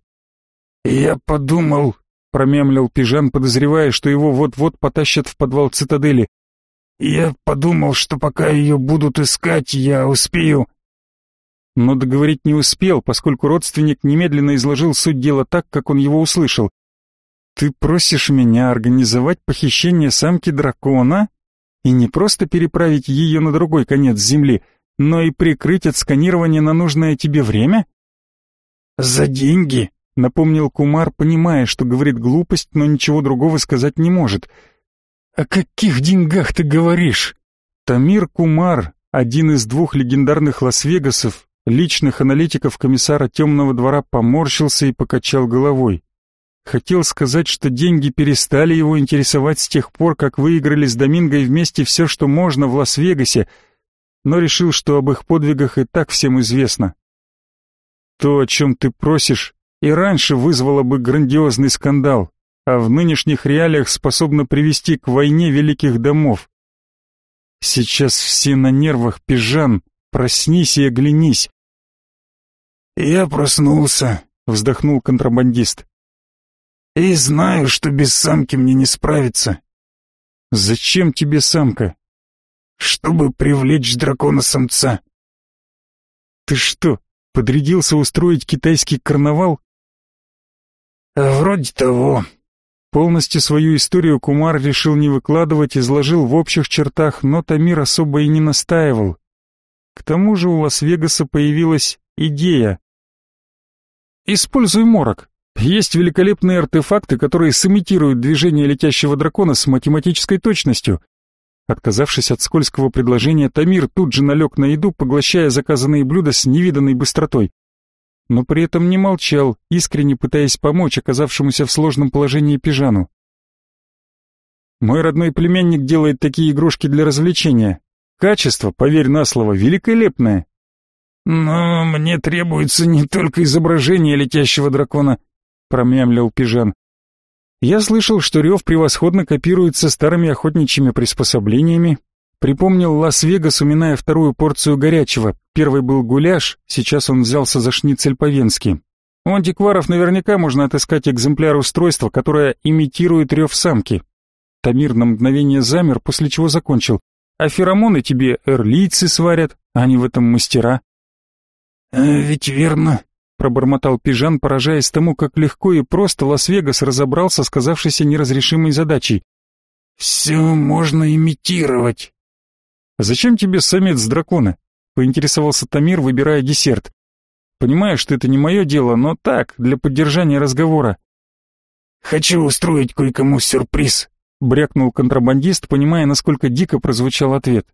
«Я подумал», — промямлил Пижан, подозревая, что его вот-вот потащат в подвал цитадели. «Я подумал, что пока ее будут искать, я успею...» Но договорить не успел, поскольку родственник немедленно изложил суть дела так, как он его услышал. «Ты просишь меня организовать похищение самки дракона и не просто переправить ее на другой конец земли, но и прикрыть от сканирования на нужное тебе время?» «За деньги», — напомнил Кумар, понимая, что говорит глупость, но ничего другого сказать не может. «О каких деньгах ты говоришь?» Тамир Кумар, один из двух легендарных Лас-Вегасов, личных аналитиков комиссара Темного двора, поморщился и покачал головой. Хотел сказать, что деньги перестали его интересовать с тех пор, как выиграли с Домингой вместе все, что можно в Лас-Вегасе, но решил, что об их подвигах и так всем известно. То, о чем ты просишь, и раньше вызвало бы грандиозный скандал, а в нынешних реалиях способно привести к войне великих домов. Сейчас все на нервах, пижан, проснись и оглянись. «Я проснулся», — вздохнул контрабандист. И знаю, что без самки мне не справиться. Зачем тебе самка? Чтобы привлечь дракона-самца. Ты что, подрядился устроить китайский карнавал? Вроде того. Полностью свою историю Кумар решил не выкладывать, изложил в общих чертах, но Тамир особо и не настаивал. К тому же у Лас-Вегаса появилась идея. «Используй морок. Есть великолепные артефакты, которые сымитируют движение летящего дракона с математической точностью. Отказавшись от скользкого предложения, Тамир тут же налег на еду, поглощая заказанные блюда с невиданной быстротой. Но при этом не молчал, искренне пытаясь помочь оказавшемуся в сложном положении пижану. Мой родной племянник делает такие игрушки для развлечения. Качество, поверь на слово, великолепное. Но мне требуется не только изображение летящего дракона, промямлил Пижан. Я слышал, что рев превосходно копируется старыми охотничьими приспособлениями. Припомнил Лас-Вегас, уминая вторую порцию горячего. Первый был гуляш, сейчас он взялся за шницель по-венски. У антикваров наверняка можно отыскать экземпляр устройства, которое имитирует рев самки. Тамир на мгновение замер, после чего закончил. А феромоны тебе эрлийцы сварят, они в этом мастера. «Э, «Ведь верно», пробормотал Пижан, поражаясь тому, как легко и просто Лас-Вегас разобрался с казавшейся неразрешимой задачей. «Все можно имитировать». «Зачем тебе самец дракона?» — поинтересовался Тамир, выбирая десерт. «Понимаю, что это не мое дело, но так, для поддержания разговора». «Хочу устроить кое-кому сюрприз», — брякнул контрабандист, понимая, насколько дико прозвучал ответ.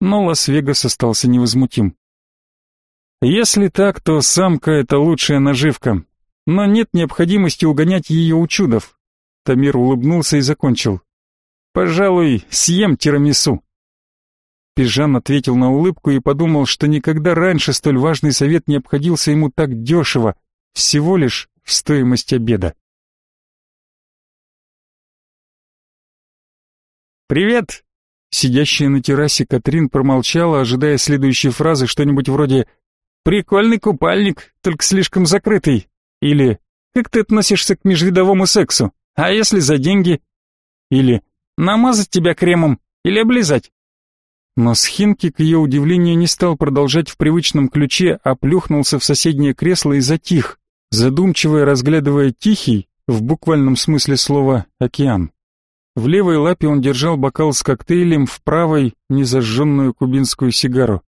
Но Лас-Вегас остался невозмутим. Если так, то самка — это лучшая наживка. Но нет необходимости угонять ее у чудов. Тамир улыбнулся и закончил. Пожалуй, съем тирамису. Пижан ответил на улыбку и подумал, что никогда раньше столь важный совет не обходился ему так дешево, всего лишь в стоимость обеда. «Привет!» Сидящая на террасе Катрин промолчала, ожидая следующей фразы что-нибудь вроде «Прикольный купальник, только слишком закрытый» или «Как ты относишься к межвидовому сексу? А если за деньги?» или «Намазать тебя кремом или облизать?» Но Схинки, к ее удивлению, не стал продолжать в привычном ключе, а плюхнулся в соседнее кресло и затих, задумчиво разглядывая тихий, в буквальном смысле слова, океан. В левой лапе он держал бокал с коктейлем, в правой — незажженную кубинскую сигару.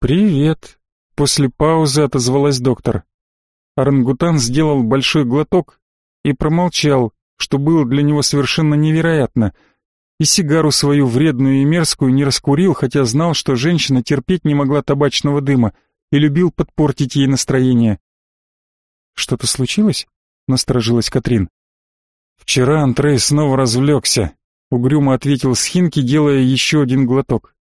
«Привет», — после паузы отозвалась доктор. Орангутан сделал большой глоток и промолчал, что было для него совершенно невероятно. И сигару свою вредную и мерзкую не раскурил, хотя знал, что женщина терпеть не могла табачного дыма и любил подпортить ей настроение. «Что-то случилось?» — насторожилась Катрин. «Вчера Антрей снова развлекся», — угрюмо ответил Схинки, делая еще один глоток.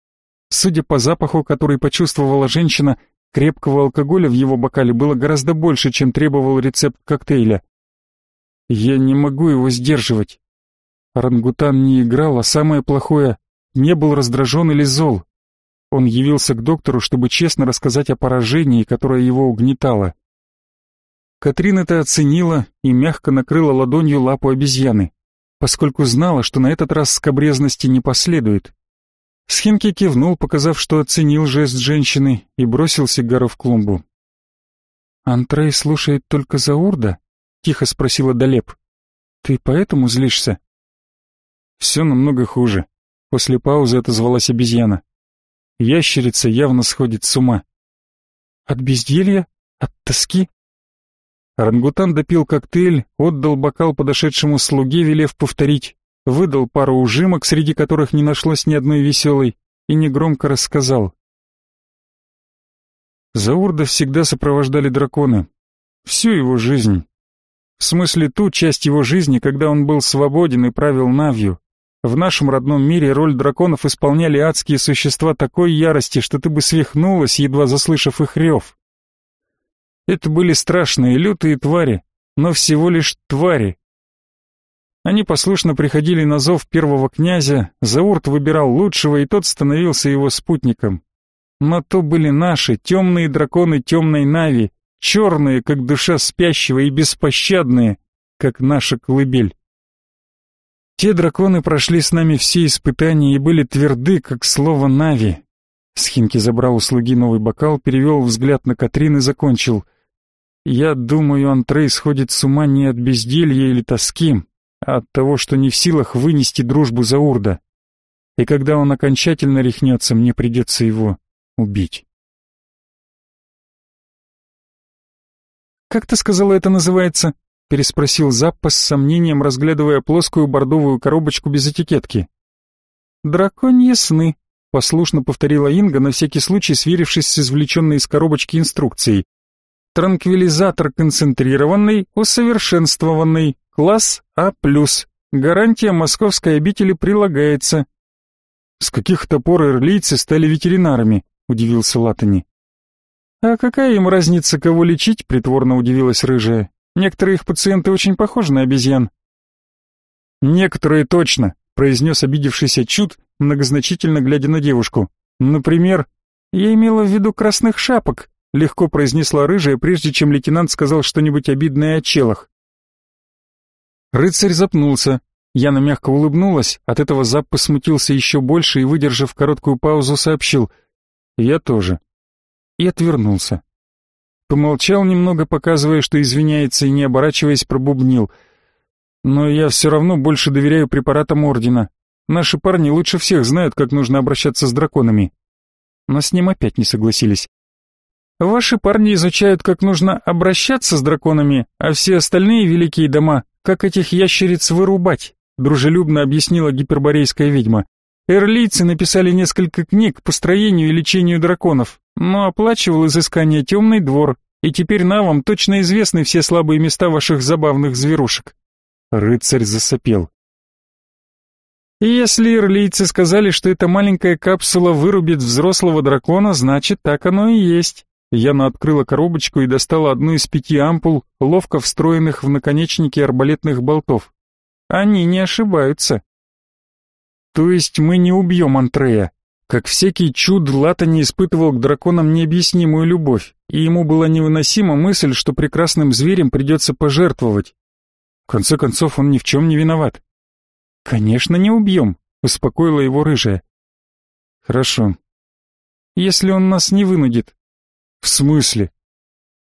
Судя по запаху, который почувствовала женщина, крепкого алкоголя в его бокале было гораздо больше, чем требовал рецепт коктейля. «Я не могу его сдерживать». Рангутан не играл, а самое плохое — не был раздражен или зол. Он явился к доктору, чтобы честно рассказать о поражении, которое его угнетало. Катрин это оценила и мягко накрыла ладонью лапу обезьяны, поскольку знала, что на этот раз скобрезности не последует. Схинки кивнул, показав, что оценил жест женщины, и бросил сигару в клумбу. «Антрей слушает только Заурда?» — тихо спросила Далеп. «Ты поэтому злишься?» «Все намного хуже», — после паузы отозвалась обезьяна. Ящерица явно сходит с ума. «От безделья? От тоски?» Рангутан допил коктейль, отдал бокал подошедшему слуге, велев повторить, выдал пару ужимок, среди которых не нашлось ни одной веселой, и негромко рассказал. Заурда всегда сопровождали драконы. Всю его жизнь. В смысле ту часть его жизни, когда он был свободен и правил Навью. В нашем родном мире роль драконов исполняли адские существа такой ярости, что ты бы свихнулась, едва заслышав их рев. Это были страшные, лютые твари, но всего лишь твари. Они послушно приходили на зов первого князя, Заурт выбирал лучшего, и тот становился его спутником. Но то были наши, темные драконы темной Нави, черные, как душа спящего, и беспощадные, как наша колыбель. Те драконы прошли с нами все испытания и были тверды, как слово Нави. Схинки забрал у слуги новый бокал, перевел взгляд на Катрин и закончил. Я думаю, Антрей сходит с ума не от безделья или тоски, от того, что не в силах вынести дружбу Заурда. И когда он окончательно рехнется, мне придется его убить. «Как ты сказала, это называется?» — переспросил Заппа с сомнением, разглядывая плоскую бордовую коробочку без этикетки. «Драконьи сны», — послушно повторила Инга, на всякий случай сверившись с извлеченной из коробочки инструкцией. Транквилизатор концентрированный, усовершенствованный, класс А+. Гарантия московской обители прилагается. С каких то пор ирлийцы стали ветеринарами, удивился Латани. А какая им разница, кого лечить, притворно удивилась рыжая. Некоторые их пациенты очень похожи на обезьян. Некоторые точно, произнес обидевшийся Чуд, многозначительно глядя на девушку. Например, я имела в виду красных шапок, легко произнесла рыжая, прежде чем лейтенант сказал что-нибудь обидное о челах. Рыцарь запнулся. Яна мягко улыбнулась, от этого Заппа смутился еще больше и, выдержав короткую паузу, сообщил «Я тоже». И отвернулся. Помолчал немного, показывая, что извиняется, и не оборачиваясь, пробубнил. «Но я все равно больше доверяю препаратам Ордена. Наши парни лучше всех знают, как нужно обращаться с драконами». Но с ним опять не согласились. Ваши парни изучают, как нужно обращаться с драконами, а все остальные великие дома, как этих ящериц вырубать, дружелюбно объяснила гиперборейская ведьма. Эрлийцы написали несколько книг по строению и лечению драконов, но оплачивал изыскание темный двор, и теперь на вам точно известны все слабые места ваших забавных зверушек. Рыцарь засопел. И если ирлийцы сказали, что эта маленькая капсула вырубит взрослого дракона, значит, так оно и есть. Яна открыла коробочку и достала одну из пяти ампул, ловко встроенных в наконечники арбалетных болтов. Они не ошибаются. То есть мы не убьем Антрея. Как всякий чуд, Лата не испытывал к драконам необъяснимую любовь, и ему была невыносима мысль, что прекрасным зверем придется пожертвовать. В конце концов, он ни в чем не виноват. «Конечно, не убьем», — успокоила его рыжая. «Хорошо. Если он нас не вынудит». «В смысле?»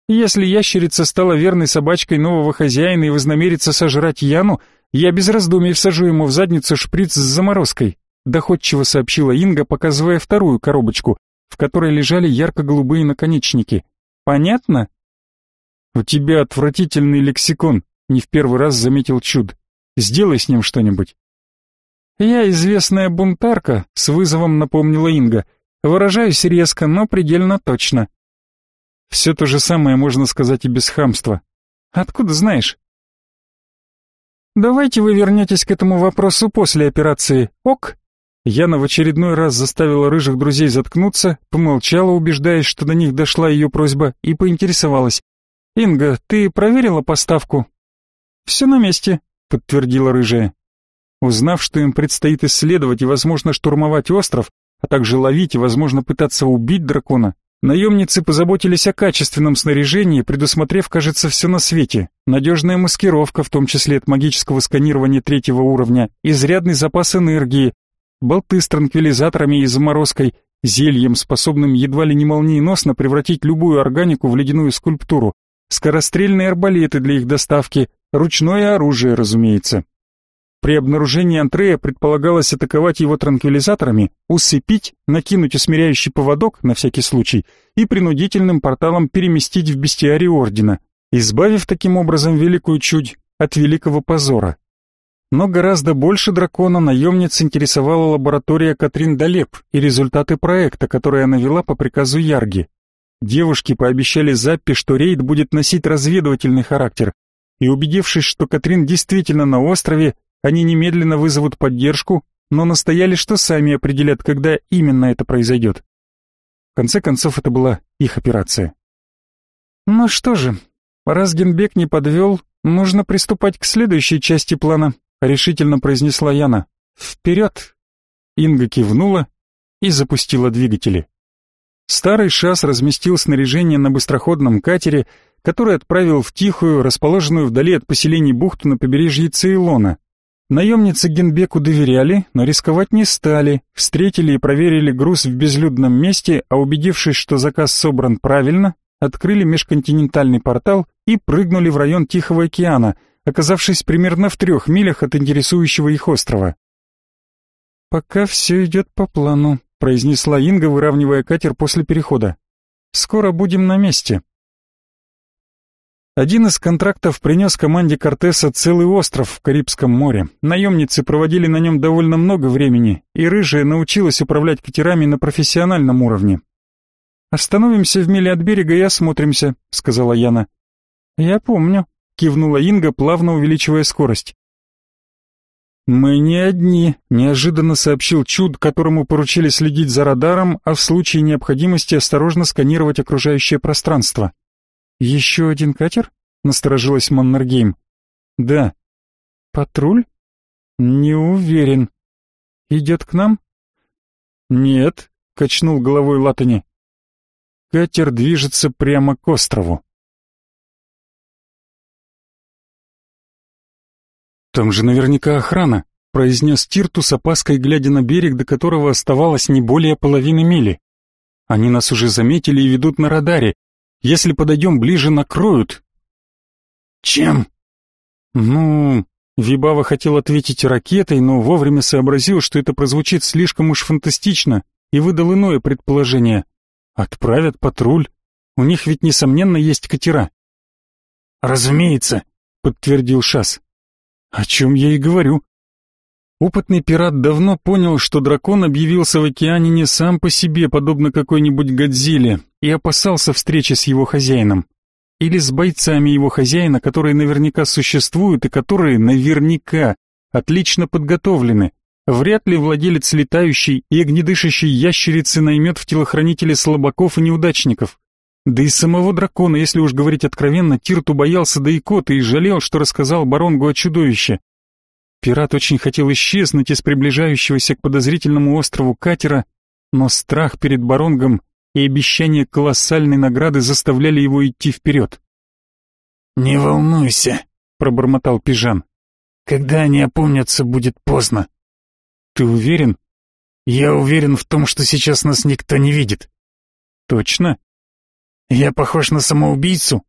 «Если ящерица стала верной собачкой нового хозяина и вознамерится сожрать Яну, я без раздумий всажу ему в задницу шприц с заморозкой», — доходчиво сообщила Инга, показывая вторую коробочку, в которой лежали ярко-голубые наконечники. «Понятно?» «У тебя отвратительный лексикон», — не в первый раз заметил Чуд. «Сделай с ним что-нибудь». «Я известная бунтарка», — с вызовом напомнила Инга. «Выражаюсь резко, но предельно точно». Все то же самое можно сказать и без хамства. Откуда знаешь? Давайте вы вернетесь к этому вопросу после операции. Ок? Яна в очередной раз заставила рыжих друзей заткнуться, помолчала, убеждаясь, что до них дошла ее просьба, и поинтересовалась. «Инга, ты проверила поставку?» «Все на месте», — подтвердила рыжая. Узнав, что им предстоит исследовать и, возможно, штурмовать остров, а также ловить и, возможно, пытаться убить дракона, наемницы позаботились о качественном снаряжении, предусмотрев, кажется, все на свете. Надежная маскировка, в том числе от магического сканирования третьего уровня, изрядный запас энергии, болты с транквилизаторами и заморозкой, зельем, способным едва ли не молниеносно превратить любую органику в ледяную скульптуру, скорострельные арбалеты для их доставки, ручное оружие, разумеется. При обнаружении Антрея предполагалось атаковать его транквилизаторами, усыпить, накинуть усмиряющий поводок на всякий случай и принудительным порталом переместить в бестиарий Ордена, избавив таким образом великую чудь от великого позора. Но гораздо больше дракона наемниц интересовала лаборатория Катрин Далеп и результаты проекта, который она вела по приказу Ярги. Девушки пообещали Заппи, что рейд будет носить разведывательный характер, и убедившись, что Катрин действительно на острове, они немедленно вызовут поддержку, но настояли, что сами определят, когда именно это произойдет. В конце концов, это была их операция. Ну что же, раз Генбек не подвел, нужно приступать к следующей части плана, решительно произнесла Яна. Вперед! Инга кивнула и запустила двигатели. Старый шас разместил снаряжение на быстроходном катере, который отправил в тихую, расположенную вдали от поселений бухту на побережье Цейлона. Наемницы Генбеку доверяли, но рисковать не стали, встретили и проверили груз в безлюдном месте, а убедившись, что заказ собран правильно, открыли межконтинентальный портал и прыгнули в район Тихого океана, оказавшись примерно в трех милях от интересующего их острова. «Пока все идет по плану», — произнесла Инга, выравнивая катер после перехода. «Скоро будем на месте». Один из контрактов принес команде Кортеса целый остров в Карибском море. Наемницы проводили на нем довольно много времени, и Рыжая научилась управлять катерами на профессиональном уровне. «Остановимся в миле от берега и осмотримся», — сказала Яна. «Я помню», — кивнула Инга, плавно увеличивая скорость. «Мы не одни», — неожиданно сообщил Чуд, которому поручили следить за радаром, а в случае необходимости осторожно сканировать окружающее пространство. «Еще один катер?» — насторожилась Маннергейм. «Да». «Патруль?» «Не уверен». «Идет к нам?» «Нет», — качнул головой Латани. «Катер движется прямо к острову». «Там же наверняка охрана», — произнес Тирту с опаской, глядя на берег, до которого оставалось не более половины мили. «Они нас уже заметили и ведут на радаре. Если подойдем ближе, накроют. Чем? Ну, Вибава хотел ответить ракетой, но вовремя сообразил, что это прозвучит слишком уж фантастично, и выдал иное предположение. Отправят патруль. У них ведь, несомненно, есть катера. «Разумеется», — подтвердил Шас. «О чем я и говорю. Опытный пират давно понял, что дракон объявился в океане не сам по себе, подобно какой-нибудь Годзилле, и опасался встречи с его хозяином. Или с бойцами его хозяина, которые наверняка существуют и которые наверняка отлично подготовлены, Вряд ли владелец летающей и огнедышащей ящерицы наймет в телохранители слабаков и неудачников. Да и самого дракона, если уж говорить откровенно, Тирту боялся да и кота и жалел, что рассказал Баронгу о чудовище. Пират очень хотел исчезнуть из приближающегося к подозрительному острову катера, но страх перед Баронгом и обещание колоссальной награды заставляли его идти вперед. «Не волнуйся», — пробормотал Пижан. «Когда они опомнятся, будет поздно». «Ты уверен?» «Я уверен в том, что сейчас нас никто не видит». «Точно?» «Я похож на самоубийцу?»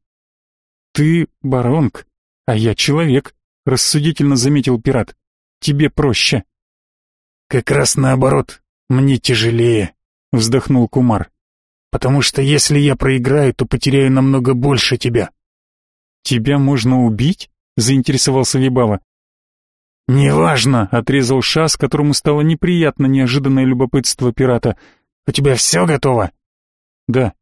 «Ты баронг, а я человек», — рассудительно заметил пират. «Тебе проще». «Как раз наоборот, мне тяжелее», — вздохнул Кумар. «Потому что если я проиграю, то потеряю намного больше тебя». «Тебя можно убить?» — заинтересовался Вибава. «Неважно», — отрезал Шас, которому стало неприятно неожиданное любопытство пирата. «У тебя все готово?» «Да».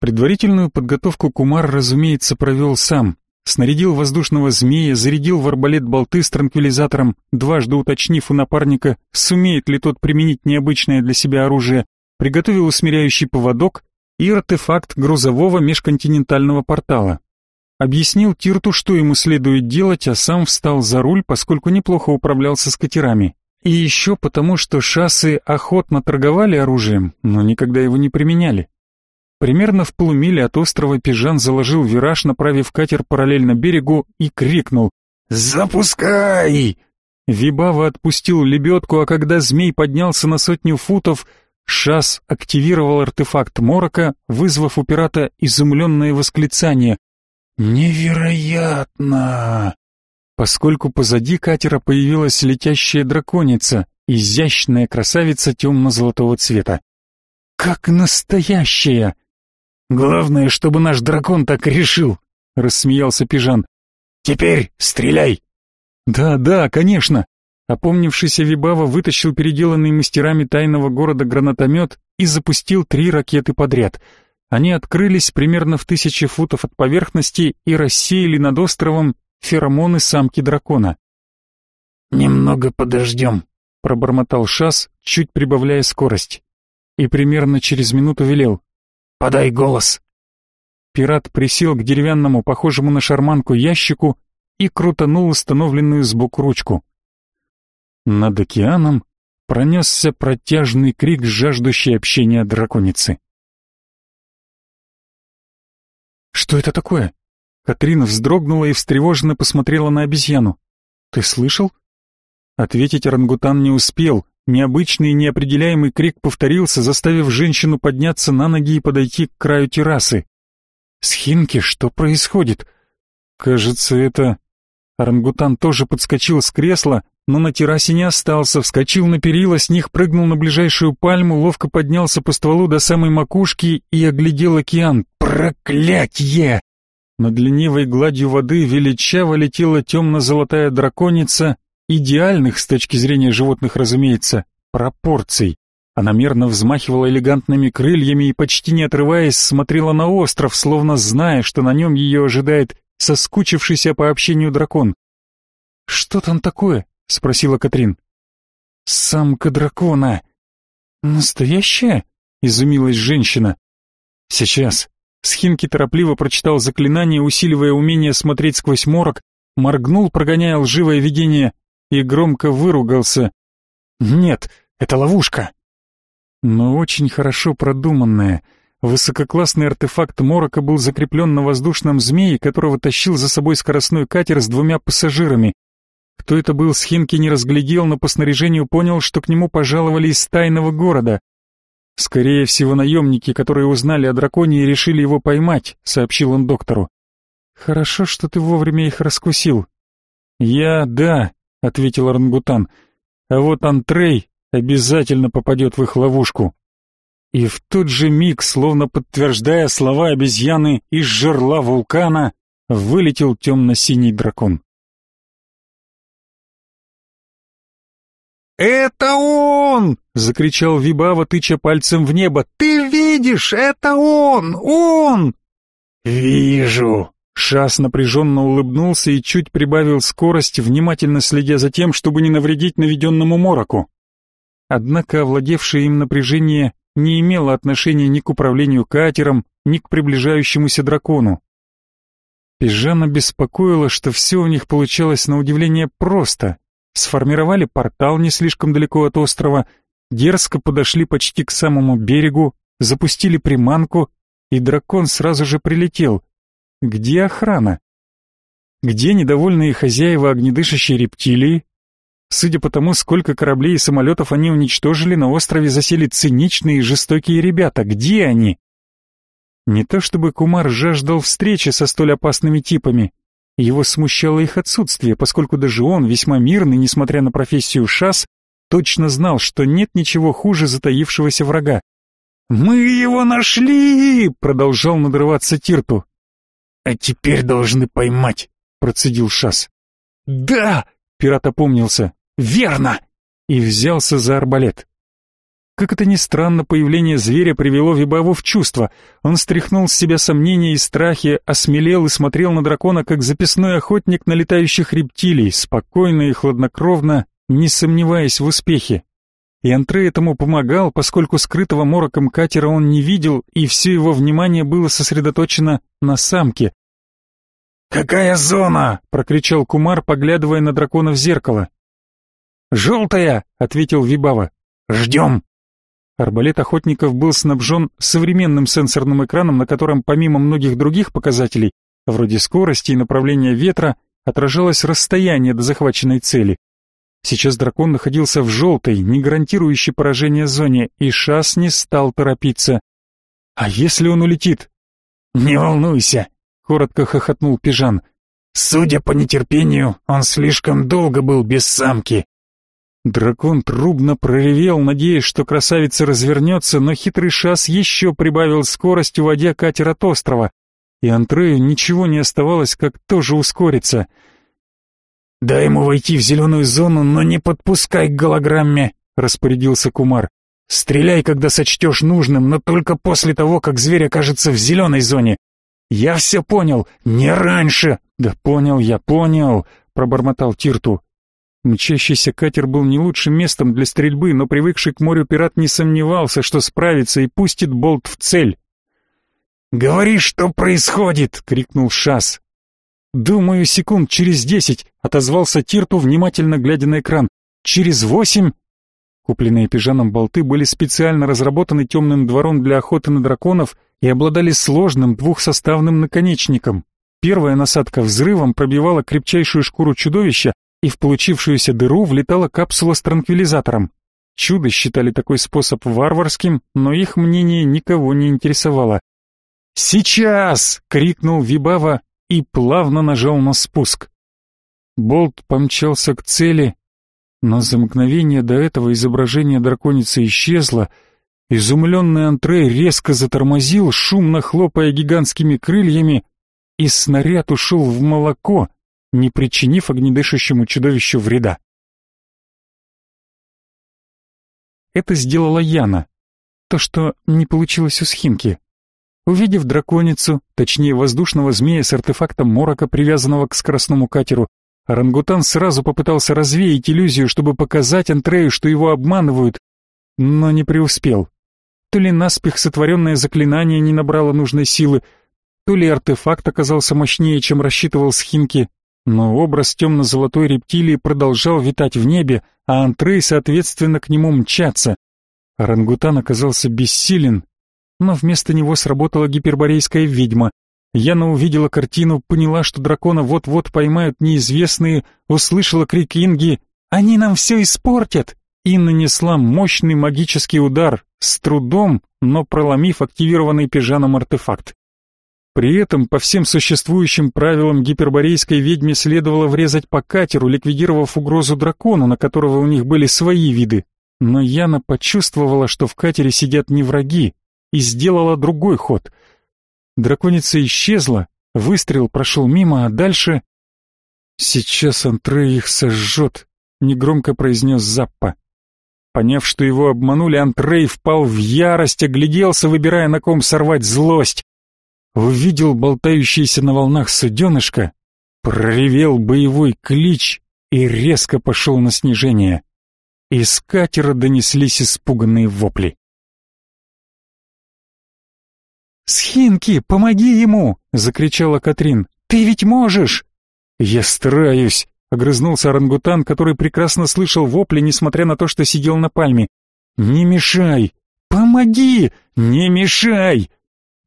Предварительную подготовку Кумар, разумеется, провел сам. Снарядил воздушного змея, зарядил в арбалет болты с транквилизатором, дважды уточнив у напарника, сумеет ли тот применить необычное для себя оружие, приготовил усмиряющий поводок и артефакт грузового межконтинентального портала. Объяснил Тирту, что ему следует делать, а сам встал за руль, поскольку неплохо управлялся с катерами. И еще потому, что шассы охотно торговали оружием, но никогда его не применяли. Примерно в полумиле от острова Пижан заложил вираж, направив катер параллельно берегу и крикнул «Запускай!». Вибава отпустил лебедку, а когда змей поднялся на сотню футов, Шас активировал артефакт Морока, вызвав у пирата изумленное восклицание «Невероятно!» Поскольку позади катера появилась летящая драконица, изящная красавица темно-золотого цвета. «Как настоящая!» «Главное, чтобы наш дракон так решил!» — рассмеялся Пижан. «Теперь стреляй!» «Да, да, конечно!» Опомнившийся Вибава вытащил переделанный мастерами тайного города гранатомет и запустил три ракеты подряд — они открылись примерно в тысячи футов от поверхности и рассеяли над островом феромоны самки дракона. «Немного подождем», — пробормотал Шас, чуть прибавляя скорость. И примерно через минуту велел. «Подай голос». Пират присел к деревянному, похожему на шарманку, ящику и крутанул установленную сбоку ручку. Над океаном пронесся протяжный крик жаждущей общения драконицы. «Что это такое?» Катрина вздрогнула и встревоженно посмотрела на обезьяну. «Ты слышал?» Ответить орангутан не успел. Необычный и неопределяемый крик повторился, заставив женщину подняться на ноги и подойти к краю террасы. «Схинки, что происходит?» «Кажется, это...» Орангутан тоже подскочил с кресла, но на террасе не остался, вскочил на перила, с них прыгнул на ближайшую пальму, ловко поднялся по стволу до самой макушки и оглядел океан. Проклятье! Над ленивой гладью воды величаво летела темно-золотая драконица, идеальных с точки зрения животных, разумеется, пропорций. Она мерно взмахивала элегантными крыльями и, почти не отрываясь, смотрела на остров, словно зная, что на нем ее ожидает соскучившийся по общению дракон. «Что там такое?» — спросила Катрин. «Самка дракона». «Настоящая?» — изумилась женщина. «Сейчас». Схинки торопливо прочитал заклинание, усиливая умение смотреть сквозь морок, моргнул, прогоняя лживое видение, и громко выругался. «Нет, это ловушка!» Но очень хорошо продуманная. Высококлассный артефакт Морока был закреплен на воздушном змее, которого тащил за собой скоростной катер с двумя пассажирами. Кто это был, Схинки не разглядел, но по снаряжению понял, что к нему пожаловали из тайного города. «Скорее всего, наемники, которые узнали о драконе и решили его поймать», — сообщил он доктору. «Хорошо, что ты вовремя их раскусил». «Я, да», — ответил орангутан. «А вот Антрей обязательно попадет в их ловушку». И в тот же миг, словно подтверждая слова обезьяны из жерла вулкана, вылетел темно-синий дракон. «Это он!» — закричал Вибава, тыча пальцем в небо. «Ты видишь, это он! Он!» «Вижу!» Шас напряженно улыбнулся и чуть прибавил скорость, внимательно следя за тем, чтобы не навредить наведенному мороку. Однако овладевшее им напряжение не имело отношения ни к управлению катером, ни к приближающемуся дракону. Пижана беспокоила, что все у них получалось на удивление просто. Сформировали портал не слишком далеко от острова, дерзко подошли почти к самому берегу, запустили приманку, и дракон сразу же прилетел. Где охрана? Где недовольные хозяева огнедышащей рептилии? Судя по тому, сколько кораблей и самолетов они уничтожили, на острове засели циничные и жестокие ребята. Где они? Не то чтобы Кумар жаждал встречи со столь опасными типами. Его смущало их отсутствие, поскольку даже он, весьма мирный, несмотря на профессию шас, точно знал, что нет ничего хуже затаившегося врага. «Мы его нашли!» — продолжал надрываться Тирту. «А теперь должны поймать», — процедил Шас. «Да!» — пират опомнился. «Верно!» И взялся за арбалет. Как это ни странно, появление зверя привело Вибаву в чувство. Он стряхнул с себя сомнения и страхи, осмелел и смотрел на дракона, как записной охотник на летающих рептилий, спокойно и хладнокровно, не сомневаясь в успехе. И Антре этому помогал, поскольку скрытого мороком катера он не видел, и все его внимание было сосредоточено на самке. «Какая зона?» — прокричал Кумар, поглядывая на дракона в зеркало. «Желтая!» — ответил Вибава. «Ждем!» Арбалет охотников был снабжен современным сенсорным экраном, на котором помимо многих других показателей, вроде скорости и направления ветра, отражалось расстояние до захваченной цели. Сейчас дракон находился в желтой, не гарантирующей поражение зоне, и Шас не стал торопиться. «А если он улетит?» «Не волнуйся», — коротко хохотнул Пижан. «Судя по нетерпению, он слишком долго был без самки. Дракон трубно проревел, надеясь, что красавица развернется, но хитрый шас еще прибавил скорость, уводя катер от острова. И Антрею ничего не оставалось, как тоже ускориться. «Дай ему войти в зеленую зону, но не подпускай к голограмме», — распорядился Кумар. «Стреляй, когда сочтешь нужным, но только после того, как зверь окажется в зеленой зоне. Я все понял, не раньше!» «Да понял я, понял», — пробормотал Тирту. Мчащийся катер был не лучшим местом для стрельбы, но привыкший к морю пират не сомневался, что справится и пустит болт в цель. «Говори, что происходит!» — крикнул Шас. «Думаю, секунд через десять», — отозвался Тирту, внимательно глядя на экран. «Через восемь?» Купленные пижаном болты были специально разработаны темным двором для охоты на драконов и обладали сложным двухсоставным наконечником. Первая насадка взрывом пробивала крепчайшую шкуру чудовища, и в получившуюся дыру влетала капсула с транквилизатором. Чудо считали такой способ варварским, но их мнение никого не интересовало. «Сейчас!» — крикнул Вибава и плавно нажал на спуск. Болт помчался к цели, но за мгновение до этого изображение драконицы исчезло, изумленный Антрей резко затормозил, шумно хлопая гигантскими крыльями, и снаряд ушел в молоко, не причинив огнедышащему чудовищу вреда. Это сделала Яна. То, что не получилось у Схинки. Увидев драконицу, точнее воздушного змея с артефактом морока, привязанного к скоростному катеру, орангутан сразу попытался развеять иллюзию, чтобы показать Антрею, что его обманывают, но не преуспел. То ли наспех сотворенное заклинание не набрало нужной силы, то ли артефакт оказался мощнее, чем рассчитывал Схинки, но образ темно-золотой рептилии продолжал витать в небе, а Антрей, соответственно, к нему мчаться. Орангутан оказался бессилен, но вместо него сработала гиперборейская ведьма. Яна увидела картину, поняла, что дракона вот-вот поймают неизвестные, услышала крик Инги «Они нам все испортят!» и нанесла мощный магический удар, с трудом, но проломив активированный пижаном артефакт. При этом по всем существующим правилам гиперборейской ведьме следовало врезать по катеру, ликвидировав угрозу дракону, на которого у них были свои виды. Но Яна почувствовала, что в катере сидят не враги, и сделала другой ход. Драконица исчезла, выстрел прошел мимо, а дальше... «Сейчас Антрей их сожжет», — негромко произнес Заппа. Поняв, что его обманули, Антрей впал в ярость, огляделся, выбирая на ком сорвать злость. увидел болтающееся на волнах суденышко, проревел боевой клич и резко пошел на снижение. Из катера донеслись испуганные вопли. «Схинки, помоги ему!» — закричала Катрин. «Ты ведь можешь!» «Я стараюсь!» — огрызнулся орангутан, который прекрасно слышал вопли, несмотря на то, что сидел на пальме. «Не мешай! Помоги! Не мешай!»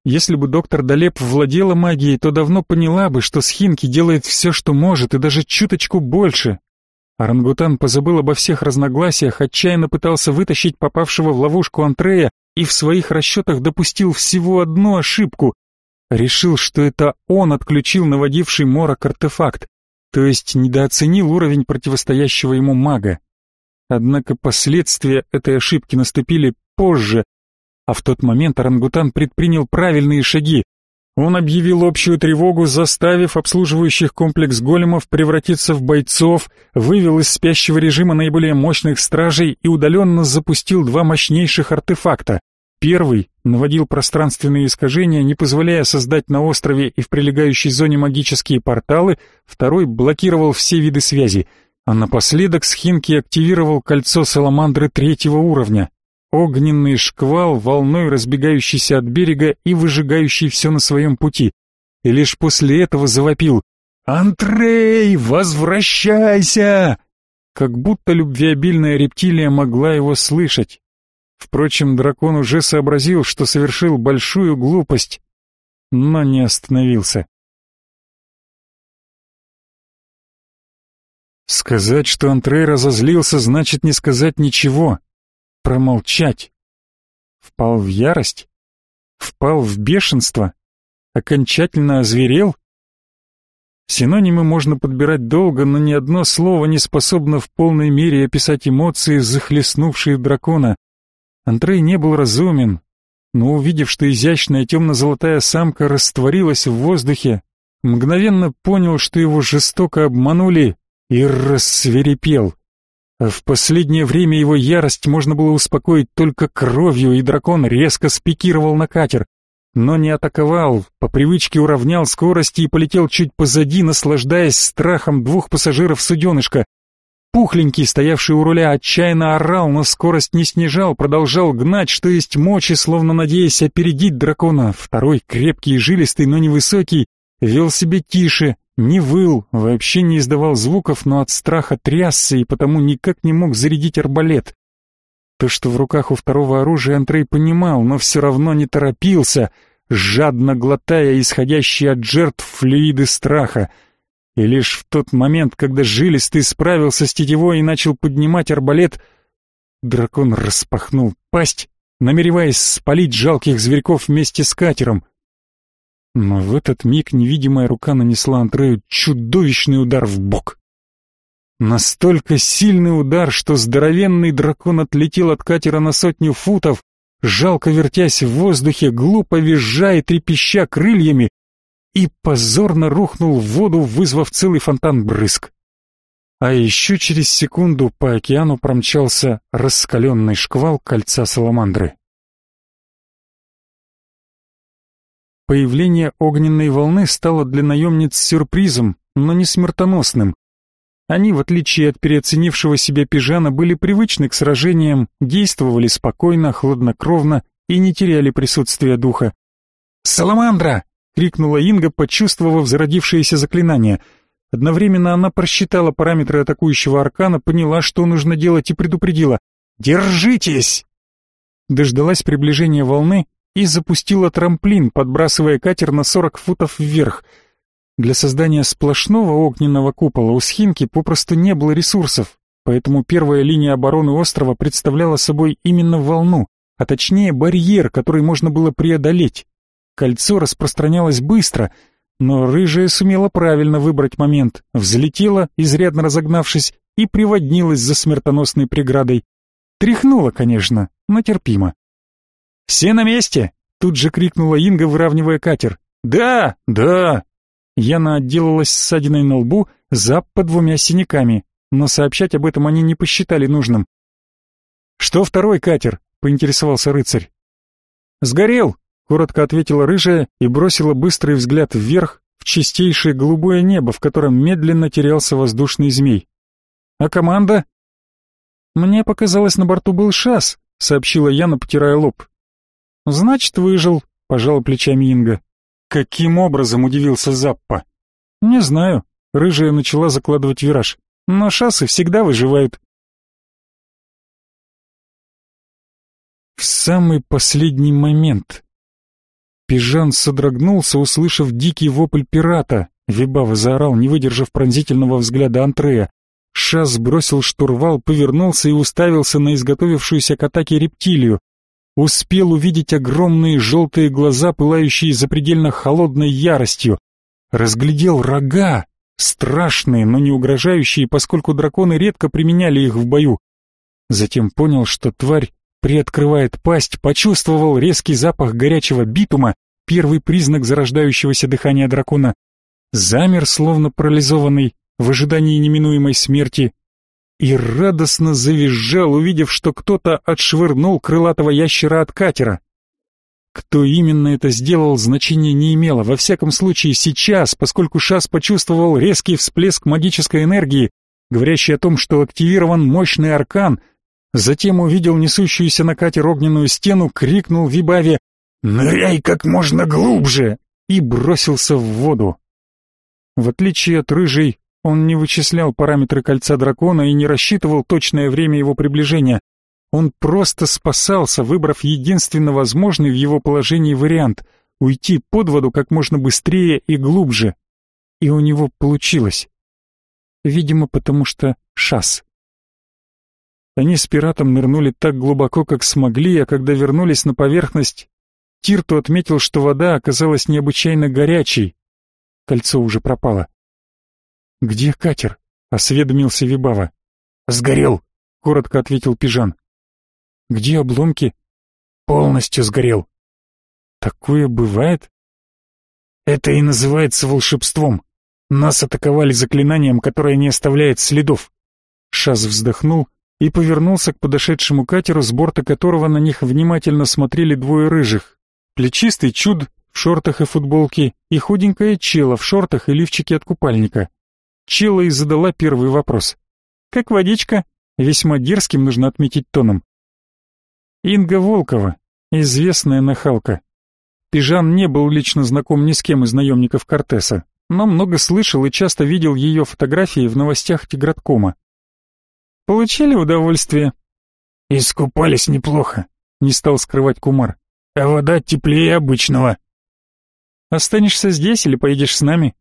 Если бы доктор Далеп владела магией, то давно поняла бы, что Схинки делает все, что может, и даже чуточку больше. Орангутан позабыл обо всех разногласиях, отчаянно пытался вытащить попавшего в ловушку Антрея и в своих расчетах допустил всего одну ошибку. Решил, что это он отключил наводивший морок артефакт, то есть недооценил уровень противостоящего ему мага. Однако последствия этой ошибки наступили позже, а в тот момент орангутан предпринял правильные шаги. Он объявил общую тревогу, заставив обслуживающих комплекс големов превратиться в бойцов, вывел из спящего режима наиболее мощных стражей и удаленно запустил два мощнейших артефакта. Первый наводил пространственные искажения, не позволяя создать на острове и в прилегающей зоне магические порталы, второй блокировал все виды связи, а напоследок Схинки активировал кольцо саламандры третьего уровня. Огненный шквал, волной разбегающийся от берега и выжигающий все на своем пути. И лишь после этого завопил «Антрей, возвращайся!» Как будто любвеобильная рептилия могла его слышать. Впрочем, дракон уже сообразил, что совершил большую глупость, но не остановился. Сказать, что Антрей разозлился, значит не сказать ничего. Промолчать. Впал в ярость? Впал в бешенство? Окончательно озверел? Синонимы можно подбирать долго, но ни одно слово не способно в полной мере описать эмоции, захлестнувшие дракона. Андрей не был разумен, но увидев, что изящная темно-золотая самка растворилась в воздухе, мгновенно понял, что его жестоко обманули, и рассверепел. В последнее время его ярость можно было успокоить только кровью, и дракон резко спикировал на катер, но не атаковал, по привычке уравнял скорости и полетел чуть позади, наслаждаясь страхом двух пассажиров суденышка, Пухленький, стоявший у руля, отчаянно орал, но скорость не снижал, продолжал гнать, что есть мочи, словно надеясь опередить дракона. Второй, крепкий и жилистый, но невысокий, вел себя тише, не выл, вообще не издавал звуков, но от страха трясся и потому никак не мог зарядить арбалет. То, что в руках у второго оружия Андрей понимал, но все равно не торопился, жадно глотая исходящие от жертв флюиды страха — и лишь в тот момент, когда жилистый справился с тетивой и начал поднимать арбалет, дракон распахнул пасть, намереваясь спалить жалких зверьков вместе с катером. Но в этот миг невидимая рука нанесла Андрею чудовищный удар в бок. Настолько сильный удар, что здоровенный дракон отлетел от катера на сотню футов, жалко вертясь в воздухе, глупо визжа и трепеща крыльями, и позорно рухнул в воду, вызвав целый фонтан брызг. А еще через секунду по океану промчался раскаленный шквал кольца Саламандры. Появление огненной волны стало для наемниц сюрпризом, но не смертоносным. Они, в отличие от переоценившего себя пижана, были привычны к сражениям, действовали спокойно, хладнокровно и не теряли присутствия духа. «Саламандра!» Крикнула Инга, почувствовав зародившееся заклинание. Одновременно она просчитала параметры атакующего аркана, поняла, что нужно делать и предупредила. «Держитесь!» Дождалась приближения волны и запустила трамплин, подбрасывая катер на 40 футов вверх. Для создания сплошного огненного купола у Схинки попросту не было ресурсов, поэтому первая линия обороны острова представляла собой именно волну, а точнее барьер, который можно было преодолеть. Кольцо распространялось быстро, но рыжая сумела правильно выбрать момент, взлетела, изрядно разогнавшись, и приводнилась за смертоносной преградой. Тряхнула, конечно, но терпимо. «Все на месте!» — тут же крикнула Инга, выравнивая катер. «Да! Да!» Яна отделалась ссадиной на лбу, зап по двумя синяками, но сообщать об этом они не посчитали нужным. «Что второй катер?» — поинтересовался рыцарь. «Сгорел!» Коротко ответила рыжая и бросила быстрый взгляд вверх в чистейшее голубое небо, в котором медленно терялся воздушный змей. А команда? Мне показалось, на борту был шас, сообщила Яна, потирая лоб. Значит, выжил, пожала плечами Инга. Каким образом удивился Заппа? Не знаю. Рыжая начала закладывать вираж. Но шассы всегда выживают. В самый последний момент Пижан содрогнулся, услышав дикий вопль пирата. Вибава заорал, не выдержав пронзительного взгляда Антрея. Шас бросил штурвал, повернулся и уставился на изготовившуюся к атаке рептилию. Успел увидеть огромные желтые глаза, пылающие запредельно холодной яростью. Разглядел рога, страшные, но не угрожающие, поскольку драконы редко применяли их в бою. Затем понял, что тварь приоткрывает пасть, почувствовал резкий запах горячего битума, первый признак зарождающегося дыхания дракона, замер, словно парализованный, в ожидании неминуемой смерти, и радостно завизжал, увидев, что кто-то отшвырнул крылатого ящера от катера. Кто именно это сделал, значения не имело. Во всяком случае, сейчас, поскольку Шас почувствовал резкий всплеск магической энергии, говорящий о том, что активирован мощный аркан, затем увидел несущуюся на катер огненную стену, крикнул Вибаве «Ныряй как можно глубже!» и бросился в воду. В отличие от рыжей, он не вычислял параметры кольца дракона и не рассчитывал точное время его приближения. Он просто спасался, выбрав единственно возможный в его положении вариант — уйти под воду как можно быстрее и глубже. И у него получилось. Видимо, потому что шас. Они с пиратом нырнули так глубоко, как смогли, а когда вернулись на поверхность, Тирту отметил, что вода оказалась необычайно горячей. Кольцо уже пропало. «Где катер?» — осведомился Вибава. «Сгорел», — коротко ответил Пижан. «Где обломки?» «Полностью сгорел». «Такое бывает?» «Это и называется волшебством. Нас атаковали заклинанием, которое не оставляет следов». Шаз вздохнул и повернулся к подошедшему катеру, с борта которого на них внимательно смотрели двое рыжих. Плечистый чуд в шортах и футболке и худенькая чела в шортах и лифчике от купальника. Чила и задала первый вопрос. «Как водичка?» Весьма дерзким, нужно отметить тоном. Инга Волкова, известная нахалка. Пижан не был лично знаком ни с кем из наемников Кортеса, но много слышал и часто видел ее фотографии в новостях Тиграткома. «Получили удовольствие?» «Искупались неплохо», — не стал скрывать Кумар. «А вода теплее обычного». «Останешься здесь или поедешь с нами?»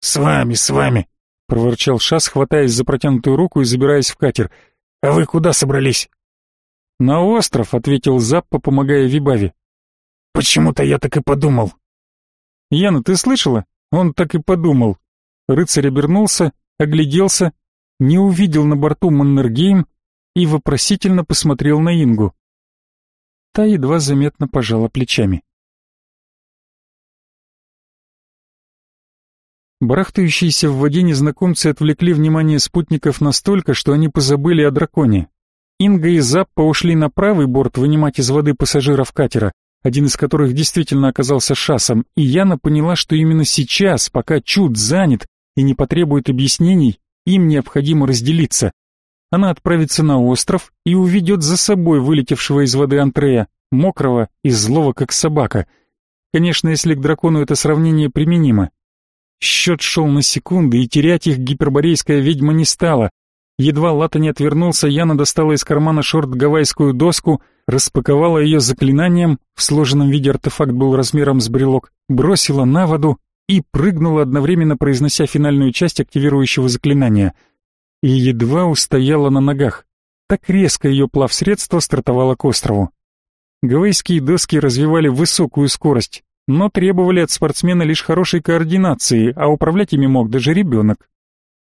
«С вами, с вами», — проворчал Шас, хватаясь за протянутую руку и забираясь в катер. «А вы куда собрались?» «На остров», — ответил Заппа, помогая Вибаве. «Почему-то я так и подумал». «Яна, ты слышала? Он так и подумал». Рыцарь обернулся, огляделся, не увидел на борту Маннергейм и вопросительно посмотрел на Ингу. Та едва заметно пожала плечами. Барахтающиеся в воде незнакомцы отвлекли внимание спутников настолько, что они позабыли о драконе. Инга и Заппа ушли на правый борт вынимать из воды пассажиров катера, один из которых действительно оказался шасом, и Яна поняла, что именно сейчас, пока Чуд занят и не потребует объяснений, им необходимо разделиться. Она отправится на остров и уведет за собой вылетевшего из воды Антрея, мокрого и злого, как собака. Конечно, если к дракону это сравнение применимо. Счет шел на секунды, и терять их гиперборейская ведьма не стала. Едва Лата не отвернулся, Яна достала из кармана шорт гавайскую доску, распаковала ее заклинанием, в сложенном виде артефакт был размером с брелок, бросила на воду и прыгнула, одновременно произнося финальную часть активирующего заклинания. И едва устояла на ногах. Так резко ее плавсредство стартовало к острову. Гавайские доски развивали высокую скорость, но требовали от спортсмена лишь хорошей координации, а управлять ими мог даже ребенок.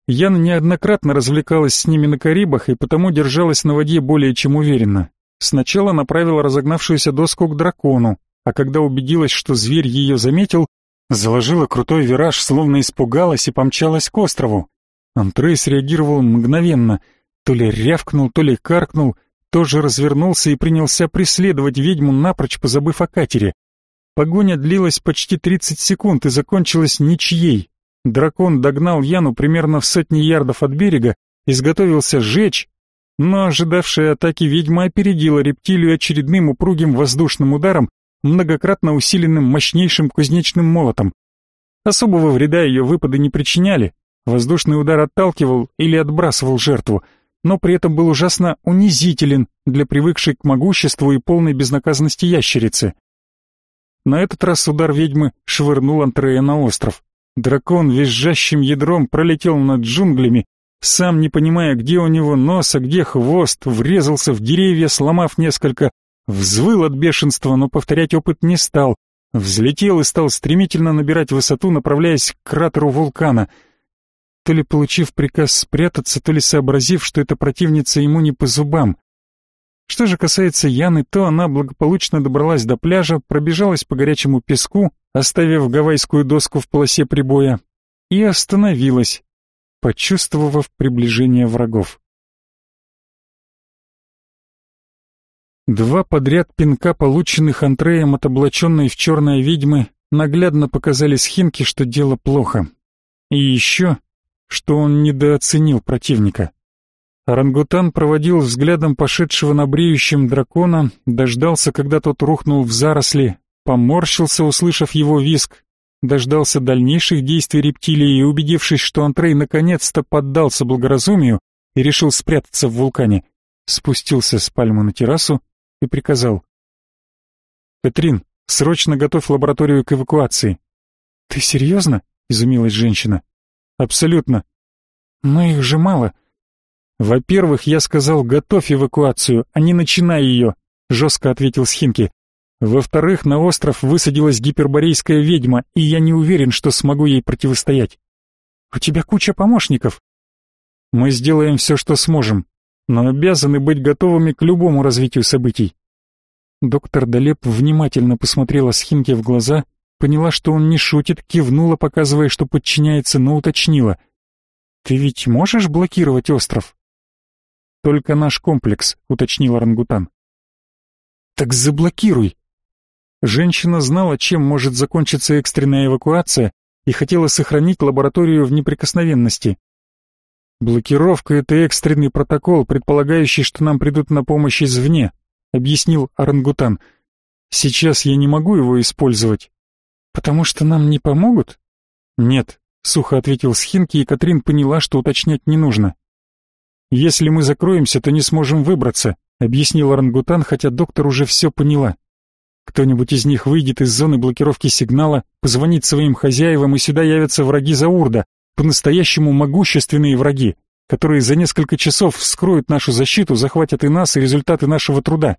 Яна неоднократно развлекалась с ними на Карибах и потому держалась на воде более чем уверенно. Сначала направила разогнавшуюся доску к дракону, а когда убедилась, что зверь ее заметил, заложила крутой вираж, словно испугалась и помчалась к острову. Антрей среагировал мгновенно, то ли рявкнул, то ли каркнул, тоже развернулся и принялся преследовать ведьму, напрочь позабыв о катере. Погоня длилась почти 30 секунд и закончилась ничьей. Дракон догнал Яну примерно в сотни ярдов от берега, изготовился сжечь, но ожидавшая атаки ведьма опередила рептилию очередным упругим воздушным ударом, многократно усиленным мощнейшим кузнечным молотом. Особого вреда ее выпады не причиняли, воздушный удар отталкивал или отбрасывал жертву, но при этом был ужасно унизителен для привыкшей к могуществу и полной безнаказанности ящерицы. На этот раз удар ведьмы швырнул Антрея на остров. Дракон визжащим ядром пролетел над джунглями, сам не понимая, где у него нос, а где хвост, врезался в деревья, сломав несколько, взвыл от бешенства, но повторять опыт не стал, взлетел и стал стремительно набирать высоту, направляясь к кратеру вулкана. То ли получив приказ спрятаться, то ли сообразив, что эта противница ему не по зубам. Что же касается Яны, то она благополучно добралась до пляжа, пробежалась по горячему песку, оставив гавайскую доску в полосе прибоя, и остановилась, почувствовав приближение врагов. Два подряд пинка, полученных Антреем от облаченной в черное ведьмы, наглядно показали Схинке, что дело плохо. И еще, что он недооценил противника. Орангутан проводил взглядом пошедшего на бреющем дракона, дождался, когда тот рухнул в заросли, поморщился, услышав его виск, дождался дальнейших действий рептилии и, убедившись, что Антрей наконец-то поддался благоразумию и решил спрятаться в вулкане, спустился с пальмы на террасу и приказал. «Петрин, срочно готовь лабораторию к эвакуации». «Ты серьезно?» — изумилась женщина. «Абсолютно. Но их же мало». «Во-первых, я сказал, готовь эвакуацию, а не начинай ее», — жестко ответил Схинки. Во-вторых, на остров высадилась гиперборейская ведьма, и я не уверен, что смогу ей противостоять. У тебя куча помощников. Мы сделаем все, что сможем, но обязаны быть готовыми к любому развитию событий. Доктор Далеп внимательно посмотрела Схинке в глаза, поняла, что он не шутит, кивнула, показывая, что подчиняется, но уточнила. «Ты ведь можешь блокировать остров?» «Только наш комплекс», — уточнил орангутан. «Так заблокируй», Женщина знала, чем может закончиться экстренная эвакуация и хотела сохранить лабораторию в неприкосновенности. «Блокировка — это экстренный протокол, предполагающий, что нам придут на помощь извне», — объяснил орангутан. «Сейчас я не могу его использовать». «Потому что нам не помогут?» «Нет», — сухо ответил Схинки, и Катрин поняла, что уточнять не нужно. «Если мы закроемся, то не сможем выбраться», — объяснил орангутан, хотя доктор уже все поняла. Кто-нибудь из них выйдет из зоны блокировки сигнала, позвонит своим хозяевам, и сюда явятся враги Заурда, по-настоящему могущественные враги, которые за несколько часов вскроют нашу защиту, захватят и нас, и результаты нашего труда.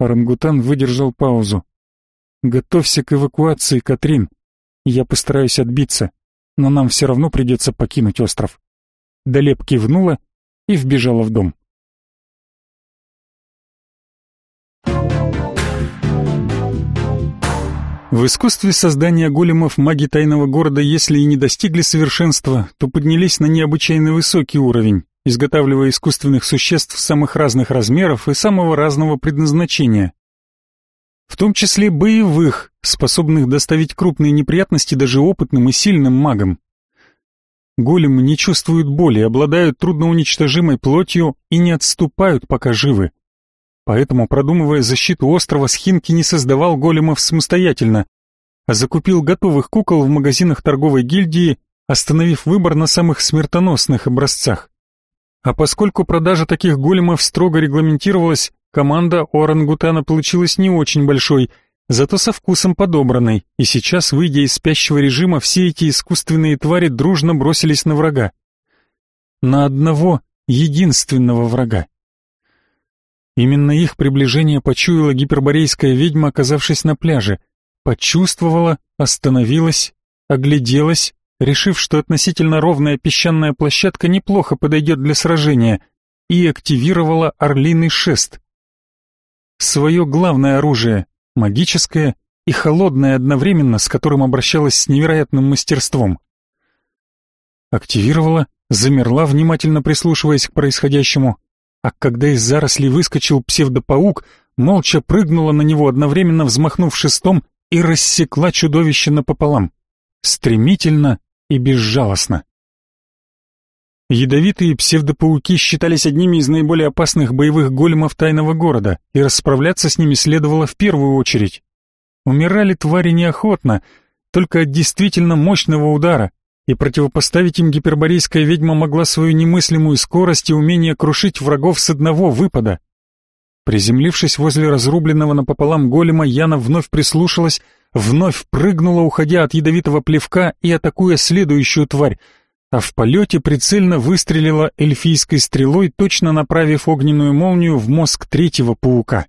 Орангутан выдержал паузу. «Готовься к эвакуации, Катрин. Я постараюсь отбиться, но нам все равно придется покинуть остров». Далеп кивнула и вбежала в дом. В искусстве создания големов маги тайного города, если и не достигли совершенства, то поднялись на необычайно высокий уровень, изготавливая искусственных существ самых разных размеров и самого разного предназначения. В том числе боевых, способных доставить крупные неприятности даже опытным и сильным магам. Големы не чувствуют боли, обладают трудноуничтожимой плотью и не отступают, пока живы. Поэтому, продумывая защиту острова, Схинки не создавал големов самостоятельно, а закупил готовых кукол в магазинах торговой гильдии, остановив выбор на самых смертоносных образцах. А поскольку продажа таких големов строго регламентировалась, команда орангутана получилась не очень большой, зато со вкусом подобранной, и сейчас, выйдя из спящего режима, все эти искусственные твари дружно бросились на врага. На одного единственного врага. Именно их приближение почуяла гиперборейская ведьма, оказавшись на пляже. Почувствовала, остановилась, огляделась, решив, что относительно ровная песчаная площадка неплохо подойдет для сражения, и активировала орлиный шест. Свое главное оружие, магическое и холодное одновременно, с которым обращалась с невероятным мастерством. Активировала, замерла, внимательно прислушиваясь к происходящему, а когда из зарослей выскочил псевдопаук, молча прыгнула на него, одновременно взмахнув шестом и рассекла чудовище напополам. Стремительно и безжалостно. Ядовитые псевдопауки считались одними из наиболее опасных боевых големов тайного города, и расправляться с ними следовало в первую очередь. Умирали твари неохотно, только от действительно мощного удара, и противопоставить им гиперборейская ведьма могла свою немыслимую скорость и умение крушить врагов с одного выпада. Приземлившись возле разрубленного напополам голема, Яна вновь прислушалась, вновь прыгнула, уходя от ядовитого плевка и атакуя следующую тварь, а в полете прицельно выстрелила эльфийской стрелой, точно направив огненную молнию в мозг третьего паука.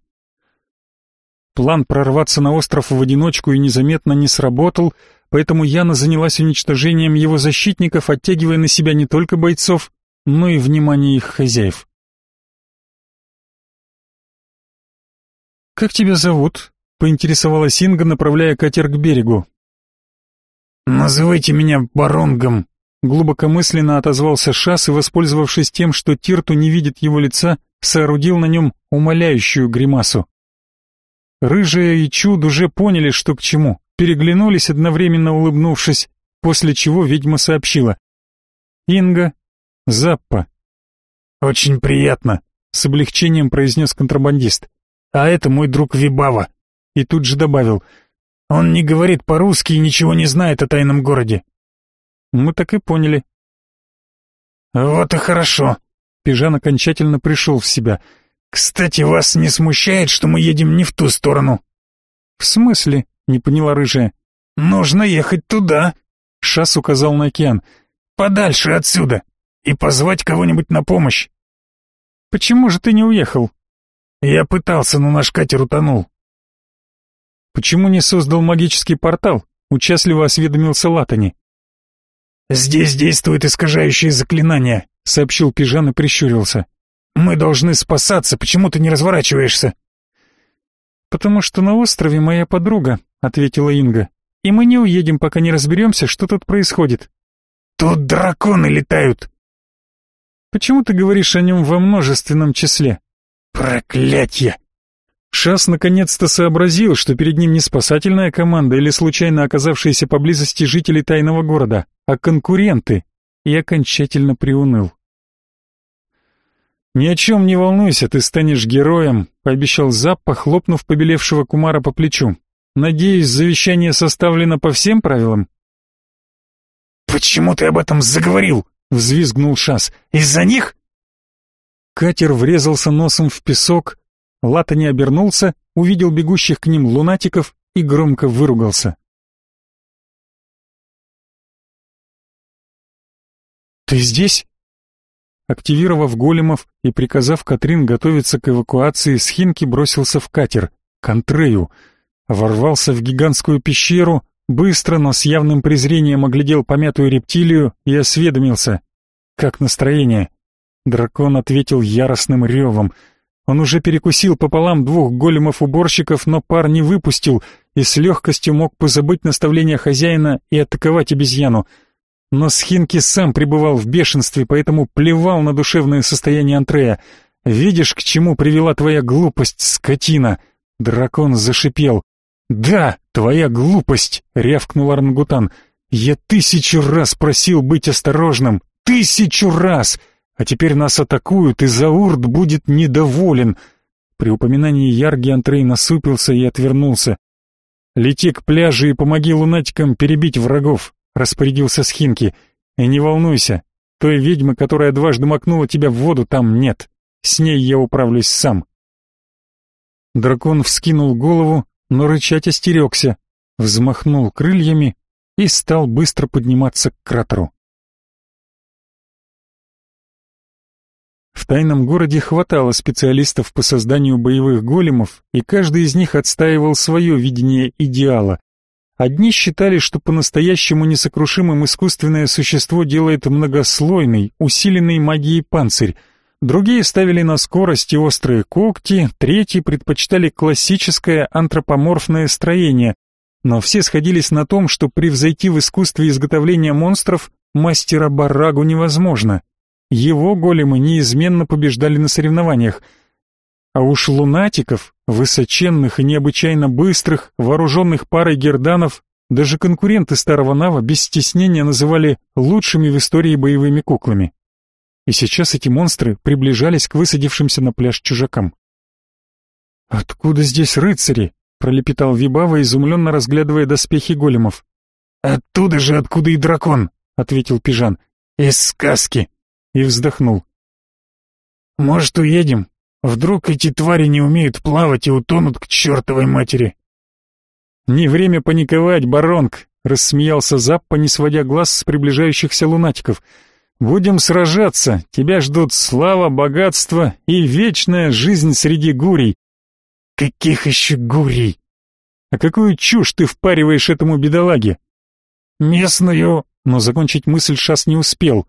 План прорваться на остров в одиночку и незаметно не сработал, поэтому Яна занялась уничтожением его защитников, оттягивая на себя не только бойцов, но и внимание их хозяев. «Как тебя зовут?» — поинтересовалась Инга, направляя катер к берегу. «Называйте меня Баронгом», — глубокомысленно отозвался Шас и, воспользовавшись тем, что Тирту не видит его лица, соорудил на нем умоляющую гримасу. Рыжая и Чуд уже поняли, что к чему переглянулись, одновременно улыбнувшись, после чего ведьма сообщила. «Инга, Заппа». «Очень приятно», — с облегчением произнес контрабандист. «А это мой друг Вибава». И тут же добавил. «Он не говорит по-русски и ничего не знает о тайном городе». Мы так и поняли. «Вот и хорошо». Пижан окончательно пришел в себя. «Кстати, вас не смущает, что мы едем не в ту сторону?» «В смысле?» Не поняла рыжая. Нужно ехать туда. Шас указал на океан. Подальше отсюда. И позвать кого-нибудь на помощь. Почему же ты не уехал? Я пытался, но наш катер утонул. Почему не создал магический портал? Участливо осведомился Латани. Здесь действует искажающее заклинание, сообщил Пижан и прищурился. Мы должны спасаться, почему ты не разворачиваешься? Потому что на острове моя подруга, ответила Инга. И мы не уедем, пока не разберемся, что тут происходит. Тут драконы летают. Почему ты говоришь о нем во множественном числе? Проклятье! Шас наконец-то сообразил, что перед ним не спасательная команда или случайно оказавшиеся поблизости жители тайного города, а конкуренты, и окончательно приуныл. «Ни о чем не волнуйся, ты станешь героем», — пообещал Заппа, хлопнув побелевшего Кумара по плечу. Надеюсь, завещание составлено по всем правилам? Почему ты об этом заговорил? взвизгнул Шас. Из-за них? Катер врезался носом в песок, Лата не обернулся, увидел бегущих к ним лунатиков и громко выругался. «Ты здесь?» Активировав големов и приказав Катрин готовиться к эвакуации, Схинки бросился в катер, к Антрею — ворвался в гигантскую пещеру, быстро, но с явным презрением оглядел помятую рептилию и осведомился. «Как настроение?» Дракон ответил яростным ревом. Он уже перекусил пополам двух големов-уборщиков, но пар не выпустил и с легкостью мог позабыть наставления хозяина и атаковать обезьяну. Но Схинки сам пребывал в бешенстве, поэтому плевал на душевное состояние Антрея. «Видишь, к чему привела твоя глупость, скотина?» Дракон зашипел. «Да, твоя глупость!» — рявкнул орангутан. «Я тысячу раз просил быть осторожным! Тысячу раз! А теперь нас атакуют, и Заурт будет недоволен!» При упоминании Ярги Антрей насупился и отвернулся. «Лети к пляжу и помоги лунатикам перебить врагов», — распорядился Схинки. «И не волнуйся, той ведьмы, которая дважды макнула тебя в воду, там нет. С ней я управлюсь сам». Дракон вскинул голову, но рычать остерегся, взмахнул крыльями и стал быстро подниматься к кратеру. В тайном городе хватало специалистов по созданию боевых големов, и каждый из них отстаивал свое видение идеала. Одни считали, что по-настоящему несокрушимым искусственное существо делает многослойный, усиленный магией панцирь, Другие ставили на скорость и острые когти, третьи предпочитали классическое антропоморфное строение, но все сходились на том, что превзойти в искусстве изготовления монстров мастера Барагу невозможно. Его големы неизменно побеждали на соревнованиях. А уж лунатиков, высоченных и необычайно быстрых, вооруженных парой герданов, даже конкуренты старого Нава без стеснения называли лучшими в истории боевыми куклами. И сейчас эти монстры приближались к высадившимся на пляж чужакам. «Откуда здесь рыцари?» — пролепетал Вибава, изумленно разглядывая доспехи големов. «Оттуда же, откуда и дракон!» — ответил Пижан. «Из сказки!» — и вздохнул. «Может, уедем? Вдруг эти твари не умеют плавать и утонут к чертовой матери?» «Не время паниковать, баронг!» — рассмеялся Заппа, не сводя глаз с приближающихся лунатиков. «Будем сражаться, тебя ждут слава, богатство и вечная жизнь среди гурий». «Каких еще гурий?» «А какую чушь ты впариваешь этому бедолаге?» «Местную...» Но закончить мысль Шас не успел.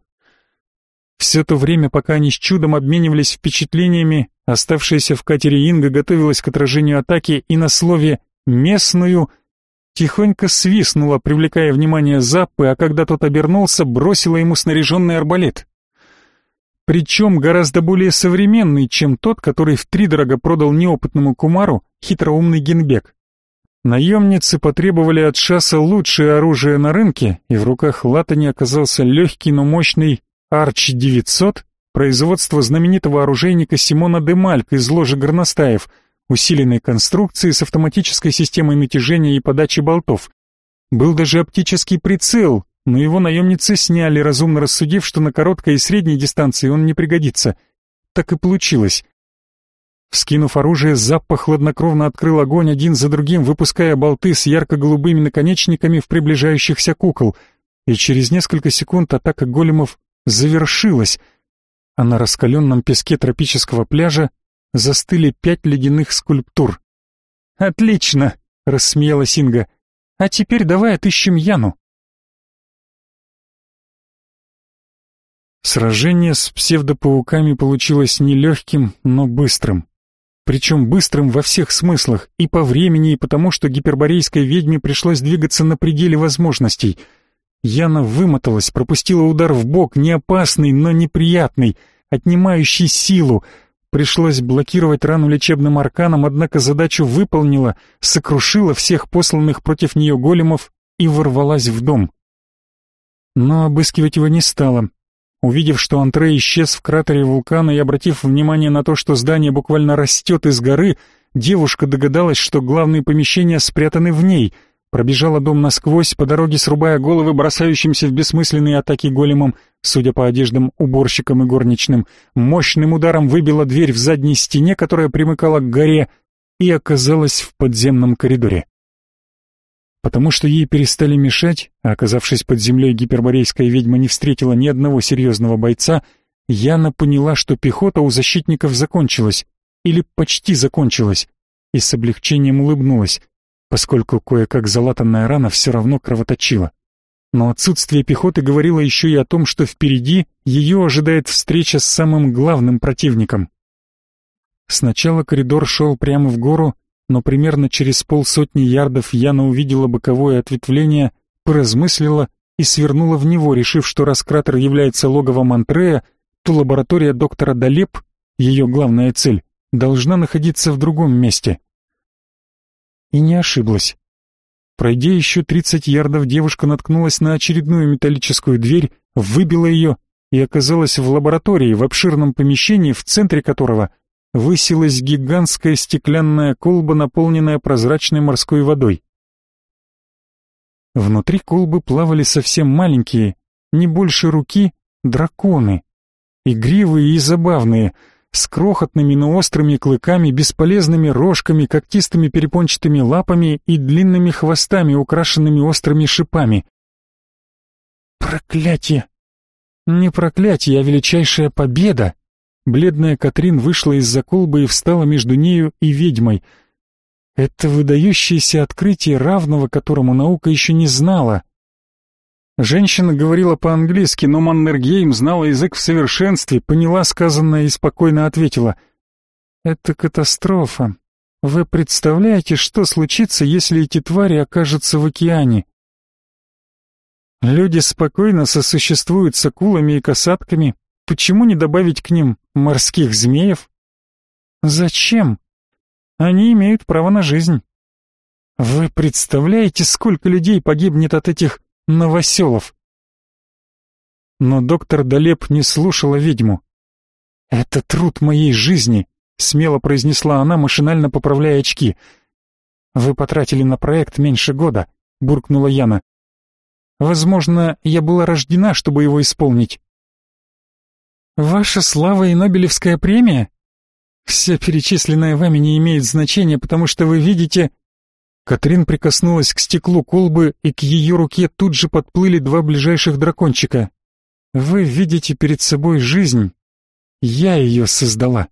Все то время, пока они с чудом обменивались впечатлениями, оставшаяся в катере Инга готовилась к отражению атаки и на слове местную, тихонько свистнула, привлекая внимание Заппы, а когда тот обернулся, бросила ему снаряженный арбалет. Причем гораздо более современный, чем тот, который втридорого продал неопытному кумару хитроумный Генбек. Наемницы потребовали от Шаса лучшее оружие на рынке, и в руках Латани оказался легкий, но мощный Арч-900, производство знаменитого оружейника Симона де Мальк из ложи горностаев — усиленной конструкции с автоматической системой натяжения и подачи болтов. Был даже оптический прицел, но его наемницы сняли, разумно рассудив, что на короткой и средней дистанции он не пригодится. Так и получилось. Вскинув оружие, Заппа хладнокровно открыл огонь один за другим, выпуская болты с ярко-голубыми наконечниками в приближающихся кукол, и через несколько секунд атака големов завершилась, а на раскаленном песке тропического пляжа застыли пять ледяных скульптур. «Отлично!» — рассмеялась Инга. «А теперь давай отыщем Яну». Сражение с псевдопауками получилось нелегким, но быстрым. Причем быстрым во всех смыслах, и по времени, и потому, что гиперборейской ведьме пришлось двигаться на пределе возможностей. Яна вымоталась, пропустила удар в бок, не опасный, но неприятный, отнимающий силу, Пришлось блокировать рану лечебным арканом, однако задачу выполнила, сокрушила всех посланных против нее големов и ворвалась в дом. Но обыскивать его не стала. Увидев, что Антре исчез в кратере вулкана и обратив внимание на то, что здание буквально растет из горы, девушка догадалась, что главные помещения спрятаны в ней — пробежала дом насквозь, по дороге срубая головы бросающимся в бессмысленные атаки големам, судя по одеждам уборщикам и горничным, мощным ударом выбила дверь в задней стене, которая примыкала к горе, и оказалась в подземном коридоре. Потому что ей перестали мешать, а оказавшись под землей гиперборейская ведьма не встретила ни одного серьезного бойца, Яна поняла, что пехота у защитников закончилась, или почти закончилась, и с облегчением улыбнулась поскольку кое-как залатанная рана все равно кровоточила. Но отсутствие пехоты говорило еще и о том, что впереди ее ожидает встреча с самым главным противником. Сначала коридор шел прямо в гору, но примерно через полсотни ярдов Яна увидела боковое ответвление, поразмыслила и свернула в него, решив, что раз кратер является логовом Антрея, то лаборатория доктора Далеп, ее главная цель, должна находиться в другом месте. И не ошиблась. Пройдя еще тридцать ярдов, девушка наткнулась на очередную металлическую дверь, выбила ее и оказалась в лаборатории, в обширном помещении, в центре которого высилась гигантская стеклянная колба, наполненная прозрачной морской водой. Внутри колбы плавали совсем маленькие, не больше руки, драконы. Игривые и забавные — с крохотными, но острыми клыками, бесполезными рожками, когтистыми перепончатыми лапами и длинными хвостами, украшенными острыми шипами. Проклятие! Не проклятие, а величайшая победа! Бледная Катрин вышла из-за колбы и встала между нею и ведьмой. Это выдающееся открытие, равного которому наука еще не знала. Женщина говорила по-английски, но Маннергейм знала язык в совершенстве, поняла сказанное и спокойно ответила. «Это катастрофа. Вы представляете, что случится, если эти твари окажутся в океане?» Люди спокойно сосуществуют с акулами и касатками. Почему не добавить к ним морских змеев? Зачем? Они имеют право на жизнь. Вы представляете, сколько людей погибнет от этих новоселов? Но доктор Долеп не слушала ведьму. «Это труд моей жизни», — смело произнесла она, машинально поправляя очки. «Вы потратили на проект меньше года», — буркнула Яна. «Возможно, я была рождена, чтобы его исполнить». «Ваша слава и Нобелевская премия?» «Все перечисленное вами не имеет значения, потому что вы видите...» Катрин прикоснулась к стеклу колбы, и к ее руке тут же подплыли два ближайших дракончика. «Вы видите перед собой жизнь. Я ее создала».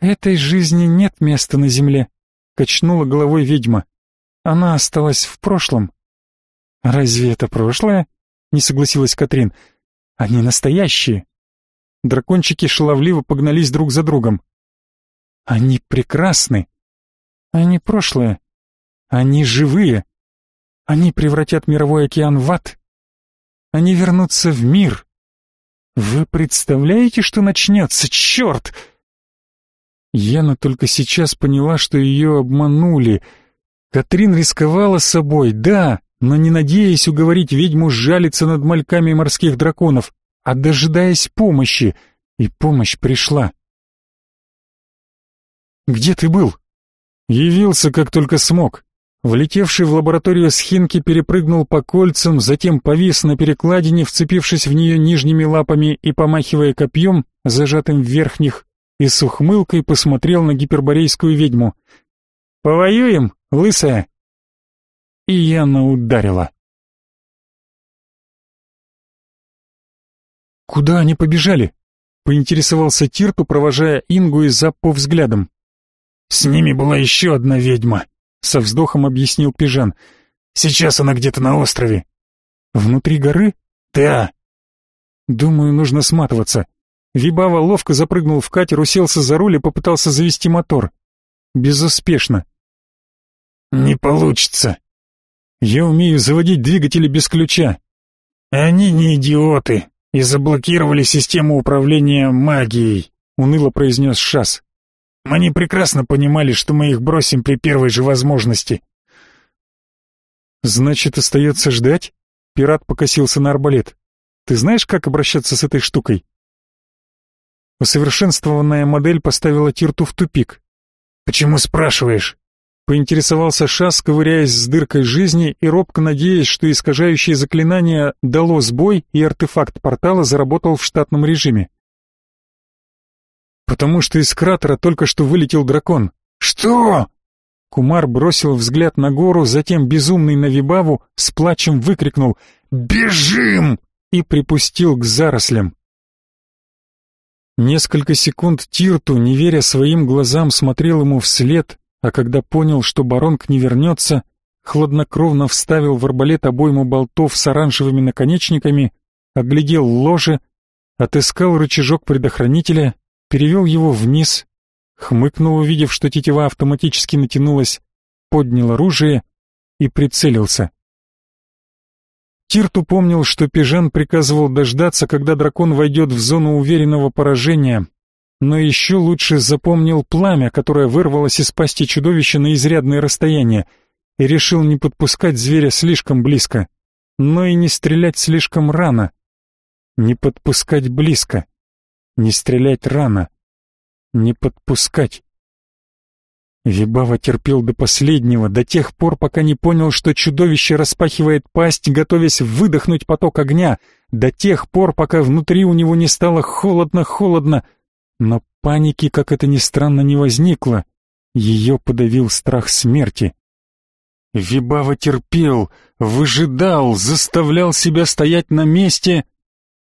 «Этой жизни нет места на земле», — качнула головой ведьма. «Она осталась в прошлом». «Разве это прошлое?» — не согласилась Катрин. «Они настоящие». Дракончики шаловливо погнались друг за другом. «Они прекрасны», они прошлое. Они живые. Они превратят мировой океан в ад. Они вернутся в мир. Вы представляете, что начнется? Черт! Яна только сейчас поняла, что ее обманули. Катрин рисковала собой, да, но не надеясь уговорить ведьму сжалиться над мальками морских драконов, а дожидаясь помощи. И помощь пришла. «Где ты был?» Явился, как только смог. Влетевший в лабораторию Схинки перепрыгнул по кольцам, затем повис на перекладине, вцепившись в нее нижними лапами и помахивая копьем, зажатым в верхних, и с ухмылкой посмотрел на гиперборейскую ведьму. «Повоюем, лысая!» И Яна ударила. «Куда они побежали?» — поинтересовался Тирту, провожая Ингу и Заппу взглядом. «С ними была еще одна ведьма», — со вздохом объяснил Пижан. «Сейчас она где-то на острове». «Внутри горы?» «Да». «Думаю, нужно сматываться». Вибава ловко запрыгнул в катер, уселся за руль и попытался завести мотор. Безуспешно. «Не получится. Я умею заводить двигатели без ключа. Они не идиоты и заблокировали систему управления магией», — уныло произнес Шас. Они прекрасно понимали, что мы их бросим при первой же возможности. Значит, остается ждать? Пират покосился на арбалет. Ты знаешь, как обращаться с этой штукой? Усовершенствованная модель поставила Тирту в тупик. Почему спрашиваешь? Поинтересовался Шас, ковыряясь с дыркой жизни и робко надеясь, что искажающее заклинание дало сбой и артефакт портала заработал в штатном режиме. «Потому что из кратера только что вылетел дракон». «Что?» Кумар бросил взгляд на гору, затем безумный на Вибаву с плачем выкрикнул «Бежим!» и припустил к зарослям. Несколько секунд Тирту, не веря своим глазам, смотрел ему вслед, а когда понял, что баронг не вернется, хладнокровно вставил в арбалет обойму болтов с оранжевыми наконечниками, оглядел ложе, отыскал рычажок предохранителя перевел его вниз, хмыкнул, увидев, что тетива автоматически натянулась, поднял оружие и прицелился. Тирту помнил, что Пижан приказывал дождаться, когда дракон войдет в зону уверенного поражения, но еще лучше запомнил пламя, которое вырвалось из пасти чудовища на изрядное расстояние, и решил не подпускать зверя слишком близко, но и не стрелять слишком рано. Не подпускать близко. Не стрелять рано. Не подпускать. Вибава терпел до последнего, до тех пор, пока не понял, что чудовище распахивает пасть, готовясь выдохнуть поток огня, до тех пор, пока внутри у него не стало холодно-холодно. Но паники, как это ни странно, не возникло. Ее подавил страх смерти. Вибава терпел, выжидал, заставлял себя стоять на месте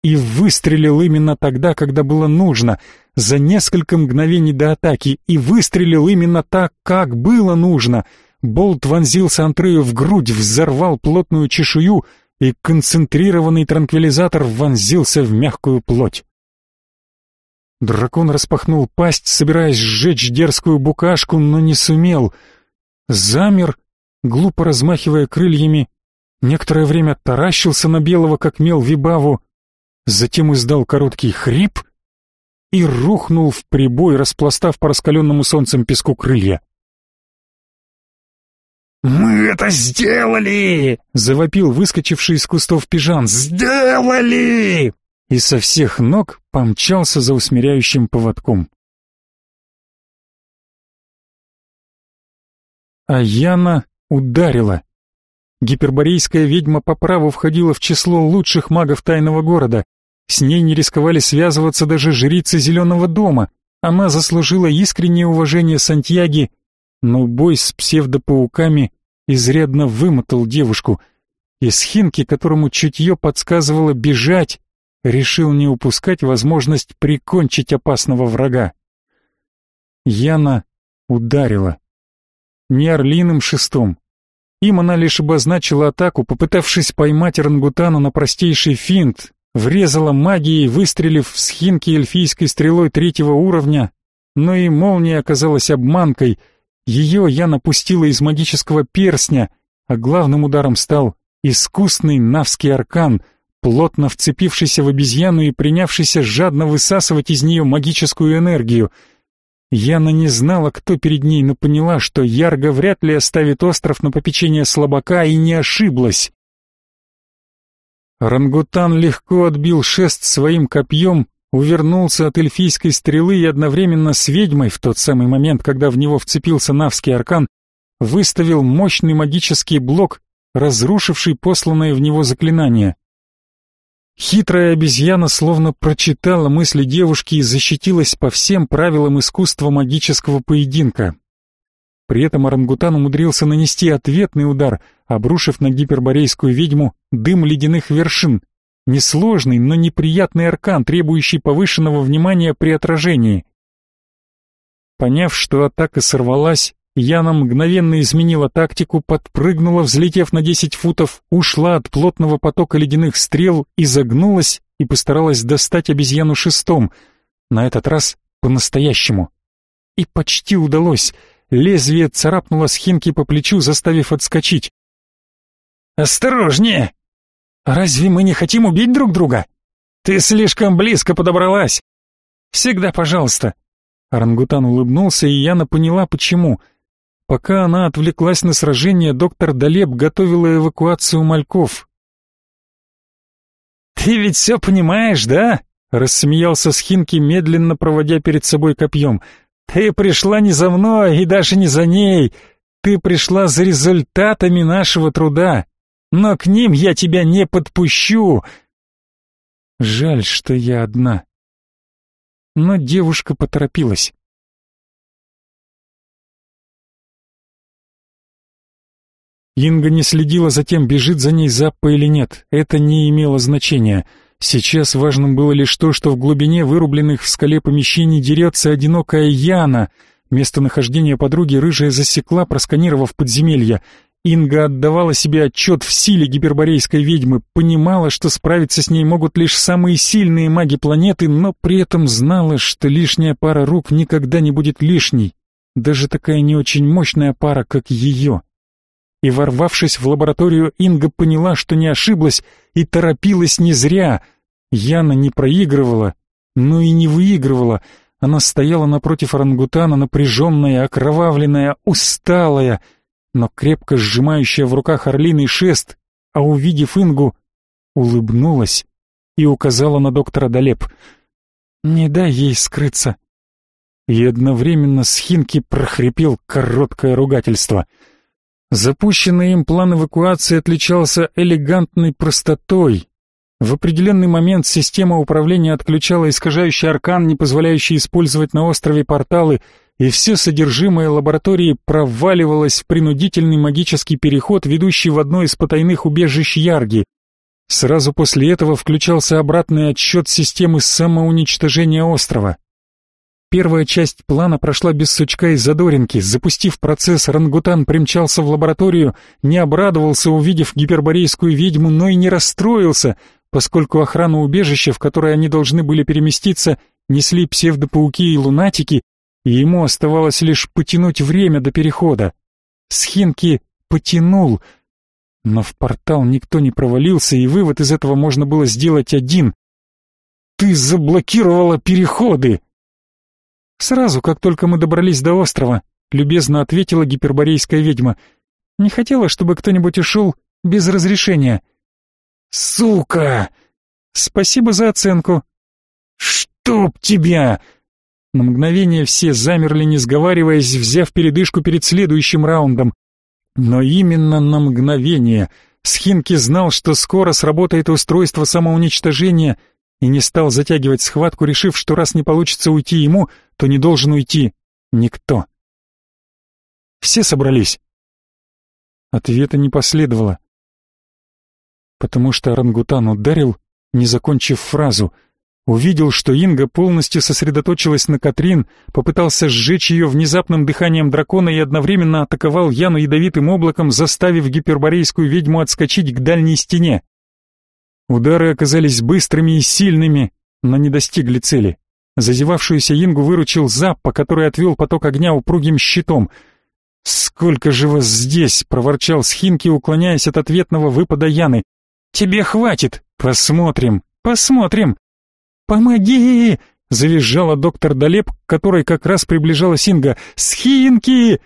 и выстрелил именно тогда, когда было нужно, за несколько мгновений до атаки, и выстрелил именно так, как было нужно. Болт вонзился Антрею в грудь, взорвал плотную чешую, и концентрированный транквилизатор вонзился в мягкую плоть. Дракон распахнул пасть, собираясь сжечь дерзкую букашку, но не сумел. Замер, глупо размахивая крыльями, некоторое время таращился на белого, как мел Вибаву, затем издал короткий хрип и рухнул в прибой, распластав по раскаленному солнцем песку крылья. «Мы это сделали!» — завопил выскочивший из кустов пижан. «Сделали!» И со всех ног помчался за усмиряющим поводком. А Яна ударила. Гиперборейская ведьма по праву входила в число лучших магов тайного города. С ней не рисковали связываться даже жрицы Зеленого дома. Она заслужила искреннее уважение Сантьяги но бой с псевдопауками изрядно вымотал девушку, и Схинки, которому чутье подсказывало бежать, решил не упускать возможность прикончить опасного врага. Яна ударила. Не орлиным шестом. Им она лишь обозначила атаку, попытавшись поймать орангутана на простейший финт, врезала магией, выстрелив в схинки эльфийской стрелой третьего уровня, но и молния оказалась обманкой — ее я напустила из магического перстня, а главным ударом стал искусный навский аркан, плотно вцепившийся в обезьяну и принявшийся жадно высасывать из нее магическую энергию. Яна не знала, кто перед ней, но поняла, что Ярго вряд ли оставит остров на попечение слабака и не ошиблась. Рангутан легко отбил шест своим копьем увернулся от эльфийской стрелы и одновременно с ведьмой в тот самый момент, когда в него вцепился навский аркан, выставил мощный магический блок, разрушивший посланное в него заклинание. Хитрая обезьяна словно прочитала мысли девушки и защитилась по всем правилам искусства магического поединка. При этом орангутан умудрился нанести ответный удар, обрушив на гиперборейскую ведьму дым ледяных вершин, Несложный, но неприятный аркан, требующий повышенного внимания при отражении. Поняв, что атака сорвалась, Яна мгновенно изменила тактику, подпрыгнула, взлетев на 10 футов, ушла от плотного потока ледяных стрел, изогнулась и постаралась достать обезьяну шестом, на этот раз по-настоящему. И почти удалось. Лезвие царапнуло Схинки по плечу, заставив отскочить. «Осторожнее!» Разве мы не хотим убить друг друга? Ты слишком близко подобралась. Всегда пожалуйста. Орангутан улыбнулся, и Яна поняла, почему. Пока она отвлеклась на сражение, доктор Далеб готовила эвакуацию мальков. «Ты ведь все понимаешь, да?» — рассмеялся Схинки, медленно проводя перед собой копьем. «Ты пришла не за мной и даже не за ней. Ты пришла за результатами нашего труда но к ним я тебя не подпущу. Жаль, что я одна. Но девушка поторопилась. Инга не следила за тем, бежит за ней Заппа или нет. Это не имело значения. Сейчас важным было лишь то, что в глубине вырубленных в скале помещений дерется одинокая Яна. Местонахождение подруги рыжая засекла, просканировав подземелье. Инга отдавала себе отчет в силе гиперборейской ведьмы, понимала, что справиться с ней могут лишь самые сильные маги планеты, но при этом знала, что лишняя пара рук никогда не будет лишней, даже такая не очень мощная пара, как ее. И ворвавшись в лабораторию, Инга поняла, что не ошиблась и торопилась не зря. Яна не проигрывала, но и не выигрывала. Она стояла напротив орангутана, напряженная, окровавленная, усталая — но крепко сжимающая в руках орлиный шест, а увидев Ингу, улыбнулась и указала на доктора Далеп. «Не дай ей скрыться». И одновременно с Хинки прохрипел короткое ругательство. Запущенный им план эвакуации отличался элегантной простотой. В определенный момент система управления отключала искажающий аркан, не позволяющий использовать на острове порталы, и все содержимое лаборатории проваливалось в принудительный магический переход, ведущий в одно из потайных убежищ Ярги. Сразу после этого включался обратный отсчет системы самоуничтожения острова. Первая часть плана прошла без сучка и задоринки. Запустив процесс, рангутан примчался в лабораторию, не обрадовался, увидев гиперборейскую ведьму, но и не расстроился, поскольку охрану убежища, в которое они должны были переместиться, несли псевдопауки и лунатики, и ему оставалось лишь потянуть время до перехода. Схинки потянул, но в портал никто не провалился, и вывод из этого можно было сделать один. Ты заблокировала переходы!» «Сразу, как только мы добрались до острова», — любезно ответила гиперборейская ведьма. «Не хотела, чтобы кто-нибудь ушел без разрешения». «Сука!» «Спасибо за оценку». «Чтоб тебя!» На мгновение все замерли, не сговариваясь, взяв передышку перед следующим раундом. Но именно на мгновение Схинки знал, что скоро сработает устройство самоуничтожения, и не стал затягивать схватку, решив, что раз не получится уйти ему, то не должен уйти никто. Все собрались. Ответа не последовало. Потому что орангутан ударил, не закончив фразу. Увидел, что Инга полностью сосредоточилась на Катрин, попытался сжечь ее внезапным дыханием дракона и одновременно атаковал Яну ядовитым облаком, заставив гиперборейскую ведьму отскочить к дальней стене. Удары оказались быстрыми и сильными, но не достигли цели. Зазевавшуюся Ингу выручил Заппа, который отвел поток огня упругим щитом. «Сколько же вас здесь!» — проворчал Схинки, уклоняясь от ответного выпада Яны. «Тебе хватит! Посмотрим! Посмотрим!» «Помоги!» — завизжала доктор Долеп, к которой как раз приближалась Инга. «Схинки!»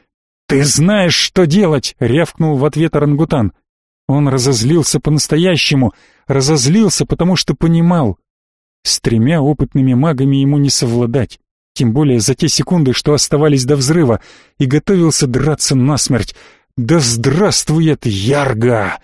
«Ты знаешь, что делать!» — рявкнул в ответ орангутан. Он разозлился по-настоящему, разозлился, потому что понимал. С тремя опытными магами ему не совладать, тем более за те секунды, что оставались до взрыва, и готовился драться насмерть. «Да здравствует Ярга!»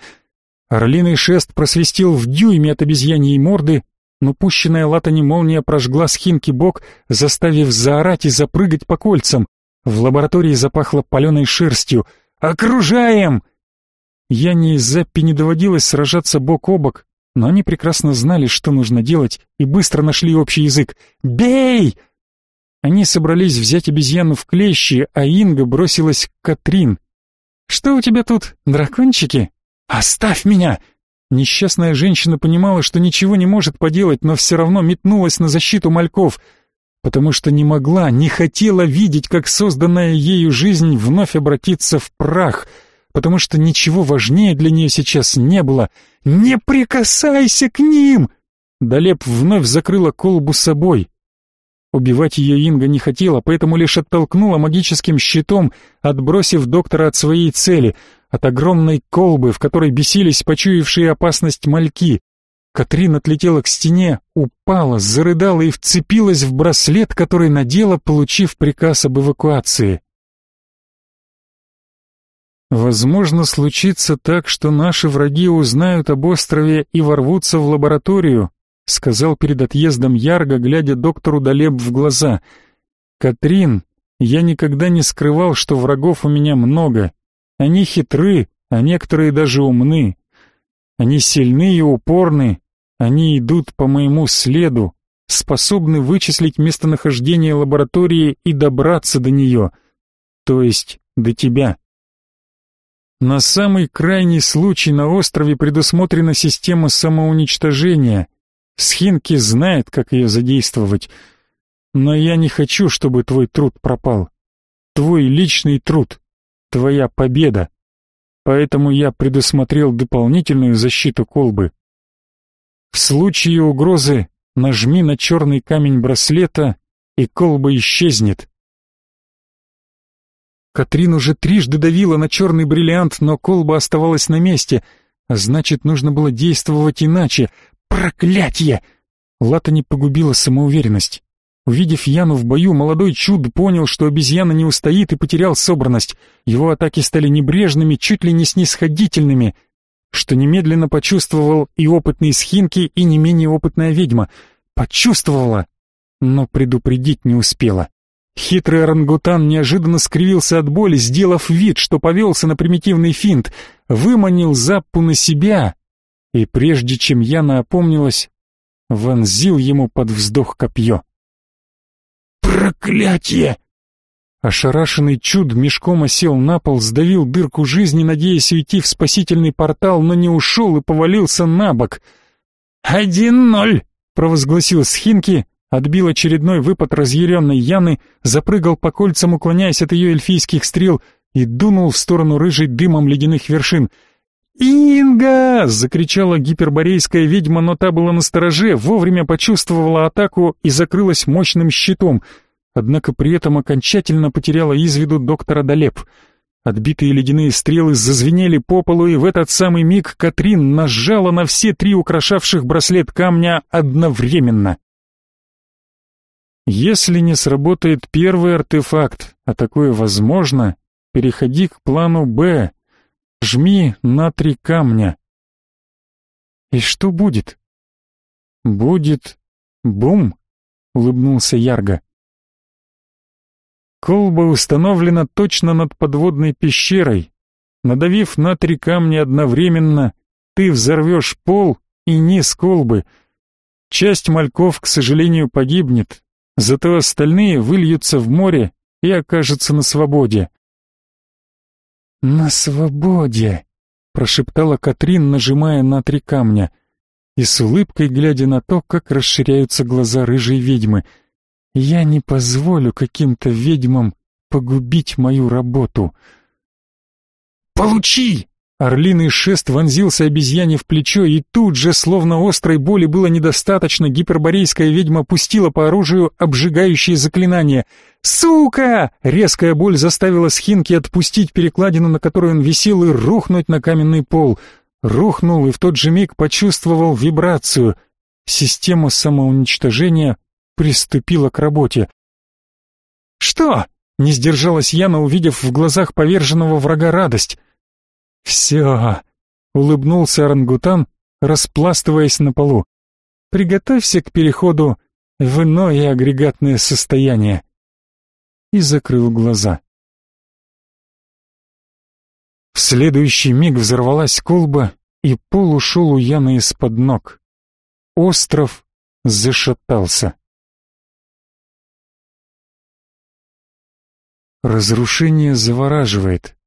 Орлиный шест просвистел в дюйме от обезьяньей морды, но пущенная латани молния прожгла схинки бок, заставив заорать и запрыгать по кольцам. В лаборатории запахло паленой шерстью. «Окружаем!» Яне и Заппи не доводилось сражаться бок о бок, но они прекрасно знали, что нужно делать, и быстро нашли общий язык. «Бей!» Они собрались взять обезьяну в клещи, а Инга бросилась к Катрин. «Что у тебя тут, дракончики?» «Оставь меня!» Несчастная женщина понимала, что ничего не может поделать, но все равно метнулась на защиту мальков, потому что не могла, не хотела видеть, как созданная ею жизнь вновь обратится в прах — потому что ничего важнее для нее сейчас не было. «Не прикасайся к ним!» Далеп вновь закрыла колбу собой. Убивать ее Инга не хотела, поэтому лишь оттолкнула магическим щитом, отбросив доктора от своей цели, от огромной колбы, в которой бесились почуявшие опасность мальки. Катрин отлетела к стене, упала, зарыдала и вцепилась в браслет, который надела, получив приказ об эвакуации. Возможно, случится так, что наши враги узнают об острове и ворвутся в лабораторию, сказал перед отъездом Ярго, глядя доктору Далеб в глаза. Катрин, я никогда не скрывал, что врагов у меня много. Они хитры, а некоторые даже умны. Они сильны и упорны, они идут по моему следу, способны вычислить местонахождение лаборатории и добраться до нее, то есть до тебя. На самый крайний случай на острове предусмотрена система самоуничтожения. Схинки знает, как ее задействовать. Но я не хочу, чтобы твой труд пропал. Твой личный труд. Твоя победа. Поэтому я предусмотрел дополнительную защиту колбы. В случае угрозы нажми на черный камень браслета, и колба исчезнет. Катрин уже трижды давила на черный бриллиант, но колба оставалась на месте. Значит, нужно было действовать иначе. Проклятье! Лата не погубила самоуверенность. Увидев Яну в бою, молодой чуд понял, что обезьяна не устоит и потерял собранность. Его атаки стали небрежными, чуть ли не снисходительными, что немедленно почувствовал и опытный схинки, и не менее опытная ведьма. Почувствовала, но предупредить не успела. Хитрый орангутан неожиданно скривился от боли, сделав вид, что повелся на примитивный финт, выманил Заппу на себя, и прежде чем Яна опомнилась, вонзил ему под вздох копье. «Проклятие!» Ошарашенный чуд мешком осел на пол, сдавил дырку жизни, надеясь уйти в спасительный портал, но не ушел и повалился на бок. «Один ноль!» — провозгласил Схинки, отбил очередной выпад разъяренной Яны, запрыгал по кольцам, уклоняясь от ее эльфийских стрел, и дунул в сторону рыжей дымом ледяных вершин. «Инга!» — закричала гиперборейская ведьма, но та была на стороже, вовремя почувствовала атаку и закрылась мощным щитом, однако при этом окончательно потеряла из виду доктора Долеп. Отбитые ледяные стрелы зазвенели по полу, и в этот самый миг Катрин нажала на все три украшавших браслет камня одновременно. Если не сработает первый артефакт, а такое возможно, переходи к плану «Б», Жми на три камня. И что будет? Будет бум, улыбнулся Ярго. Колба установлена точно над подводной пещерой. Надавив на три камня одновременно, ты взорвешь пол и низ колбы. Часть мальков, к сожалению, погибнет, зато остальные выльются в море и окажутся на свободе. «На свободе!» — прошептала Катрин, нажимая на три камня, и с улыбкой глядя на то, как расширяются глаза рыжей ведьмы. «Я не позволю каким-то ведьмам погубить мою работу!» «Получи!» Орлиный шест вонзился обезьяне в плечо, и тут же, словно острой боли было недостаточно, гиперборейская ведьма пустила по оружию обжигающее заклинание. «Сука!» Резкая боль заставила Схинки отпустить перекладину, на которой он висел, и рухнуть на каменный пол. Рухнул и в тот же миг почувствовал вибрацию. Система самоуничтожения приступила к работе. «Что?» — не сдержалась Яна, увидев в глазах поверженного врага радость. «Все!» — улыбнулся орангутан, распластываясь на полу. «Приготовься к переходу в иное агрегатное состояние». И закрыл глаза. В следующий миг взорвалась колба, и пол ушел у Яны из-под ног. Остров зашатался. Разрушение завораживает.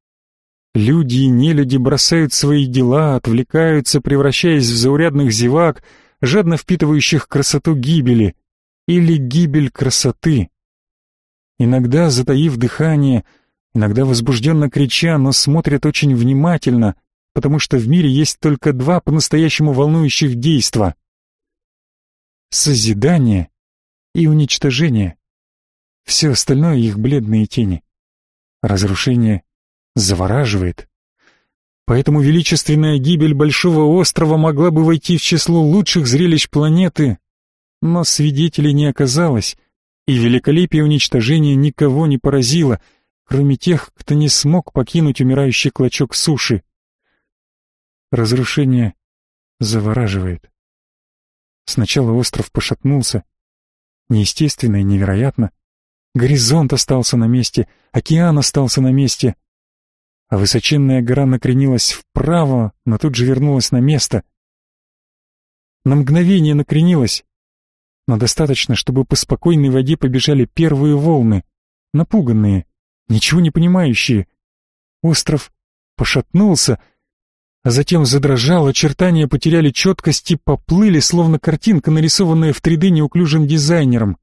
Люди и нелюди бросают свои дела, отвлекаются, превращаясь в заурядных зевак, жадно впитывающих красоту гибели или гибель красоты. Иногда, затаив дыхание, иногда возбужденно крича, но смотрят очень внимательно, потому что в мире есть только два по-настоящему волнующих действа — созидание и уничтожение. Все остальное — их бледные тени. Разрушение завораживает. Поэтому величественная гибель Большого острова могла бы войти в число лучших зрелищ планеты, но свидетелей не оказалось, и великолепие уничтожения никого не поразило, кроме тех, кто не смог покинуть умирающий клочок суши. Разрушение завораживает. Сначала остров пошатнулся, неестественно и невероятно. Горизонт остался на месте, океан остался на месте, а высоченная гора накренилась вправо, но тут же вернулась на место. На мгновение накренилась, но достаточно, чтобы по спокойной воде побежали первые волны, напуганные, ничего не понимающие. Остров пошатнулся, а затем задрожал, очертания потеряли четкость и поплыли, словно картинка, нарисованная в 3D неуклюжим дизайнером.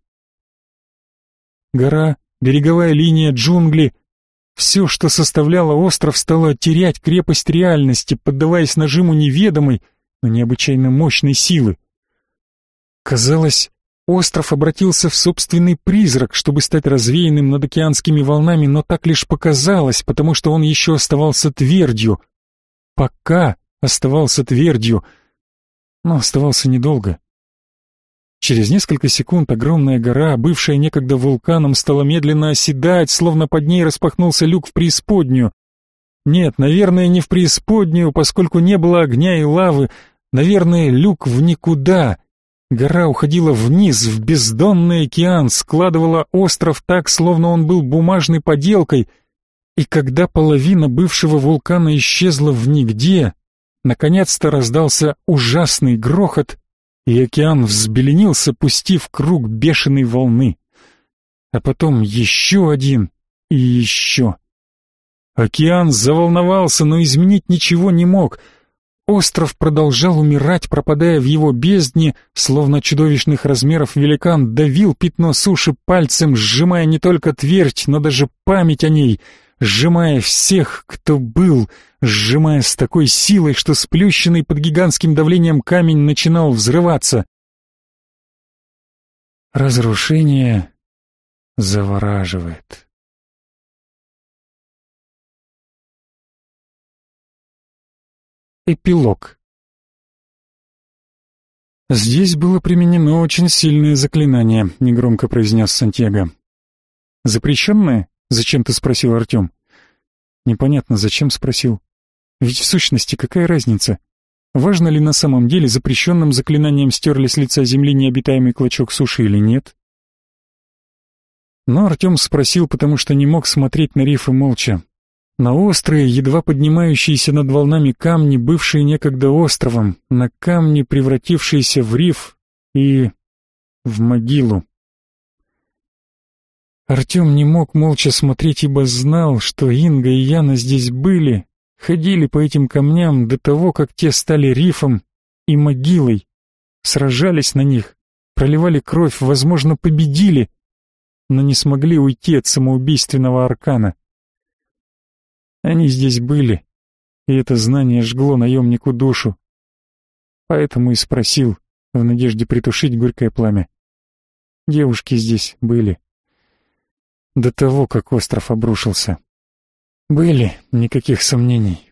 Гора, береговая линия, джунгли все, что составляло остров, стало терять крепость реальности, поддаваясь нажиму неведомой, но необычайно мощной силы. Казалось, остров обратился в собственный призрак, чтобы стать развеянным над океанскими волнами, но так лишь показалось, потому что он еще оставался твердью. Пока оставался твердью, но оставался недолго. Через несколько секунд огромная гора, бывшая некогда вулканом, стала медленно оседать, словно под ней распахнулся люк в преисподнюю. Нет, наверное, не в преисподнюю, поскольку не было огня и лавы. Наверное, люк в никуда. Гора уходила вниз, в бездонный океан, складывала остров так, словно он был бумажной поделкой. И когда половина бывшего вулкана исчезла в нигде, наконец-то раздался ужасный грохот, и океан взбеленился, пустив круг бешеной волны. А потом еще один и еще. Океан заволновался, но изменить ничего не мог. Остров продолжал умирать, пропадая в его бездне, словно чудовищных размеров великан давил пятно суши пальцем, сжимая не только твердь, но даже память о ней. Сжимая всех, кто был, сжимая с такой силой, что сплющенный под гигантским давлением камень начинал взрываться. Разрушение завораживает. Эпилог «Здесь было применено очень сильное заклинание», — негромко произнес Сантьяго. «Запрещенное?» — зачем-то спросил Артем. «Непонятно, зачем спросил. Ведь в сущности какая разница? Важно ли на самом деле запрещенным заклинанием стерли с лица земли необитаемый клочок суши или нет?» Но Артем спросил, потому что не мог смотреть на рифы молча. На острые, едва поднимающиеся над волнами камни, бывшие некогда островом, на камни, превратившиеся в риф и в могилу. Артем не мог молча смотреть, ибо знал, что Инга и Яна здесь были, ходили по этим камням до того, как те стали рифом и могилой, сражались на них, проливали кровь, возможно, победили, но не смогли уйти от самоубийственного аркана. Они здесь были, и это знание жгло наемнику душу. Поэтому и спросил, в надежде притушить горькое пламя. Девушки здесь были. До того, как остров обрушился. Были, никаких сомнений.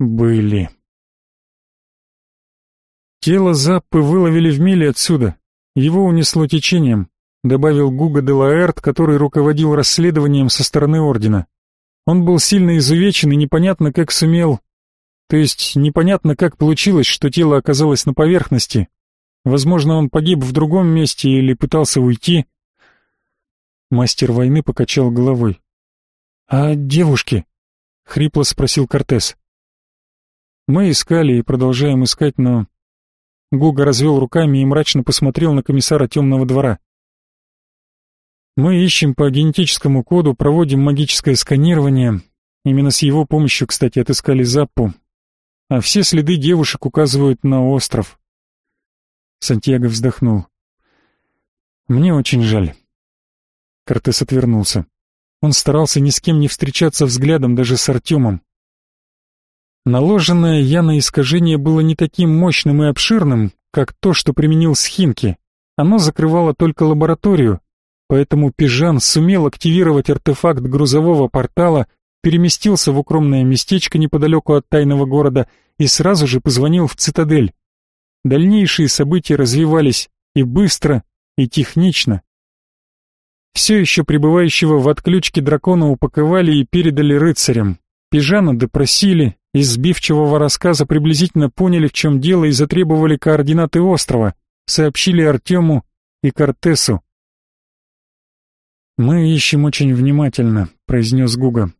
Были. Тело Заппы выловили в миле отсюда. Его унесло течением, добавил Гуга де Лаэрт, который руководил расследованием со стороны Ордена. Он был сильно изувечен и непонятно как сумел... То есть непонятно как получилось, что тело оказалось на поверхности. Возможно, он погиб в другом месте или пытался уйти. Мастер войны покачал головой. «А девушки?» — хрипло спросил Кортес. «Мы искали и продолжаем искать, но...» Гуга развел руками и мрачно посмотрел на комиссара темного двора. Мы ищем по генетическому коду, проводим магическое сканирование. Именно с его помощью, кстати, отыскали Заппу. А все следы девушек указывают на остров. Сантьяго вздохнул. Мне очень жаль. Кортес отвернулся. Он старался ни с кем не встречаться взглядом, даже с Артемом. Наложенное Яна искажение было не таким мощным и обширным, как то, что применил Схинки. Оно закрывало только лабораторию, Поэтому Пижан сумел активировать артефакт грузового портала, переместился в укромное местечко неподалеку от тайного города и сразу же позвонил в цитадель. Дальнейшие события развивались и быстро, и технично. Все еще пребывающего в отключке дракона упаковали и передали рыцарям. Пижана допросили, из сбивчивого рассказа приблизительно поняли, в чем дело, и затребовали координаты острова, сообщили Артему и Кортесу. «Мы ищем очень внимательно», — произнес Гуга.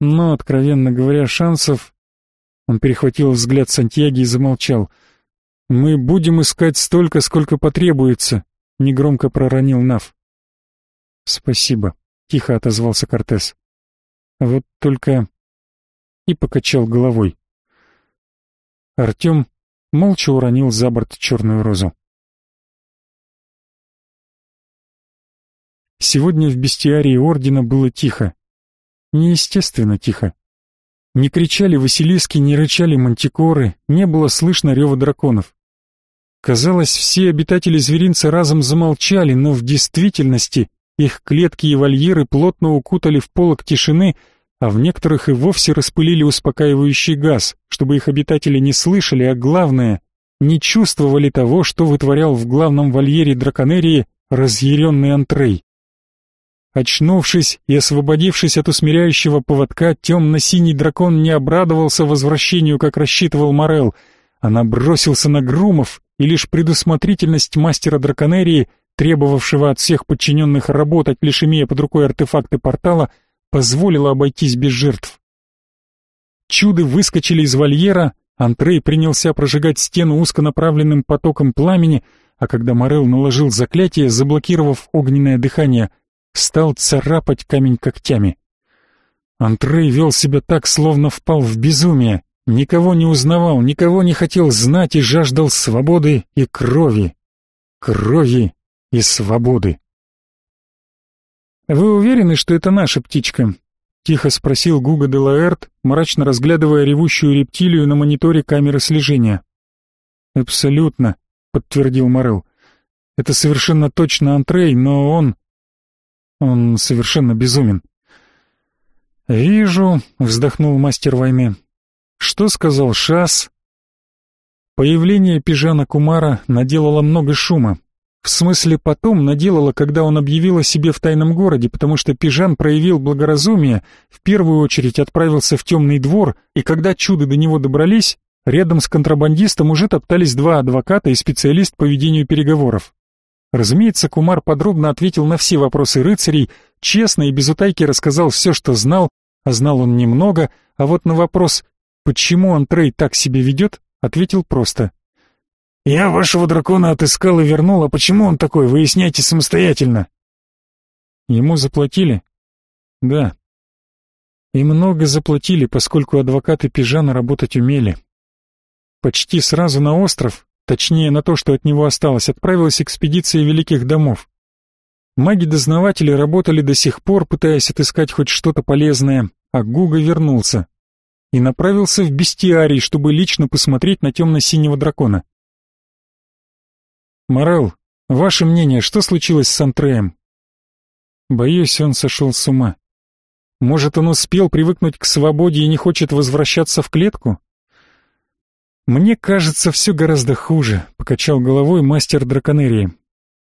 «Но, откровенно говоря, шансов...» Он перехватил взгляд Сантьяги и замолчал. «Мы будем искать столько, сколько потребуется», — негромко проронил Нав. «Спасибо», — тихо отозвался Кортес. «Вот только...» И покачал головой. Артем молча уронил за борт черную розу. Сегодня в бестиарии Ордена было тихо. Неестественно тихо. Не кричали Василиски, не рычали мантикоры, не было слышно рева драконов. Казалось, все обитатели зверинца разом замолчали, но в действительности их клетки и вольеры плотно укутали в полок тишины, а в некоторых и вовсе распылили успокаивающий газ, чтобы их обитатели не слышали, а главное, не чувствовали того, что вытворял в главном вольере драконерии разъяренный антрей. Очнувшись и освободившись от усмиряющего поводка, темно-синий дракон не обрадовался возвращению, как рассчитывал Морел, а набросился на Грумов, и лишь предусмотрительность мастера драконерии, требовавшего от всех подчиненных работать, лишь имея под рукой артефакты портала, позволила обойтись без жертв. Чуды выскочили из вольера, Антрей принялся прожигать стену узконаправленным потоком пламени, а когда Морел наложил заклятие, заблокировав огненное дыхание, стал царапать камень когтями. Антрей вел себя так, словно впал в безумие, никого не узнавал, никого не хотел знать и жаждал свободы и крови. Крови и свободы. «Вы уверены, что это наша птичка?» — тихо спросил Гуга де Лаэрт, мрачно разглядывая ревущую рептилию на мониторе камеры слежения. «Абсолютно», — подтвердил Морел. «Это совершенно точно Антрей, но он... он совершенно безумен». «Вижу», — вздохнул мастер войны. «Что сказал Шас?» Появление Пижана Кумара наделало много шума. В смысле, потом наделало, когда он объявил о себе в тайном городе, потому что Пижан проявил благоразумие, в первую очередь отправился в темный двор, и когда чуды до него добрались, рядом с контрабандистом уже топтались два адвоката и специалист по ведению переговоров. Разумеется, Кумар подробно ответил на все вопросы рыцарей, честно и без утайки рассказал все, что знал, а знал он немного, а вот на вопрос, почему Антрей так себя ведет, ответил просто. «Я вашего дракона отыскал и вернул, а почему он такой, выясняйте самостоятельно». Ему заплатили? Да. И много заплатили, поскольку адвокаты Пижана работать умели. Почти сразу на остров, точнее на то, что от него осталось, отправилась экспедиция Великих Домов. Маги-дознаватели работали до сих пор, пытаясь отыскать хоть что-то полезное, а Гуга вернулся и направился в бестиарий, чтобы лично посмотреть на темно-синего дракона. «Морел, ваше мнение, что случилось с Антреем?» Боюсь, он сошел с ума. Может, он успел привыкнуть к свободе и не хочет возвращаться в клетку? Мне кажется, все гораздо хуже, покачал головой мастер драконерии.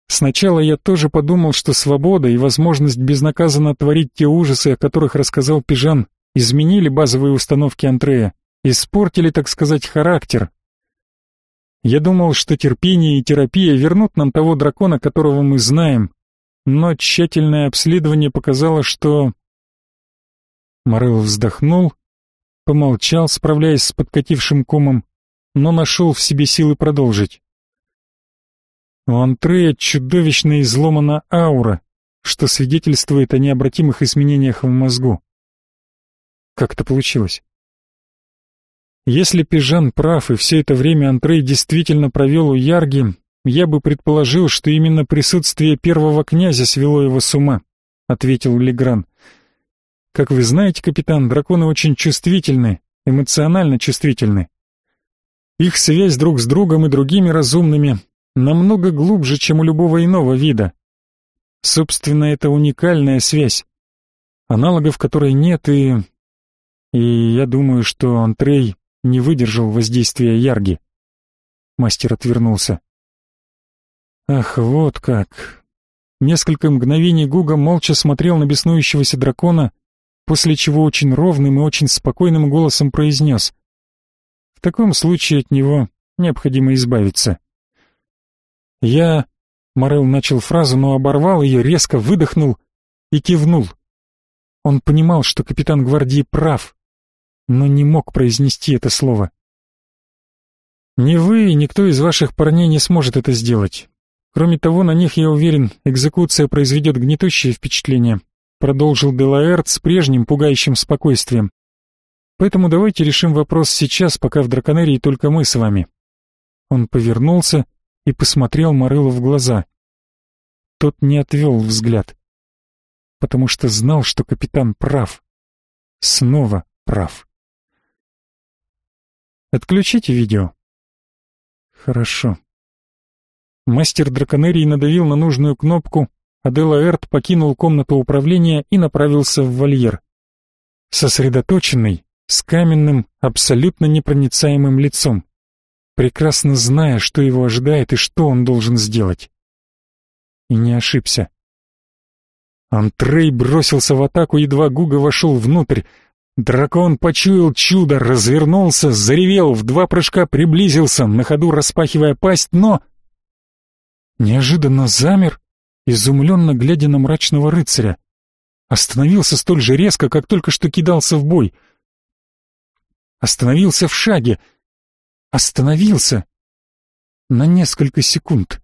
Сначала я тоже подумал, что свобода и возможность безнаказанно творить те ужасы, о которых рассказал Пижан, изменили базовые установки Андрея, испортили, так сказать, характер, я думал, что терпение и терапия вернут нам того дракона, которого мы знаем, но тщательное обследование показало, что... Морел вздохнул, помолчал, справляясь с подкатившим комом, но нашел в себе силы продолжить. У Антрея чудовищно изломана аура, что свидетельствует о необратимых изменениях в мозгу. Как это получилось? Если Пижан прав, и все это время Антрей действительно провел у Ярги, я бы предположил, что именно присутствие первого князя свело его с ума, ответил Легран. Как вы знаете, капитан, драконы очень чувствительны, эмоционально чувствительны. Их связь друг с другом и другими разумными намного глубже, чем у любого иного вида. Собственно, это уникальная связь, аналогов которой нет, и... И я думаю, что Антрей не выдержал воздействия Ярги. Мастер отвернулся. Ах, вот как. Несколько мгновений Гуга молча смотрел на беснующегося дракона, после чего очень ровным и очень спокойным голосом произнес. В таком случае от него необходимо избавиться. Я... Морел начал фразу, но оборвал ее, резко выдохнул и кивнул. Он понимал, что капитан гвардии прав, но не мог произнести это слово. «Ни вы, никто из ваших парней не сможет это сделать. Кроме того, на них, я уверен, экзекуция произведет гнетущее впечатление», продолжил Делаэрт с прежним пугающим спокойствием. «Поэтому давайте решим вопрос сейчас, пока в Драконерии только мы с вами». Он повернулся и посмотрел Морылу в глаза. Тот не отвел взгляд, потому что знал, что капитан прав. Снова прав. Отключите видео. Хорошо. Мастер драконерии надавил на нужную кнопку, а Делаэрт покинул комнату управления и направился в вольер. Сосредоточенный, с каменным, абсолютно непроницаемым лицом, прекрасно зная, что его ожидает и что он должен сделать. И не ошибся. Антрей бросился в атаку, едва Гуга вошел внутрь, Дракон почуял чудо, развернулся, заревел, в два прыжка приблизился, на ходу распахивая пасть, но... Неожиданно замер, изумленно глядя на мрачного рыцаря. Остановился столь же резко, как только что кидался в бой. Остановился в шаге. Остановился. На несколько секунд.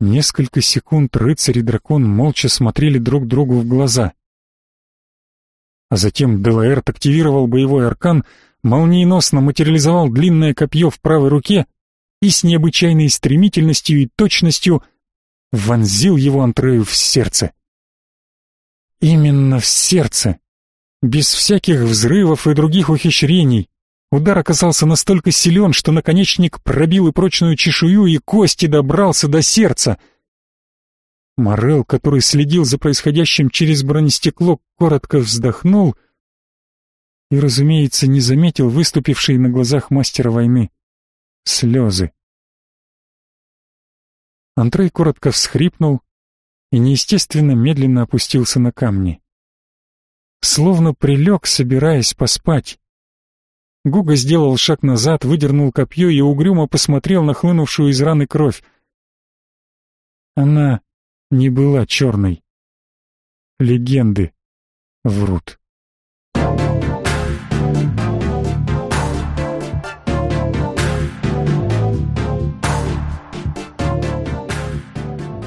Несколько секунд рыцарь и дракон молча смотрели друг другу в глаза — а затем Делаэрт активировал боевой аркан, молниеносно материализовал длинное копье в правой руке и с необычайной стремительностью и точностью вонзил его Антрею в сердце. Именно в сердце. Без всяких взрывов и других ухищрений. Удар оказался настолько силен, что наконечник пробил и прочную чешую, и кости добрался до сердца. Морел, который следил за происходящим через бронестекло, коротко вздохнул и, разумеется, не заметил выступившие на глазах мастера войны слезы. Антрей коротко всхрипнул и неестественно медленно опустился на камни. Словно прилег, собираясь поспать. Гуга сделал шаг назад, выдернул копье и угрюмо посмотрел на хлынувшую из раны кровь. Она не была черной. Легенды врут.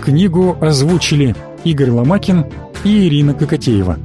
Книгу озвучили Игорь Ломакин и Ирина Кокотеева.